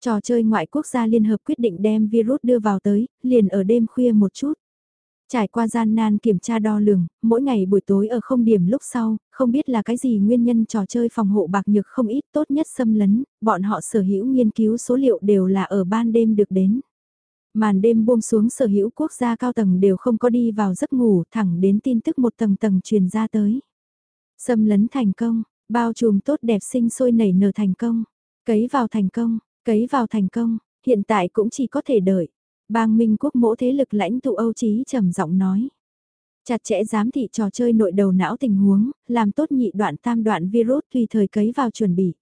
Trò chơi ngoại quốc gia liên hợp quyết định đem virus đưa vào tới, liền ở đêm khuya một chút. Trải qua gian nan kiểm tra đo lường, mỗi ngày buổi tối ở không điểm lúc sau, không biết là cái gì nguyên nhân trò chơi phòng hộ bạc nhược không ít tốt nhất xâm lấn, bọn họ sở hữu nghiên cứu số liệu đều là ở ban đêm được đến. Màn đêm buông xuống sở hữu quốc gia cao tầng đều không có đi vào giấc ngủ thẳng đến tin tức một tầng tầng truyền ra tới. Xâm lấn thành công, bao trùm tốt đẹp sinh sôi nảy nở thành công, cấy vào thành công, cấy vào thành công, hiện tại cũng chỉ có thể đợi. Bang Minh quốc mỗ thế lực lãnh tụ Âu Chí trầm giọng nói. Chặt chẽ giám thị trò chơi nội đầu não tình huống, làm tốt nhị đoạn tam đoạn virus tùy thời cấy vào chuẩn bị.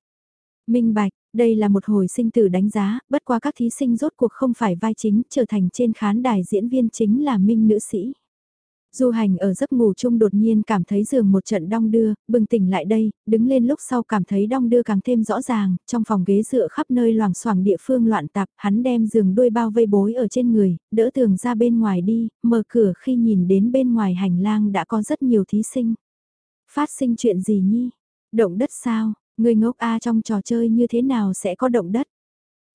Minh Bạch, đây là một hồi sinh tử đánh giá, bất qua các thí sinh rốt cuộc không phải vai chính, trở thành trên khán đài diễn viên chính là Minh nữ sĩ. Du hành ở giấc ngủ chung đột nhiên cảm thấy giường một trận đong đưa, bừng tỉnh lại đây, đứng lên lúc sau cảm thấy đong đưa càng thêm rõ ràng, trong phòng ghế dựa khắp nơi loảng xoảng địa phương loạn tạp, hắn đem giường đuôi bao vây bối ở trên người, đỡ tường ra bên ngoài đi, mở cửa khi nhìn đến bên ngoài hành lang đã có rất nhiều thí sinh. Phát sinh chuyện gì nhi? Động đất sao? Người ngốc A trong trò chơi như thế nào sẽ có động đất?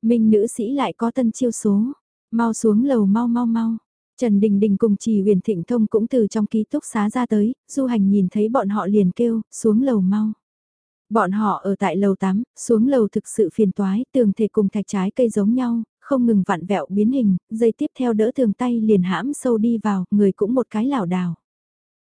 Minh nữ sĩ lại có tân chiêu số. Mau xuống lầu mau mau mau. Trần Đình Đình cùng Trì Huyền Thịnh Thông cũng từ trong ký túc xá ra tới, du hành nhìn thấy bọn họ liền kêu, xuống lầu mau. Bọn họ ở tại lầu 8, xuống lầu thực sự phiền toái, tường thể cùng thạch trái cây giống nhau, không ngừng vặn vẹo biến hình, dây tiếp theo đỡ tường tay liền hãm sâu đi vào, người cũng một cái lảo đảo.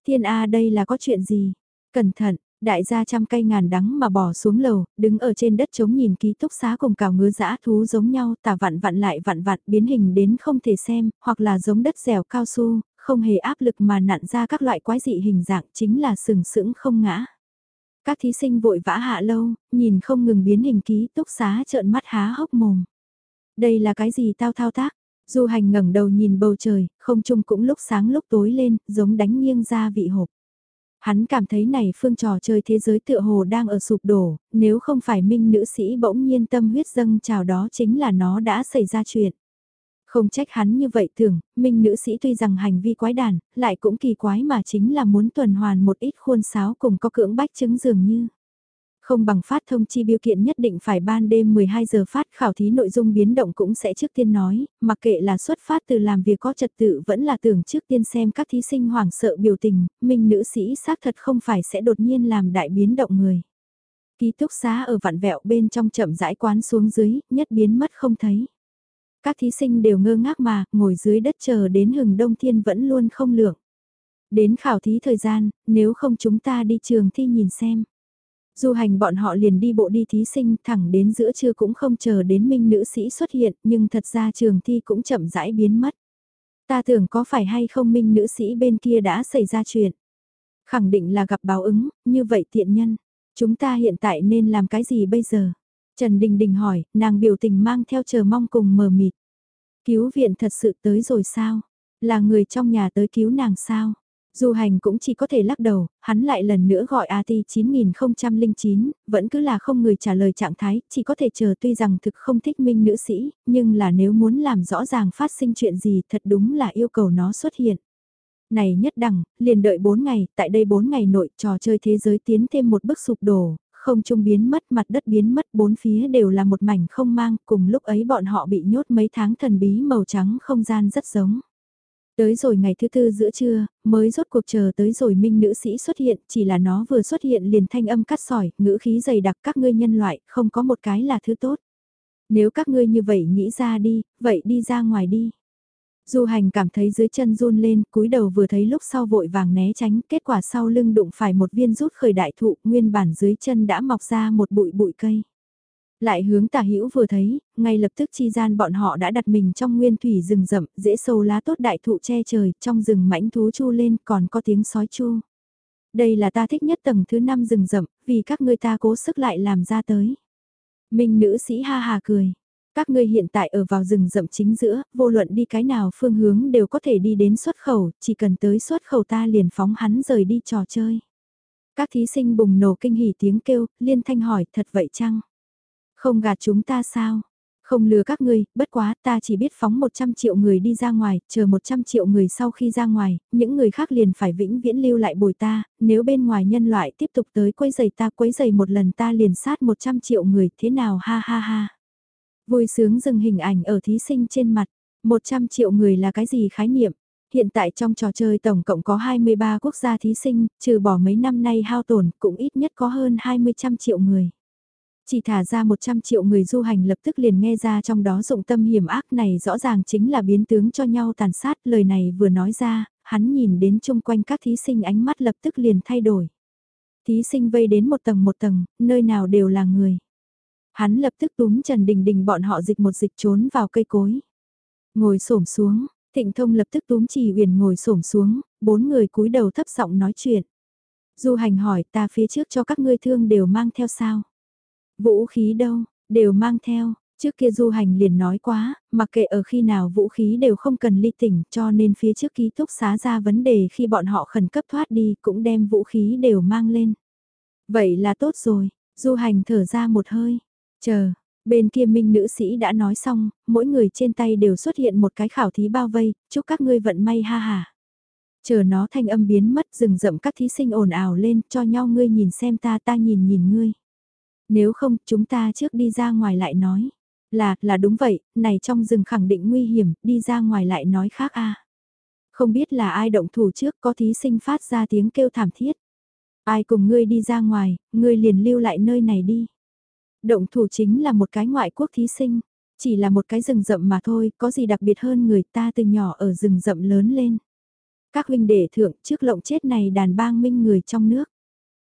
Thiên A đây là có chuyện gì? Cẩn thận, Đại gia trăm cây ngàn đắng mà bỏ xuống lầu, đứng ở trên đất chống nhìn ký túc xá cùng cào ngứa dã thú giống nhau tả vặn vặn lại vặn vặn biến hình đến không thể xem, hoặc là giống đất dẻo cao su, không hề áp lực mà nặn ra các loại quái dị hình dạng chính là sừng sững không ngã. Các thí sinh vội vã hạ lâu, nhìn không ngừng biến hình ký túc xá trợn mắt há hốc mồm. Đây là cái gì tao thao tác? Du hành ngẩng đầu nhìn bầu trời, không trung cũng lúc sáng lúc tối lên, giống đánh nghiêng ra vị hộp. Hắn cảm thấy này phương trò chơi thế giới tựa hồ đang ở sụp đổ, nếu không phải minh nữ sĩ bỗng nhiên tâm huyết dâng chào đó chính là nó đã xảy ra chuyện. Không trách hắn như vậy thường, minh nữ sĩ tuy rằng hành vi quái đản, lại cũng kỳ quái mà chính là muốn tuần hoàn một ít khuôn sáo cùng có cưỡng bách chứng dường như. Không bằng phát thông chi biểu kiện nhất định phải ban đêm 12 giờ phát khảo thí nội dung biến động cũng sẽ trước tiên nói, mặc kệ là xuất phát từ làm việc có trật tự vẫn là tưởng trước tiên xem các thí sinh hoảng sợ biểu tình, minh nữ sĩ xác thật không phải sẽ đột nhiên làm đại biến động người. Ký túc xá ở vạn vẹo bên trong chậm rãi quán xuống dưới, nhất biến mất không thấy. Các thí sinh đều ngơ ngác mà, ngồi dưới đất chờ đến hừng đông thiên vẫn luôn không lượng. Đến khảo thí thời gian, nếu không chúng ta đi trường thi nhìn xem. Du hành bọn họ liền đi bộ đi thí sinh thẳng đến giữa trưa cũng không chờ đến minh nữ sĩ xuất hiện nhưng thật ra trường thi cũng chậm rãi biến mất. Ta tưởng có phải hay không minh nữ sĩ bên kia đã xảy ra chuyện. Khẳng định là gặp báo ứng, như vậy tiện nhân. Chúng ta hiện tại nên làm cái gì bây giờ? Trần Đình Đình hỏi, nàng biểu tình mang theo chờ mong cùng mờ mịt. Cứu viện thật sự tới rồi sao? Là người trong nhà tới cứu nàng sao? Du hành cũng chỉ có thể lắc đầu, hắn lại lần nữa gọi AT 9009, vẫn cứ là không người trả lời trạng thái, chỉ có thể chờ tuy rằng thực không thích minh nữ sĩ, nhưng là nếu muốn làm rõ ràng phát sinh chuyện gì thật đúng là yêu cầu nó xuất hiện. Này nhất đẳng, liền đợi 4 ngày, tại đây 4 ngày nội trò chơi thế giới tiến thêm một bước sụp đổ, không trung biến mất mặt đất biến mất bốn phía đều là một mảnh không mang, cùng lúc ấy bọn họ bị nhốt mấy tháng thần bí màu trắng không gian rất giống. Tới rồi ngày thứ tư giữa trưa, mới rốt cuộc chờ tới rồi minh nữ sĩ xuất hiện, chỉ là nó vừa xuất hiện liền thanh âm cắt sỏi, ngữ khí dày đặc các ngươi nhân loại, không có một cái là thứ tốt. Nếu các ngươi như vậy nghĩ ra đi, vậy đi ra ngoài đi. Du hành cảm thấy dưới chân run lên, cúi đầu vừa thấy lúc sau vội vàng né tránh, kết quả sau lưng đụng phải một viên rút khởi đại thụ, nguyên bản dưới chân đã mọc ra một bụi bụi cây. Lại hướng tả hữu vừa thấy, ngay lập tức chi gian bọn họ đã đặt mình trong nguyên thủy rừng rậm, dễ sâu lá tốt đại thụ che trời, trong rừng mãnh thú chu lên còn có tiếng sói chu. Đây là ta thích nhất tầng thứ năm rừng rậm, vì các ngươi ta cố sức lại làm ra tới. Minh nữ sĩ ha hà cười. Các ngươi hiện tại ở vào rừng rậm chính giữa, vô luận đi cái nào phương hướng đều có thể đi đến xuất khẩu, chỉ cần tới xuất khẩu ta liền phóng hắn rời đi trò chơi. Các thí sinh bùng nổ kinh hỉ tiếng kêu, liên thanh hỏi thật vậy chăng? Không gạt chúng ta sao? Không lừa các ngươi, bất quá ta chỉ biết phóng 100 triệu người đi ra ngoài, chờ 100 triệu người sau khi ra ngoài, những người khác liền phải vĩnh viễn lưu lại bồi ta, nếu bên ngoài nhân loại tiếp tục tới quấy giày ta quấy giày một lần ta liền sát 100 triệu người, thế nào ha ha ha. Vui sướng dừng hình ảnh ở thí sinh trên mặt, 100 triệu người là cái gì khái niệm? Hiện tại trong trò chơi tổng cộng có 23 quốc gia thí sinh, trừ bỏ mấy năm nay hao tổn cũng ít nhất có hơn 20 trăm triệu người. Chỉ thả ra 100 triệu người du hành lập tức liền nghe ra trong đó dụng tâm hiểm ác này rõ ràng chính là biến tướng cho nhau tàn sát. Lời này vừa nói ra, hắn nhìn đến chung quanh các thí sinh ánh mắt lập tức liền thay đổi. Thí sinh vây đến một tầng một tầng, nơi nào đều là người. Hắn lập tức túm Trần Đình Đình bọn họ dịch một dịch trốn vào cây cối. Ngồi xổm xuống, Thịnh Thông lập tức túm Trì Uyển ngồi xổm xuống, bốn người cúi đầu thấp giọng nói chuyện. Du hành hỏi ta phía trước cho các ngươi thương đều mang theo sao? Vũ khí đâu, đều mang theo, trước kia du hành liền nói quá, mặc kệ ở khi nào vũ khí đều không cần ly tỉnh cho nên phía trước ký túc xá ra vấn đề khi bọn họ khẩn cấp thoát đi cũng đem vũ khí đều mang lên. Vậy là tốt rồi, du hành thở ra một hơi, chờ, bên kia minh nữ sĩ đã nói xong, mỗi người trên tay đều xuất hiện một cái khảo thí bao vây, chúc các ngươi vận may ha ha Chờ nó thanh âm biến mất rừng rậm các thí sinh ồn ào lên cho nhau ngươi nhìn xem ta ta nhìn nhìn ngươi. Nếu không, chúng ta trước đi ra ngoài lại nói. Là, là đúng vậy, này trong rừng khẳng định nguy hiểm, đi ra ngoài lại nói khác a. Không biết là ai động thủ trước có thí sinh phát ra tiếng kêu thảm thiết. Ai cùng ngươi đi ra ngoài, ngươi liền lưu lại nơi này đi. Động thủ chính là một cái ngoại quốc thí sinh, chỉ là một cái rừng rậm mà thôi, có gì đặc biệt hơn người ta từ nhỏ ở rừng rậm lớn lên. Các huynh đệ thượng trước lộng chết này đàn bang minh người trong nước.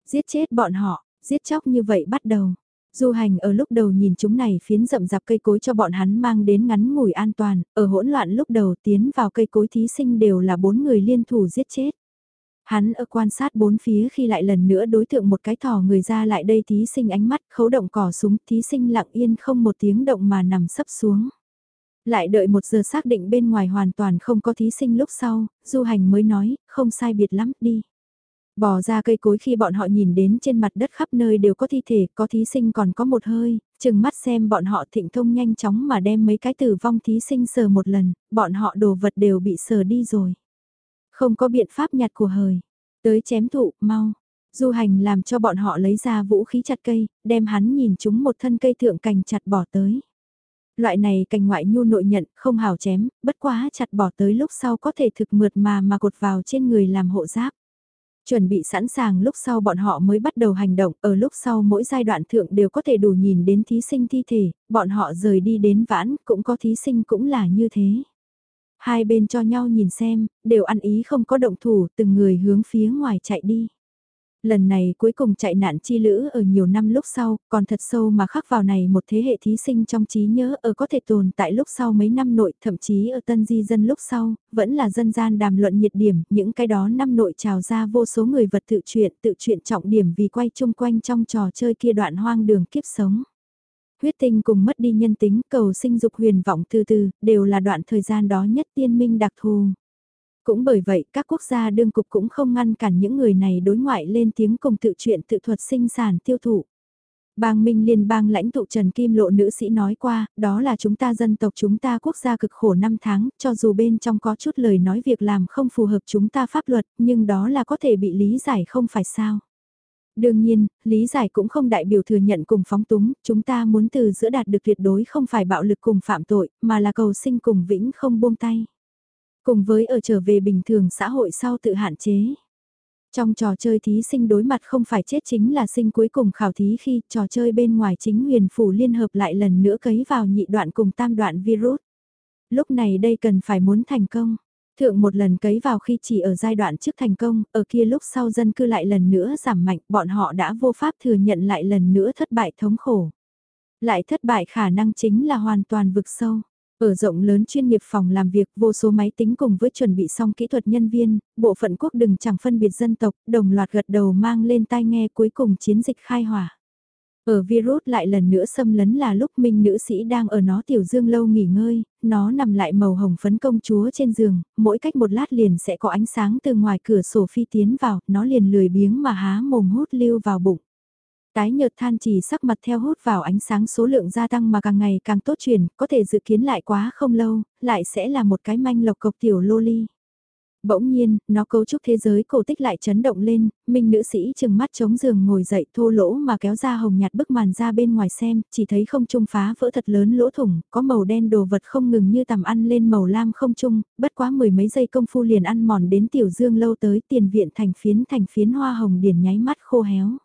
Giết chết bọn họ, Giết chóc như vậy bắt đầu. Du hành ở lúc đầu nhìn chúng này phiến rậm rạp cây cối cho bọn hắn mang đến ngắn ngủi an toàn, ở hỗn loạn lúc đầu tiến vào cây cối thí sinh đều là bốn người liên thủ giết chết. Hắn ở quan sát bốn phía khi lại lần nữa đối tượng một cái thỏ người ra lại đây thí sinh ánh mắt khấu động cỏ súng thí sinh lặng yên không một tiếng động mà nằm sấp xuống. Lại đợi một giờ xác định bên ngoài hoàn toàn không có thí sinh lúc sau, du hành mới nói, không sai biệt lắm, đi. Bò ra cây cối khi bọn họ nhìn đến trên mặt đất khắp nơi đều có thi thể, có thí sinh còn có một hơi, chừng mắt xem bọn họ thịnh thông nhanh chóng mà đem mấy cái tử vong thí sinh sờ một lần, bọn họ đồ vật đều bị sờ đi rồi. Không có biện pháp nhặt của hời, tới chém thụ, mau. Du hành làm cho bọn họ lấy ra vũ khí chặt cây, đem hắn nhìn chúng một thân cây thượng cành chặt bỏ tới. Loại này cành ngoại nhu nội nhận, không hào chém, bất quá chặt bỏ tới lúc sau có thể thực mượt mà mà cột vào trên người làm hộ giáp. Chuẩn bị sẵn sàng lúc sau bọn họ mới bắt đầu hành động, ở lúc sau mỗi giai đoạn thượng đều có thể đủ nhìn đến thí sinh thi thể, bọn họ rời đi đến vãn, cũng có thí sinh cũng là như thế. Hai bên cho nhau nhìn xem, đều ăn ý không có động thủ, từng người hướng phía ngoài chạy đi. Lần này cuối cùng chạy nạn chi lữ ở nhiều năm lúc sau, còn thật sâu mà khắc vào này một thế hệ thí sinh trong trí nhớ ở có thể tồn tại lúc sau mấy năm nội, thậm chí ở tân di dân lúc sau, vẫn là dân gian đàm luận nhiệt điểm, những cái đó năm nội trào ra vô số người vật tự truyện, tự truyện trọng điểm vì quay chung quanh trong trò chơi kia đoạn hoang đường kiếp sống. Huyết tinh cùng mất đi nhân tính, cầu sinh dục huyền vọng từ từ, đều là đoạn thời gian đó nhất tiên minh đặc thù. Cũng bởi vậy các quốc gia đương cục cũng không ngăn cản những người này đối ngoại lên tiếng cùng tự chuyện tự thuật sinh sản tiêu thụ. Bang Minh Liên bang lãnh tụ Trần Kim Lộ nữ sĩ nói qua, đó là chúng ta dân tộc chúng ta quốc gia cực khổ năm tháng, cho dù bên trong có chút lời nói việc làm không phù hợp chúng ta pháp luật, nhưng đó là có thể bị lý giải không phải sao. Đương nhiên, lý giải cũng không đại biểu thừa nhận cùng phóng túng, chúng ta muốn từ giữa đạt được tuyệt đối không phải bạo lực cùng phạm tội, mà là cầu sinh cùng vĩnh không buông tay. Cùng với ở trở về bình thường xã hội sau tự hạn chế. Trong trò chơi thí sinh đối mặt không phải chết chính là sinh cuối cùng khảo thí khi trò chơi bên ngoài chính huyền phủ liên hợp lại lần nữa cấy vào nhị đoạn cùng tam đoạn virus. Lúc này đây cần phải muốn thành công. Thượng một lần cấy vào khi chỉ ở giai đoạn trước thành công, ở kia lúc sau dân cư lại lần nữa giảm mạnh, bọn họ đã vô pháp thừa nhận lại lần nữa thất bại thống khổ. Lại thất bại khả năng chính là hoàn toàn vực sâu. Ở rộng lớn chuyên nghiệp phòng làm việc vô số máy tính cùng với chuẩn bị xong kỹ thuật nhân viên, bộ phận quốc đừng chẳng phân biệt dân tộc, đồng loạt gật đầu mang lên tai nghe cuối cùng chiến dịch khai hỏa. Ở virus lại lần nữa xâm lấn là lúc minh nữ sĩ đang ở nó tiểu dương lâu nghỉ ngơi, nó nằm lại màu hồng phấn công chúa trên giường, mỗi cách một lát liền sẽ có ánh sáng từ ngoài cửa sổ phi tiến vào, nó liền lười biếng mà há mồm hút lưu vào bụng. Tái nhợt than chỉ sắc mặt theo hút vào ánh sáng số lượng gia tăng mà càng ngày càng tốt chuyển, có thể dự kiến lại quá không lâu, lại sẽ là một cái manh lộc cộc tiểu loli. Bỗng nhiên, nó cấu trúc thế giới cổ tích lại chấn động lên, minh nữ sĩ chừng mắt chống giường ngồi dậy thô lỗ mà kéo ra hồng nhạt bức màn ra bên ngoài xem, chỉ thấy không trung phá vỡ thật lớn lỗ thủng, có màu đen đồ vật không ngừng như tầm ăn lên màu lam không trung, bất quá mười mấy giây công phu liền ăn mòn đến tiểu dương lâu tới tiền viện thành phiến thành phiến hoa hồng điển nháy mắt khô héo.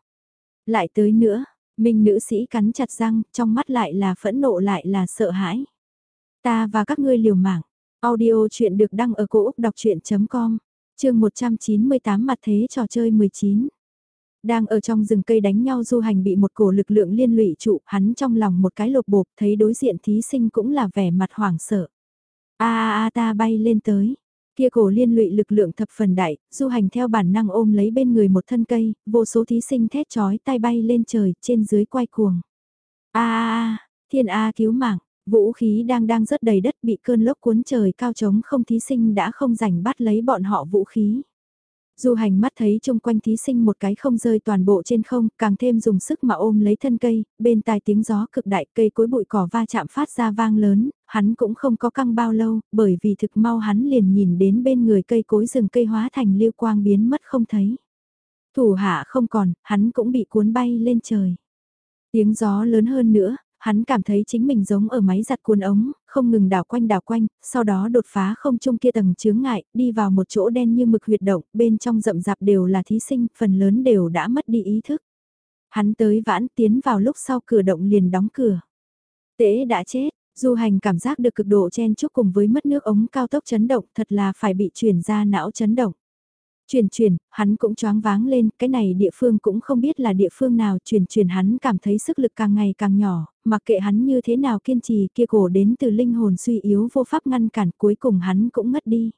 Lại tới nữa, minh nữ sĩ cắn chặt răng, trong mắt lại là phẫn nộ lại là sợ hãi. Ta và các ngươi liều mạng Audio chuyện được đăng ở cổ Úc đọc chuyện.com, chương 198 mặt thế trò chơi 19. Đang ở trong rừng cây đánh nhau du hành bị một cổ lực lượng liên lụy trụ, hắn trong lòng một cái lột bột, thấy đối diện thí sinh cũng là vẻ mặt hoảng sợ. A a a ta bay lên tới. Kia cổ liên lụy lực lượng thập phần đại, du hành theo bản năng ôm lấy bên người một thân cây, vô số thí sinh thét chói tai bay lên trời, trên dưới quay cuồng. A a a, thiên a cứu mạng, Vũ khí đang đang rớt đầy đất bị cơn lốc cuốn trời cao trống không thí sinh đã không rảnh bắt lấy bọn họ vũ khí. Du hành mắt thấy chung quanh thí sinh một cái không rơi toàn bộ trên không, càng thêm dùng sức mà ôm lấy thân cây, bên tai tiếng gió cực đại cây cối bụi cỏ va chạm phát ra vang lớn, hắn cũng không có căng bao lâu, bởi vì thực mau hắn liền nhìn đến bên người cây cối rừng cây hóa thành lưu quang biến mất không thấy. Thủ hạ không còn, hắn cũng bị cuốn bay lên trời. Tiếng gió lớn hơn nữa, Hắn cảm thấy chính mình giống ở máy giặt cuốn ống, không ngừng đảo quanh đảo quanh, sau đó đột phá không trung kia tầng chướng ngại, đi vào một chỗ đen như mực huyệt động, bên trong rậm rạp đều là thí sinh, phần lớn đều đã mất đi ý thức. Hắn tới vãn tiến vào lúc sau cửa động liền đóng cửa. Tế đã chết, du hành cảm giác được cực độ chen chúc cùng với mất nước ống cao tốc chấn động thật là phải bị chuyển ra não chấn động. Chuyển chuyển, hắn cũng choáng váng lên, cái này địa phương cũng không biết là địa phương nào, chuyển chuyển hắn cảm thấy sức lực càng ngày càng nhỏ, mặc kệ hắn như thế nào kiên trì kia cổ đến từ linh hồn suy yếu vô pháp ngăn cản cuối cùng hắn cũng ngất đi.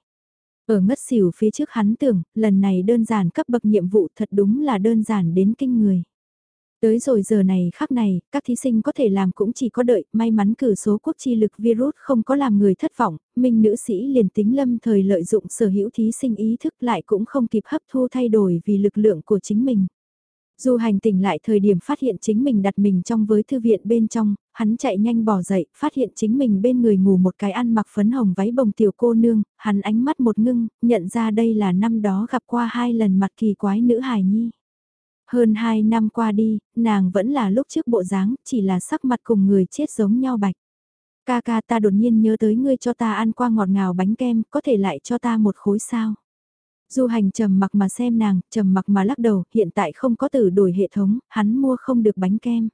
Ở ngất xỉu phía trước hắn tưởng, lần này đơn giản cấp bậc nhiệm vụ thật đúng là đơn giản đến kinh người. Tới rồi giờ này khắc này, các thí sinh có thể làm cũng chỉ có đợi, may mắn cử số quốc chi lực virus không có làm người thất vọng, minh nữ sĩ liền tính lâm thời lợi dụng sở hữu thí sinh ý thức lại cũng không kịp hấp thu thay đổi vì lực lượng của chính mình. Dù hành tỉnh lại thời điểm phát hiện chính mình đặt mình trong với thư viện bên trong, hắn chạy nhanh bỏ dậy, phát hiện chính mình bên người ngủ một cái ăn mặc phấn hồng váy bồng tiểu cô nương, hắn ánh mắt một ngưng, nhận ra đây là năm đó gặp qua hai lần mặt kỳ quái nữ hài nhi. Hơn 2 năm qua đi, nàng vẫn là lúc trước bộ dáng, chỉ là sắc mặt cùng người chết giống nhau bạch. Ca ca ta đột nhiên nhớ tới ngươi cho ta ăn qua ngọt ngào bánh kem, có thể lại cho ta một khối sao. Du hành trầm mặc mà xem nàng, trầm mặc mà lắc đầu, hiện tại không có từ đổi hệ thống, hắn mua không được bánh kem.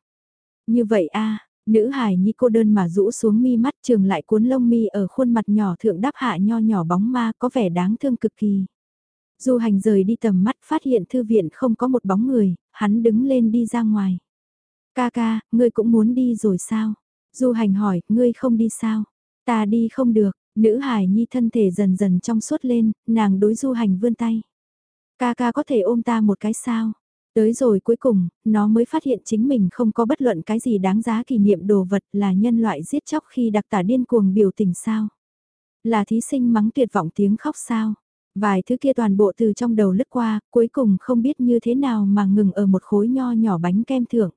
Như vậy a nữ hài nhi cô đơn mà rũ xuống mi mắt trường lại cuốn lông mi ở khuôn mặt nhỏ thượng đáp hạ nho nhỏ bóng ma có vẻ đáng thương cực kỳ. Du hành rời đi tầm mắt phát hiện thư viện không có một bóng người, hắn đứng lên đi ra ngoài. Ca ca, ngươi cũng muốn đi rồi sao? Du hành hỏi, ngươi không đi sao? Ta đi không được, nữ hải nhi thân thể dần dần trong suốt lên, nàng đối du hành vươn tay. Ca ca có thể ôm ta một cái sao? Tới rồi cuối cùng, nó mới phát hiện chính mình không có bất luận cái gì đáng giá kỷ niệm đồ vật là nhân loại giết chóc khi đặc tả điên cuồng biểu tình sao? Là thí sinh mắng tuyệt vọng tiếng khóc sao? Vài thứ kia toàn bộ từ trong đầu lướt qua, cuối cùng không biết như thế nào mà ngừng ở một khối nho nhỏ bánh kem thưởng.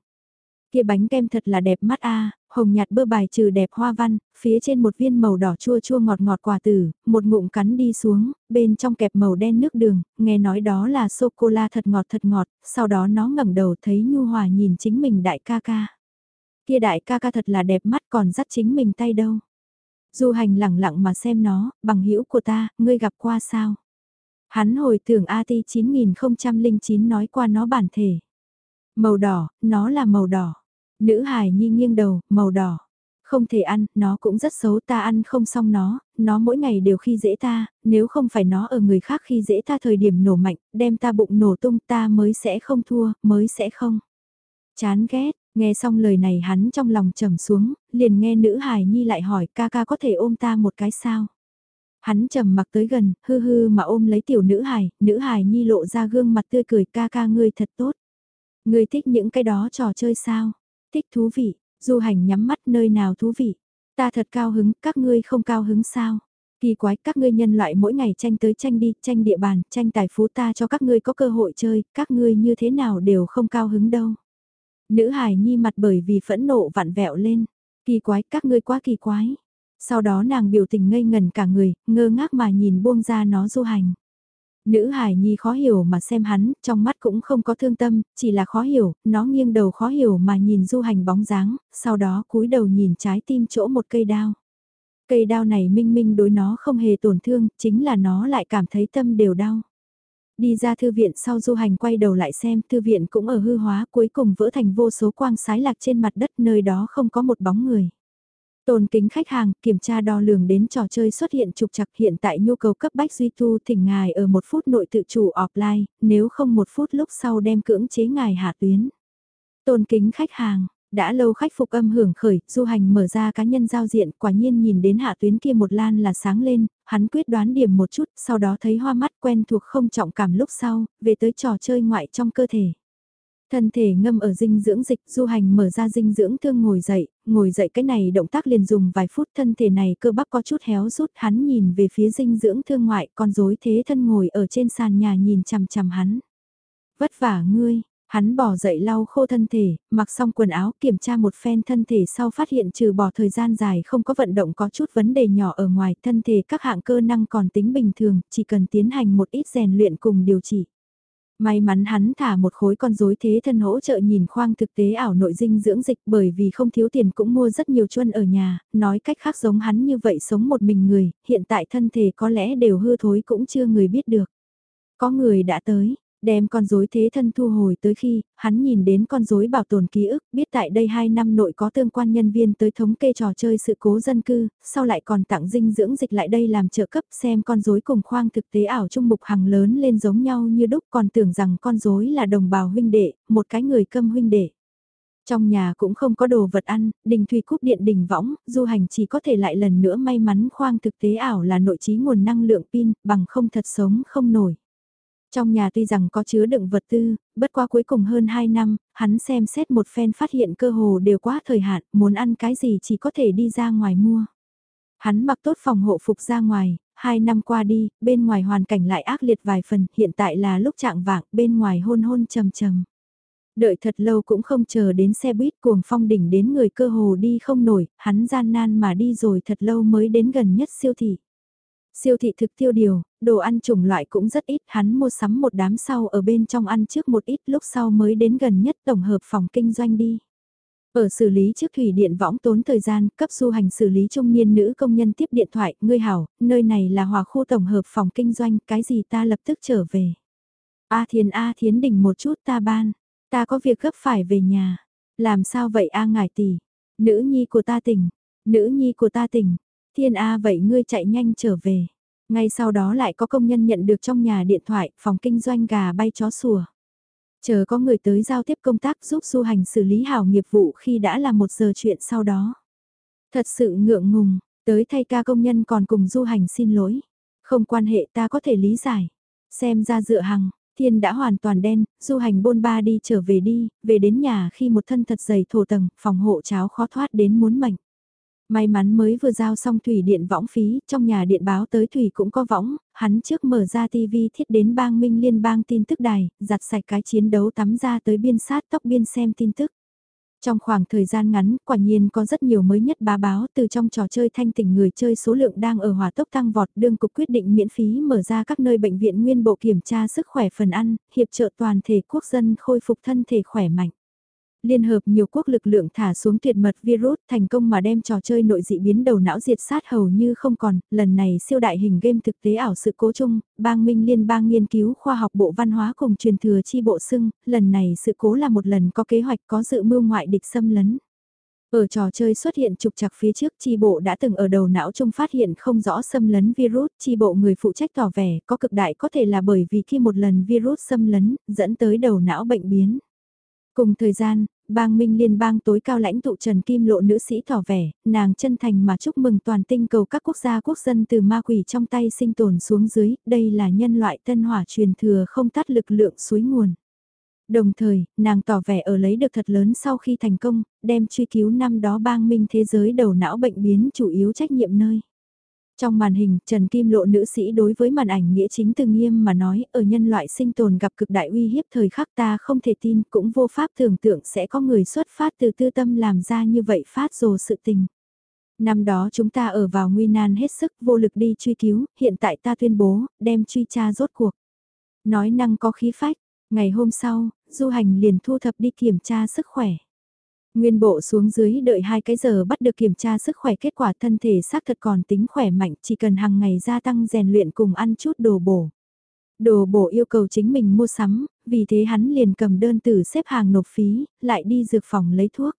Kia bánh kem thật là đẹp mắt a, hồng nhạt bơ bài trừ đẹp hoa văn, phía trên một viên màu đỏ chua chua ngọt ngọt quả tử, một ngụm cắn đi xuống, bên trong kẹp màu đen nước đường, nghe nói đó là sô-cô-la thật ngọt thật ngọt, sau đó nó ngẩng đầu thấy nhu hòa nhìn chính mình đại ca ca. Kia đại ca ca thật là đẹp mắt còn dắt chính mình tay đâu. Du hành lẳng lặng mà xem nó, bằng hữu của ta, ngươi gặp qua sao? Hắn hồi tưởng AT 9009 nói qua nó bản thể. Màu đỏ, nó là màu đỏ. Nữ hài nhi nghiêng đầu, màu đỏ. Không thể ăn, nó cũng rất xấu ta ăn không xong nó, nó mỗi ngày đều khi dễ ta, nếu không phải nó ở người khác khi dễ ta thời điểm nổ mạnh, đem ta bụng nổ tung ta mới sẽ không thua, mới sẽ không. Chán ghét, nghe xong lời này hắn trong lòng trầm xuống, liền nghe nữ hài nhi lại hỏi ca ca có thể ôm ta một cái sao. Hắn trầm mặc tới gần, hư hư mà ôm lấy tiểu nữ hài, nữ hài nhi lộ ra gương mặt tươi cười ca ca ngươi thật tốt. Ngươi thích những cái đó trò chơi sao? Thích thú vị, du hành nhắm mắt nơi nào thú vị. Ta thật cao hứng, các ngươi không cao hứng sao? Kỳ quái, các ngươi nhân loại mỗi ngày tranh tới tranh đi, tranh địa bàn, tranh tài phú ta cho các ngươi có cơ hội chơi, các ngươi như thế nào đều không cao hứng đâu. Nữ hài nhi mặt bởi vì phẫn nộ vặn vẹo lên. Kỳ quái, các ngươi quá kỳ quái. Sau đó nàng biểu tình ngây ngần cả người, ngơ ngác mà nhìn buông ra nó du hành. Nữ hải nhi khó hiểu mà xem hắn, trong mắt cũng không có thương tâm, chỉ là khó hiểu, nó nghiêng đầu khó hiểu mà nhìn du hành bóng dáng, sau đó cúi đầu nhìn trái tim chỗ một cây đao. Cây đao này minh minh đối nó không hề tổn thương, chính là nó lại cảm thấy tâm đều đau. Đi ra thư viện sau du hành quay đầu lại xem thư viện cũng ở hư hóa cuối cùng vỡ thành vô số quang sái lạc trên mặt đất nơi đó không có một bóng người. Tôn kính khách hàng, kiểm tra đo lường đến trò chơi xuất hiện trục chặt hiện tại nhu cầu cấp bách duy tu thỉnh ngài ở một phút nội tự chủ offline, nếu không một phút lúc sau đem cưỡng chế ngài hạ tuyến. Tôn kính khách hàng, đã lâu khách phục âm hưởng khởi, du hành mở ra cá nhân giao diện, quả nhiên nhìn đến hạ tuyến kia một lan là sáng lên, hắn quyết đoán điểm một chút, sau đó thấy hoa mắt quen thuộc không trọng cảm lúc sau, về tới trò chơi ngoại trong cơ thể. Thân thể ngâm ở dinh dưỡng dịch, du hành mở ra dinh dưỡng thương ngồi dậy, ngồi dậy cái này động tác liền dùng vài phút thân thể này cơ bắp có chút héo rút hắn nhìn về phía dinh dưỡng thương ngoại con rối thế thân ngồi ở trên sàn nhà nhìn chằm chằm hắn. Vất vả ngươi, hắn bỏ dậy lau khô thân thể, mặc xong quần áo kiểm tra một phen thân thể sau phát hiện trừ bỏ thời gian dài không có vận động có chút vấn đề nhỏ ở ngoài thân thể các hạng cơ năng còn tính bình thường, chỉ cần tiến hành một ít rèn luyện cùng điều trị. May mắn hắn thả một khối con rối thế thân hỗ trợ nhìn khoang thực tế ảo nội dinh dưỡng dịch bởi vì không thiếu tiền cũng mua rất nhiều chuân ở nhà, nói cách khác giống hắn như vậy sống một mình người, hiện tại thân thể có lẽ đều hư thối cũng chưa người biết được. Có người đã tới, đem con rối thế thân thu hồi tới khi, hắn nhìn đến con rối bảo tồn ký ức, biết tại đây 2 năm nội có tương quan nhân viên tới thống kê trò chơi sự cố dân cư, sau lại còn tặng dinh dưỡng dịch lại đây làm trợ cấp xem con rối cùng khoang thực tế ảo trung mục hàng lớn lên giống nhau như đúc còn tưởng rằng con rối là đồng bào huynh đệ, một cái người câm huynh đệ. Trong nhà cũng không có đồ vật ăn, đình thủy cúp điện đình võng, du hành chỉ có thể lại lần nữa may mắn khoang thực tế ảo là nội trí nguồn năng lượng pin, bằng không thật sống không nổi. Trong nhà tuy rằng có chứa đựng vật tư, bất qua cuối cùng hơn 2 năm, hắn xem xét một phen phát hiện cơ hồ đều quá thời hạn, muốn ăn cái gì chỉ có thể đi ra ngoài mua. Hắn mặc tốt phòng hộ phục ra ngoài, 2 năm qua đi, bên ngoài hoàn cảnh lại ác liệt vài phần, hiện tại là lúc trạng vạng, bên ngoài hôn hôn trầm trầm. Đợi thật lâu cũng không chờ đến xe buýt cuồng phong đỉnh đến người cơ hồ đi không nổi, hắn gian nan mà đi rồi thật lâu mới đến gần nhất siêu thị. Siêu thị thực tiêu điều, đồ ăn chủng loại cũng rất ít, hắn mua sắm một đám sau ở bên trong ăn trước một ít lúc sau mới đến gần nhất tổng hợp phòng kinh doanh đi. Ở xử lý trước thủy điện võng tốn thời gian, cấp du hành xử lý trung niên nữ công nhân tiếp điện thoại, ngươi hảo, nơi này là hòa khu tổng hợp phòng kinh doanh, cái gì ta lập tức trở về. A Thiền A Thiến đỉnh một chút ta ban, ta có việc gấp phải về nhà. Làm sao vậy A ngải tỷ, nữ nhi của ta tỉnh, nữ nhi của ta tỉnh, Thiên A vậy ngươi chạy nhanh trở về. Ngay sau đó lại có công nhân nhận được trong nhà điện thoại, phòng kinh doanh gà bay chó sủa. Chờ có người tới giao tiếp công tác giúp du hành xử lý hảo nghiệp vụ khi đã là một giờ chuyện sau đó. Thật sự ngượng ngùng, tới thay ca công nhân còn cùng du hành xin lỗi. Không quan hệ ta có thể lý giải. Xem ra dựa hằng, thiên đã hoàn toàn đen, du hành bôn ba đi trở về đi, về đến nhà khi một thân thật dày thổ tầng, phòng hộ cháo khó thoát đến muốn mảnh. May mắn mới vừa giao xong thủy điện võng phí, trong nhà điện báo tới thủy cũng có võng, hắn trước mở ra TV thiết đến bang minh liên bang tin tức đài, giặt sạch cái chiến đấu tắm ra tới biên sát tóc biên xem tin tức. Trong khoảng thời gian ngắn, quả nhiên có rất nhiều mới nhất bá báo từ trong trò chơi thanh tỉnh người chơi số lượng đang ở hòa tốc tăng vọt đương cục quyết định miễn phí mở ra các nơi bệnh viện nguyên bộ kiểm tra sức khỏe phần ăn, hiệp trợ toàn thể quốc dân khôi phục thân thể khỏe mạnh. Liên hợp nhiều quốc lực lượng thả xuống tuyệt mật virus thành công mà đem trò chơi nội dị biến đầu não diệt sát hầu như không còn, lần này siêu đại hình game thực tế ảo sự cố chung, bang minh liên bang nghiên cứu khoa học bộ văn hóa cùng truyền thừa chi bộ xưng, lần này sự cố là một lần có kế hoạch có dự mưu ngoại địch xâm lấn. Ở trò chơi xuất hiện trục chặt phía trước chi bộ đã từng ở đầu não trung phát hiện không rõ xâm lấn virus, chi bộ người phụ trách tỏ vẻ có cực đại có thể là bởi vì khi một lần virus xâm lấn, dẫn tới đầu não bệnh biến. Cùng thời gian, bang Minh Liên bang tối cao lãnh tụ Trần Kim Lộ nữ sĩ tỏ vẻ, nàng chân thành mà chúc mừng toàn tinh cầu các quốc gia quốc dân từ ma quỷ trong tay sinh tồn xuống dưới, đây là nhân loại tân hỏa truyền thừa không tắt lực lượng suối nguồn. Đồng thời, nàng tỏ vẻ ở lấy được thật lớn sau khi thành công, đem truy cứu năm đó bang minh thế giới đầu não bệnh biến chủ yếu trách nhiệm nơi. Trong màn hình, Trần Kim Lộ nữ sĩ đối với màn ảnh nghĩa chính từ nghiêm mà nói, ở nhân loại sinh tồn gặp cực đại uy hiếp thời khắc ta không thể tin, cũng vô pháp tưởng tượng sẽ có người xuất phát từ tư tâm làm ra như vậy phát rồ sự tình. Năm đó chúng ta ở vào nguy nan hết sức vô lực đi truy cứu, hiện tại ta tuyên bố, đem truy tra rốt cuộc. Nói năng có khí phách, ngày hôm sau, du hành liền thu thập đi kiểm tra sức khỏe. Nguyên bộ xuống dưới đợi hai cái giờ bắt được kiểm tra sức khỏe kết quả thân thể xác thật còn tính khỏe mạnh chỉ cần hàng ngày gia tăng rèn luyện cùng ăn chút đồ bổ. Đồ bổ yêu cầu chính mình mua sắm, vì thế hắn liền cầm đơn từ xếp hàng nộp phí, lại đi dược phòng lấy thuốc.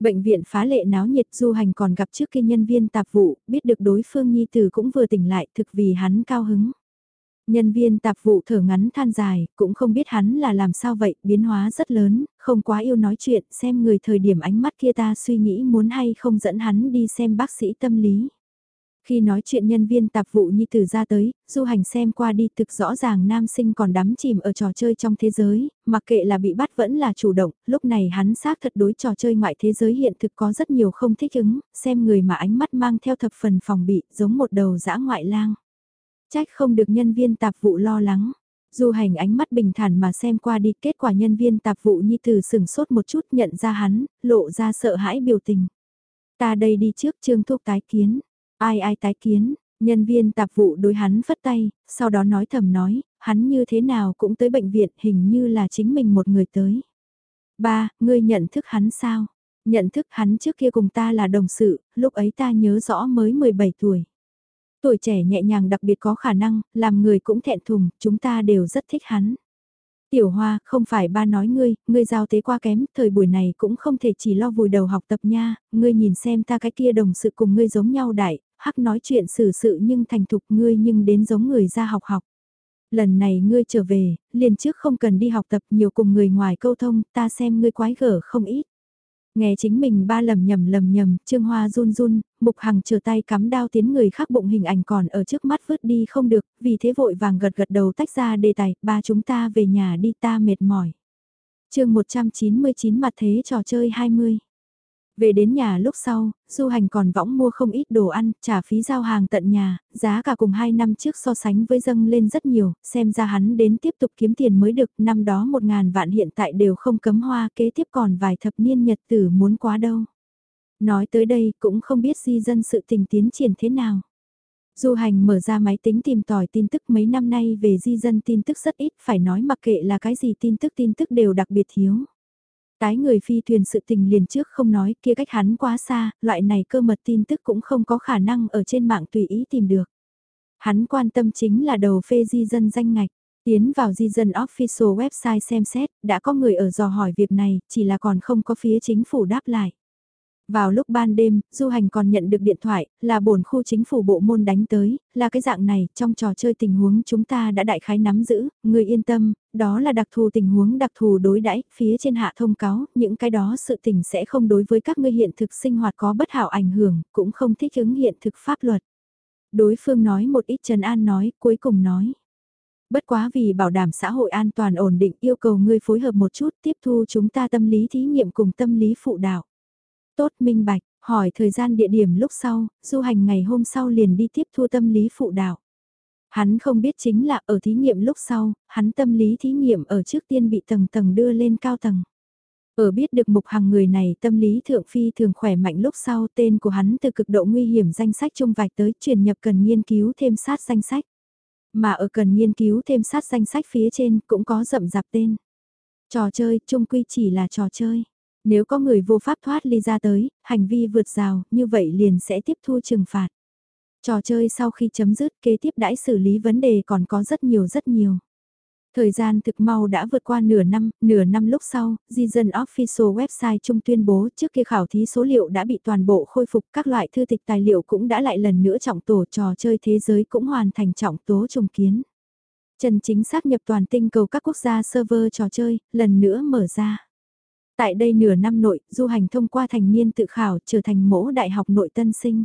Bệnh viện phá lệ náo nhiệt du hành còn gặp trước kia nhân viên tạp vụ, biết được đối phương nhi tử cũng vừa tỉnh lại thực vì hắn cao hứng. Nhân viên tạp vụ thở ngắn than dài, cũng không biết hắn là làm sao vậy, biến hóa rất lớn, không quá yêu nói chuyện, xem người thời điểm ánh mắt kia ta suy nghĩ muốn hay không dẫn hắn đi xem bác sĩ tâm lý. Khi nói chuyện nhân viên tạp vụ như từ ra tới, du hành xem qua đi thực rõ ràng nam sinh còn đắm chìm ở trò chơi trong thế giới, mặc kệ là bị bắt vẫn là chủ động, lúc này hắn xác thật đối trò chơi ngoại thế giới hiện thực có rất nhiều không thích ứng, xem người mà ánh mắt mang theo thập phần phòng bị, giống một đầu dã ngoại lang. Trách không được nhân viên tạp vụ lo lắng. Du hành ánh mắt bình thản mà xem qua đi kết quả nhân viên tạp vụ nhi từ sừng sốt một chút nhận ra hắn, lộ ra sợ hãi biểu tình. Ta đây đi trước trương thuốc tái kiến. Ai ai tái kiến, nhân viên tạp vụ đối hắn phất tay, sau đó nói thầm nói, hắn như thế nào cũng tới bệnh viện hình như là chính mình một người tới. Ba, ngươi nhận thức hắn sao? Nhận thức hắn trước kia cùng ta là đồng sự, lúc ấy ta nhớ rõ mới 17 tuổi. Tuổi trẻ nhẹ nhàng đặc biệt có khả năng, làm người cũng thẹn thùng, chúng ta đều rất thích hắn. Tiểu Hoa, không phải ba nói ngươi, ngươi giao tế qua kém, thời buổi này cũng không thể chỉ lo vùi đầu học tập nha, ngươi nhìn xem ta cái kia đồng sự cùng ngươi giống nhau đại, hắc nói chuyện xử sự nhưng thành thục ngươi nhưng đến giống người ra học học. Lần này ngươi trở về, liền trước không cần đi học tập nhiều cùng người ngoài câu thông, ta xem ngươi quái gở không ít. Nghe chính mình ba lầm nhầm lầm nhầm, Trương Hoa run run, Mục Hằng chờ tay cắm đao tiến người khác bụng hình ảnh còn ở trước mắt vứt đi không được, vì thế vội vàng gật gật đầu tách ra đề tài, ba chúng ta về nhà đi ta mệt mỏi. chương 199 mặt thế trò chơi 20. Về đến nhà lúc sau, du hành còn võng mua không ít đồ ăn, trả phí giao hàng tận nhà, giá cả cùng 2 năm trước so sánh với dâng lên rất nhiều, xem ra hắn đến tiếp tục kiếm tiền mới được, năm đó 1.000 vạn hiện tại đều không cấm hoa, kế tiếp còn vài thập niên nhật tử muốn quá đâu. Nói tới đây cũng không biết di dân sự tình tiến triển thế nào. Du hành mở ra máy tính tìm tòi tin tức mấy năm nay về di dân tin tức rất ít, phải nói mặc kệ là cái gì tin tức tin tức đều đặc biệt thiếu. Tái người phi thuyền sự tình liền trước không nói kia cách hắn quá xa, loại này cơ mật tin tức cũng không có khả năng ở trên mạng tùy ý tìm được. Hắn quan tâm chính là đầu phê di dân danh ngạch. Tiến vào di dân official website xem xét, đã có người ở dò hỏi việc này, chỉ là còn không có phía chính phủ đáp lại. Vào lúc ban đêm, du hành còn nhận được điện thoại, là bổn khu chính phủ bộ môn đánh tới, là cái dạng này, trong trò chơi tình huống chúng ta đã đại khái nắm giữ, người yên tâm, đó là đặc thù tình huống đặc thù đối đãi phía trên hạ thông cáo, những cái đó sự tình sẽ không đối với các ngươi hiện thực sinh hoạt có bất hảo ảnh hưởng, cũng không thích ứng hiện thực pháp luật. Đối phương nói một ít trần an nói, cuối cùng nói. Bất quá vì bảo đảm xã hội an toàn ổn định yêu cầu ngươi phối hợp một chút tiếp thu chúng ta tâm lý thí nghiệm cùng tâm lý phụ đạo. Tốt minh bạch, hỏi thời gian địa điểm lúc sau, du hành ngày hôm sau liền đi tiếp thu tâm lý phụ đạo. Hắn không biết chính là ở thí nghiệm lúc sau, hắn tâm lý thí nghiệm ở trước tiên bị tầng tầng đưa lên cao tầng. Ở biết được mục hàng người này tâm lý thượng phi thường khỏe mạnh lúc sau tên của hắn từ cực độ nguy hiểm danh sách trung vạch tới truyền nhập cần nghiên cứu thêm sát danh sách. Mà ở cần nghiên cứu thêm sát danh sách phía trên cũng có rậm rạp tên. Trò chơi trung quy chỉ là trò chơi. Nếu có người vô pháp thoát ly ra tới, hành vi vượt rào, như vậy liền sẽ tiếp thu trừng phạt. Trò chơi sau khi chấm dứt kế tiếp đãi xử lý vấn đề còn có rất nhiều rất nhiều. Thời gian thực mau đã vượt qua nửa năm, nửa năm lúc sau, di dân official website trung tuyên bố trước kia khảo thí số liệu đã bị toàn bộ khôi phục, các loại thư tịch tài liệu cũng đã lại lần nữa trọng tổ trò chơi thế giới cũng hoàn thành trọng tố trùng kiến. Trần chính xác nhập toàn tinh cầu các quốc gia server trò chơi, lần nữa mở ra. Tại đây nửa năm nội, du hành thông qua thành niên tự khảo trở thành mỗ đại học nội tân sinh.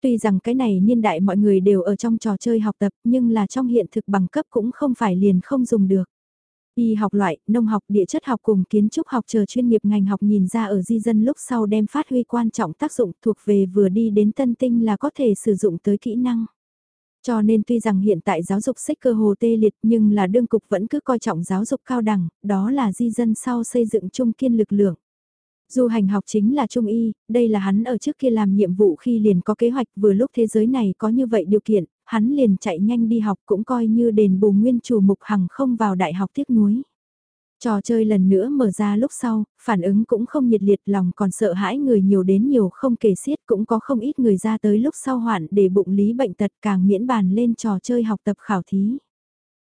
Tuy rằng cái này niên đại mọi người đều ở trong trò chơi học tập nhưng là trong hiện thực bằng cấp cũng không phải liền không dùng được. Y học loại, nông học, địa chất học cùng kiến trúc học chờ chuyên nghiệp ngành học nhìn ra ở di dân lúc sau đem phát huy quan trọng tác dụng thuộc về vừa đi đến tân tinh là có thể sử dụng tới kỹ năng. Cho nên tuy rằng hiện tại giáo dục sách cơ hồ tê liệt nhưng là đương cục vẫn cứ coi trọng giáo dục cao đẳng, đó là di dân sau xây dựng trung kiên lực lượng. Du hành học chính là trung y, đây là hắn ở trước kia làm nhiệm vụ khi liền có kế hoạch vừa lúc thế giới này có như vậy điều kiện, hắn liền chạy nhanh đi học cũng coi như đền bù nguyên chủ mục hằng không vào đại học tiếc nuối. Trò chơi lần nữa mở ra lúc sau, phản ứng cũng không nhiệt liệt lòng còn sợ hãi người nhiều đến nhiều không kể xiết cũng có không ít người ra tới lúc sau hoạn để bụng lý bệnh tật càng miễn bàn lên trò chơi học tập khảo thí.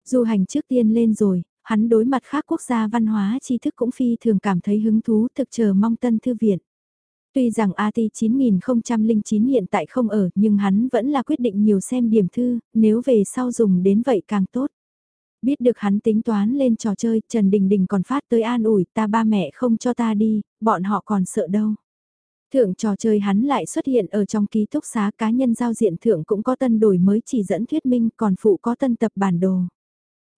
Du hành trước tiên lên rồi, hắn đối mặt khác quốc gia văn hóa tri thức cũng phi thường cảm thấy hứng thú thực chờ mong tân thư viện. Tuy rằng AT 9009 hiện tại không ở nhưng hắn vẫn là quyết định nhiều xem điểm thư, nếu về sau dùng đến vậy càng tốt. Biết được hắn tính toán lên trò chơi, Trần Đình Đình còn phát tới an ủi ta ba mẹ không cho ta đi, bọn họ còn sợ đâu. Thượng trò chơi hắn lại xuất hiện ở trong ký túc xá cá nhân giao diện thượng cũng có tân đổi mới chỉ dẫn thuyết minh còn phụ có tân tập bản đồ.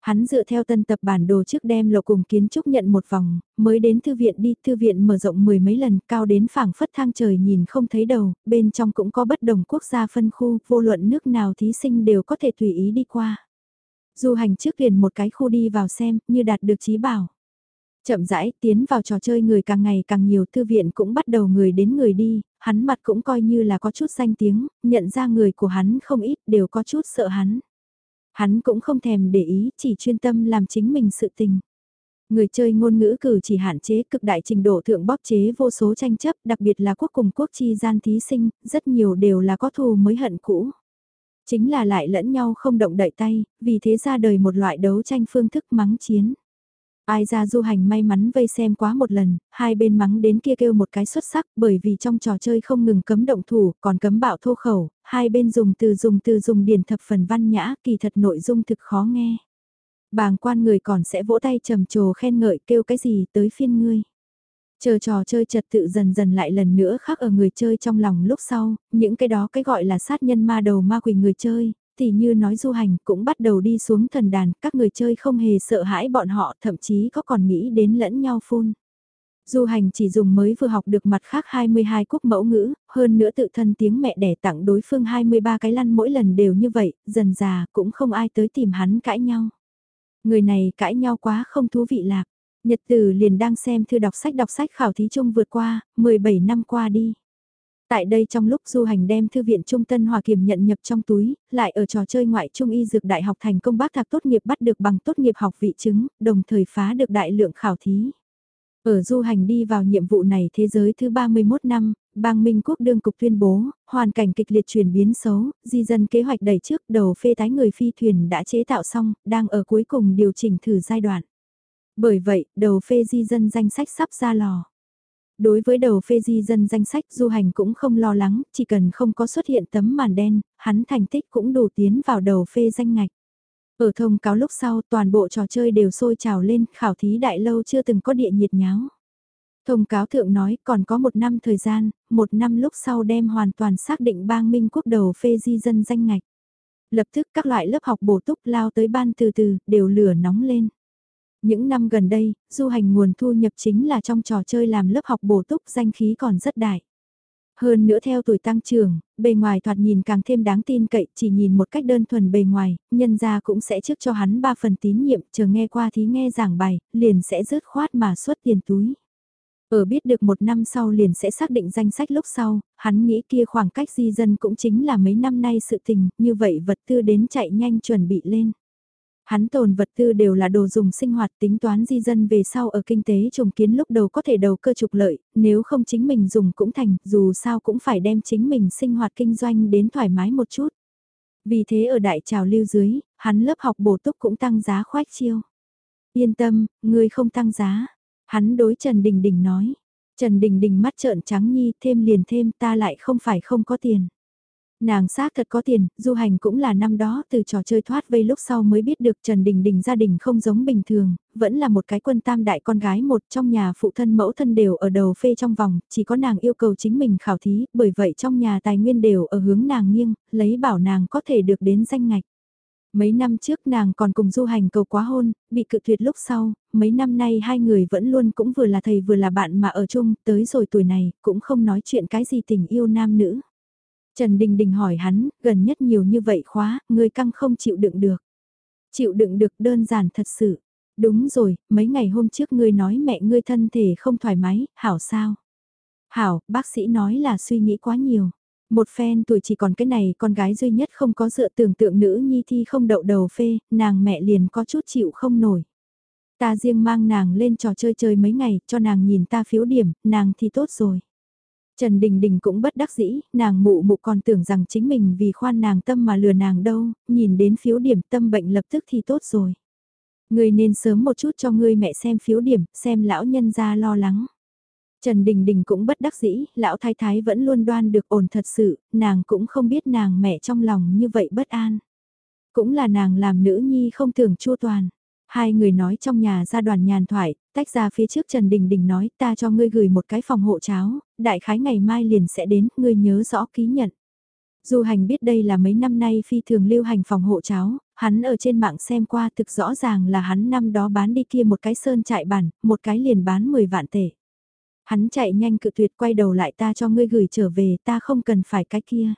Hắn dựa theo tân tập bản đồ trước đem lộ cùng kiến trúc nhận một vòng, mới đến thư viện đi, thư viện mở rộng mười mấy lần, cao đến phảng phất thang trời nhìn không thấy đầu, bên trong cũng có bất đồng quốc gia phân khu, vô luận nước nào thí sinh đều có thể tùy ý đi qua. Du hành trước liền một cái khu đi vào xem, như đạt được trí bảo. Chậm rãi, tiến vào trò chơi người càng ngày càng nhiều, thư viện cũng bắt đầu người đến người đi, hắn mặt cũng coi như là có chút danh tiếng, nhận ra người của hắn không ít đều có chút sợ hắn. Hắn cũng không thèm để ý, chỉ chuyên tâm làm chính mình sự tình. Người chơi ngôn ngữ cử chỉ hạn chế cực đại trình độ thượng bóp chế vô số tranh chấp, đặc biệt là quốc cùng quốc chi gian thí sinh, rất nhiều đều là có thù mới hận cũ. Chính là lại lẫn nhau không động đậy tay, vì thế ra đời một loại đấu tranh phương thức mắng chiến. Ai ra du hành may mắn vây xem quá một lần, hai bên mắng đến kia kêu một cái xuất sắc bởi vì trong trò chơi không ngừng cấm động thủ, còn cấm bạo thô khẩu, hai bên dùng từ dùng từ dùng điển thập phần văn nhã, kỳ thật nội dung thực khó nghe. Bàng quan người còn sẽ vỗ tay trầm trồ khen ngợi kêu cái gì tới phiên ngươi. Chờ trò chơi trật tự dần dần lại lần nữa khác ở người chơi trong lòng lúc sau, những cái đó cái gọi là sát nhân ma đầu ma quỷ người chơi, thì như nói du hành cũng bắt đầu đi xuống thần đàn, các người chơi không hề sợ hãi bọn họ, thậm chí có còn nghĩ đến lẫn nhau phun. Du hành chỉ dùng mới vừa học được mặt khác 22 quốc mẫu ngữ, hơn nữa tự thân tiếng mẹ đẻ tặng đối phương 23 cái lăn mỗi lần đều như vậy, dần già cũng không ai tới tìm hắn cãi nhau. Người này cãi nhau quá không thú vị lạc. Nhật tử liền đang xem thư đọc sách đọc sách khảo thí chung vượt qua, 17 năm qua đi. Tại đây trong lúc du hành đem thư viện Trung Tân Hòa kiểm nhận nhập trong túi, lại ở trò chơi ngoại trung y dược đại học thành công bác thạc tốt nghiệp bắt được bằng tốt nghiệp học vị chứng, đồng thời phá được đại lượng khảo thí. Ở du hành đi vào nhiệm vụ này thế giới thứ 31 năm, bang Minh Quốc đương cục tuyên bố, hoàn cảnh kịch liệt chuyển biến xấu, di dân kế hoạch đẩy trước đầu phê tái người phi thuyền đã chế tạo xong, đang ở cuối cùng điều chỉnh thử giai đoạn. Bởi vậy, đầu phê di dân danh sách sắp ra lò. Đối với đầu phê di dân danh sách du hành cũng không lo lắng, chỉ cần không có xuất hiện tấm màn đen, hắn thành tích cũng đủ tiến vào đầu phê danh ngạch. Ở thông cáo lúc sau toàn bộ trò chơi đều sôi trào lên, khảo thí đại lâu chưa từng có địa nhiệt nháo. Thông cáo thượng nói còn có một năm thời gian, một năm lúc sau đem hoàn toàn xác định bang minh quốc đầu phê di dân danh ngạch. Lập tức các loại lớp học bổ túc lao tới ban từ từ, đều lửa nóng lên. Những năm gần đây, du hành nguồn thu nhập chính là trong trò chơi làm lớp học bổ túc danh khí còn rất đại. Hơn nữa theo tuổi tăng trưởng, bề ngoài thoạt nhìn càng thêm đáng tin cậy, chỉ nhìn một cách đơn thuần bề ngoài, nhân ra cũng sẽ trước cho hắn ba phần tín nhiệm, chờ nghe qua thí nghe giảng bài, liền sẽ rớt khoát mà xuất tiền túi. Ở biết được một năm sau liền sẽ xác định danh sách lúc sau, hắn nghĩ kia khoảng cách di dân cũng chính là mấy năm nay sự tình, như vậy vật tư đến chạy nhanh chuẩn bị lên. Hắn tồn vật tư đều là đồ dùng sinh hoạt tính toán di dân về sau ở kinh tế trùng kiến lúc đầu có thể đầu cơ trục lợi, nếu không chính mình dùng cũng thành, dù sao cũng phải đem chính mình sinh hoạt kinh doanh đến thoải mái một chút. Vì thế ở đại trào lưu dưới, hắn lớp học bổ túc cũng tăng giá khoách chiêu. Yên tâm, ngươi không tăng giá. Hắn đối Trần Đình Đình nói. Trần Đình Đình mắt trợn trắng nhi thêm liền thêm ta lại không phải không có tiền. Nàng xác thật có tiền, du hành cũng là năm đó từ trò chơi thoát vây lúc sau mới biết được Trần Đình Đình gia đình không giống bình thường, vẫn là một cái quân tam đại con gái một trong nhà phụ thân mẫu thân đều ở đầu phê trong vòng, chỉ có nàng yêu cầu chính mình khảo thí, bởi vậy trong nhà tài nguyên đều ở hướng nàng nghiêng, lấy bảo nàng có thể được đến danh ngạch. Mấy năm trước nàng còn cùng du hành cầu quá hôn, bị cự tuyệt lúc sau, mấy năm nay hai người vẫn luôn cũng vừa là thầy vừa là bạn mà ở chung, tới rồi tuổi này, cũng không nói chuyện cái gì tình yêu nam nữ. Trần Đình Đình hỏi hắn, gần nhất nhiều như vậy khóa, ngươi căng không chịu đựng được. Chịu đựng được đơn giản thật sự. Đúng rồi, mấy ngày hôm trước ngươi nói mẹ ngươi thân thể không thoải mái, hảo sao? Hảo, bác sĩ nói là suy nghĩ quá nhiều. Một phen tuổi chỉ còn cái này con gái duy nhất không có dựa tưởng tượng nữ nhi thi không đậu đầu phê, nàng mẹ liền có chút chịu không nổi. Ta riêng mang nàng lên trò chơi chơi mấy ngày, cho nàng nhìn ta phiếu điểm, nàng thì tốt rồi. Trần Đình Đình cũng bất đắc dĩ, nàng mụ mụ còn tưởng rằng chính mình vì khoan nàng tâm mà lừa nàng đâu, nhìn đến phiếu điểm tâm bệnh lập tức thì tốt rồi. Người nên sớm một chút cho ngươi mẹ xem phiếu điểm, xem lão nhân ra lo lắng. Trần Đình Đình cũng bất đắc dĩ, lão thái thái vẫn luôn đoan được ổn thật sự, nàng cũng không biết nàng mẹ trong lòng như vậy bất an. Cũng là nàng làm nữ nhi không thường chua toàn. Hai người nói trong nhà ra đoàn nhàn thoại, tách ra phía trước Trần Đình Đình nói ta cho ngươi gửi một cái phòng hộ cháo, đại khái ngày mai liền sẽ đến, ngươi nhớ rõ ký nhận. Du hành biết đây là mấy năm nay phi thường lưu hành phòng hộ cháo, hắn ở trên mạng xem qua thực rõ ràng là hắn năm đó bán đi kia một cái sơn trại bản, một cái liền bán 10 vạn tệ. Hắn chạy nhanh cự tuyệt quay đầu lại ta cho ngươi gửi trở về ta không cần phải cái kia.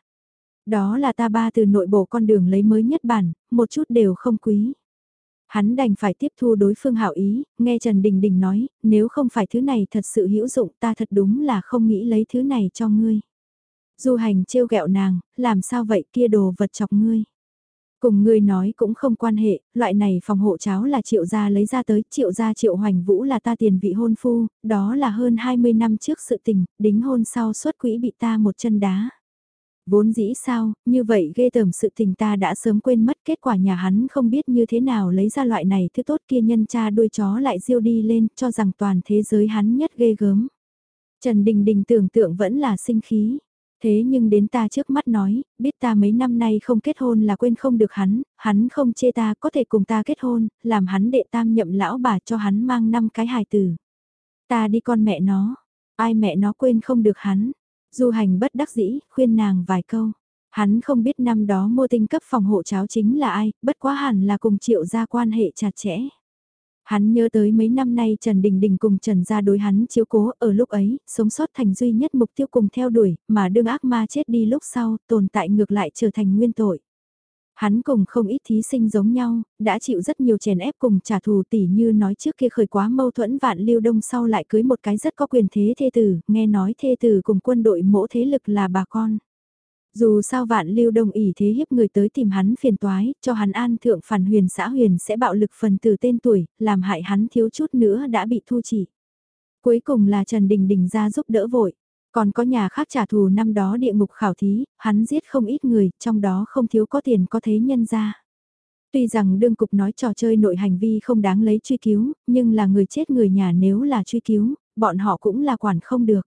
Đó là ta ba từ nội bộ con đường lấy mới nhất bản, một chút đều không quý. Hắn đành phải tiếp thu đối phương hảo ý, nghe Trần Đình Đình nói, nếu không phải thứ này thật sự hữu dụng ta thật đúng là không nghĩ lấy thứ này cho ngươi. Du hành trêu ghẹo nàng, làm sao vậy kia đồ vật chọc ngươi. Cùng ngươi nói cũng không quan hệ, loại này phòng hộ cháo là triệu gia lấy ra tới, triệu gia triệu hoành vũ là ta tiền vị hôn phu, đó là hơn 20 năm trước sự tình, đính hôn sau xuất quỹ bị ta một chân đá. Vốn dĩ sao, như vậy ghê tởm sự tình ta đã sớm quên mất kết quả nhà hắn không biết như thế nào lấy ra loại này thứ tốt kia nhân cha đuôi chó lại diêu đi lên cho rằng toàn thế giới hắn nhất ghê gớm. Trần Đình Đình tưởng tượng vẫn là sinh khí. Thế nhưng đến ta trước mắt nói, biết ta mấy năm nay không kết hôn là quên không được hắn, hắn không chê ta có thể cùng ta kết hôn, làm hắn đệ tam nhậm lão bà cho hắn mang năm cái hài tử. Ta đi con mẹ nó, ai mẹ nó quên không được hắn, Du hành bất đắc dĩ, khuyên nàng vài câu. Hắn không biết năm đó mua tinh cấp phòng hộ cháo chính là ai, bất quá hẳn là cùng triệu gia quan hệ chặt chẽ. Hắn nhớ tới mấy năm nay Trần Đình Đình cùng Trần gia đối hắn chiếu cố ở lúc ấy, sống sót thành duy nhất mục tiêu cùng theo đuổi, mà đương ác ma chết đi lúc sau, tồn tại ngược lại trở thành nguyên tội. Hắn cùng không ít thí sinh giống nhau, đã chịu rất nhiều chèn ép cùng trả thù tỉ như nói trước kia khởi quá mâu thuẫn vạn lưu đông sau lại cưới một cái rất có quyền thế thê tử, nghe nói thê tử cùng quân đội mỗ thế lực là bà con. Dù sao vạn lưu đông ỉ thế hiếp người tới tìm hắn phiền toái, cho hắn an thượng phản huyền xã huyền sẽ bạo lực phần từ tên tuổi, làm hại hắn thiếu chút nữa đã bị thu chỉ. Cuối cùng là Trần Đình Đình ra giúp đỡ vội. Còn có nhà khác trả thù năm đó địa ngục khảo thí, hắn giết không ít người, trong đó không thiếu có tiền có thế nhân ra. Tuy rằng đương cục nói trò chơi nội hành vi không đáng lấy truy cứu, nhưng là người chết người nhà nếu là truy cứu, bọn họ cũng là quản không được.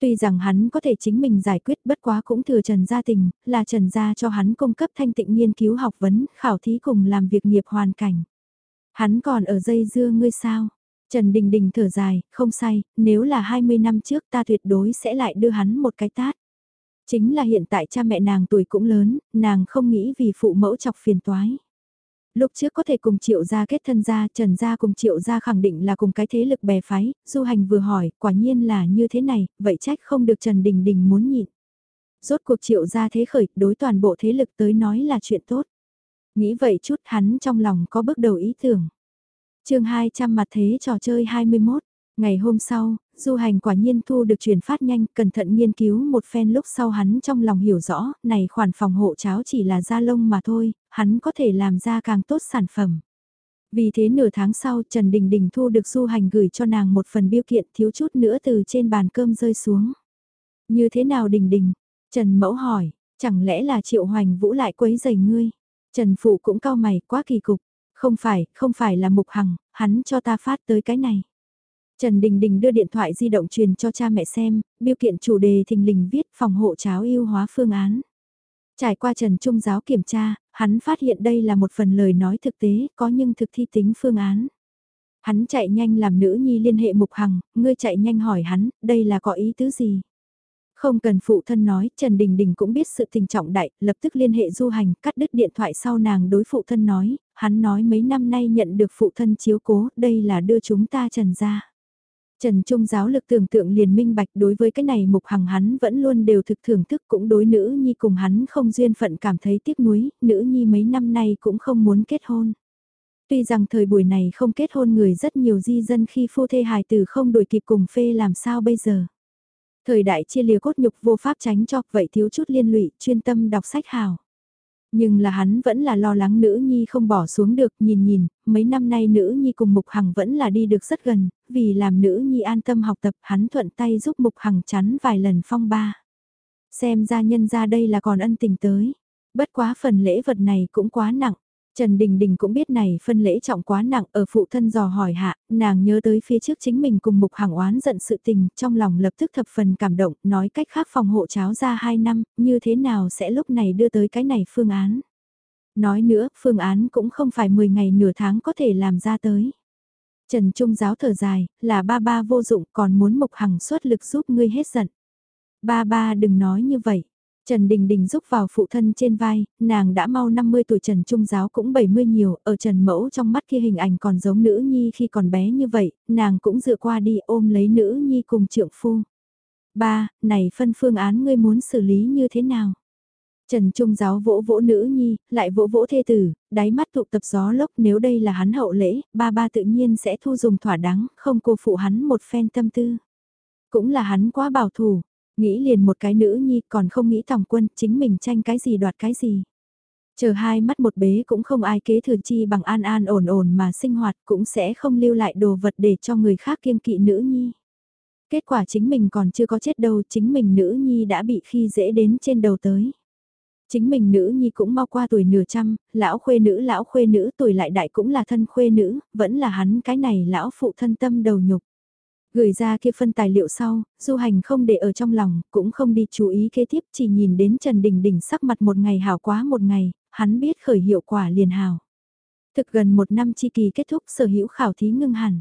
Tuy rằng hắn có thể chính mình giải quyết bất quá cũng thừa Trần Gia Tình, là Trần Gia cho hắn cung cấp thanh tịnh nghiên cứu học vấn, khảo thí cùng làm việc nghiệp hoàn cảnh. Hắn còn ở dây dưa ngươi sao? Trần Đình Đình thở dài, không sai, nếu là 20 năm trước ta tuyệt đối sẽ lại đưa hắn một cái tát. Chính là hiện tại cha mẹ nàng tuổi cũng lớn, nàng không nghĩ vì phụ mẫu chọc phiền toái. Lúc trước có thể cùng triệu gia kết thân gia, trần gia cùng triệu gia khẳng định là cùng cái thế lực bè phái, du hành vừa hỏi, quả nhiên là như thế này, vậy trách không được Trần Đình Đình muốn nhịn. Rốt cuộc triệu gia thế khởi, đối toàn bộ thế lực tới nói là chuyện tốt. Nghĩ vậy chút hắn trong lòng có bước đầu ý tưởng chương 200 mặt thế trò chơi 21. Ngày hôm sau, du hành quả nhiên thu được truyền phát nhanh, cẩn thận nghiên cứu một phen lúc sau hắn trong lòng hiểu rõ, này khoản phòng hộ cháo chỉ là da lông mà thôi, hắn có thể làm ra càng tốt sản phẩm. Vì thế nửa tháng sau Trần Đình Đình thu được du hành gửi cho nàng một phần biêu kiện thiếu chút nữa từ trên bàn cơm rơi xuống. Như thế nào Đình Đình? Trần Mẫu hỏi, chẳng lẽ là Triệu Hoành Vũ lại quấy giày ngươi? Trần Phụ cũng cao mày quá kỳ cục. Không phải, không phải là Mục Hằng, hắn cho ta phát tới cái này. Trần Đình Đình đưa điện thoại di động truyền cho cha mẹ xem, biêu kiện chủ đề thình lình viết phòng hộ cháo yêu hóa phương án. Trải qua Trần Trung giáo kiểm tra, hắn phát hiện đây là một phần lời nói thực tế, có nhưng thực thi tính phương án. Hắn chạy nhanh làm nữ nhi liên hệ Mục Hằng, ngươi chạy nhanh hỏi hắn, đây là có ý tứ gì? Không cần phụ thân nói, Trần Đình Đình cũng biết sự tình trọng đại, lập tức liên hệ du hành, cắt đứt điện thoại sau nàng đối phụ thân nói, hắn nói mấy năm nay nhận được phụ thân chiếu cố, đây là đưa chúng ta Trần ra. Trần Trung giáo lực tưởng tượng liền minh bạch đối với cái này mục hằng hắn vẫn luôn đều thực thưởng thức cũng đối nữ nhi cùng hắn không duyên phận cảm thấy tiếc nuối, nữ nhi mấy năm nay cũng không muốn kết hôn. Tuy rằng thời buổi này không kết hôn người rất nhiều di dân khi phu thê hài tử không đổi kịp cùng phê làm sao bây giờ. Thời đại chia lìa cốt nhục vô pháp tránh cho vậy thiếu chút liên lụy chuyên tâm đọc sách hào. Nhưng là hắn vẫn là lo lắng nữ nhi không bỏ xuống được nhìn nhìn, mấy năm nay nữ nhi cùng Mục Hằng vẫn là đi được rất gần, vì làm nữ nhi an tâm học tập hắn thuận tay giúp Mục Hằng chắn vài lần phong ba. Xem ra nhân ra đây là còn ân tình tới, bất quá phần lễ vật này cũng quá nặng. Trần Đình Đình cũng biết này phân lễ trọng quá nặng ở phụ thân dò hỏi hạ, nàng nhớ tới phía trước chính mình cùng mục hàng oán giận sự tình, trong lòng lập tức thập phần cảm động, nói cách khác phòng hộ cháo ra 2 năm, như thế nào sẽ lúc này đưa tới cái này phương án. Nói nữa, phương án cũng không phải 10 ngày nửa tháng có thể làm ra tới. Trần Trung giáo thở dài, là ba ba vô dụng còn muốn mục hằng xuất lực giúp ngươi hết giận. Ba ba đừng nói như vậy. Trần Đình Đình giúp vào phụ thân trên vai, nàng đã mau 50 tuổi Trần Trung Giáo cũng 70 nhiều, ở Trần Mẫu trong mắt kia hình ảnh còn giống nữ nhi khi còn bé như vậy, nàng cũng dựa qua đi ôm lấy nữ nhi cùng trượng phu. Ba, này phân phương án ngươi muốn xử lý như thế nào? Trần Trung Giáo vỗ vỗ nữ nhi, lại vỗ vỗ thê tử, đáy mắt tụ tập gió lốc nếu đây là hắn hậu lễ, ba ba tự nhiên sẽ thu dùng thỏa đáng, không cô phụ hắn một phen tâm tư. Cũng là hắn quá bảo thủ, Nghĩ liền một cái nữ nhi còn không nghĩ tòng quân, chính mình tranh cái gì đoạt cái gì. Chờ hai mắt một bế cũng không ai kế thừa chi bằng an an ổn ổn mà sinh hoạt cũng sẽ không lưu lại đồ vật để cho người khác kiêng kỵ nữ nhi. Kết quả chính mình còn chưa có chết đâu, chính mình nữ nhi đã bị khi dễ đến trên đầu tới. Chính mình nữ nhi cũng mau qua tuổi nửa trăm, lão khuê nữ lão khuê nữ tuổi lại đại cũng là thân khuê nữ, vẫn là hắn cái này lão phụ thân tâm đầu nhục. Gửi ra kia phân tài liệu sau, du hành không để ở trong lòng, cũng không đi chú ý kế tiếp chỉ nhìn đến Trần Đình Đình sắc mặt một ngày hào quá một ngày, hắn biết khởi hiệu quả liền hào. Thực gần một năm chi kỳ kết thúc sở hữu khảo thí ngưng hẳn.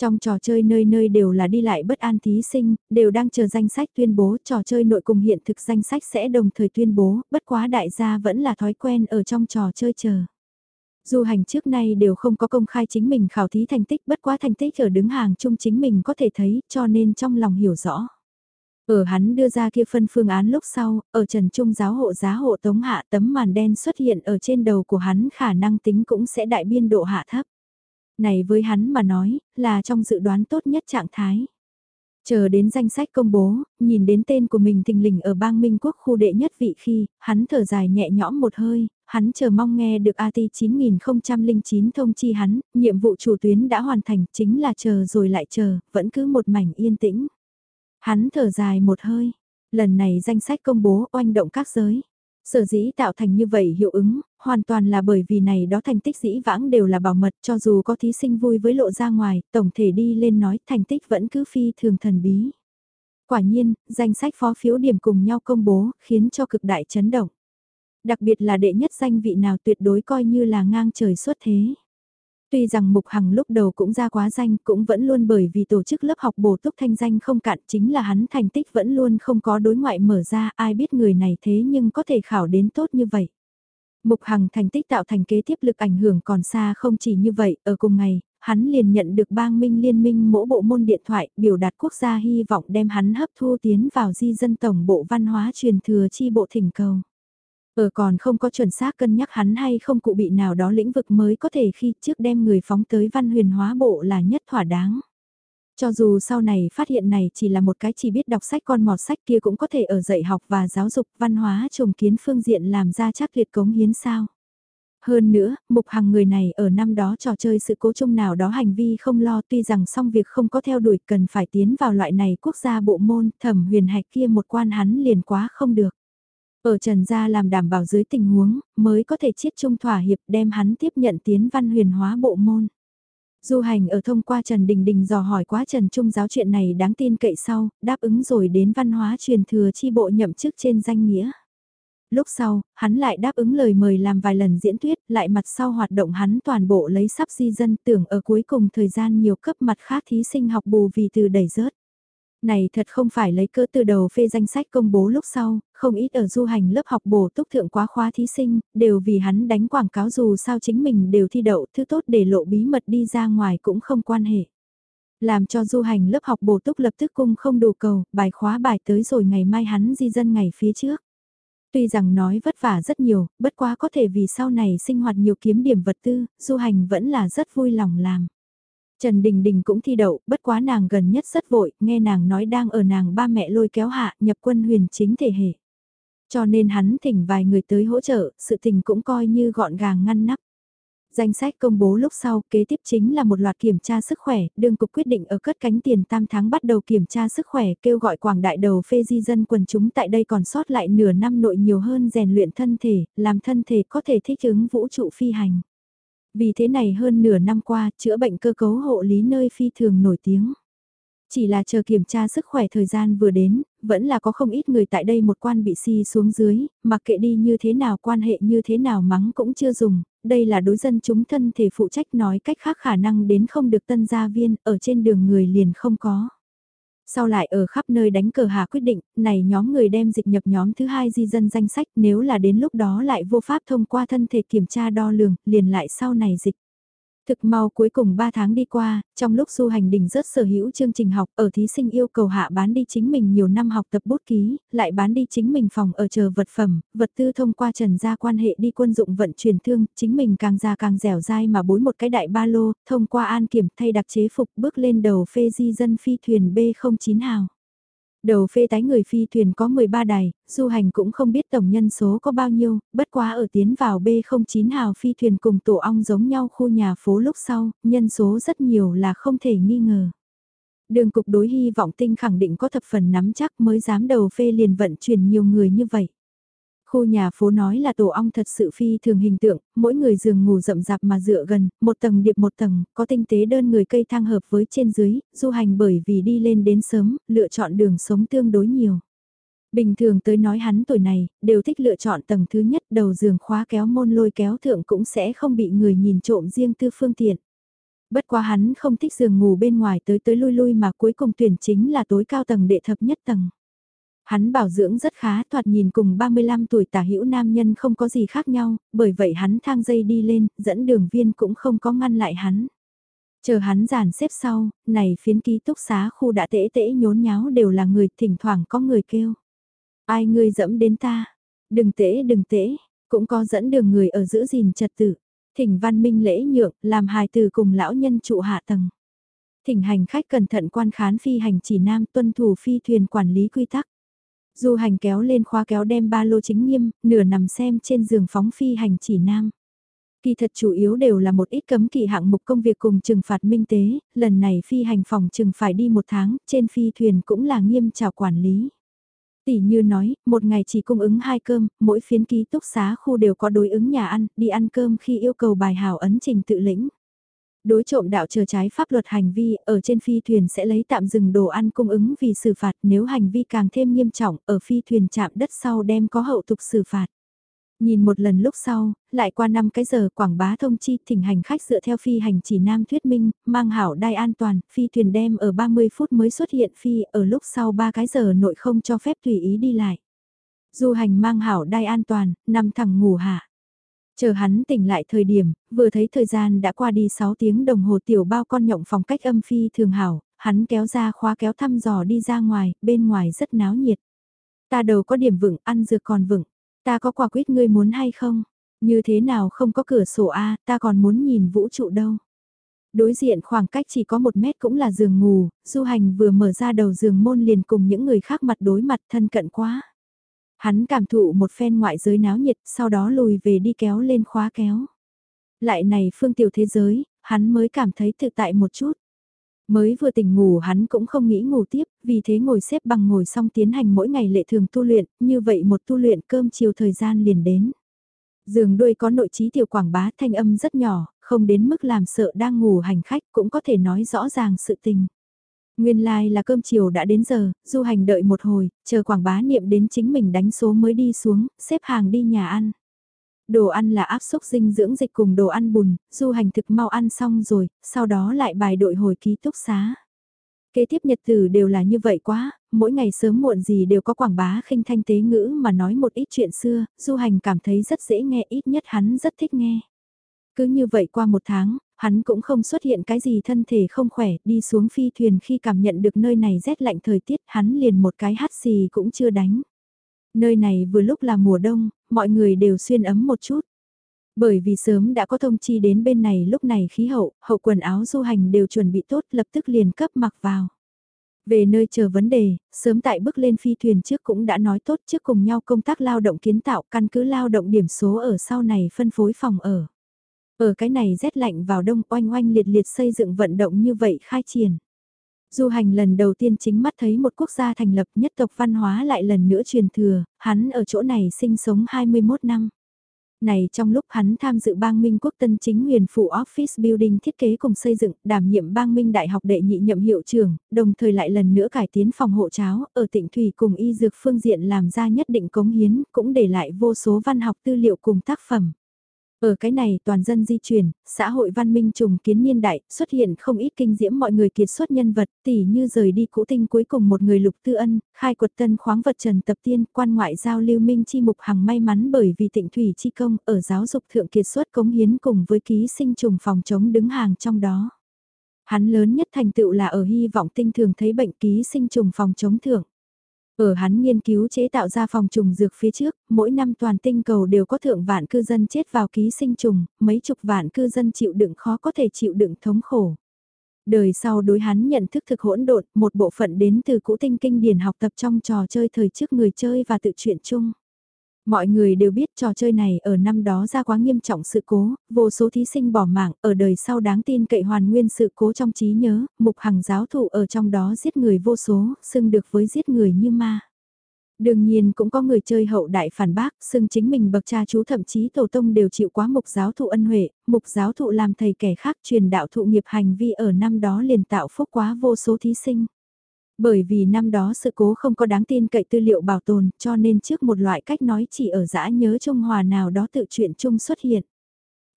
Trong trò chơi nơi nơi đều là đi lại bất an thí sinh, đều đang chờ danh sách tuyên bố trò chơi nội cùng hiện thực danh sách sẽ đồng thời tuyên bố, bất quá đại gia vẫn là thói quen ở trong trò chơi chờ. Du hành trước nay đều không có công khai chính mình khảo thí thành tích bất quá thành tích ở đứng hàng chung chính mình có thể thấy cho nên trong lòng hiểu rõ. Ở hắn đưa ra kia phân phương án lúc sau, ở trần trung giáo hộ giá hộ tống hạ tấm màn đen xuất hiện ở trên đầu của hắn khả năng tính cũng sẽ đại biên độ hạ thấp. Này với hắn mà nói, là trong dự đoán tốt nhất trạng thái. Chờ đến danh sách công bố, nhìn đến tên của mình thình lình ở bang Minh Quốc khu đệ nhất vị khi, hắn thở dài nhẹ nhõm một hơi, hắn chờ mong nghe được AT 9009 thông chi hắn, nhiệm vụ chủ tuyến đã hoàn thành, chính là chờ rồi lại chờ, vẫn cứ một mảnh yên tĩnh. Hắn thở dài một hơi, lần này danh sách công bố oanh động các giới. Sở dĩ tạo thành như vậy hiệu ứng, hoàn toàn là bởi vì này đó thành tích dĩ vãng đều là bảo mật cho dù có thí sinh vui với lộ ra ngoài, tổng thể đi lên nói thành tích vẫn cứ phi thường thần bí. Quả nhiên, danh sách phó phiếu điểm cùng nhau công bố, khiến cho cực đại chấn động. Đặc biệt là đệ nhất danh vị nào tuyệt đối coi như là ngang trời xuất thế. Tuy rằng Mục Hằng lúc đầu cũng ra quá danh cũng vẫn luôn bởi vì tổ chức lớp học bổ túc thanh danh không cạn chính là hắn thành tích vẫn luôn không có đối ngoại mở ra ai biết người này thế nhưng có thể khảo đến tốt như vậy. Mục Hằng thành tích tạo thành kế tiếp lực ảnh hưởng còn xa không chỉ như vậy, ở cùng ngày, hắn liền nhận được bang minh liên minh mỗi bộ môn điện thoại biểu đạt quốc gia hy vọng đem hắn hấp thu tiến vào di dân tổng bộ văn hóa truyền thừa chi bộ thỉnh cầu. Ở còn không có chuẩn xác cân nhắc hắn hay không cụ bị nào đó lĩnh vực mới có thể khi trước đem người phóng tới văn huyền hóa bộ là nhất thỏa đáng. Cho dù sau này phát hiện này chỉ là một cái chỉ biết đọc sách con mọt sách kia cũng có thể ở dạy học và giáo dục văn hóa trùng kiến phương diện làm ra chắc liệt cống hiến sao. Hơn nữa, mục hằng người này ở năm đó trò chơi sự cố chung nào đó hành vi không lo tuy rằng xong việc không có theo đuổi cần phải tiến vào loại này quốc gia bộ môn thẩm huyền hạch kia một quan hắn liền quá không được. Ở Trần Gia làm đảm bảo dưới tình huống mới có thể chiết trung thỏa hiệp đem hắn tiếp nhận tiến văn huyền hóa bộ môn. Du hành ở thông qua Trần Đình Đình dò hỏi quá Trần Trung giáo chuyện này đáng tin cậy sau, đáp ứng rồi đến văn hóa truyền thừa chi bộ nhậm chức trên danh nghĩa. Lúc sau, hắn lại đáp ứng lời mời làm vài lần diễn thuyết, lại mặt sau hoạt động hắn toàn bộ lấy sắp di dân tưởng ở cuối cùng thời gian nhiều cấp mặt khác thí sinh học bù vì từ đẩy rớt. Này thật không phải lấy cỡ từ đầu phê danh sách công bố lúc sau, không ít ở du hành lớp học bổ túc thượng quá khóa thí sinh, đều vì hắn đánh quảng cáo dù sao chính mình đều thi đậu thứ tốt để lộ bí mật đi ra ngoài cũng không quan hệ. Làm cho du hành lớp học bổ túc lập tức cung không đủ cầu, bài khóa bài tới rồi ngày mai hắn di dân ngày phía trước. Tuy rằng nói vất vả rất nhiều, bất quá có thể vì sau này sinh hoạt nhiều kiếm điểm vật tư, du hành vẫn là rất vui lòng làm. Trần Đình Đình cũng thi đậu, bất quá nàng gần nhất rất vội, nghe nàng nói đang ở nàng ba mẹ lôi kéo hạ nhập quân huyền chính thể hệ. Cho nên hắn thỉnh vài người tới hỗ trợ, sự tình cũng coi như gọn gàng ngăn nắp. Danh sách công bố lúc sau, kế tiếp chính là một loạt kiểm tra sức khỏe, đương cục quyết định ở cất cánh tiền tam tháng bắt đầu kiểm tra sức khỏe, kêu gọi quảng đại đầu phê di dân quần chúng tại đây còn sót lại nửa năm nội nhiều hơn rèn luyện thân thể, làm thân thể có thể thích ứng vũ trụ phi hành. Vì thế này hơn nửa năm qua, chữa bệnh cơ cấu hộ lý nơi phi thường nổi tiếng. Chỉ là chờ kiểm tra sức khỏe thời gian vừa đến, vẫn là có không ít người tại đây một quan bị si xuống dưới, mặc kệ đi như thế nào quan hệ như thế nào mắng cũng chưa dùng, đây là đối dân chúng thân thể phụ trách nói cách khác khả năng đến không được tân gia viên, ở trên đường người liền không có. Sau lại ở khắp nơi đánh cờ hà quyết định, này nhóm người đem dịch nhập nhóm thứ hai di dân danh sách nếu là đến lúc đó lại vô pháp thông qua thân thể kiểm tra đo lường, liền lại sau này dịch. Thực mau cuối cùng 3 tháng đi qua, trong lúc du hành đình rất sở hữu chương trình học ở thí sinh yêu cầu hạ bán đi chính mình nhiều năm học tập bút ký, lại bán đi chính mình phòng ở chờ vật phẩm, vật tư thông qua trần gia quan hệ đi quân dụng vận chuyển thương, chính mình càng già càng dẻo dai mà bối một cái đại ba lô, thông qua an kiểm thay đặc chế phục bước lên đầu phê di dân phi thuyền B09 hào. Đầu phê tái người phi thuyền có 13 đài, du hành cũng không biết tổng nhân số có bao nhiêu, bất quá ở tiến vào B09 hào phi thuyền cùng tổ ong giống nhau khu nhà phố lúc sau, nhân số rất nhiều là không thể nghi ngờ. Đường cục đối hy vọng tinh khẳng định có thập phần nắm chắc mới dám đầu phê liền vận chuyển nhiều người như vậy. Khu nhà phố nói là tổ ong thật sự phi thường hình tượng, mỗi người giường ngủ rậm rạp mà dựa gần, một tầng điệp một tầng, có tinh tế đơn người cây thang hợp với trên dưới, du hành bởi vì đi lên đến sớm, lựa chọn đường sống tương đối nhiều. Bình thường tới nói hắn tuổi này, đều thích lựa chọn tầng thứ nhất đầu giường khóa kéo môn lôi kéo thượng cũng sẽ không bị người nhìn trộm riêng tư phương tiện. Bất quá hắn không thích giường ngủ bên ngoài tới tới lui lui mà cuối cùng tuyển chính là tối cao tầng đệ thập nhất tầng. Hắn bảo dưỡng rất khá thoạt nhìn cùng 35 tuổi tả hữu nam nhân không có gì khác nhau, bởi vậy hắn thang dây đi lên, dẫn đường viên cũng không có ngăn lại hắn. Chờ hắn giàn xếp sau, này phiến ký túc xá khu đã tễ tễ nhốn nháo đều là người, thỉnh thoảng có người kêu. Ai ngươi dẫm đến ta? Đừng tễ đừng tễ, cũng có dẫn đường người ở giữ gìn trật tự. Thỉnh văn minh lễ nhượng, làm hài từ cùng lão nhân trụ hạ tầng. Thỉnh hành khách cẩn thận quan khán phi hành chỉ nam tuân thủ phi thuyền quản lý quy tắc. Du hành kéo lên khóa kéo đem ba lô chính nghiêm, nửa nằm xem trên giường phóng phi hành chỉ nam. Kỳ thật chủ yếu đều là một ít cấm kỳ hạng mục công việc cùng trừng phạt minh tế, lần này phi hành phòng trừng phải đi một tháng, trên phi thuyền cũng là nghiêm trào quản lý. Tỷ như nói, một ngày chỉ cung ứng hai cơm, mỗi phiến ký túc xá khu đều có đối ứng nhà ăn, đi ăn cơm khi yêu cầu bài hảo ấn trình tự lĩnh. Đối trộm đạo chờ trái pháp luật hành vi, ở trên phi thuyền sẽ lấy tạm dừng đồ ăn cung ứng vì xử phạt nếu hành vi càng thêm nghiêm trọng, ở phi thuyền chạm đất sau đem có hậu tục xử phạt. Nhìn một lần lúc sau, lại qua 5 cái giờ quảng bá thông chi thỉnh hành khách dựa theo phi hành chỉ nam thuyết minh, mang hảo đai an toàn, phi thuyền đem ở 30 phút mới xuất hiện phi ở lúc sau 3 cái giờ nội không cho phép tùy ý đi lại. Du hành mang hảo đai an toàn, nằm thẳng ngủ hạ. Chờ hắn tỉnh lại thời điểm, vừa thấy thời gian đã qua đi 6 tiếng đồng hồ tiểu bao con nhộng phòng cách âm phi thường hảo, hắn kéo ra khóa kéo thăm dò đi ra ngoài, bên ngoài rất náo nhiệt. Ta đầu có điểm vững, ăn dược còn vững. Ta có quả quyết ngươi muốn hay không? Như thế nào không có cửa sổ A, ta còn muốn nhìn vũ trụ đâu. Đối diện khoảng cách chỉ có một mét cũng là giường ngủ, du hành vừa mở ra đầu giường môn liền cùng những người khác mặt đối mặt thân cận quá. Hắn cảm thụ một phen ngoại giới náo nhiệt, sau đó lùi về đi kéo lên khóa kéo. Lại này phương tiểu thế giới, hắn mới cảm thấy tự tại một chút. Mới vừa tỉnh ngủ hắn cũng không nghĩ ngủ tiếp, vì thế ngồi xếp bằng ngồi xong tiến hành mỗi ngày lệ thường tu luyện, như vậy một tu luyện cơm chiều thời gian liền đến. Giường đuôi có nội trí tiểu quảng bá thanh âm rất nhỏ, không đến mức làm sợ đang ngủ hành khách cũng có thể nói rõ ràng sự tình. Nguyên lai like là cơm chiều đã đến giờ, du hành đợi một hồi, chờ quảng bá niệm đến chính mình đánh số mới đi xuống, xếp hàng đi nhà ăn. Đồ ăn là áp xúc dinh dưỡng dịch cùng đồ ăn bùn, du hành thực mau ăn xong rồi, sau đó lại bài đội hồi ký túc xá. Kế tiếp nhật tử đều là như vậy quá, mỗi ngày sớm muộn gì đều có quảng bá khinh thanh tế ngữ mà nói một ít chuyện xưa, du hành cảm thấy rất dễ nghe ít nhất hắn rất thích nghe. Cứ như vậy qua một tháng, hắn cũng không xuất hiện cái gì thân thể không khỏe, đi xuống phi thuyền khi cảm nhận được nơi này rét lạnh thời tiết hắn liền một cái hắt xì cũng chưa đánh. Nơi này vừa lúc là mùa đông, mọi người đều xuyên ấm một chút. Bởi vì sớm đã có thông chi đến bên này lúc này khí hậu, hậu quần áo du hành đều chuẩn bị tốt lập tức liền cấp mặc vào. Về nơi chờ vấn đề, sớm tại bước lên phi thuyền trước cũng đã nói tốt trước cùng nhau công tác lao động kiến tạo căn cứ lao động điểm số ở sau này phân phối phòng ở. Ở cái này rét lạnh vào đông oanh oanh liệt liệt xây dựng vận động như vậy khai triển. Du hành lần đầu tiên chính mắt thấy một quốc gia thành lập nhất tộc văn hóa lại lần nữa truyền thừa, hắn ở chỗ này sinh sống 21 năm. Này trong lúc hắn tham dự bang Minh Quốc Tân chính huyền phụ Office Building thiết kế cùng xây dựng, đảm nhiệm bang Minh Đại học đệ nhị nhậm hiệu trưởng, đồng thời lại lần nữa cải tiến phòng hộ cháo, ở tỉnh Thủy cùng y dược phương diện làm ra nhất định cống hiến, cũng để lại vô số văn học tư liệu cùng tác phẩm. Ở cái này toàn dân di chuyển, xã hội văn minh trùng kiến niên đại, xuất hiện không ít kinh diễm mọi người kiệt xuất nhân vật, tỉ như rời đi cũ tinh cuối cùng một người lục tư ân, khai quật tân khoáng vật trần tập tiên, quan ngoại giao lưu minh chi mục hằng may mắn bởi vì tịnh thủy chi công ở giáo dục thượng kiệt xuất cống hiến cùng với ký sinh trùng phòng chống đứng hàng trong đó. Hắn lớn nhất thành tựu là ở hy vọng tinh thường thấy bệnh ký sinh trùng phòng chống thượng. Ở hắn nghiên cứu chế tạo ra phòng trùng dược phía trước, mỗi năm toàn tinh cầu đều có thượng vạn cư dân chết vào ký sinh trùng, mấy chục vạn cư dân chịu đựng khó có thể chịu đựng thống khổ. Đời sau đối hắn nhận thức thực hỗn độn, một bộ phận đến từ cũ tinh kinh điển học tập trong trò chơi thời trước người chơi và tự truyện chung. Mọi người đều biết trò chơi này ở năm đó ra quá nghiêm trọng sự cố, vô số thí sinh bỏ mạng, ở đời sau đáng tin cậy hoàn nguyên sự cố trong trí nhớ, mục hằng giáo thụ ở trong đó giết người vô số, xưng được với giết người như ma. Đương nhiên cũng có người chơi hậu đại phản bác, xưng chính mình bậc cha chú thậm chí tổ tông đều chịu quá mục giáo thụ ân huệ, mục giáo thụ làm thầy kẻ khác truyền đạo thụ nghiệp hành vi ở năm đó liền tạo phúc quá vô số thí sinh. Bởi vì năm đó sự cố không có đáng tin cậy tư liệu bảo tồn cho nên trước một loại cách nói chỉ ở giã nhớ Trung Hòa nào đó tự chuyện chung xuất hiện.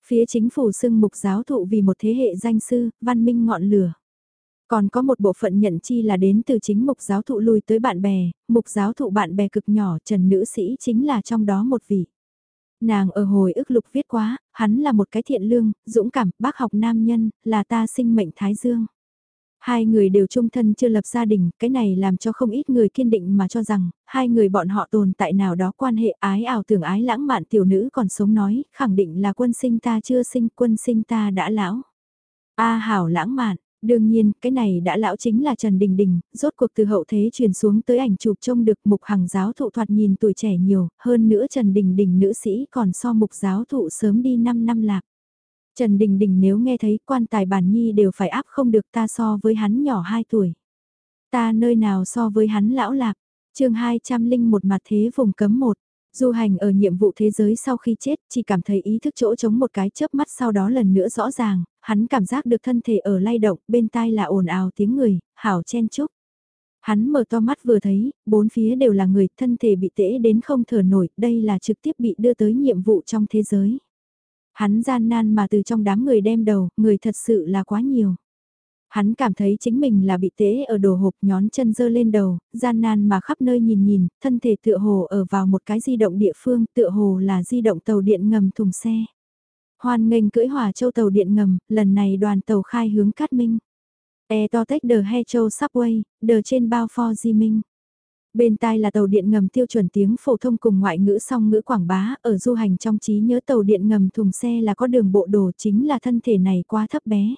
Phía chính phủ xưng mục giáo thụ vì một thế hệ danh sư, văn minh ngọn lửa. Còn có một bộ phận nhận chi là đến từ chính mục giáo thụ lui tới bạn bè, mục giáo thụ bạn bè cực nhỏ trần nữ sĩ chính là trong đó một vị. Nàng ở hồi ức lục viết quá, hắn là một cái thiện lương, dũng cảm, bác học nam nhân, là ta sinh mệnh Thái Dương. Hai người đều chung thân chưa lập gia đình, cái này làm cho không ít người kiên định mà cho rằng, hai người bọn họ tồn tại nào đó quan hệ ái ảo tưởng ái lãng mạn tiểu nữ còn sống nói, khẳng định là quân sinh ta chưa sinh, quân sinh ta đã lão. A hảo lãng mạn, đương nhiên, cái này đã lão chính là Trần Đình Đình, rốt cuộc từ hậu thế truyền xuống tới ảnh chụp trông được mục hàng giáo thụ thoạt nhìn tuổi trẻ nhiều, hơn nữa Trần Đình Đình nữ sĩ còn so mục giáo thụ sớm đi 5 năm lạc. Trần Đình Đình nếu nghe thấy quan tài bản nhi đều phải áp không được ta so với hắn nhỏ 2 tuổi. Ta nơi nào so với hắn lão lạc, chương 200 linh một mặt thế vùng cấm một. Du hành ở nhiệm vụ thế giới sau khi chết chỉ cảm thấy ý thức chỗ chống một cái chớp mắt sau đó lần nữa rõ ràng, hắn cảm giác được thân thể ở lay động, bên tai là ồn ào tiếng người, hảo chen chúc. Hắn mở to mắt vừa thấy, bốn phía đều là người, thân thể bị tễ đến không thở nổi, đây là trực tiếp bị đưa tới nhiệm vụ trong thế giới. Hắn gian nan mà từ trong đám người đem đầu, người thật sự là quá nhiều. Hắn cảm thấy chính mình là bị tế ở đồ hộp nhón chân dơ lên đầu, gian nan mà khắp nơi nhìn nhìn, thân thể tựa hồ ở vào một cái di động địa phương, tựa hồ là di động tàu điện ngầm thùng xe. Hoan nghênh cưỡi hỏa châu tàu điện ngầm, lần này đoàn tàu khai hướng Cát Minh. E to tech the He Châu Subway, đờ trên bao for Di Minh. Bên tai là tàu điện ngầm tiêu chuẩn tiếng phổ thông cùng ngoại ngữ song ngữ quảng bá, ở du hành trong trí nhớ tàu điện ngầm thùng xe là có đường bộ đồ chính là thân thể này quá thấp bé.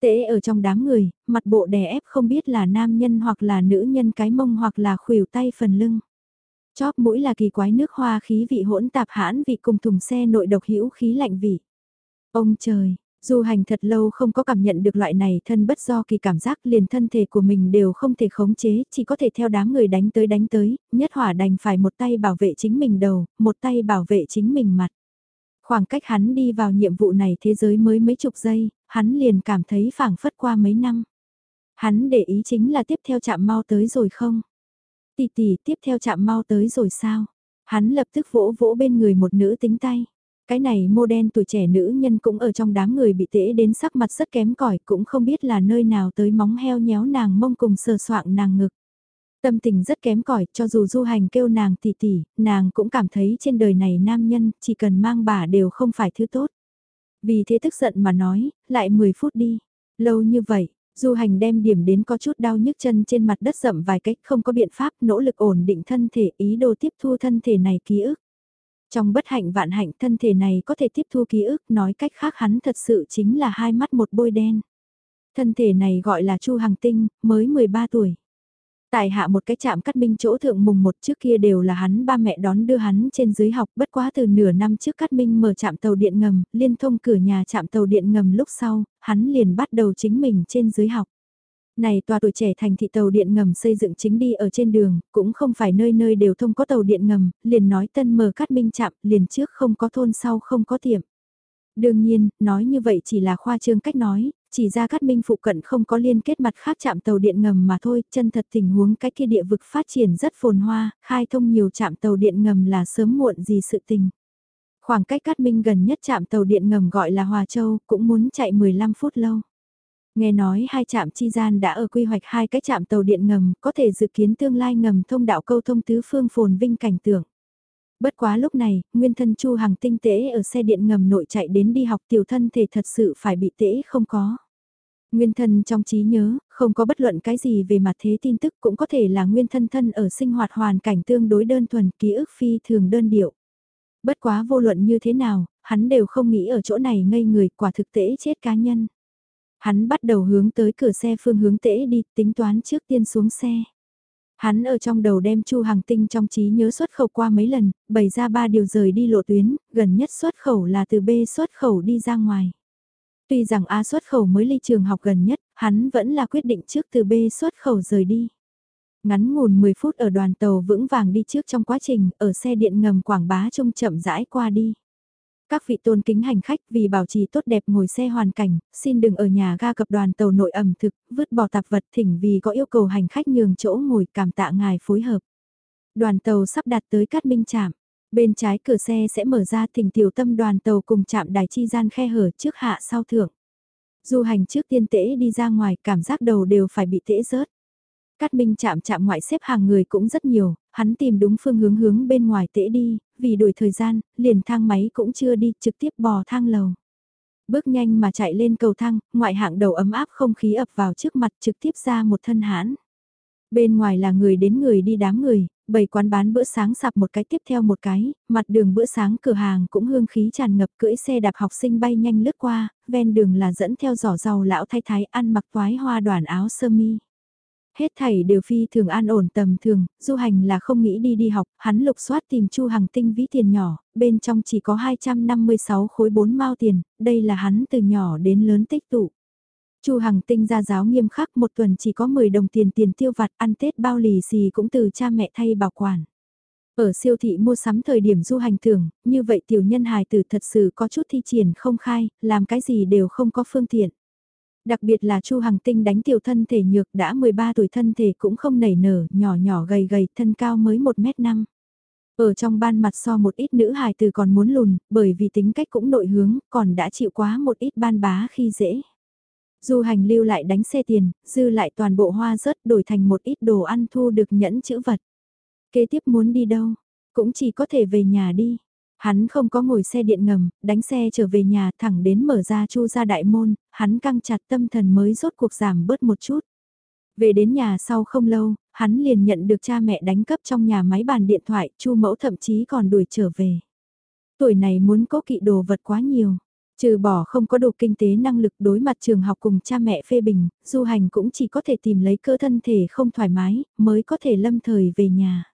Tễ ở trong đám người, mặt bộ đè ép không biết là nam nhân hoặc là nữ nhân cái mông hoặc là khuỷu tay phần lưng. Chóp mũi là kỳ quái nước hoa khí vị hỗn tạp hãn vị cùng thùng xe nội độc hữu khí lạnh vị. Ông trời, Du hành thật lâu không có cảm nhận được loại này thân bất do kỳ cảm giác liền thân thể của mình đều không thể khống chế, chỉ có thể theo đám người đánh tới đánh tới, nhất hỏa đành phải một tay bảo vệ chính mình đầu, một tay bảo vệ chính mình mặt. Khoảng cách hắn đi vào nhiệm vụ này thế giới mới mấy chục giây, hắn liền cảm thấy phảng phất qua mấy năm. Hắn để ý chính là tiếp theo chạm mau tới rồi không? Tỷ tỷ tiếp theo chạm mau tới rồi sao? Hắn lập tức vỗ vỗ bên người một nữ tính tay. Cái này mô đen tuổi trẻ nữ nhân cũng ở trong đám người bị tễ đến sắc mặt rất kém cỏi cũng không biết là nơi nào tới móng heo nhéo nàng mông cùng sờ soạng nàng ngực. Tâm tình rất kém cỏi cho dù du hành kêu nàng tỷ tỷ, nàng cũng cảm thấy trên đời này nam nhân chỉ cần mang bà đều không phải thứ tốt. Vì thế tức giận mà nói, lại 10 phút đi. Lâu như vậy, Du hành đem điểm đến có chút đau nhức chân trên mặt đất rậm vài cách không có biện pháp nỗ lực ổn định thân thể ý đồ tiếp thu thân thể này ký ức. Trong bất hạnh vạn hạnh thân thể này có thể tiếp thu ký ức nói cách khác hắn thật sự chính là hai mắt một bôi đen. Thân thể này gọi là Chu Hằng Tinh, mới 13 tuổi. Tại hạ một cái chạm cắt minh chỗ thượng mùng một trước kia đều là hắn ba mẹ đón đưa hắn trên dưới học bất quá từ nửa năm trước cắt minh mở chạm tàu điện ngầm, liên thông cửa nhà chạm tàu điện ngầm lúc sau, hắn liền bắt đầu chính mình trên dưới học. Này tòa tuổi trẻ thành thị tàu điện ngầm xây dựng chính đi ở trên đường, cũng không phải nơi nơi đều thông có tàu điện ngầm, liền nói tân mở cắt minh chạm, liền trước không có thôn sau không có tiệm. Đương nhiên, nói như vậy chỉ là khoa trương cách nói, chỉ ra cát minh phụ cận không có liên kết mặt khác chạm tàu điện ngầm mà thôi, chân thật tình huống cái kia địa vực phát triển rất phồn hoa, khai thông nhiều chạm tàu điện ngầm là sớm muộn gì sự tình. Khoảng cách cát minh gần nhất chạm tàu điện ngầm gọi là Hòa Châu, cũng muốn chạy 15 phút lâu. Nghe nói hai trạm chi gian đã ở quy hoạch hai cái trạm tàu điện ngầm, có thể dự kiến tương lai ngầm thông đạo câu thông tứ phương phồn vinh cảnh tượng. Bất quá lúc này, nguyên thân Chu Hằng tinh tế ở xe điện ngầm nội chạy đến đi học tiểu thân thể thật sự phải bị tễ không có. Nguyên thân trong trí nhớ, không có bất luận cái gì về mặt thế tin tức cũng có thể là nguyên thân thân ở sinh hoạt hoàn cảnh tương đối đơn thuần ký ức phi thường đơn điệu. Bất quá vô luận như thế nào, hắn đều không nghĩ ở chỗ này ngây người quả thực tế chết cá nhân. Hắn bắt đầu hướng tới cửa xe phương hướng tễ đi tính toán trước tiên xuống xe. Hắn ở trong đầu đem Chu Hàng Tinh trong trí nhớ xuất khẩu qua mấy lần, bày ra ba điều rời đi lộ tuyến, gần nhất xuất khẩu là từ B xuất khẩu đi ra ngoài. Tuy rằng A xuất khẩu mới ly trường học gần nhất, hắn vẫn là quyết định trước từ B xuất khẩu rời đi. Ngắn ngủn 10 phút ở đoàn tàu vững vàng đi trước trong quá trình, ở xe điện ngầm quảng bá trông chậm rãi qua đi. Các vị tôn kính hành khách vì bảo trì tốt đẹp ngồi xe hoàn cảnh, xin đừng ở nhà ga cập đoàn tàu nội ẩm thực, vứt bỏ tạp vật thỉnh vì có yêu cầu hành khách nhường chỗ ngồi cảm tạ ngài phối hợp. Đoàn tàu sắp đặt tới Cát Minh Trạm. Bên trái cửa xe sẽ mở ra thỉnh tiểu tâm đoàn tàu cùng chạm đài chi gian khe hở trước hạ sau thượng. Du hành trước tiên tễ đi ra ngoài cảm giác đầu đều phải bị tễ rớt. Cát Minh chạm chạm ngoại xếp hàng người cũng rất nhiều, hắn tìm đúng phương hướng hướng bên ngoài tễ đi, vì đuổi thời gian, liền thang máy cũng chưa đi, trực tiếp bò thang lầu. Bước nhanh mà chạy lên cầu thang, ngoại hạng đầu ấm áp không khí ập vào trước mặt trực tiếp ra một thân hãn. Bên ngoài là người đến người đi đám người, bầy quán bán bữa sáng sạp một cái tiếp theo một cái, mặt đường bữa sáng cửa hàng cũng hương khí tràn ngập cưỡi xe đạp học sinh bay nhanh lướt qua, ven đường là dẫn theo giỏ rau lão thay thái ăn mặc toái hoa đoàn áo sơ mi. Hết thảy đều phi thường an ổn tầm thường, du hành là không nghĩ đi đi học, hắn lục soát tìm Chu Hằng tinh ví tiền nhỏ, bên trong chỉ có 256 khối 4 mao tiền, đây là hắn từ nhỏ đến lớn tích tụ. Chu Hằng tinh ra giáo nghiêm khắc một tuần chỉ có 10 đồng tiền tiền tiêu vặt ăn Tết bao lì xì cũng từ cha mẹ thay bảo quản. Ở siêu thị mua sắm thời điểm du hành thường, như vậy tiểu nhân hài tử thật sự có chút thi triển không khai, làm cái gì đều không có phương tiện. Đặc biệt là Chu Hằng Tinh đánh tiểu thân thể nhược đã 13 tuổi thân thể cũng không nảy nở, nhỏ nhỏ gầy gầy, thân cao mới 1m5. Ở trong ban mặt so một ít nữ hài từ còn muốn lùn, bởi vì tính cách cũng nội hướng, còn đã chịu quá một ít ban bá khi dễ. Du hành lưu lại đánh xe tiền, dư lại toàn bộ hoa rớt đổi thành một ít đồ ăn thu được nhẫn chữ vật. Kế tiếp muốn đi đâu, cũng chỉ có thể về nhà đi. Hắn không có ngồi xe điện ngầm, đánh xe trở về nhà thẳng đến mở ra chu ra đại môn, hắn căng chặt tâm thần mới rốt cuộc giảm bớt một chút. Về đến nhà sau không lâu, hắn liền nhận được cha mẹ đánh cấp trong nhà máy bàn điện thoại, chu mẫu thậm chí còn đuổi trở về. Tuổi này muốn có kỵ đồ vật quá nhiều. Trừ bỏ không có đủ kinh tế năng lực đối mặt trường học cùng cha mẹ phê bình, du hành cũng chỉ có thể tìm lấy cơ thân thể không thoải mái, mới có thể lâm thời về nhà.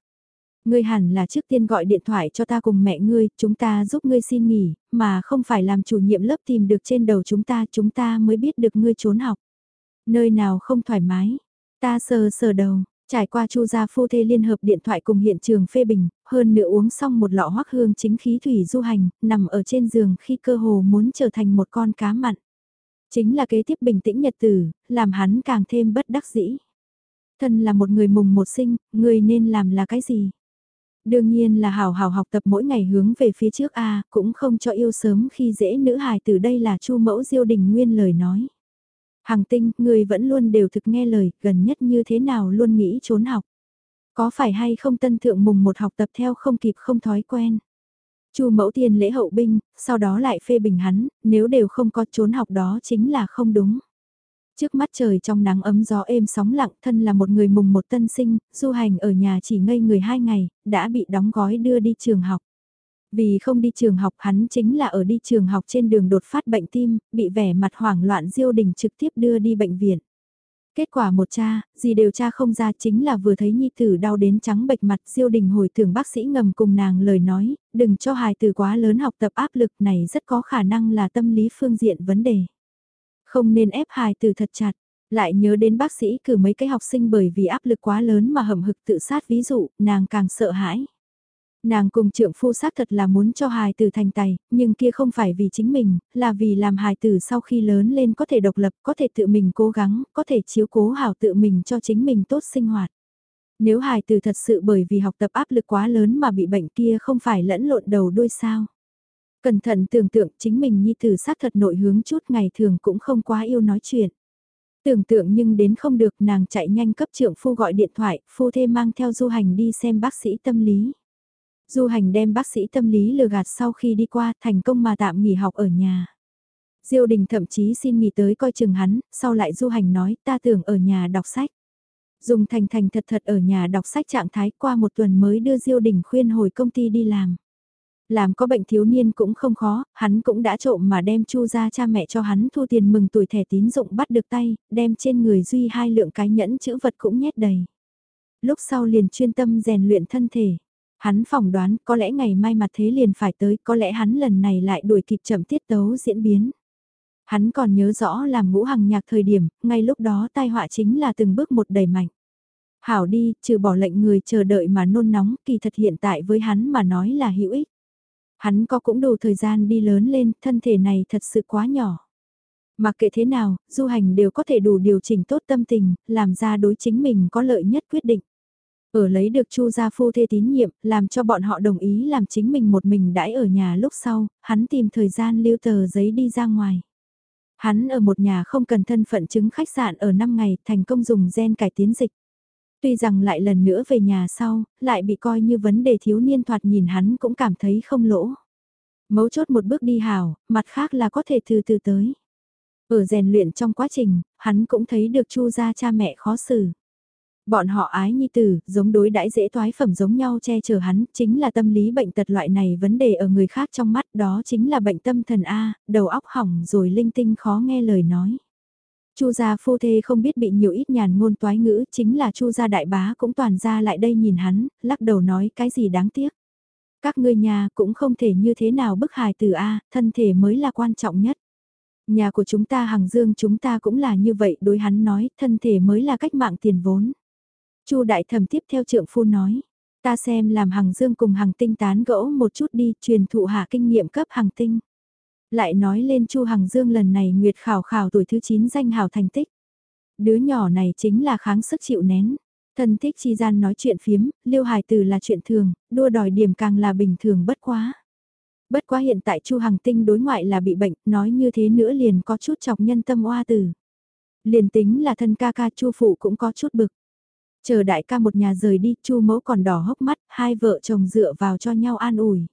Ngươi hẳn là trước tiên gọi điện thoại cho ta cùng mẹ ngươi, chúng ta giúp ngươi xin nghỉ, mà không phải làm chủ nhiệm lớp tìm được trên đầu chúng ta, chúng ta mới biết được ngươi trốn học. Nơi nào không thoải mái, ta sờ sờ đầu, trải qua chu gia phu thê liên hợp điện thoại cùng hiện trường phê bình, hơn nữa uống xong một lọ hoắc hương chính khí thủy du hành, nằm ở trên giường khi cơ hồ muốn trở thành một con cá mặn. Chính là kế tiếp bình tĩnh nhật tử, làm hắn càng thêm bất đắc dĩ. Thân là một người mùng một sinh, người nên làm là cái gì? Đương nhiên là hào hào học tập mỗi ngày hướng về phía trước A, cũng không cho yêu sớm khi dễ nữ hài từ đây là chu mẫu diêu đình nguyên lời nói. Hằng tinh, người vẫn luôn đều thực nghe lời, gần nhất như thế nào luôn nghĩ trốn học. Có phải hay không tân thượng mùng một học tập theo không kịp không thói quen. Chu mẫu tiền lễ hậu binh, sau đó lại phê bình hắn, nếu đều không có trốn học đó chính là không đúng. Trước mắt trời trong nắng ấm gió êm sóng lặng thân là một người mùng một tân sinh, du hành ở nhà chỉ ngây người hai ngày, đã bị đóng gói đưa đi trường học. Vì không đi trường học hắn chính là ở đi trường học trên đường đột phát bệnh tim, bị vẻ mặt hoảng loạn diêu đình trực tiếp đưa đi bệnh viện. Kết quả một cha, gì đều cha không ra chính là vừa thấy nhi tử đau đến trắng bệch mặt diêu đình hồi tưởng bác sĩ ngầm cùng nàng lời nói, đừng cho hài tử quá lớn học tập áp lực này rất có khả năng là tâm lý phương diện vấn đề. Không nên ép hài tử thật chặt, lại nhớ đến bác sĩ cử mấy cái học sinh bởi vì áp lực quá lớn mà hầm hực tự sát ví dụ, nàng càng sợ hãi. Nàng cùng trượng phu xác thật là muốn cho hài tử thành tài, nhưng kia không phải vì chính mình, là vì làm hài tử sau khi lớn lên có thể độc lập, có thể tự mình cố gắng, có thể chiếu cố hảo tự mình cho chính mình tốt sinh hoạt. Nếu hài tử thật sự bởi vì học tập áp lực quá lớn mà bị bệnh kia không phải lẫn lộn đầu đuôi sao. Cẩn thận tưởng tượng chính mình nhi tử xác thật nội hướng chút ngày thường cũng không quá yêu nói chuyện. Tưởng tượng nhưng đến không được nàng chạy nhanh cấp trưởng phu gọi điện thoại, phu thê mang theo du hành đi xem bác sĩ tâm lý. Du hành đem bác sĩ tâm lý lừa gạt sau khi đi qua thành công mà tạm nghỉ học ở nhà. Diêu đình thậm chí xin nghỉ tới coi chừng hắn, sau lại du hành nói ta tưởng ở nhà đọc sách. Dùng thành thành thật thật ở nhà đọc sách trạng thái qua một tuần mới đưa Diêu đình khuyên hồi công ty đi làm. Làm có bệnh thiếu niên cũng không khó, hắn cũng đã trộm mà đem chu ra cha mẹ cho hắn thu tiền mừng tuổi thẻ tín dụng bắt được tay, đem trên người duy hai lượng cái nhẫn chữ vật cũng nhét đầy. Lúc sau liền chuyên tâm rèn luyện thân thể. Hắn phỏng đoán có lẽ ngày mai mặt thế liền phải tới, có lẽ hắn lần này lại đuổi kịp chậm tiết tấu diễn biến. Hắn còn nhớ rõ làm ngũ hằng nhạc thời điểm, ngay lúc đó tai họa chính là từng bước một đầy mạnh. Hảo đi, trừ bỏ lệnh người chờ đợi mà nôn nóng, kỳ thật hiện tại với hắn mà nói là hữu ích. Hắn có cũng đủ thời gian đi lớn lên, thân thể này thật sự quá nhỏ. Mà kệ thế nào, du hành đều có thể đủ điều chỉnh tốt tâm tình, làm ra đối chính mình có lợi nhất quyết định. Ở lấy được Chu gia phu thê tín nhiệm, làm cho bọn họ đồng ý làm chính mình một mình đãi ở nhà lúc sau, hắn tìm thời gian lưu tờ giấy đi ra ngoài. Hắn ở một nhà không cần thân phận chứng khách sạn ở 5 ngày thành công dùng gen cải tiến dịch. Tuy rằng lại lần nữa về nhà sau, lại bị coi như vấn đề thiếu niên thoạt nhìn hắn cũng cảm thấy không lỗ. Mấu chốt một bước đi hào, mặt khác là có thể từ từ tới. Ở rèn luyện trong quá trình, hắn cũng thấy được chu gia cha mẹ khó xử. Bọn họ ái nhi tử, giống đối đãi dễ toái phẩm giống nhau che chở hắn, chính là tâm lý bệnh tật loại này vấn đề ở người khác trong mắt đó chính là bệnh tâm thần A, đầu óc hỏng rồi linh tinh khó nghe lời nói. Chu gia phu thê không biết bị nhiều ít nhàn ngôn toái ngữ, chính là Chu gia đại bá cũng toàn ra lại đây nhìn hắn, lắc đầu nói cái gì đáng tiếc. Các ngươi nhà cũng không thể như thế nào bức hài từ A, thân thể mới là quan trọng nhất. Nhà của chúng ta hàng dương chúng ta cũng là như vậy, đối hắn nói, thân thể mới là cách mạng tiền vốn. Chu đại thẩm tiếp theo trượng phu nói, ta xem làm hàng dương cùng hàng tinh tán gẫu một chút đi, truyền thụ hạ kinh nghiệm cấp hàng tinh. Lại nói lên Chu Hằng Dương lần này nguyệt khảo khảo tuổi thứ 9 danh hào thành tích. Đứa nhỏ này chính là kháng sức chịu nén. Thân thích chi gian nói chuyện phiếm, liêu hài từ là chuyện thường, đua đòi điểm càng là bình thường bất quá. Bất quá hiện tại Chu Hằng Tinh đối ngoại là bị bệnh, nói như thế nữa liền có chút chọc nhân tâm oa tử. Liền tính là thân ca ca Chu phụ cũng có chút bực. Chờ đại ca một nhà rời đi, Chu mẫu còn đỏ hốc mắt, hai vợ chồng dựa vào cho nhau an ủi.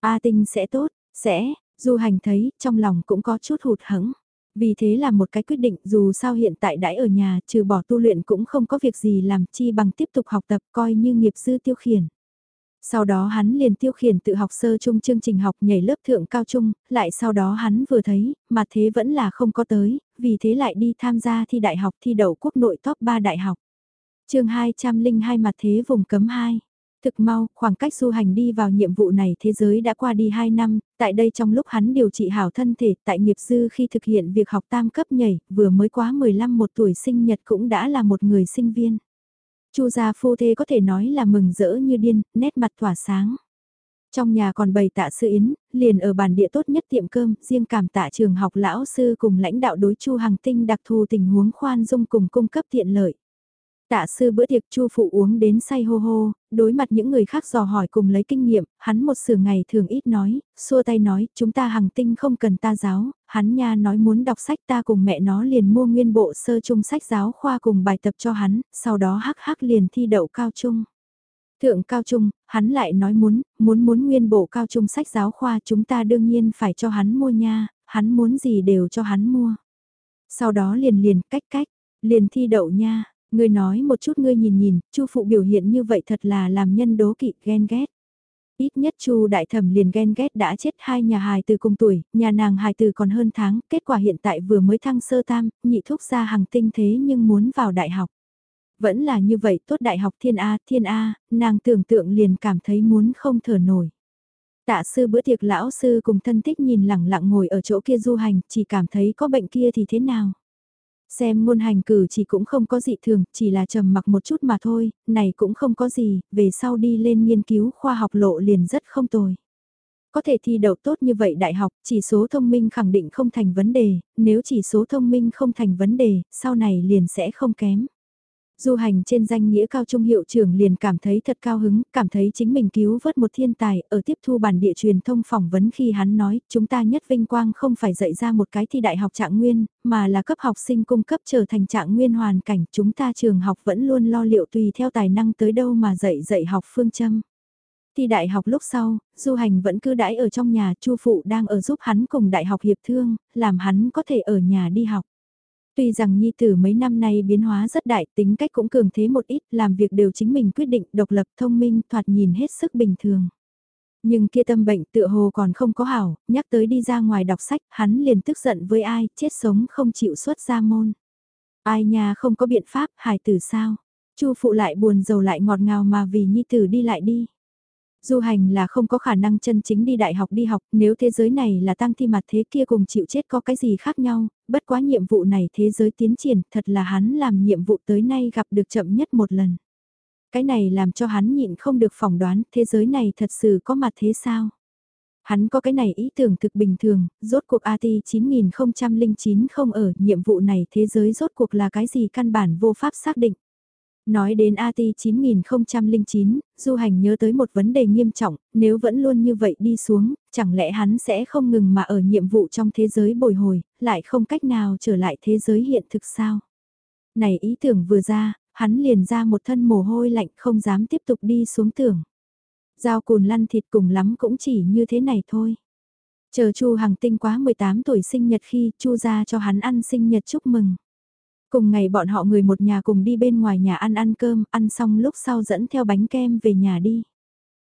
A Tinh sẽ tốt, sẽ, Du hành thấy, trong lòng cũng có chút hụt hẫng. Vì thế là một cái quyết định dù sao hiện tại đãi ở nhà trừ bỏ tu luyện cũng không có việc gì làm chi bằng tiếp tục học tập coi như nghiệp dư tiêu khiển. Sau đó hắn liền tiêu khiển tự học sơ trung chương trình học nhảy lớp thượng cao trung, lại sau đó hắn vừa thấy, mà thế vẫn là không có tới, vì thế lại đi tham gia thi đại học thi đậu quốc nội top 3 đại học. chương 202 mặt thế vùng cấm 2. Thực mau, khoảng cách du hành đi vào nhiệm vụ này thế giới đã qua đi 2 năm, tại đây trong lúc hắn điều trị hảo thân thể tại nghiệp dư khi thực hiện việc học tam cấp nhảy, vừa mới quá 15 một tuổi sinh nhật cũng đã là một người sinh viên. Chu gia phu thê có thể nói là mừng rỡ như điên, nét mặt tỏa sáng. Trong nhà còn bày tạ sư yến, liền ở bàn địa tốt nhất tiệm cơm, riêng cảm tạ trường học lão sư cùng lãnh đạo đối chu hàng tinh đặc thù tình huống khoan dung cùng cung cấp tiện lợi. Tạ sư bữa tiệc chu phụ uống đến say hô hô, đối mặt những người khác dò hỏi cùng lấy kinh nghiệm, hắn một sửa ngày thường ít nói, xua tay nói, chúng ta hàng tinh không cần ta giáo, hắn nha nói muốn đọc sách ta cùng mẹ nó liền mua nguyên bộ sơ trung sách giáo khoa cùng bài tập cho hắn, sau đó hắc hắc liền thi đậu cao trung. Thượng cao trung, hắn lại nói muốn, muốn muốn nguyên bộ cao trung sách giáo khoa chúng ta đương nhiên phải cho hắn mua nha, hắn muốn gì đều cho hắn mua. Sau đó liền liền cách cách, liền thi đậu nha Ngươi nói một chút ngươi nhìn nhìn, Chu phụ biểu hiện như vậy thật là làm nhân đố kỵ ghen ghét. Ít nhất Chu đại thẩm liền ghen ghét đã chết hai nhà hài từ cùng tuổi, nhà nàng hài từ còn hơn tháng, kết quả hiện tại vừa mới thăng sơ tam, nhị thúc ra hàng tinh thế nhưng muốn vào đại học. Vẫn là như vậy, tốt đại học thiên A, thiên A, nàng tưởng tượng liền cảm thấy muốn không thở nổi. Tạ sư bữa tiệc lão sư cùng thân thích nhìn lẳng lặng ngồi ở chỗ kia du hành, chỉ cảm thấy có bệnh kia thì thế nào. Xem ngôn hành cử chỉ cũng không có gì thường, chỉ là trầm mặc một chút mà thôi, này cũng không có gì, về sau đi lên nghiên cứu khoa học lộ liền rất không tồi. Có thể thi đậu tốt như vậy đại học, chỉ số thông minh khẳng định không thành vấn đề, nếu chỉ số thông minh không thành vấn đề, sau này liền sẽ không kém. Du hành trên danh nghĩa cao trung hiệu trưởng liền cảm thấy thật cao hứng, cảm thấy chính mình cứu vớt một thiên tài, ở tiếp thu bản địa truyền thông phỏng vấn khi hắn nói, chúng ta nhất vinh quang không phải dạy ra một cái thi đại học trạng nguyên, mà là cấp học sinh cung cấp trở thành trạng nguyên hoàn cảnh, chúng ta trường học vẫn luôn lo liệu tùy theo tài năng tới đâu mà dạy dạy học phương châm. Thi đại học lúc sau, du hành vẫn cứ đãi ở trong nhà, chu phụ đang ở giúp hắn cùng đại học hiệp thương, làm hắn có thể ở nhà đi học. Tuy rằng Nhi Tử mấy năm nay biến hóa rất đại, tính cách cũng cường thế một ít, làm việc đều chính mình quyết định, độc lập, thông minh, thoạt nhìn hết sức bình thường. Nhưng kia tâm bệnh tựa hồ còn không có hảo, nhắc tới đi ra ngoài đọc sách, hắn liền tức giận với ai, chết sống không chịu xuất ra môn. Ai nhà không có biện pháp, hài tử sao? Chu phụ lại buồn rầu lại ngọt ngào mà vì Nhi Tử đi lại đi. Du hành là không có khả năng chân chính đi đại học đi học, nếu thế giới này là tăng thi mặt thế kia cùng chịu chết có cái gì khác nhau, bất quá nhiệm vụ này thế giới tiến triển thật là hắn làm nhiệm vụ tới nay gặp được chậm nhất một lần. Cái này làm cho hắn nhịn không được phỏng đoán thế giới này thật sự có mặt thế sao. Hắn có cái này ý tưởng thực bình thường, rốt cuộc AT 9009 không ở nhiệm vụ này thế giới rốt cuộc là cái gì căn bản vô pháp xác định. Nói đến AT 9009, du hành nhớ tới một vấn đề nghiêm trọng, nếu vẫn luôn như vậy đi xuống, chẳng lẽ hắn sẽ không ngừng mà ở nhiệm vụ trong thế giới bồi hồi, lại không cách nào trở lại thế giới hiện thực sao? Này ý tưởng vừa ra, hắn liền ra một thân mồ hôi lạnh không dám tiếp tục đi xuống tưởng. Giao cùn lăn thịt cùng lắm cũng chỉ như thế này thôi. Chờ Chu Hằng Tinh quá 18 tuổi sinh nhật khi Chu ra cho hắn ăn sinh nhật chúc mừng. Cùng ngày bọn họ người một nhà cùng đi bên ngoài nhà ăn ăn cơm, ăn xong lúc sau dẫn theo bánh kem về nhà đi.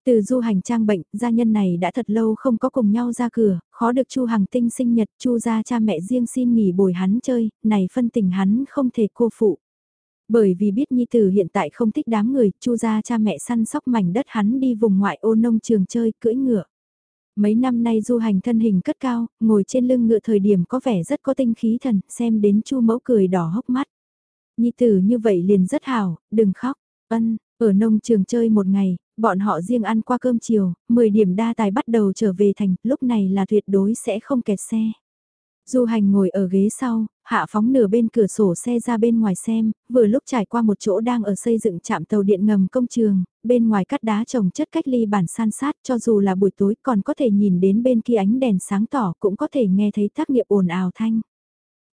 Từ du hành trang bệnh, gia nhân này đã thật lâu không có cùng nhau ra cửa, khó được Chu Hằng Tinh sinh nhật, Chu gia cha mẹ riêng xin nghỉ bồi hắn chơi, này phân tình hắn không thể cô phụ. Bởi vì biết Nhi Tử hiện tại không thích đám người, Chu gia cha mẹ săn sóc mảnh đất hắn đi vùng ngoại ô nông trường chơi, cưỡi ngựa. Mấy năm nay du hành thân hình cất cao, ngồi trên lưng ngựa thời điểm có vẻ rất có tinh khí thần, xem đến chu mẫu cười đỏ hốc mắt. Nhi tử như vậy liền rất hào, đừng khóc, ân, ở nông trường chơi một ngày, bọn họ riêng ăn qua cơm chiều, 10 điểm đa tài bắt đầu trở về thành, lúc này là tuyệt đối sẽ không kẹt xe. Du hành ngồi ở ghế sau, hạ phóng nửa bên cửa sổ xe ra bên ngoài xem, vừa lúc trải qua một chỗ đang ở xây dựng trạm tàu điện ngầm công trường, bên ngoài cắt đá trồng chất cách ly bản san sát cho dù là buổi tối còn có thể nhìn đến bên kia ánh đèn sáng tỏ cũng có thể nghe thấy tác nghiệp ồn ào thanh.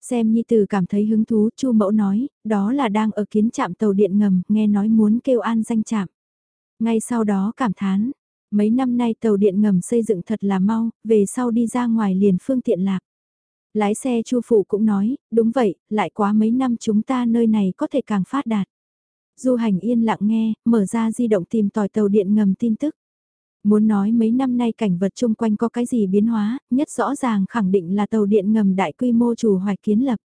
Xem Nhi Từ cảm thấy hứng thú, Chu Mẫu nói, đó là đang ở kiến trạm tàu điện ngầm, nghe nói muốn kêu an danh trạm. Ngay sau đó cảm thán, mấy năm nay tàu điện ngầm xây dựng thật là mau, về sau đi ra ngoài liền phương tiện lạc. Lái xe Chu Phụ cũng nói, đúng vậy, lại quá mấy năm chúng ta nơi này có thể càng phát đạt. Du hành yên lặng nghe, mở ra di động tìm tòi tàu điện ngầm tin tức. Muốn nói mấy năm nay cảnh vật chung quanh có cái gì biến hóa, nhất rõ ràng khẳng định là tàu điện ngầm đại quy mô chủ hoài kiến lập.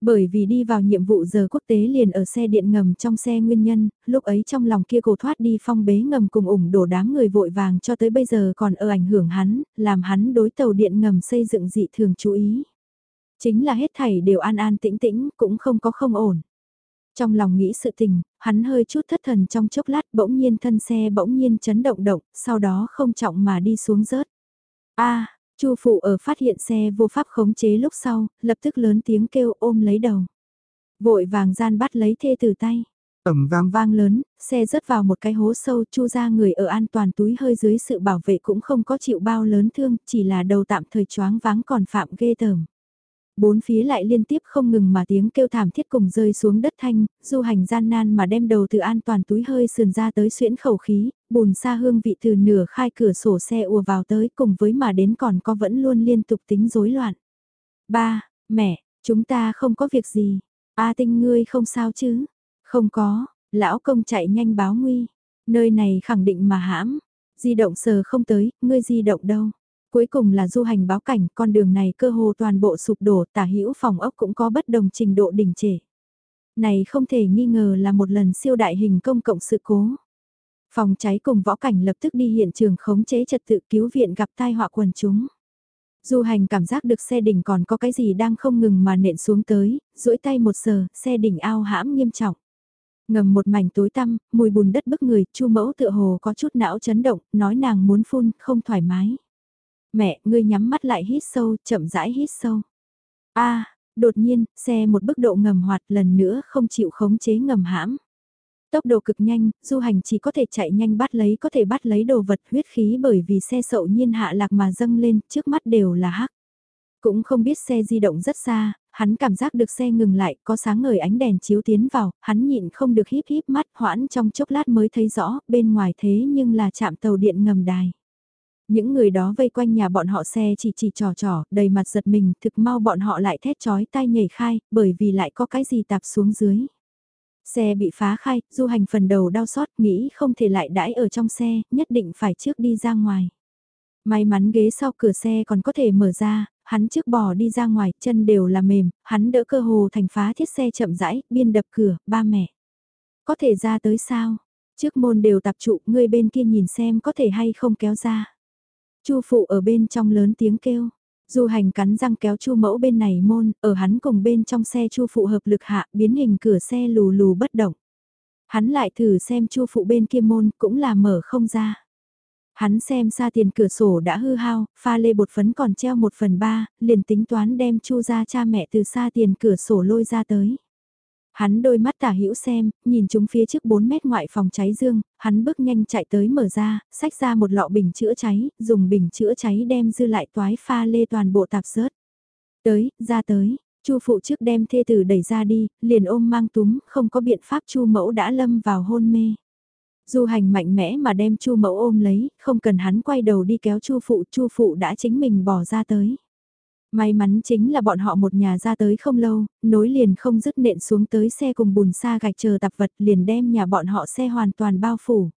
Bởi vì đi vào nhiệm vụ giờ quốc tế liền ở xe điện ngầm trong xe nguyên nhân, lúc ấy trong lòng kia cổ thoát đi phong bế ngầm cùng ủng đổ đám người vội vàng cho tới bây giờ còn ở ảnh hưởng hắn, làm hắn đối tàu điện ngầm xây dựng dị thường chú ý. Chính là hết thảy đều an an tĩnh tĩnh, cũng không có không ổn. Trong lòng nghĩ sự tình, hắn hơi chút thất thần trong chốc lát bỗng nhiên thân xe bỗng nhiên chấn động động, sau đó không trọng mà đi xuống rớt. a Chu phụ ở phát hiện xe vô pháp khống chế lúc sau, lập tức lớn tiếng kêu ôm lấy đầu. Vội vàng gian bắt lấy thê từ tay. Ẩm vang vang lớn, xe rớt vào một cái hố sâu chu ra người ở an toàn túi hơi dưới sự bảo vệ cũng không có chịu bao lớn thương, chỉ là đầu tạm thời choáng váng còn phạm ghê tởm bốn phía lại liên tiếp không ngừng mà tiếng kêu thảm thiết cùng rơi xuống đất thanh, du hành gian nan mà đem đầu từ an toàn túi hơi sườn ra tới xuyễn khẩu khí, bùn xa hương vị từ nửa khai cửa sổ xe ùa vào tới cùng với mà đến còn có vẫn luôn liên tục tính rối loạn. Ba, mẹ, chúng ta không có việc gì. A tinh ngươi không sao chứ? Không có, lão công chạy nhanh báo nguy. Nơi này khẳng định mà hãm. Di động sờ không tới, ngươi di động đâu? Cuối cùng là du hành báo cảnh, con đường này cơ hồ toàn bộ sụp đổ, tả hữu phòng ốc cũng có bất đồng trình độ đỉnh trệ. Này không thể nghi ngờ là một lần siêu đại hình công cộng sự cố. Phòng cháy cùng võ cảnh lập tức đi hiện trường khống chế trật tự cứu viện gặp tai họa quần chúng. Du hành cảm giác được xe đỉnh còn có cái gì đang không ngừng mà nện xuống tới, duỗi tay một sờ, xe đỉnh ao hãm nghiêm trọng. Ngầm một mảnh tối tăm, mùi bùn đất bức người, chu mẫu tựa hồ có chút não chấn động, nói nàng muốn phun, không thoải mái. Mẹ, ngươi nhắm mắt lại hít sâu, chậm rãi hít sâu. a đột nhiên, xe một bức độ ngầm hoạt lần nữa không chịu khống chế ngầm hãm. Tốc độ cực nhanh, du hành chỉ có thể chạy nhanh bắt lấy có thể bắt lấy đồ vật huyết khí bởi vì xe sậu nhiên hạ lạc mà dâng lên, trước mắt đều là hắc. Cũng không biết xe di động rất xa, hắn cảm giác được xe ngừng lại, có sáng ngời ánh đèn chiếu tiến vào, hắn nhịn không được híp híp mắt hoãn trong chốc lát mới thấy rõ, bên ngoài thế nhưng là chạm tàu điện ngầm đài. Những người đó vây quanh nhà bọn họ xe chỉ chỉ trò trò, đầy mặt giật mình, thực mau bọn họ lại thét chói tai nhảy khai, bởi vì lại có cái gì tạp xuống dưới. Xe bị phá khai, du hành phần đầu đau xót, nghĩ không thể lại đãi ở trong xe, nhất định phải trước đi ra ngoài. May mắn ghế sau cửa xe còn có thể mở ra, hắn trước bò đi ra ngoài, chân đều là mềm, hắn đỡ cơ hồ thành phá thiết xe chậm rãi, biên đập cửa, ba mẹ. Có thể ra tới sao? Trước môn đều tập trụ, người bên kia nhìn xem có thể hay không kéo ra. Chu phụ ở bên trong lớn tiếng kêu. Du hành cắn răng kéo chu mẫu bên này môn, ở hắn cùng bên trong xe chu phụ hợp lực hạ biến hình cửa xe lù lù bất động. Hắn lại thử xem chu phụ bên kia môn cũng là mở không ra. Hắn xem xa tiền cửa sổ đã hư hao, pha lê bột phấn còn treo một phần ba, liền tính toán đem chu ra cha mẹ từ xa tiền cửa sổ lôi ra tới. Hắn đôi mắt tả hữu xem, nhìn chúng phía trước 4 mét ngoại phòng cháy dương, hắn bước nhanh chạy tới mở ra, xách ra một lọ bình chữa cháy, dùng bình chữa cháy đem dư lại toái pha lê toàn bộ tạp rớt. Tới, ra tới, chu phụ trước đem thê tử đẩy ra đi, liền ôm mang túm, không có biện pháp chu mẫu đã lâm vào hôn mê. Du hành mạnh mẽ mà đem chu mẫu ôm lấy, không cần hắn quay đầu đi kéo chu phụ, chu phụ đã chính mình bỏ ra tới. May mắn chính là bọn họ một nhà ra tới không lâu, nối liền không dứt nện xuống tới xe cùng bùn xa gạch chờ tạp vật liền đem nhà bọn họ xe hoàn toàn bao phủ.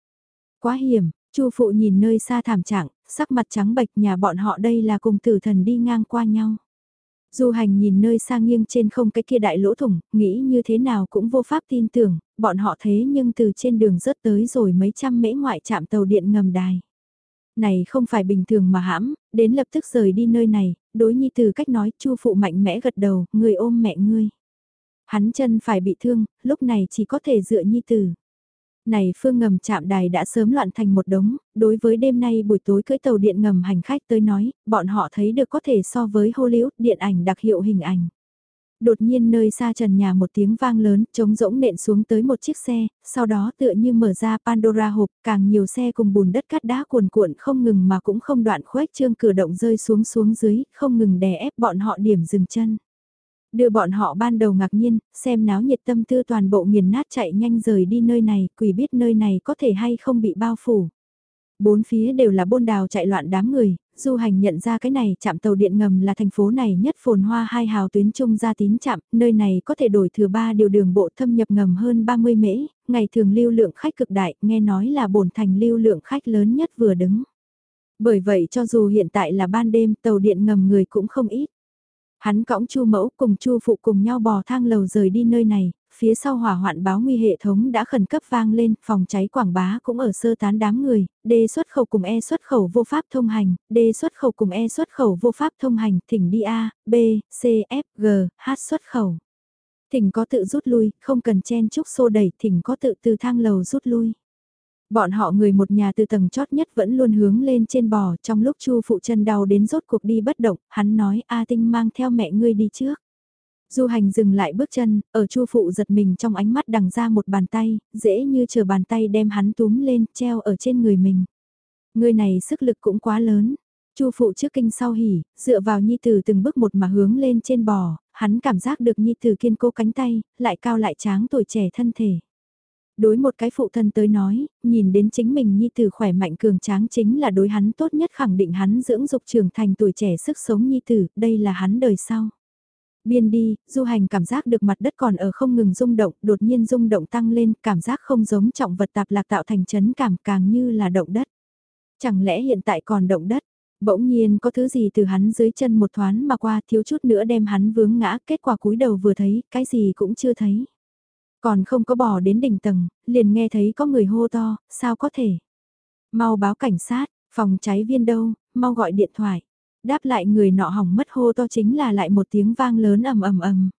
Quá hiểm, Chu phụ nhìn nơi xa thảm trạng, sắc mặt trắng bệch nhà bọn họ đây là cùng tử thần đi ngang qua nhau. Du hành nhìn nơi xa nghiêng trên không cái kia đại lỗ thủng, nghĩ như thế nào cũng vô pháp tin tưởng, bọn họ thế nhưng từ trên đường rớt tới rồi mấy trăm mễ ngoại chạm tàu điện ngầm đài này không phải bình thường mà hãm, đến lập tức rời đi nơi này, đối nhi từ cách nói, chu phụ mạnh mẽ gật đầu, người ôm mẹ ngươi. Hắn chân phải bị thương, lúc này chỉ có thể dựa nhi từ. Này phương ngầm chạm đài đã sớm loạn thành một đống, đối với đêm nay buổi tối cưỡi tàu điện ngầm hành khách tới nói, bọn họ thấy được có thể so với Hollywood điện ảnh đặc hiệu hình ảnh. Đột nhiên nơi xa trần nhà một tiếng vang lớn, trống rỗng nện xuống tới một chiếc xe, sau đó tựa như mở ra Pandora hộp, càng nhiều xe cùng bùn đất cát đá cuồn cuộn không ngừng mà cũng không đoạn khuếch trương cửa động rơi xuống xuống dưới, không ngừng đè ép bọn họ điểm dừng chân. Đưa bọn họ ban đầu ngạc nhiên, xem náo nhiệt tâm tư toàn bộ nghiền nát chạy nhanh rời đi nơi này, quỷ biết nơi này có thể hay không bị bao phủ. Bốn phía đều là bôn đào chạy loạn đám người, du hành nhận ra cái này chạm tàu điện ngầm là thành phố này nhất phồn hoa hai hào tuyến trung ra tín chạm, nơi này có thể đổi thừa ba điều đường bộ thâm nhập ngầm hơn 30 mễ, ngày thường lưu lượng khách cực đại, nghe nói là bổn thành lưu lượng khách lớn nhất vừa đứng. Bởi vậy cho dù hiện tại là ban đêm tàu điện ngầm người cũng không ít. Hắn cõng chu mẫu cùng chu phụ cùng nhau bò thang lầu rời đi nơi này, phía sau hỏa hoạn báo nguy hệ thống đã khẩn cấp vang lên, phòng cháy quảng bá cũng ở sơ tán đám người, D xuất khẩu cùng E xuất khẩu vô pháp thông hành, D xuất khẩu cùng E xuất khẩu vô pháp thông hành, thỉnh đi A, B, C, F, G, H xuất khẩu. Thỉnh có tự rút lui, không cần chen chúc xô đẩy, thỉnh có tự từ thang lầu rút lui. Bọn họ người một nhà từ tầng chót nhất vẫn luôn hướng lên trên bò trong lúc chu phụ chân đau đến rốt cuộc đi bất động, hắn nói A Tinh mang theo mẹ ngươi đi trước. Du hành dừng lại bước chân, ở chu phụ giật mình trong ánh mắt đằng ra một bàn tay, dễ như chờ bàn tay đem hắn túm lên, treo ở trên người mình. Người này sức lực cũng quá lớn. Chu phụ trước kinh sau hỉ, dựa vào nhi tử từng bước một mà hướng lên trên bò, hắn cảm giác được nhi tử kiên cố cánh tay, lại cao lại tráng tuổi trẻ thân thể. Đối một cái phụ thân tới nói, nhìn đến chính mình nhi tử khỏe mạnh cường tráng chính là đối hắn tốt nhất khẳng định hắn dưỡng dục trưởng thành tuổi trẻ sức sống nhi tử, đây là hắn đời sau. Biên đi, du hành cảm giác được mặt đất còn ở không ngừng rung động, đột nhiên rung động tăng lên, cảm giác không giống trọng vật tạp lạc tạo thành chấn cảm càng như là động đất. Chẳng lẽ hiện tại còn động đất? Bỗng nhiên có thứ gì từ hắn dưới chân một thoáng mà qua thiếu chút nữa đem hắn vướng ngã, kết quả cúi đầu vừa thấy, cái gì cũng chưa thấy. Còn không có bò đến đỉnh tầng, liền nghe thấy có người hô to, sao có thể? Mau báo cảnh sát, phòng cháy viên đâu, mau gọi điện thoại. Đáp lại người nọ hỏng mất hô to chính là lại một tiếng vang lớn ầm ầm ầm.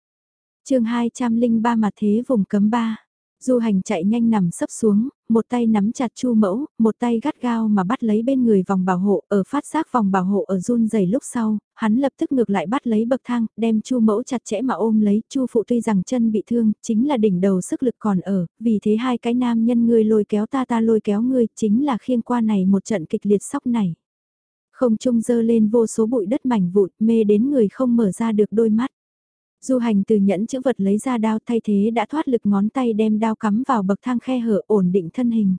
chương 203 mặt thế vùng cấm ba. Du hành chạy nhanh nằm sấp xuống, một tay nắm chặt chu mẫu, một tay gắt gao mà bắt lấy bên người vòng bảo hộ, ở phát giác vòng bảo hộ ở run dày lúc sau, hắn lập tức ngược lại bắt lấy bậc thang, đem chu mẫu chặt chẽ mà ôm lấy, chu phụ tuy rằng chân bị thương, chính là đỉnh đầu sức lực còn ở, vì thế hai cái nam nhân ngươi lôi kéo ta ta lôi kéo ngươi, chính là khiêng qua này một trận kịch liệt sóc này. Không trung dơ lên vô số bụi đất mảnh vụn, mê đến người không mở ra được đôi mắt. Du hành từ nhẫn chữ vật lấy ra đao thay thế đã thoát lực ngón tay đem đao cắm vào bậc thang khe hở ổn định thân hình.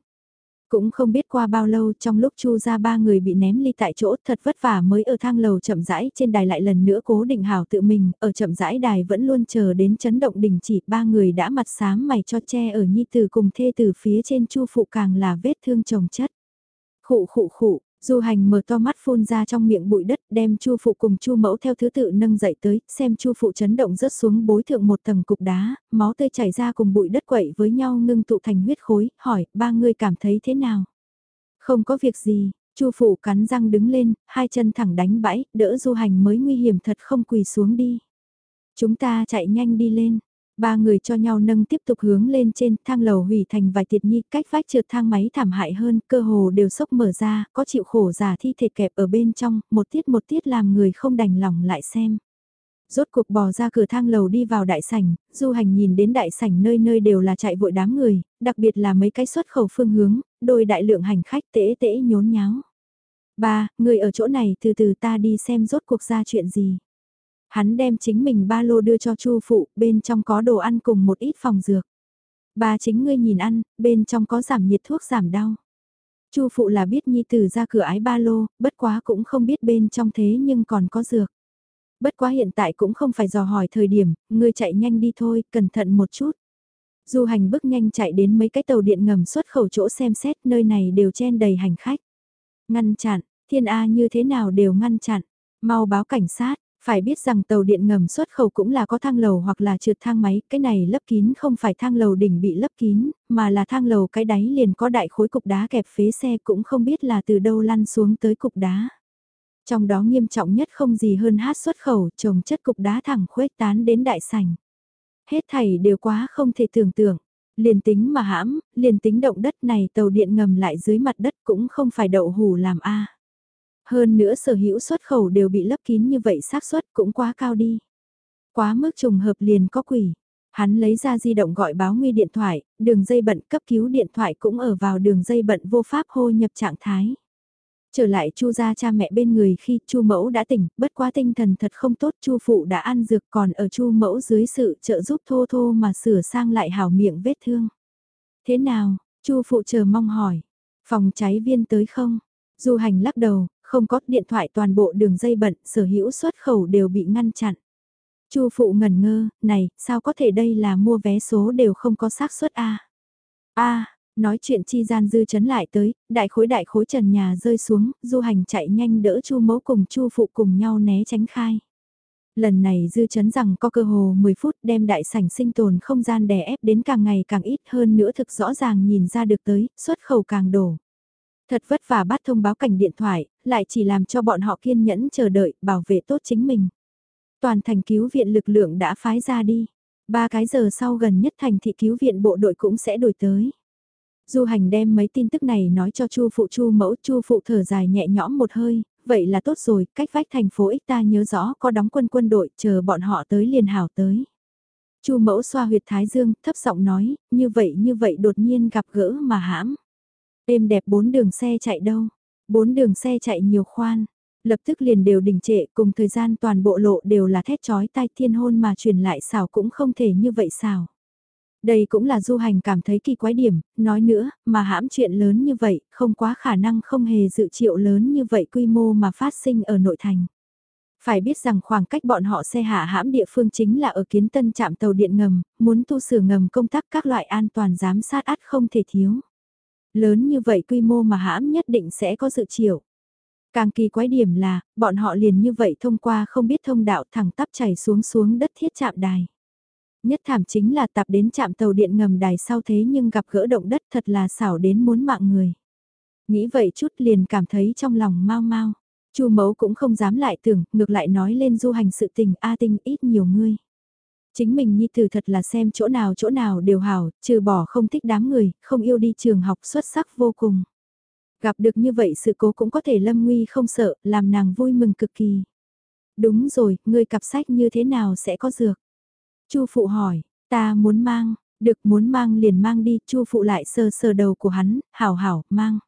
Cũng không biết qua bao lâu trong lúc chu ra ba người bị ném ly tại chỗ thật vất vả mới ở thang lầu chậm rãi trên đài lại lần nữa cố định hảo tự mình, ở chậm rãi đài vẫn luôn chờ đến chấn động đình chỉ ba người đã mặt sáng mày cho che ở nhi từ cùng thê từ phía trên chu phụ càng là vết thương chồng chất. Khụ khụ khụ, Du hành mở to mắt phun ra trong miệng bụi đất đem chu phụ cùng chu mẫu theo thứ tự nâng dậy tới, xem chu phụ chấn động rớt xuống bối thượng một tầng cục đá, máu tươi chảy ra cùng bụi đất quậy với nhau ngưng tụ thành huyết khối, hỏi, ba người cảm thấy thế nào? Không có việc gì, chu phụ cắn răng đứng lên, hai chân thẳng đánh bãi, đỡ du hành mới nguy hiểm thật không quỳ xuống đi. Chúng ta chạy nhanh đi lên, Ba người cho nhau nâng tiếp tục hướng lên trên, thang lầu hủy thành vài tiệt nhi, cách vách trượt thang máy thảm hại hơn, cơ hồ đều sốc mở ra, có chịu khổ giả thi thể kẹp ở bên trong, một tiết một tiết làm người không đành lòng lại xem. Rốt cuộc bò ra cửa thang lầu đi vào đại sảnh, du hành nhìn đến đại sảnh nơi nơi đều là chạy vội đám người, đặc biệt là mấy cái xuất khẩu phương hướng, đôi đại lượng hành khách tễ tễ nhốn nháo. Ba, người ở chỗ này từ từ ta đi xem rốt cuộc ra chuyện gì. Hắn đem chính mình ba lô đưa cho Chu phụ, bên trong có đồ ăn cùng một ít phòng dược. Ba chính ngươi nhìn ăn, bên trong có giảm nhiệt thuốc giảm đau. Chu phụ là biết nhi tử ra cửa ái ba lô, bất quá cũng không biết bên trong thế nhưng còn có dược. Bất quá hiện tại cũng không phải dò hỏi thời điểm, ngươi chạy nhanh đi thôi, cẩn thận một chút. Du hành bước nhanh chạy đến mấy cái tàu điện ngầm xuất khẩu chỗ xem xét nơi này đều chen đầy hành khách. Ngăn chặn, thiên A như thế nào đều ngăn chặn, mau báo cảnh sát, phải biết rằng tàu điện ngầm xuất khẩu cũng là có thang lầu hoặc là trượt thang máy, cái này lấp kín không phải thang lầu đỉnh bị lấp kín, mà là thang lầu cái đáy liền có đại khối cục đá kẹp phế xe cũng không biết là từ đâu lăn xuống tới cục đá. Trong đó nghiêm trọng nhất không gì hơn hát xuất khẩu, trồng chất cục đá thẳng khuếch tán đến đại sảnh. Hết thảy đều quá không thể tưởng tượng. Liền tính mà hãm, liền tính động đất này tàu điện ngầm lại dưới mặt đất cũng không phải đậu hủ làm A. Hơn nữa sở hữu xuất khẩu đều bị lấp kín như vậy xác suất cũng quá cao đi. Quá mức trùng hợp liền có quỷ. Hắn lấy ra di động gọi báo nguy điện thoại, đường dây bận cấp cứu điện thoại cũng ở vào đường dây bận vô pháp hô nhập trạng thái. Trở lại Chu gia cha mẹ bên người khi Chu mẫu đã tỉnh, bất quá tinh thần thật không tốt, Chu phụ đã ăn dược còn ở Chu mẫu dưới sự trợ giúp thô thô mà sửa sang lại hảo miệng vết thương. Thế nào? Chu phụ chờ mong hỏi. Phòng cháy viên tới không? Du hành lắc đầu, không có điện thoại toàn bộ đường dây bận, sở hữu xuất khẩu đều bị ngăn chặn. Chu phụ ngẩn ngơ, này, sao có thể đây là mua vé số đều không có xác suất a? A, nói chuyện chi gian dư chấn lại tới, đại khối đại khối trần nhà rơi xuống, du hành chạy nhanh đỡ Chu mẫu cùng Chu phụ cùng nhau né tránh khai. Lần này dư chấn rằng có cơ hồ 10 phút đem đại sảnh sinh tồn không gian đè ép đến càng ngày càng ít hơn nữa thực rõ ràng nhìn ra được tới, xuất khẩu càng đổ. Thật vất vả bắt thông báo cảnh điện thoại, lại chỉ làm cho bọn họ kiên nhẫn chờ đợi, bảo vệ tốt chính mình. Toàn thành cứu viện lực lượng đã phái ra đi. Ba cái giờ sau gần nhất thành thị cứu viện bộ đội cũng sẽ đổi tới. Du hành đem mấy tin tức này nói cho Chu phụ Chu mẫu, Chu phụ thở dài nhẹ nhõm một hơi, vậy là tốt rồi, cách vách thành phố ích ta nhớ rõ có đóng quân quân đội, chờ bọn họ tới liền hảo tới. Chu mẫu xoa huyệt thái dương, thấp giọng nói, như vậy như vậy đột nhiên gặp gỡ mà hãm. Êm đẹp bốn đường xe chạy đâu, bốn đường xe chạy nhiều khoan, lập tức liền đều đình trệ cùng thời gian toàn bộ lộ đều là thét chói tai thiên hôn mà truyền lại xảo cũng không thể như vậy xảo. Đây cũng là du hành cảm thấy kỳ quái điểm, nói nữa, mà hãm chuyện lớn như vậy, không quá khả năng không hề dự triệu lớn như vậy quy mô mà phát sinh ở nội thành. Phải biết rằng khoảng cách bọn họ xe hạ hãm địa phương chính là ở kiến tân trạm tàu điện ngầm, muốn tu sửa ngầm công tác các loại an toàn giám sát át không thể thiếu. Lớn như vậy quy mô mà hãm nhất định sẽ có dự chịu. Càng kỳ quái điểm là, bọn họ liền như vậy thông qua không biết thông đạo thẳng tắp chảy xuống xuống đất thiết chạm đài. Nhất thảm chính là tạp đến chạm tàu điện ngầm đài sau thế nhưng gặp gỡ động đất thật là xảo đến muốn mạng người. Nghĩ vậy chút liền cảm thấy trong lòng mau mau. Chu mẫu cũng không dám lại tưởng, ngược lại nói lên du hành sự tình A tinh ít nhiều ngươi. Chính mình nhi từ thật là xem chỗ nào chỗ nào đều hảo, trừ bỏ không thích đám người, không yêu đi trường học xuất sắc vô cùng. Gặp được như vậy sự cố cũng có thể lâm nguy không sợ, làm nàng vui mừng cực kỳ. Đúng rồi, ngươi cặp sách như thế nào sẽ có dược? Chu phụ hỏi, ta muốn mang, được muốn mang liền mang đi, Chu phụ lại sờ sờ đầu của hắn, hảo hảo, mang.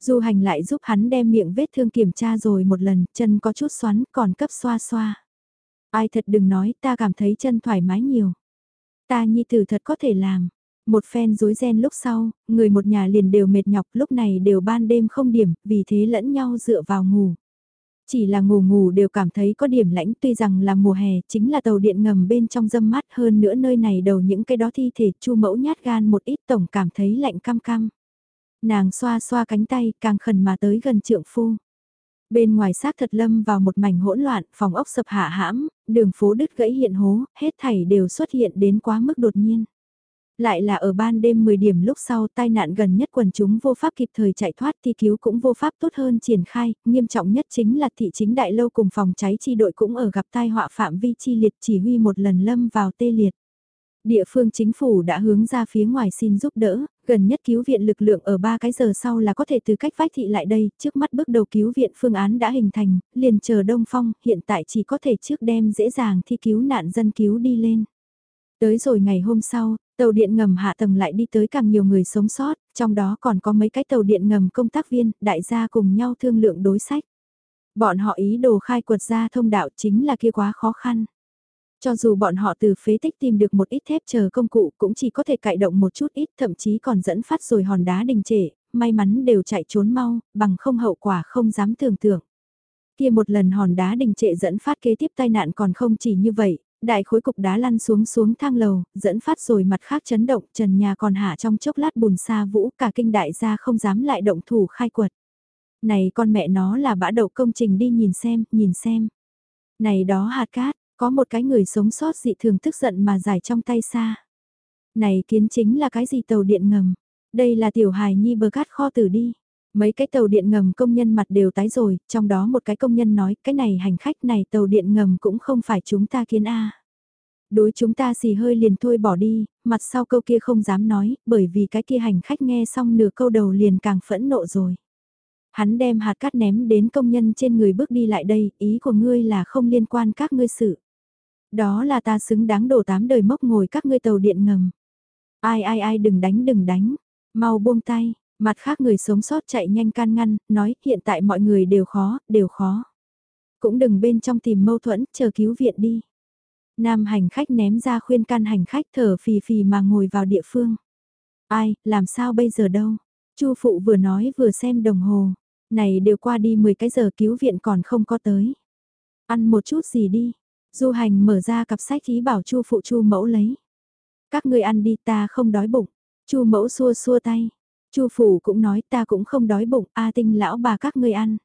Du hành lại giúp hắn đem miệng vết thương kiểm tra rồi một lần, chân có chút xoắn, còn cấp xoa xoa. Ai thật đừng nói, ta cảm thấy chân thoải mái nhiều. Ta nhi tử thật có thể làm. Một phen rối ren lúc sau, người một nhà liền đều mệt nhọc lúc này đều ban đêm không điểm, vì thế lẫn nhau dựa vào ngủ. Chỉ là ngủ ngủ đều cảm thấy có điểm lãnh tuy rằng là mùa hè chính là tàu điện ngầm bên trong dâm mát hơn nữa nơi này đầu những cái đó thi thể chu mẫu nhát gan một ít tổng cảm thấy lạnh cam cam. Nàng xoa xoa cánh tay càng khẩn mà tới gần trượng phu. Bên ngoài xác thật lâm vào một mảnh hỗn loạn, phòng ốc sập hạ hãm, đường phố đứt gãy hiện hố, hết thảy đều xuất hiện đến quá mức đột nhiên. Lại là ở ban đêm 10 điểm lúc sau tai nạn gần nhất quần chúng vô pháp kịp thời chạy thoát thì cứu cũng vô pháp tốt hơn triển khai, nghiêm trọng nhất chính là thị chính đại lâu cùng phòng cháy chi đội cũng ở gặp tai họa phạm vi chi liệt chỉ huy một lần lâm vào tê liệt. Địa phương chính phủ đã hướng ra phía ngoài xin giúp đỡ, gần nhất cứu viện lực lượng ở 3 cái giờ sau là có thể từ cách vách thị lại đây, trước mắt bước đầu cứu viện phương án đã hình thành, liền chờ Đông Phong, hiện tại chỉ có thể trước đem dễ dàng thi cứu nạn dân cứu đi lên. Tới rồi ngày hôm sau, tàu điện ngầm hạ tầng lại đi tới càng nhiều người sống sót, trong đó còn có mấy cái tàu điện ngầm công tác viên, đại gia cùng nhau thương lượng đối sách. Bọn họ ý đồ khai quật ra thông đạo chính là kia quá khó khăn. Cho dù bọn họ từ phế tích tìm được một ít thép chờ công cụ cũng chỉ có thể cải động một chút ít thậm chí còn dẫn phát rồi hòn đá đình trệ, may mắn đều chạy trốn mau, bằng không hậu quả không dám tưởng tượng. Kia một lần hòn đá đình trệ dẫn phát kế tiếp tai nạn còn không chỉ như vậy, đại khối cục đá lăn xuống xuống thang lầu, dẫn phát rồi mặt khác chấn động, trần nhà còn hạ trong chốc lát bùn xa vũ, cả kinh đại gia không dám lại động thủ khai quật. Này con mẹ nó là bã đậu công trình đi nhìn xem, nhìn xem. Này đó hạt cát, có một cái người sống sót dị thường tức giận mà giải trong tay xa. Này kiến chính là cái gì tàu điện ngầm? Đây là tiểu hài nhi bờ cát kho tử đi. Mấy cái tàu điện ngầm công nhân mặt đều tái rồi, trong đó một cái công nhân nói, cái này hành khách này tàu điện ngầm cũng không phải chúng ta kiến A. Đối chúng ta xì hơi liền thôi bỏ đi, mặt sau câu kia không dám nói, bởi vì cái kia hành khách nghe xong nửa câu đầu liền càng phẫn nộ rồi. Hắn đem hạt cát ném đến công nhân trên người bước đi lại đây, ý của ngươi là không liên quan các ngươi sự. Đó là ta xứng đáng đổ tám đời mốc ngồi các ngươi tàu điện ngầm. Ai ai ai đừng đánh đừng đánh, mau buông tay, mặt khác người sống sót chạy nhanh can ngăn, nói hiện tại mọi người đều khó, đều khó. Cũng đừng bên trong tìm mâu thuẫn, chờ cứu viện đi. Nam hành khách ném ra khuyên can hành khách thở phì phì mà ngồi vào địa phương. Ai, làm sao bây giờ đâu? Chu phụ vừa nói vừa xem đồng hồ. Này đều qua đi 10 cái giờ cứu viện còn không có tới. Ăn một chút gì đi, Du hành mở ra cặp sách ý bảo chu phụ chu mẫu lấy. Các người ăn đi ta không đói bụng. chu mẫu xua xua tay. chu phủ cũng nói ta cũng không đói bụng, a tinh lão bà các người ăn.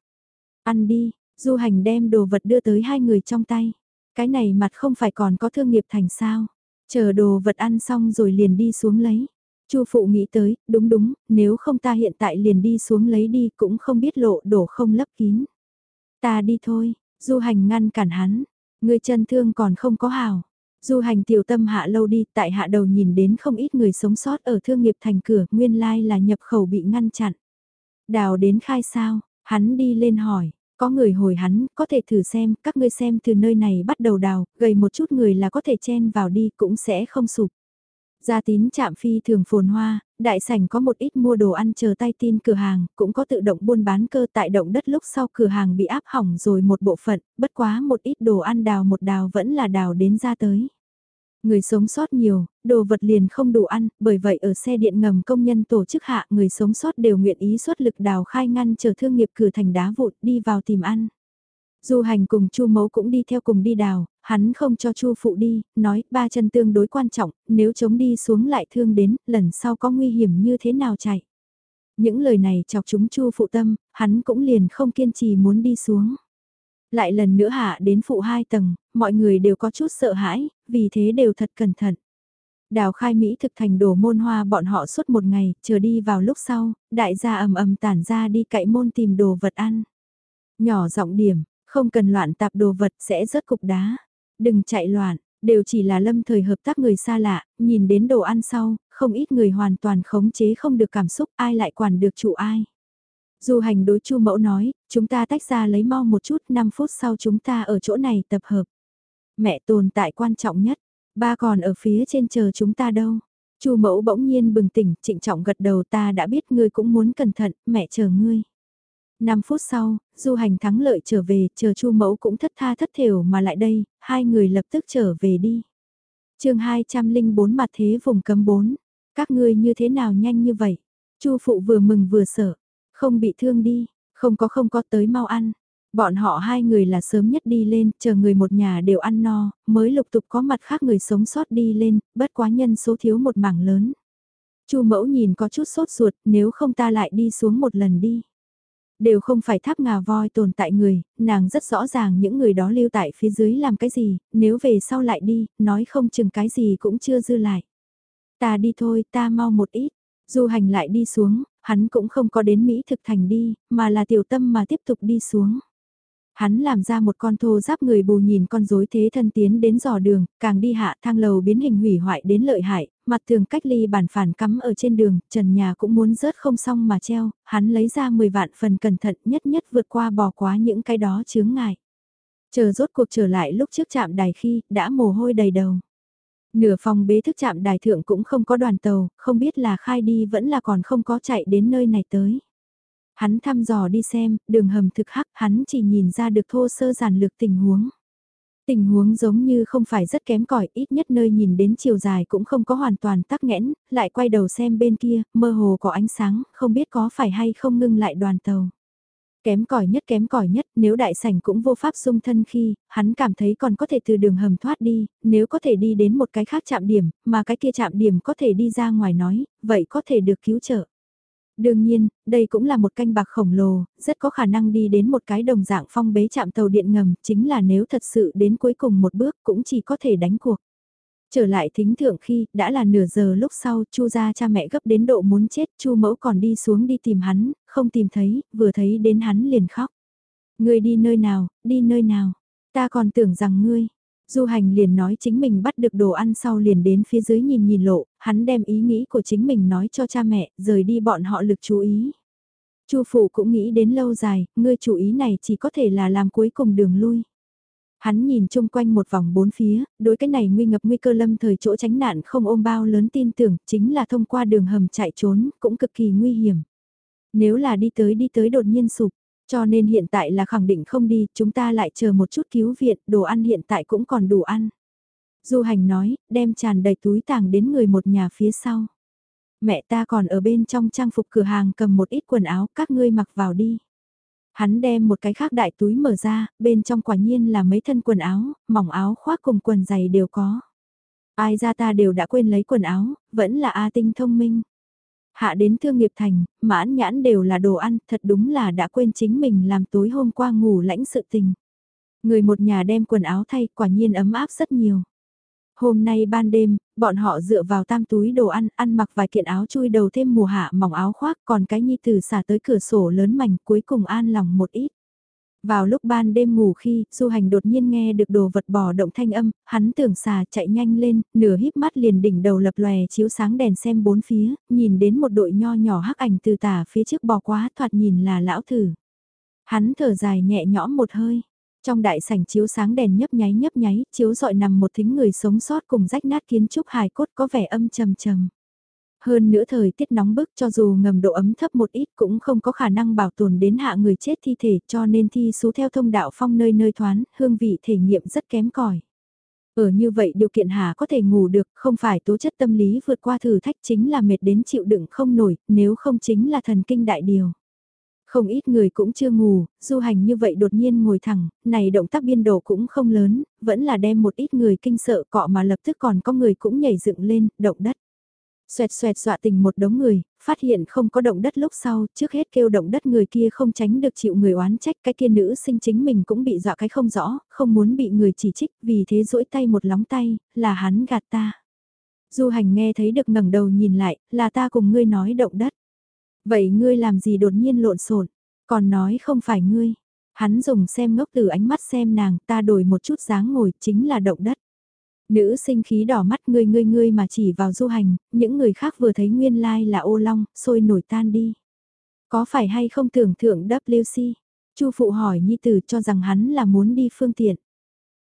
Ăn đi, du hành đem đồ vật đưa tới hai người trong tay. Cái này mặt không phải còn có thương nghiệp thành sao? Chờ đồ vật ăn xong rồi liền đi xuống lấy. Chu phụ nghĩ tới, đúng đúng, nếu không ta hiện tại liền đi xuống lấy đi cũng không biết lộ đổ không lấp kín. Ta đi thôi, du hành ngăn cản hắn, người chân thương còn không có hào. Du hành tiểu tâm hạ lâu đi, tại hạ đầu nhìn đến không ít người sống sót ở thương nghiệp thành cửa, nguyên lai là nhập khẩu bị ngăn chặn. Đào đến khai sao, hắn đi lên hỏi, có người hồi hắn, có thể thử xem, các ngươi xem từ nơi này bắt đầu đào, gầy một chút người là có thể chen vào đi cũng sẽ không sụp. Gia tín chạm phi thường phồn hoa, đại sảnh có một ít mua đồ ăn chờ tay tin cửa hàng, cũng có tự động buôn bán cơ tại động đất lúc sau cửa hàng bị áp hỏng rồi một bộ phận, bất quá một ít đồ ăn đào một đào vẫn là đào đến ra tới. Người sống sót nhiều, đồ vật liền không đủ ăn, bởi vậy ở xe điện ngầm công nhân tổ chức hạ người sống sót đều nguyện ý xuất lực đào khai ngăn chờ thương nghiệp cửa thành đá vụt đi vào tìm ăn. Du hành cùng Chu mấu cũng đi theo cùng đi đào, hắn không cho Chu phụ đi, nói ba chân tương đối quan trọng, nếu chống đi xuống lại thương đến, lần sau có nguy hiểm như thế nào chạy. Những lời này chọc chúng Chu phụ tâm, hắn cũng liền không kiên trì muốn đi xuống. Lại lần nữa hạ đến phụ hai tầng, mọi người đều có chút sợ hãi, vì thế đều thật cẩn thận. Đào khai Mỹ thực thành đồ môn hoa bọn họ suốt một ngày, chờ đi vào lúc sau, đại gia ầm ầm tản ra đi cậy môn tìm đồ vật ăn. Nhỏ giọng điểm, không cần loạn tạp đồ vật sẽ rớt cục đá. Đừng chạy loạn, đều chỉ là lâm thời hợp tác người xa lạ, nhìn đến đồ ăn sau, không ít người hoàn toàn khống chế không được cảm xúc ai lại quản được chủ ai. Du hành đối chu mẫu nói, chúng ta tách ra lấy mau một chút 5 phút sau chúng ta ở chỗ này tập hợp. Mẹ tồn tại quan trọng nhất, ba còn ở phía trên chờ chúng ta đâu. Chu mẫu bỗng nhiên bừng tỉnh, trịnh trọng gật đầu ta đã biết ngươi cũng muốn cẩn thận, mẹ chờ ngươi. 5 phút sau, du hành thắng lợi trở về, chờ chu mẫu cũng thất tha thất thiểu mà lại đây, hai người lập tức trở về đi. chương 204 mặt thế vùng cấm 4, các ngươi như thế nào nhanh như vậy? chu phụ vừa mừng vừa sợ, không bị thương đi, không có không có tới mau ăn. Bọn họ hai người là sớm nhất đi lên, chờ người một nhà đều ăn no, mới lục tục có mặt khác người sống sót đi lên, bất quá nhân số thiếu một mảng lớn. Chu mẫu nhìn có chút sốt ruột, nếu không ta lại đi xuống một lần đi. Đều không phải tháp ngà voi tồn tại người, nàng rất rõ ràng những người đó lưu tại phía dưới làm cái gì, nếu về sau lại đi, nói không chừng cái gì cũng chưa dư lại. Ta đi thôi, ta mau một ít. Du hành lại đi xuống, hắn cũng không có đến Mỹ thực thành đi, mà là tiểu tâm mà tiếp tục đi xuống. Hắn làm ra một con thô giáp người bù nhìn con rối thế thân tiến đến dò đường, càng đi hạ thang lầu biến hình hủy hoại đến lợi hại, mặt tường cách ly bản phản cắm ở trên đường, trần nhà cũng muốn rớt không xong mà treo, hắn lấy ra 10 vạn phần cẩn thận nhất nhất vượt qua bỏ quá những cái đó chướng ngại. Chờ rốt cuộc trở lại lúc trước chạm đài khi, đã mồ hôi đầy đầu. Nửa phòng bế thức chạm đài thượng cũng không có đoàn tàu, không biết là khai đi vẫn là còn không có chạy đến nơi này tới. Hắn thăm dò đi xem, đường hầm thực hắc, hắn chỉ nhìn ra được thô sơ giản lược tình huống. Tình huống giống như không phải rất kém cỏi ít nhất nơi nhìn đến chiều dài cũng không có hoàn toàn tắc nghẽn, lại quay đầu xem bên kia, mơ hồ có ánh sáng, không biết có phải hay không ngưng lại đoàn tàu. Kém cỏi nhất kém cỏi nhất, nếu đại sảnh cũng vô pháp sung thân khi, hắn cảm thấy còn có thể từ đường hầm thoát đi, nếu có thể đi đến một cái khác chạm điểm, mà cái kia chạm điểm có thể đi ra ngoài nói, vậy có thể được cứu trợ. Đương nhiên, đây cũng là một canh bạc khổng lồ, rất có khả năng đi đến một cái đồng dạng phong bế chạm tàu điện ngầm, chính là nếu thật sự đến cuối cùng một bước cũng chỉ có thể đánh cuộc. Trở lại thính thượng khi, đã là nửa giờ lúc sau, chu ra cha mẹ gấp đến độ muốn chết, chu mẫu còn đi xuống đi tìm hắn, không tìm thấy, vừa thấy đến hắn liền khóc. Ngươi đi nơi nào, đi nơi nào, ta còn tưởng rằng ngươi, Du hành liền nói chính mình bắt được đồ ăn sau liền đến phía dưới nhìn nhìn lộ, hắn đem ý nghĩ của chính mình nói cho cha mẹ, rời đi bọn họ lực chú ý. Chu phụ cũng nghĩ đến lâu dài, ngươi chủ ý này chỉ có thể là làm cuối cùng đường lui. Hắn nhìn chung quanh một vòng bốn phía, đối cái này nguy ngập nguy cơ lâm thời chỗ tránh nạn không ôm bao lớn tin tưởng, chính là thông qua đường hầm chạy trốn, cũng cực kỳ nguy hiểm. Nếu là đi tới đi tới đột nhiên sụp, cho nên hiện tại là khẳng định không đi, chúng ta lại chờ một chút cứu viện, đồ ăn hiện tại cũng còn đủ ăn. Du hành nói, đem tràn đầy túi tàng đến người một nhà phía sau. Mẹ ta còn ở bên trong trang phục cửa hàng cầm một ít quần áo, các ngươi mặc vào đi. Hắn đem một cái khác đại túi mở ra, bên trong quả nhiên là mấy thân quần áo, mỏng áo khoác cùng quần giày đều có. Ai ra ta đều đã quên lấy quần áo, vẫn là A tinh thông minh. Hạ đến thương nghiệp thành, mãn nhãn đều là đồ ăn, thật đúng là đã quên chính mình làm tối hôm qua ngủ lãnh sự tình. Người một nhà đem quần áo thay quả nhiên ấm áp rất nhiều. Hôm nay ban đêm, bọn họ dựa vào tam túi đồ ăn, ăn mặc vài kiện áo chui đầu thêm mùa hạ mỏng áo khoác còn cái nhi từ xả tới cửa sổ lớn mảnh cuối cùng an lòng một ít. Vào lúc ban đêm ngủ khi, du hành đột nhiên nghe được đồ vật bò động thanh âm, hắn tưởng xà chạy nhanh lên, nửa híp mắt liền đỉnh đầu lập lòe chiếu sáng đèn xem bốn phía, nhìn đến một đội nho nhỏ hắc ảnh từ tả phía trước bò quá thoạt nhìn là lão thử. Hắn thở dài nhẹ nhõm một hơi. Trong đại sảnh chiếu sáng đèn nhấp nháy nhấp nháy, chiếu dọi nằm một thính người sống sót cùng rách nát kiến trúc hài cốt có vẻ âm trầm trầm. Hơn nữa thời tiết nóng bức cho dù ngầm độ ấm thấp một ít cũng không có khả năng bảo tồn đến hạ người chết thi thể cho nên thi số theo thông đạo phong nơi nơi thoán, hương vị thể nghiệm rất kém cỏi. Ở như vậy điều kiện hà có thể ngủ được, không phải tố chất tâm lý vượt qua thử thách chính là mệt đến chịu đựng không nổi, nếu không chính là thần kinh đại điều. Không ít người cũng chưa ngủ, du hành như vậy đột nhiên ngồi thẳng, này động tác biên độ cũng không lớn, vẫn là đem một ít người kinh sợ cọ mà lập tức còn có người cũng nhảy dựng lên, động đất. Xoẹt xoẹt dọa tình một đống người, phát hiện không có động đất lúc sau, trước hết kêu động đất người kia không tránh được chịu người oán trách, cái kia nữ sinh chính mình cũng bị dọa cái không rõ, không muốn bị người chỉ trích, vì thế duỗi tay một lóng tay, là hắn gạt ta. Du hành nghe thấy được ngẩng đầu nhìn lại, là ta cùng ngươi nói động đất. Vậy ngươi làm gì đột nhiên lộn xộn còn nói không phải ngươi. Hắn dùng xem ngốc từ ánh mắt xem nàng ta đổi một chút dáng ngồi chính là động đất. Nữ sinh khí đỏ mắt ngươi ngươi ngươi mà chỉ vào du hành, những người khác vừa thấy nguyên lai like là ô long, sôi nổi tan đi. Có phải hay không tưởng thượng WC? Chu phụ hỏi nhi tử cho rằng hắn là muốn đi phương tiện.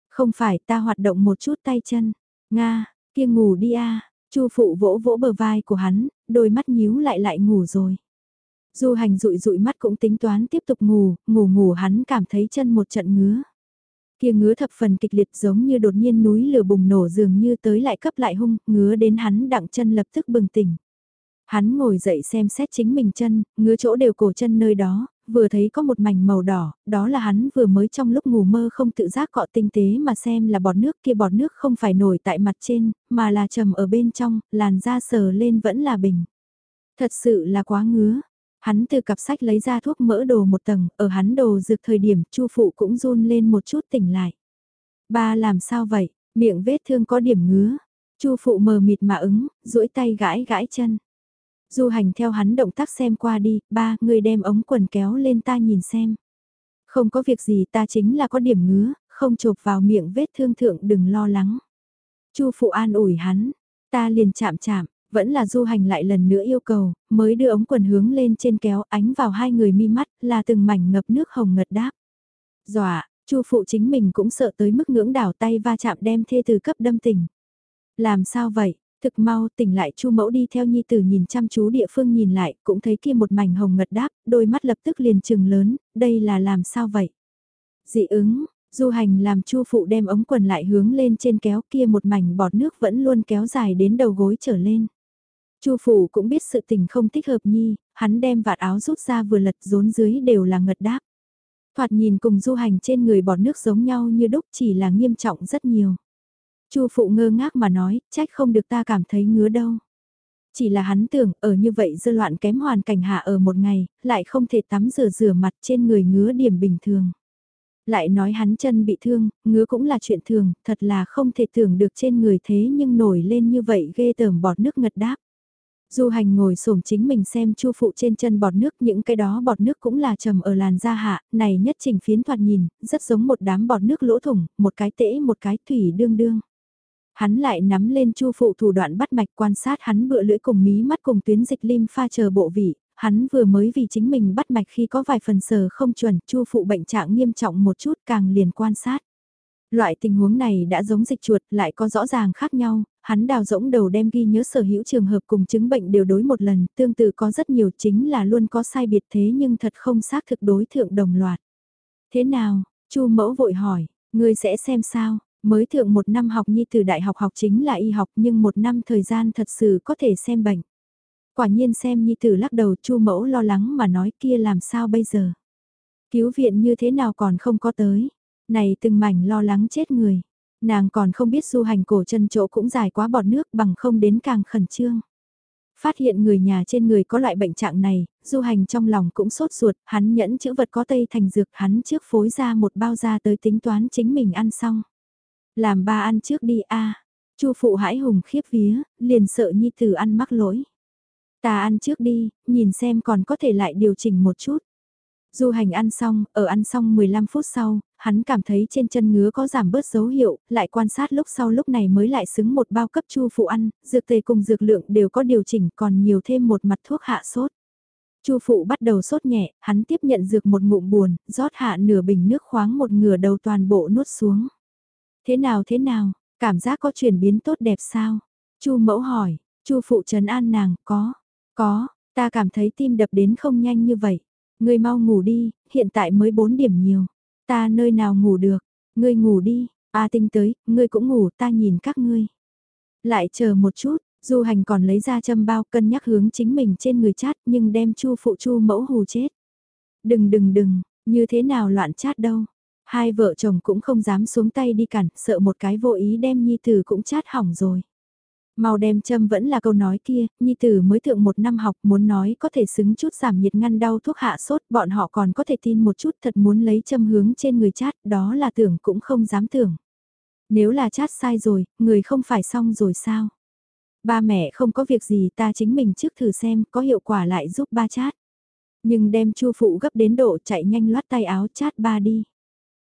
Không phải ta hoạt động một chút tay chân. Nga, kia ngủ đi a. Chu phụ vỗ vỗ bờ vai của hắn, đôi mắt nhíu lại lại ngủ rồi. Du hành rụi rụi mắt cũng tính toán tiếp tục ngủ, ngủ ngủ hắn cảm thấy chân một trận ngứa. Kia ngứa thập phần kịch liệt giống như đột nhiên núi lửa bùng nổ dường như tới lại cấp lại hung, ngứa đến hắn đặng chân lập tức bừng tỉnh. Hắn ngồi dậy xem xét chính mình chân, ngứa chỗ đều cổ chân nơi đó, vừa thấy có một mảnh màu đỏ, đó là hắn vừa mới trong lúc ngủ mơ không tự giác cọ tinh tế mà xem là bọt nước kia bọt nước không phải nổi tại mặt trên, mà là trầm ở bên trong, làn da sờ lên vẫn là bình. Thật sự là quá ngứa, Hắn từ cặp sách lấy ra thuốc mỡ đồ một tầng, ở hắn đồ dược thời điểm, chu phụ cũng run lên một chút tỉnh lại. Ba làm sao vậy, miệng vết thương có điểm ngứa. chu phụ mờ mịt mà ứng, duỗi tay gãi gãi chân. Du hành theo hắn động tác xem qua đi, ba, người đem ống quần kéo lên ta nhìn xem. Không có việc gì ta chính là có điểm ngứa, không chộp vào miệng vết thương thượng đừng lo lắng. Chu phụ an ủi hắn, ta liền chạm chạm, vẫn là du hành lại lần nữa yêu cầu, mới đưa ống quần hướng lên trên kéo ánh vào hai người mi mắt là từng mảnh ngập nước hồng ngật đáp. Dọa, chu phụ chính mình cũng sợ tới mức ngưỡng đảo tay va chạm đem thê từ cấp đâm tình. Làm sao vậy? Thực mau tỉnh lại chu mẫu đi theo nhi tử nhìn chăm chú địa phương nhìn lại cũng thấy kia một mảnh hồng ngật đáp, đôi mắt lập tức liền trừng lớn, đây là làm sao vậy? Dị ứng, Du hành làm chu phụ đem ống quần lại hướng lên trên kéo kia một mảnh bọt nước vẫn luôn kéo dài đến đầu gối trở lên. Chu phủ cũng biết sự tình không thích hợp nhi, hắn đem vạt áo rút ra vừa lật rốn dưới đều là ngật đáp. Thoạt nhìn cùng du hành trên người bọt nước giống nhau như đúc chỉ là nghiêm trọng rất nhiều. Chu phụ ngơ ngác mà nói, trách không được ta cảm thấy ngứa đâu. Chỉ là hắn tưởng ở như vậy dư loạn kém hoàn cảnh hạ ở một ngày, lại không thể tắm rửa rửa mặt trên người ngứa điểm bình thường. Lại nói hắn chân bị thương, ngứa cũng là chuyện thường, thật là không thể tưởng được trên người thế nhưng nổi lên như vậy ghê tởm bọt nước ngật đáp. Du hành ngồi xổm chính mình xem chu phụ trên chân bọt nước những cái đó bọt nước cũng là trầm ở làn da hạ, này nhất trình phiến thoạt nhìn, rất giống một đám bọt nước lỗ thủng, một cái tễ một cái thủy đương đương. Hắn lại nắm lên chu phụ thủ đoạn bắt mạch quan sát hắn bựa lưỡi cùng mí mắt cùng tuyến dịch lim pha chờ bộ vị, hắn vừa mới vì chính mình bắt mạch khi có vài phần sờ không chuẩn, chu phụ bệnh trạng nghiêm trọng một chút càng liền quan sát. Loại tình huống này đã giống dịch chuột lại có rõ ràng khác nhau, hắn đào rỗng đầu đem ghi nhớ sở hữu trường hợp cùng chứng bệnh đều đối một lần, tương tự có rất nhiều chính là luôn có sai biệt thế nhưng thật không xác thực đối thượng đồng loạt. Thế nào, chu mẫu vội hỏi, ngươi sẽ xem sao, mới thượng một năm học nhi từ đại học học chính là y học nhưng một năm thời gian thật sự có thể xem bệnh. Quả nhiên xem nhi tử lắc đầu chu mẫu lo lắng mà nói kia làm sao bây giờ. Cứu viện như thế nào còn không có tới. Này từng mảnh lo lắng chết người. Nàng còn không biết du hành cổ chân chỗ cũng dài quá bọt nước bằng không đến càng khẩn trương. Phát hiện người nhà trên người có loại bệnh trạng này, du hành trong lòng cũng sốt ruột, hắn nhẫn chữ vật có tây thành dược hắn trước phối ra một bao ra tới tính toán chính mình ăn xong. Làm ba ăn trước đi a chu phụ hãi hùng khiếp vía, liền sợ nhi tử ăn mắc lỗi. Ta ăn trước đi, nhìn xem còn có thể lại điều chỉnh một chút. Du hành ăn xong, ở ăn xong 15 phút sau, hắn cảm thấy trên chân ngứa có giảm bớt dấu hiệu, lại quan sát lúc sau lúc này mới lại xứng một bao cấp chu phụ ăn, dược tề cùng dược lượng đều có điều chỉnh còn nhiều thêm một mặt thuốc hạ sốt. Chu phụ bắt đầu sốt nhẹ, hắn tiếp nhận dược một ngụm buồn, rót hạ nửa bình nước khoáng một ngửa đầu toàn bộ nuốt xuống. Thế nào thế nào, cảm giác có chuyển biến tốt đẹp sao? Chu mẫu hỏi, Chu phụ trấn an nàng, có, có, ta cảm thấy tim đập đến không nhanh như vậy. Ngươi mau ngủ đi, hiện tại mới 4 điểm nhiều. Ta nơi nào ngủ được, ngươi ngủ đi, A tinh tới, ngươi cũng ngủ, ta nhìn các ngươi. Lại chờ một chút, du hành còn lấy ra châm bao cân nhắc hướng chính mình trên người chát nhưng đem chu phụ chu mẫu hù chết. Đừng đừng đừng, như thế nào loạn chát đâu. Hai vợ chồng cũng không dám xuống tay đi cản, sợ một cái vô ý đem nhi tử cũng chát hỏng rồi. Màu đem châm vẫn là câu nói kia, nhi tử mới thượng một năm học muốn nói có thể xứng chút giảm nhiệt ngăn đau thuốc hạ sốt, bọn họ còn có thể tin một chút thật muốn lấy châm hướng trên người chát, đó là tưởng cũng không dám tưởng. Nếu là chát sai rồi, người không phải xong rồi sao? Ba mẹ không có việc gì ta chính mình trước thử xem có hiệu quả lại giúp ba chát. Nhưng đem chu phụ gấp đến độ chạy nhanh loát tay áo chát ba đi.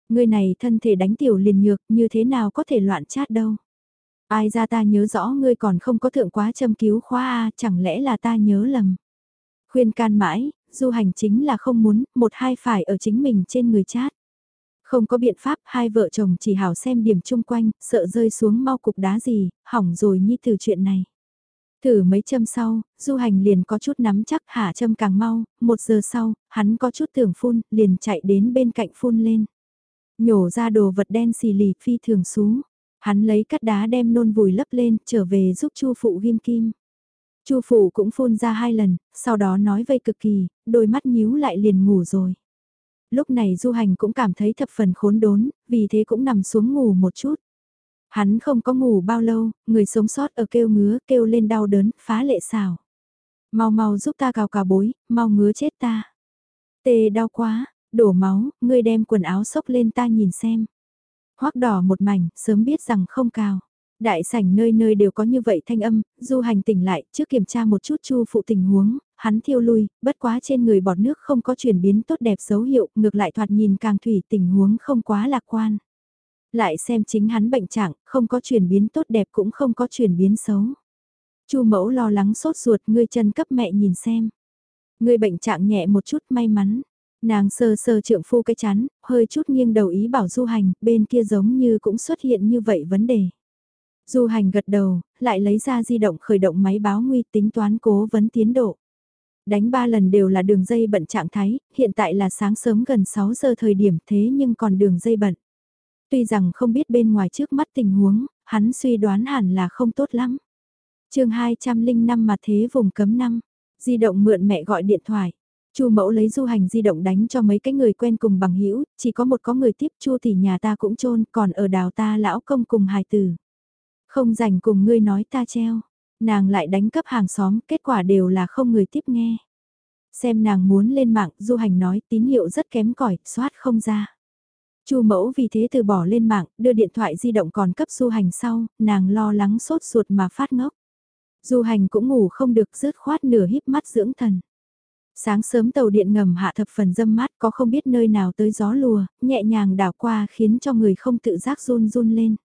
Người này thân thể đánh tiểu liền nhược như thế nào có thể loạn chát đâu. Ai ra ta nhớ rõ ngươi còn không có thượng quá châm cứu khoa A, chẳng lẽ là ta nhớ lầm. Khuyên can mãi, du hành chính là không muốn, một hai phải ở chính mình trên người chát. Không có biện pháp, hai vợ chồng chỉ hảo xem điểm chung quanh, sợ rơi xuống mau cục đá gì, hỏng rồi nhi từ chuyện này. Thử mấy châm sau, du hành liền có chút nắm chắc hạ châm càng mau, một giờ sau, hắn có chút tưởng phun, liền chạy đến bên cạnh phun lên. Nhổ ra đồ vật đen xì lì phi thường xuống. Hắn lấy cắt đá đem nôn vùi lấp lên, trở về giúp Chu phụ ghim kim. Chu phụ cũng phun ra hai lần, sau đó nói vây cực kỳ, đôi mắt nhíu lại liền ngủ rồi. Lúc này du hành cũng cảm thấy thập phần khốn đốn, vì thế cũng nằm xuống ngủ một chút. Hắn không có ngủ bao lâu, người sống sót ở kêu ngứa, kêu lên đau đớn, phá lệ xào. Mau mau giúp ta cào cào bối, mau ngứa chết ta. Tê đau quá, đổ máu, ngươi đem quần áo xốc lên ta nhìn xem hoắc đỏ một mảnh, sớm biết rằng không cao. Đại sảnh nơi nơi đều có như vậy thanh âm, du hành tỉnh lại, trước kiểm tra một chút chu phụ tình huống, hắn thiêu lui, bất quá trên người bọt nước không có chuyển biến tốt đẹp dấu hiệu, ngược lại thoạt nhìn càng thủy tình huống không quá lạc quan. Lại xem chính hắn bệnh trạng, không có chuyển biến tốt đẹp cũng không có chuyển biến xấu. chu mẫu lo lắng sốt ruột, ngươi chân cấp mẹ nhìn xem. Ngươi bệnh trạng nhẹ một chút may mắn. Nàng sờ sờ trượng phu cái chán, hơi chút nghiêng đầu ý bảo du hành, bên kia giống như cũng xuất hiện như vậy vấn đề. Du hành gật đầu, lại lấy ra di động khởi động máy báo nguy tính toán cố vấn tiến độ. Đánh ba lần đều là đường dây bận trạng thái, hiện tại là sáng sớm gần 6 giờ thời điểm thế nhưng còn đường dây bận. Tuy rằng không biết bên ngoài trước mắt tình huống, hắn suy đoán hẳn là không tốt lắm. chương 205 mà thế vùng cấm năm, di động mượn mẹ gọi điện thoại. Chu mẫu lấy du hành di động đánh cho mấy cái người quen cùng bằng hữu chỉ có một có người tiếp Chu thì nhà ta cũng trôn, còn ở đào ta lão công cùng hài tử. Không rảnh cùng ngươi nói ta treo, nàng lại đánh cấp hàng xóm, kết quả đều là không người tiếp nghe. Xem nàng muốn lên mạng, du hành nói tín hiệu rất kém cỏi soát không ra. Chu mẫu vì thế từ bỏ lên mạng, đưa điện thoại di động còn cấp du hành sau, nàng lo lắng sốt ruột mà phát ngốc. Du hành cũng ngủ không được rớt khoát nửa híp mắt dưỡng thần. Sáng sớm tàu điện ngầm hạ thập phần dâm mát có không biết nơi nào tới gió lùa, nhẹ nhàng đảo qua khiến cho người không tự giác run run lên.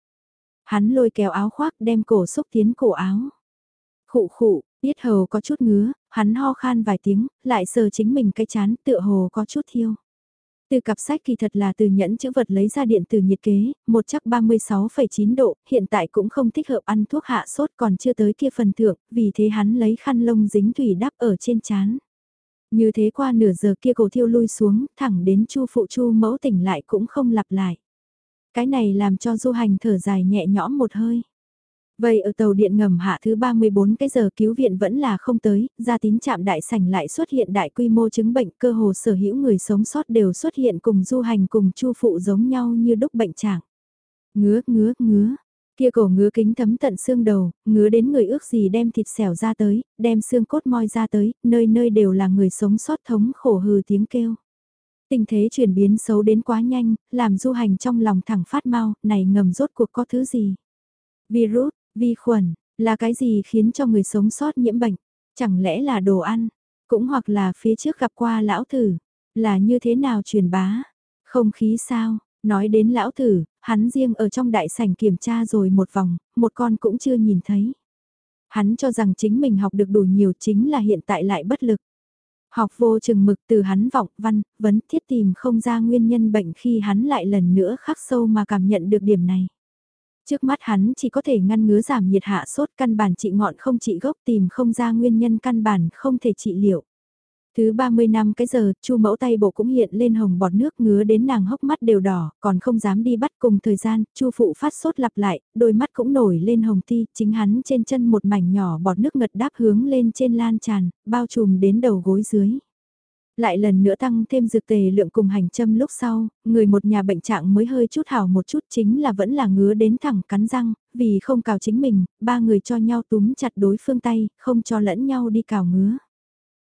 Hắn lôi kéo áo khoác đem cổ xúc tiến cổ áo. Khụ khụ, biết hầu có chút ngứa, hắn ho khan vài tiếng, lại sờ chính mình cái chán tựa hồ có chút thiêu. Từ cặp sách kỳ thật là từ nhẫn chữ vật lấy ra điện từ nhiệt kế, một chắc 36,9 độ, hiện tại cũng không thích hợp ăn thuốc hạ sốt còn chưa tới kia phần thượng, vì thế hắn lấy khăn lông dính thủy đắp ở trên chán. Như thế qua nửa giờ kia cổ thiêu lui xuống, thẳng đến chu phụ chu mẫu tỉnh lại cũng không lặp lại. Cái này làm cho du hành thở dài nhẹ nhõm một hơi. Vậy ở tàu điện ngầm hạ thứ 34 cái giờ cứu viện vẫn là không tới, ra tín trạm đại sảnh lại xuất hiện đại quy mô chứng bệnh cơ hồ sở hữu người sống sót đều xuất hiện cùng du hành cùng chu phụ giống nhau như đúc bệnh trạng. Ngứa, ngứa, ngứa. Kia cổ ngứa kính thấm tận xương đầu, ngứa đến người ước gì đem thịt xẻo ra tới, đem xương cốt moi ra tới, nơi nơi đều là người sống sót thống khổ hừ tiếng kêu. Tình thế chuyển biến xấu đến quá nhanh, làm du hành trong lòng thẳng phát mau, này ngầm rốt cuộc có thứ gì? Virus, vi khuẩn, là cái gì khiến cho người sống sót nhiễm bệnh? Chẳng lẽ là đồ ăn? Cũng hoặc là phía trước gặp qua lão thử, là như thế nào truyền bá? Không khí sao? Nói đến lão thử, hắn riêng ở trong đại sảnh kiểm tra rồi một vòng, một con cũng chưa nhìn thấy. Hắn cho rằng chính mình học được đủ nhiều chính là hiện tại lại bất lực. Học vô chừng mực từ hắn vọng văn, vấn thiết tìm không ra nguyên nhân bệnh khi hắn lại lần nữa khắc sâu mà cảm nhận được điểm này. Trước mắt hắn chỉ có thể ngăn ngứa giảm nhiệt hạ sốt căn bản trị ngọn không trị gốc tìm không ra nguyên nhân căn bản không thể trị liệu. Thứ 30 năm cái giờ, chu mẫu tay bộ cũng hiện lên hồng bọt nước ngứa đến nàng hốc mắt đều đỏ, còn không dám đi bắt cùng thời gian, chu phụ phát sốt lặp lại, đôi mắt cũng nổi lên hồng ti, chính hắn trên chân một mảnh nhỏ bọt nước ngật đáp hướng lên trên lan tràn, bao trùm đến đầu gối dưới. Lại lần nữa tăng thêm dược tề lượng cùng hành châm lúc sau, người một nhà bệnh trạng mới hơi chút hảo một chút chính là vẫn là ngứa đến thẳng cắn răng, vì không cào chính mình, ba người cho nhau túm chặt đối phương tay, không cho lẫn nhau đi cào ngứa.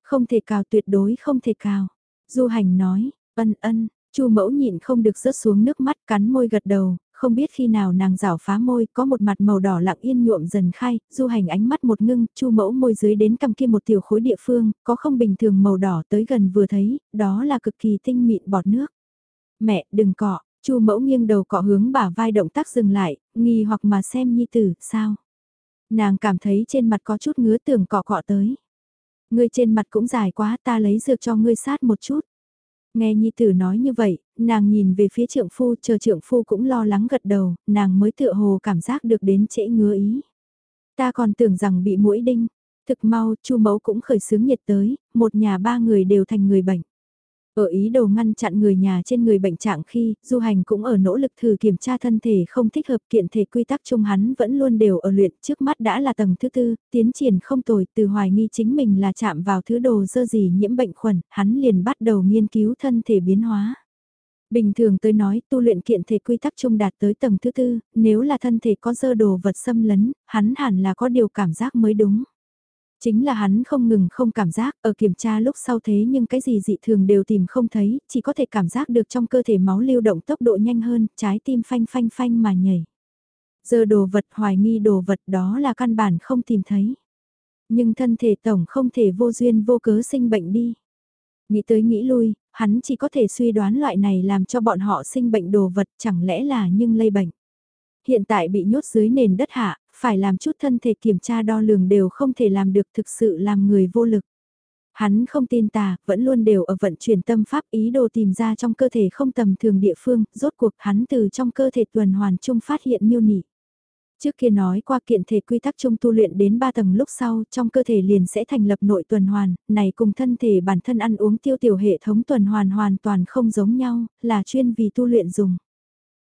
Không thể cào tuyệt đối không thể cào. Du hành nói, ân ân, chu mẫu nhịn không được rớt xuống nước mắt cắn môi gật đầu, không biết khi nào nàng rảo phá môi, có một mặt màu đỏ lặng yên nhuộm dần khai, du hành ánh mắt một ngưng, chu mẫu môi dưới đến cầm kia một tiểu khối địa phương, có không bình thường màu đỏ tới gần vừa thấy, đó là cực kỳ tinh mịn bọt nước. Mẹ, đừng cọ, chu mẫu nghiêng đầu cọ hướng bả vai động tác dừng lại, nghi hoặc mà xem nhi tử, sao? Nàng cảm thấy trên mặt có chút ngứa tưởng cọ cọ tới. Ngươi trên mặt cũng dài quá ta lấy dược cho ngươi sát một chút. Nghe Nhi Tử nói như vậy, nàng nhìn về phía trượng phu chờ trượng phu cũng lo lắng gật đầu, nàng mới tựa hồ cảm giác được đến trễ ngứa ý. Ta còn tưởng rằng bị mũi đinh, thực mau chu mẫu cũng khởi xướng nhiệt tới, một nhà ba người đều thành người bệnh. Ở ý đồ ngăn chặn người nhà trên người bệnh trạng khi, du hành cũng ở nỗ lực thử kiểm tra thân thể không thích hợp kiện thể quy tắc chung hắn vẫn luôn đều ở luyện trước mắt đã là tầng thứ tư, tiến triển không tồi từ hoài nghi chính mình là chạm vào thứ đồ dơ gì nhiễm bệnh khuẩn, hắn liền bắt đầu nghiên cứu thân thể biến hóa. Bình thường tới nói tu luyện kiện thể quy tắc chung đạt tới tầng thứ tư, nếu là thân thể có dơ đồ vật xâm lấn, hắn hẳn là có điều cảm giác mới đúng. Chính là hắn không ngừng không cảm giác, ở kiểm tra lúc sau thế nhưng cái gì dị thường đều tìm không thấy, chỉ có thể cảm giác được trong cơ thể máu lưu động tốc độ nhanh hơn, trái tim phanh phanh phanh mà nhảy. Giờ đồ vật hoài nghi đồ vật đó là căn bản không tìm thấy. Nhưng thân thể tổng không thể vô duyên vô cớ sinh bệnh đi. Nghĩ tới nghĩ lui, hắn chỉ có thể suy đoán loại này làm cho bọn họ sinh bệnh đồ vật chẳng lẽ là nhưng lây bệnh. Hiện tại bị nhốt dưới nền đất hạ, phải làm chút thân thể kiểm tra đo lường đều không thể làm được thực sự làm người vô lực. Hắn không tin tà, vẫn luôn đều ở vận chuyển tâm pháp ý đồ tìm ra trong cơ thể không tầm thường địa phương, rốt cuộc hắn từ trong cơ thể tuần hoàn chung phát hiện miêu nỉ. Trước kia nói qua kiện thể quy tắc chung tu luyện đến 3 tầng lúc sau trong cơ thể liền sẽ thành lập nội tuần hoàn, này cùng thân thể bản thân ăn uống tiêu tiểu hệ thống tuần hoàn hoàn toàn không giống nhau, là chuyên vì tu luyện dùng.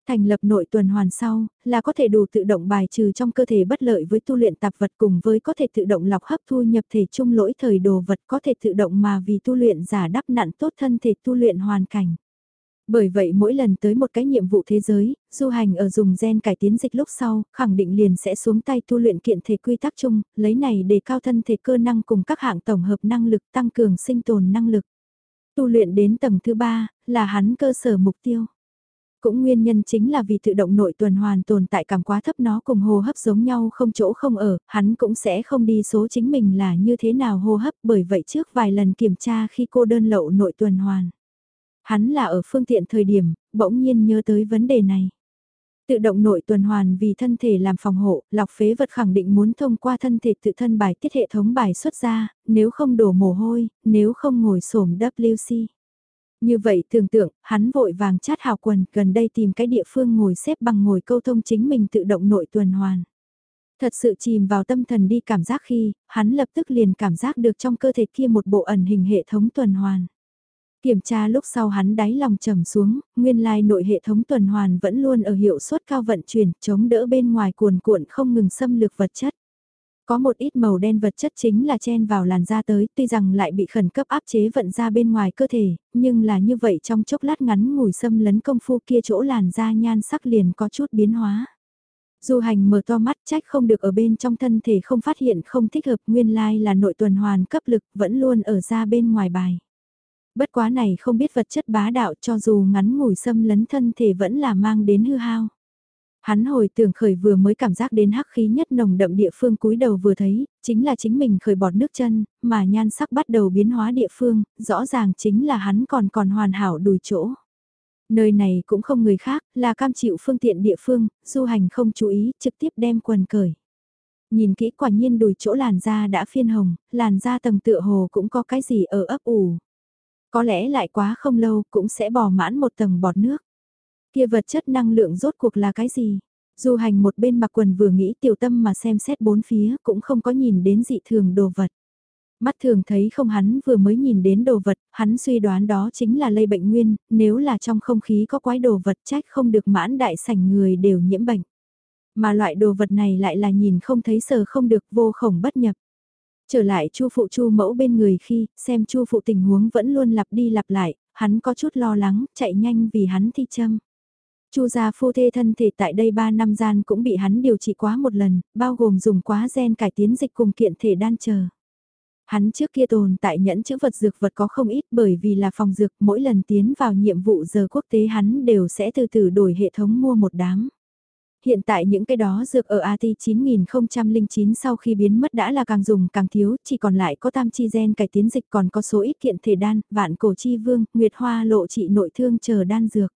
Thành lập nội tuần hoàn sau, là có thể đủ tự động bài trừ trong cơ thể bất lợi với tu luyện tạp vật cùng với có thể tự động lọc hấp thu nhập thể chung lỗi thời đồ vật có thể tự động mà vì tu luyện giả đắp nặn tốt thân thể tu luyện hoàn cảnh. Bởi vậy mỗi lần tới một cái nhiệm vụ thế giới, du hành ở dùng gen cải tiến dịch lúc sau, khẳng định liền sẽ xuống tay tu luyện kiện thể quy tắc chung, lấy này để cao thân thể cơ năng cùng các hạng tổng hợp năng lực tăng cường sinh tồn năng lực. Tu luyện đến tầng thứ ba là hắn cơ sở mục tiêu. Cũng nguyên nhân chính là vì tự động nội tuần hoàn tồn tại cảm quá thấp nó cùng hô hấp giống nhau không chỗ không ở, hắn cũng sẽ không đi số chính mình là như thế nào hô hấp bởi vậy trước vài lần kiểm tra khi cô đơn lậu nội tuần hoàn. Hắn là ở phương tiện thời điểm, bỗng nhiên nhớ tới vấn đề này. Tự động nội tuần hoàn vì thân thể làm phòng hộ, lọc phế vật khẳng định muốn thông qua thân thể tự thân bài tiết hệ thống bài xuất ra, nếu không đổ mồ hôi, nếu không ngồi xổm WC. Như vậy tưởng tượng, hắn vội vàng chát hào quần gần đây tìm cái địa phương ngồi xếp bằng ngồi câu thông chính mình tự động nội tuần hoàn. Thật sự chìm vào tâm thần đi cảm giác khi, hắn lập tức liền cảm giác được trong cơ thể kia một bộ ẩn hình hệ thống tuần hoàn. Kiểm tra lúc sau hắn đáy lòng trầm xuống, nguyên lai nội hệ thống tuần hoàn vẫn luôn ở hiệu suất cao vận chuyển, chống đỡ bên ngoài cuồn cuộn không ngừng xâm lược vật chất. Có một ít màu đen vật chất chính là chen vào làn da tới, tuy rằng lại bị khẩn cấp áp chế vận ra bên ngoài cơ thể, nhưng là như vậy trong chốc lát ngắn ngủi xâm lấn công phu kia chỗ làn da nhan sắc liền có chút biến hóa. Du hành mở to mắt trách không được ở bên trong thân thể không phát hiện không thích hợp nguyên lai là nội tuần hoàn cấp lực vẫn luôn ở ra bên ngoài bài. Bất quá này không biết vật chất bá đạo cho dù ngắn ngủi xâm lấn thân thể vẫn là mang đến hư hao. Hắn hồi tưởng khởi vừa mới cảm giác đến hắc khí nhất nồng đậm địa phương cúi đầu vừa thấy, chính là chính mình khởi bọt nước chân, mà nhan sắc bắt đầu biến hóa địa phương, rõ ràng chính là hắn còn còn hoàn hảo đùi chỗ. Nơi này cũng không người khác, là cam chịu phương tiện địa phương, du hành không chú ý, trực tiếp đem quần cởi. Nhìn kỹ quả nhiên đùi chỗ làn da đã phiên hồng, làn da tầng tựa hồ cũng có cái gì ở ấp ủ. Có lẽ lại quá không lâu cũng sẽ bỏ mãn một tầng bọt nước. Kia vật chất năng lượng rốt cuộc là cái gì? Du hành một bên mặc quần vừa nghĩ tiểu tâm mà xem xét bốn phía cũng không có nhìn đến dị thường đồ vật. Mắt thường thấy không hắn vừa mới nhìn đến đồ vật, hắn suy đoán đó chính là lây bệnh nguyên, nếu là trong không khí có quái đồ vật trách không được mãn đại sảnh người đều nhiễm bệnh. Mà loại đồ vật này lại là nhìn không thấy sờ không được vô khổng bất nhập. Trở lại chu phụ chu mẫu bên người khi, xem chu phụ tình huống vẫn luôn lặp đi lặp lại, hắn có chút lo lắng, chạy nhanh vì hắn thi châm. Chu gia phu thê thân thể tại đây 3 năm gian cũng bị hắn điều trị quá một lần, bao gồm dùng quá gen cải tiến dịch cùng kiện thể đan chờ. Hắn trước kia tồn tại nhẫn chữ vật dược vật có không ít bởi vì là phòng dược mỗi lần tiến vào nhiệm vụ giờ quốc tế hắn đều sẽ từ từ đổi hệ thống mua một đám. Hiện tại những cái đó dược ở AT 9009 sau khi biến mất đã là càng dùng càng thiếu, chỉ còn lại có tam chi gen cải tiến dịch còn có số ít kiện thể đan, vạn cổ chi vương, nguyệt hoa lộ trị nội thương chờ đan dược.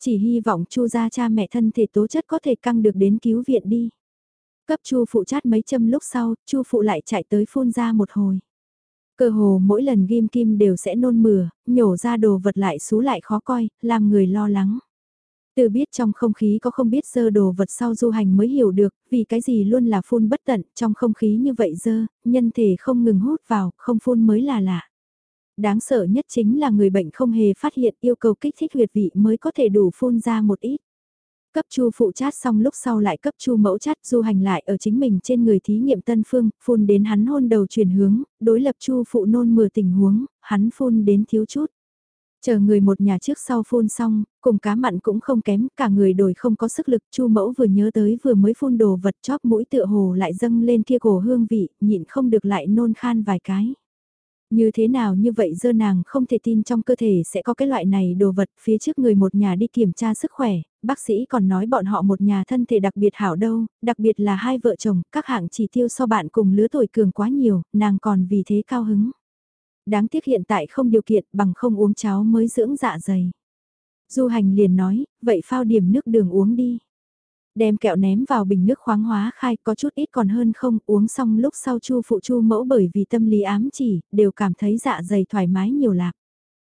Chỉ hy vọng chu gia cha mẹ thân thể tố chất có thể căng được đến cứu viện đi. Cấp chu phụ chát mấy châm lúc sau, chu phụ lại chạy tới phun ra một hồi. Cơ hồ mỗi lần ghim kim đều sẽ nôn mửa, nhổ ra đồ vật lại xú lại khó coi, làm người lo lắng. Từ biết trong không khí có không biết dơ đồ vật sau du hành mới hiểu được, vì cái gì luôn là phun bất tận, trong không khí như vậy dơ, nhân thể không ngừng hút vào, không phun mới là lạ. Đáng sợ nhất chính là người bệnh không hề phát hiện yêu cầu kích thích huyệt vị mới có thể đủ phun ra một ít. Cấp chu phụ chát xong lúc sau lại cấp chu mẫu chát du hành lại ở chính mình trên người thí nghiệm tân phương, phun đến hắn hôn đầu chuyển hướng, đối lập chu phụ nôn mửa tình huống, hắn phun đến thiếu chút. Chờ người một nhà trước sau phun xong, cùng cá mặn cũng không kém, cả người đổi không có sức lực, chu mẫu vừa nhớ tới vừa mới phun đồ vật chóp mũi tựa hồ lại dâng lên kia cổ hương vị, nhịn không được lại nôn khan vài cái. Như thế nào như vậy dơ nàng không thể tin trong cơ thể sẽ có cái loại này đồ vật phía trước người một nhà đi kiểm tra sức khỏe, bác sĩ còn nói bọn họ một nhà thân thể đặc biệt hảo đâu, đặc biệt là hai vợ chồng, các hạng chỉ tiêu so bạn cùng lứa tuổi cường quá nhiều, nàng còn vì thế cao hứng. Đáng tiếc hiện tại không điều kiện bằng không uống cháo mới dưỡng dạ dày. Du hành liền nói, vậy phao điểm nước đường uống đi. Đem kẹo ném vào bình nước khoáng hóa khai có chút ít còn hơn không uống xong lúc sau chu phụ chu mẫu bởi vì tâm lý ám chỉ, đều cảm thấy dạ dày thoải mái nhiều lạc.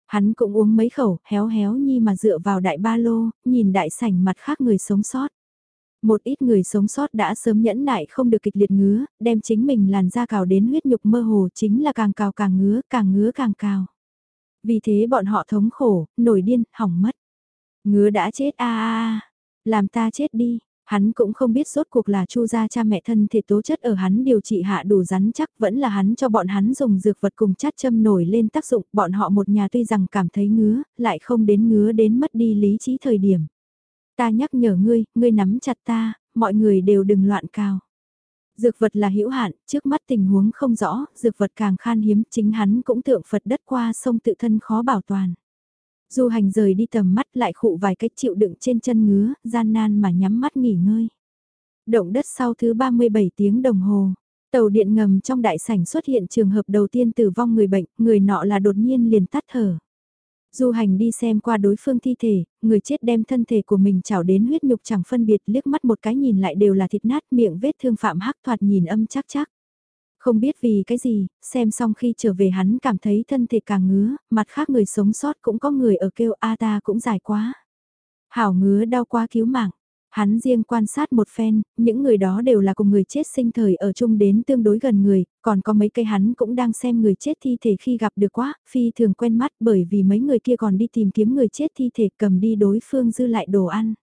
Hắn cũng uống mấy khẩu, héo héo nhi mà dựa vào đại ba lô, nhìn đại sảnh mặt khác người sống sót. Một ít người sống sót đã sớm nhẫn nại không được kịch liệt ngứa, đem chính mình làn da cào đến huyết nhục mơ hồ chính là càng cào càng ngứa, càng ngứa càng cào. Vì thế bọn họ thống khổ, nổi điên, hỏng mất. Ngứa đã chết a a làm ta chết đi, Hắn cũng không biết rốt cuộc là chu gia cha mẹ thân thể tố chất ở hắn điều trị hạ đủ rắn chắc vẫn là hắn cho bọn hắn dùng dược vật cùng chát châm nổi lên tác dụng bọn họ một nhà tuy rằng cảm thấy ngứa, lại không đến ngứa đến mất đi lý trí thời điểm. Ta nhắc nhở ngươi, ngươi nắm chặt ta, mọi người đều đừng loạn cao. Dược vật là hữu hạn, trước mắt tình huống không rõ, dược vật càng khan hiếm, chính hắn cũng tượng Phật đất qua sông tự thân khó bảo toàn. Du hành rời đi tầm mắt lại khụ vài cách chịu đựng trên chân ngứa, gian nan mà nhắm mắt nghỉ ngơi. Động đất sau thứ 37 tiếng đồng hồ, tàu điện ngầm trong đại sảnh xuất hiện trường hợp đầu tiên tử vong người bệnh, người nọ là đột nhiên liền tắt thở. Du hành đi xem qua đối phương thi thể, người chết đem thân thể của mình chảo đến huyết nhục chẳng phân biệt liếc mắt một cái nhìn lại đều là thịt nát miệng vết thương phạm hắc thoạt nhìn âm chắc chắc. Không biết vì cái gì, xem xong khi trở về hắn cảm thấy thân thể càng ngứa, mặt khác người sống sót cũng có người ở kêu a ta cũng dài quá. Hảo ngứa đau quá cứu mạng. Hắn riêng quan sát một phen, những người đó đều là cùng người chết sinh thời ở chung đến tương đối gần người, còn có mấy cây hắn cũng đang xem người chết thi thể khi gặp được quá, phi thường quen mắt bởi vì mấy người kia còn đi tìm kiếm người chết thi thể cầm đi đối phương dư lại đồ ăn.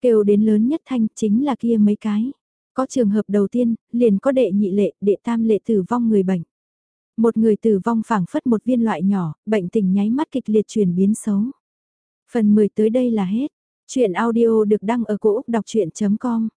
Kêu đến lớn nhất thanh chính là kia mấy cái. Có trường hợp đầu tiên, liền có đệ nhị lệ, đệ tam lệ tử vong người bệnh. Một người tử vong phảng phất một viên loại nhỏ, bệnh tình nháy mắt kịch liệt chuyển biến xấu. Phần 10 tới đây là hết. Chuyện audio được đăng ở cổ Úc đọc chuyện.com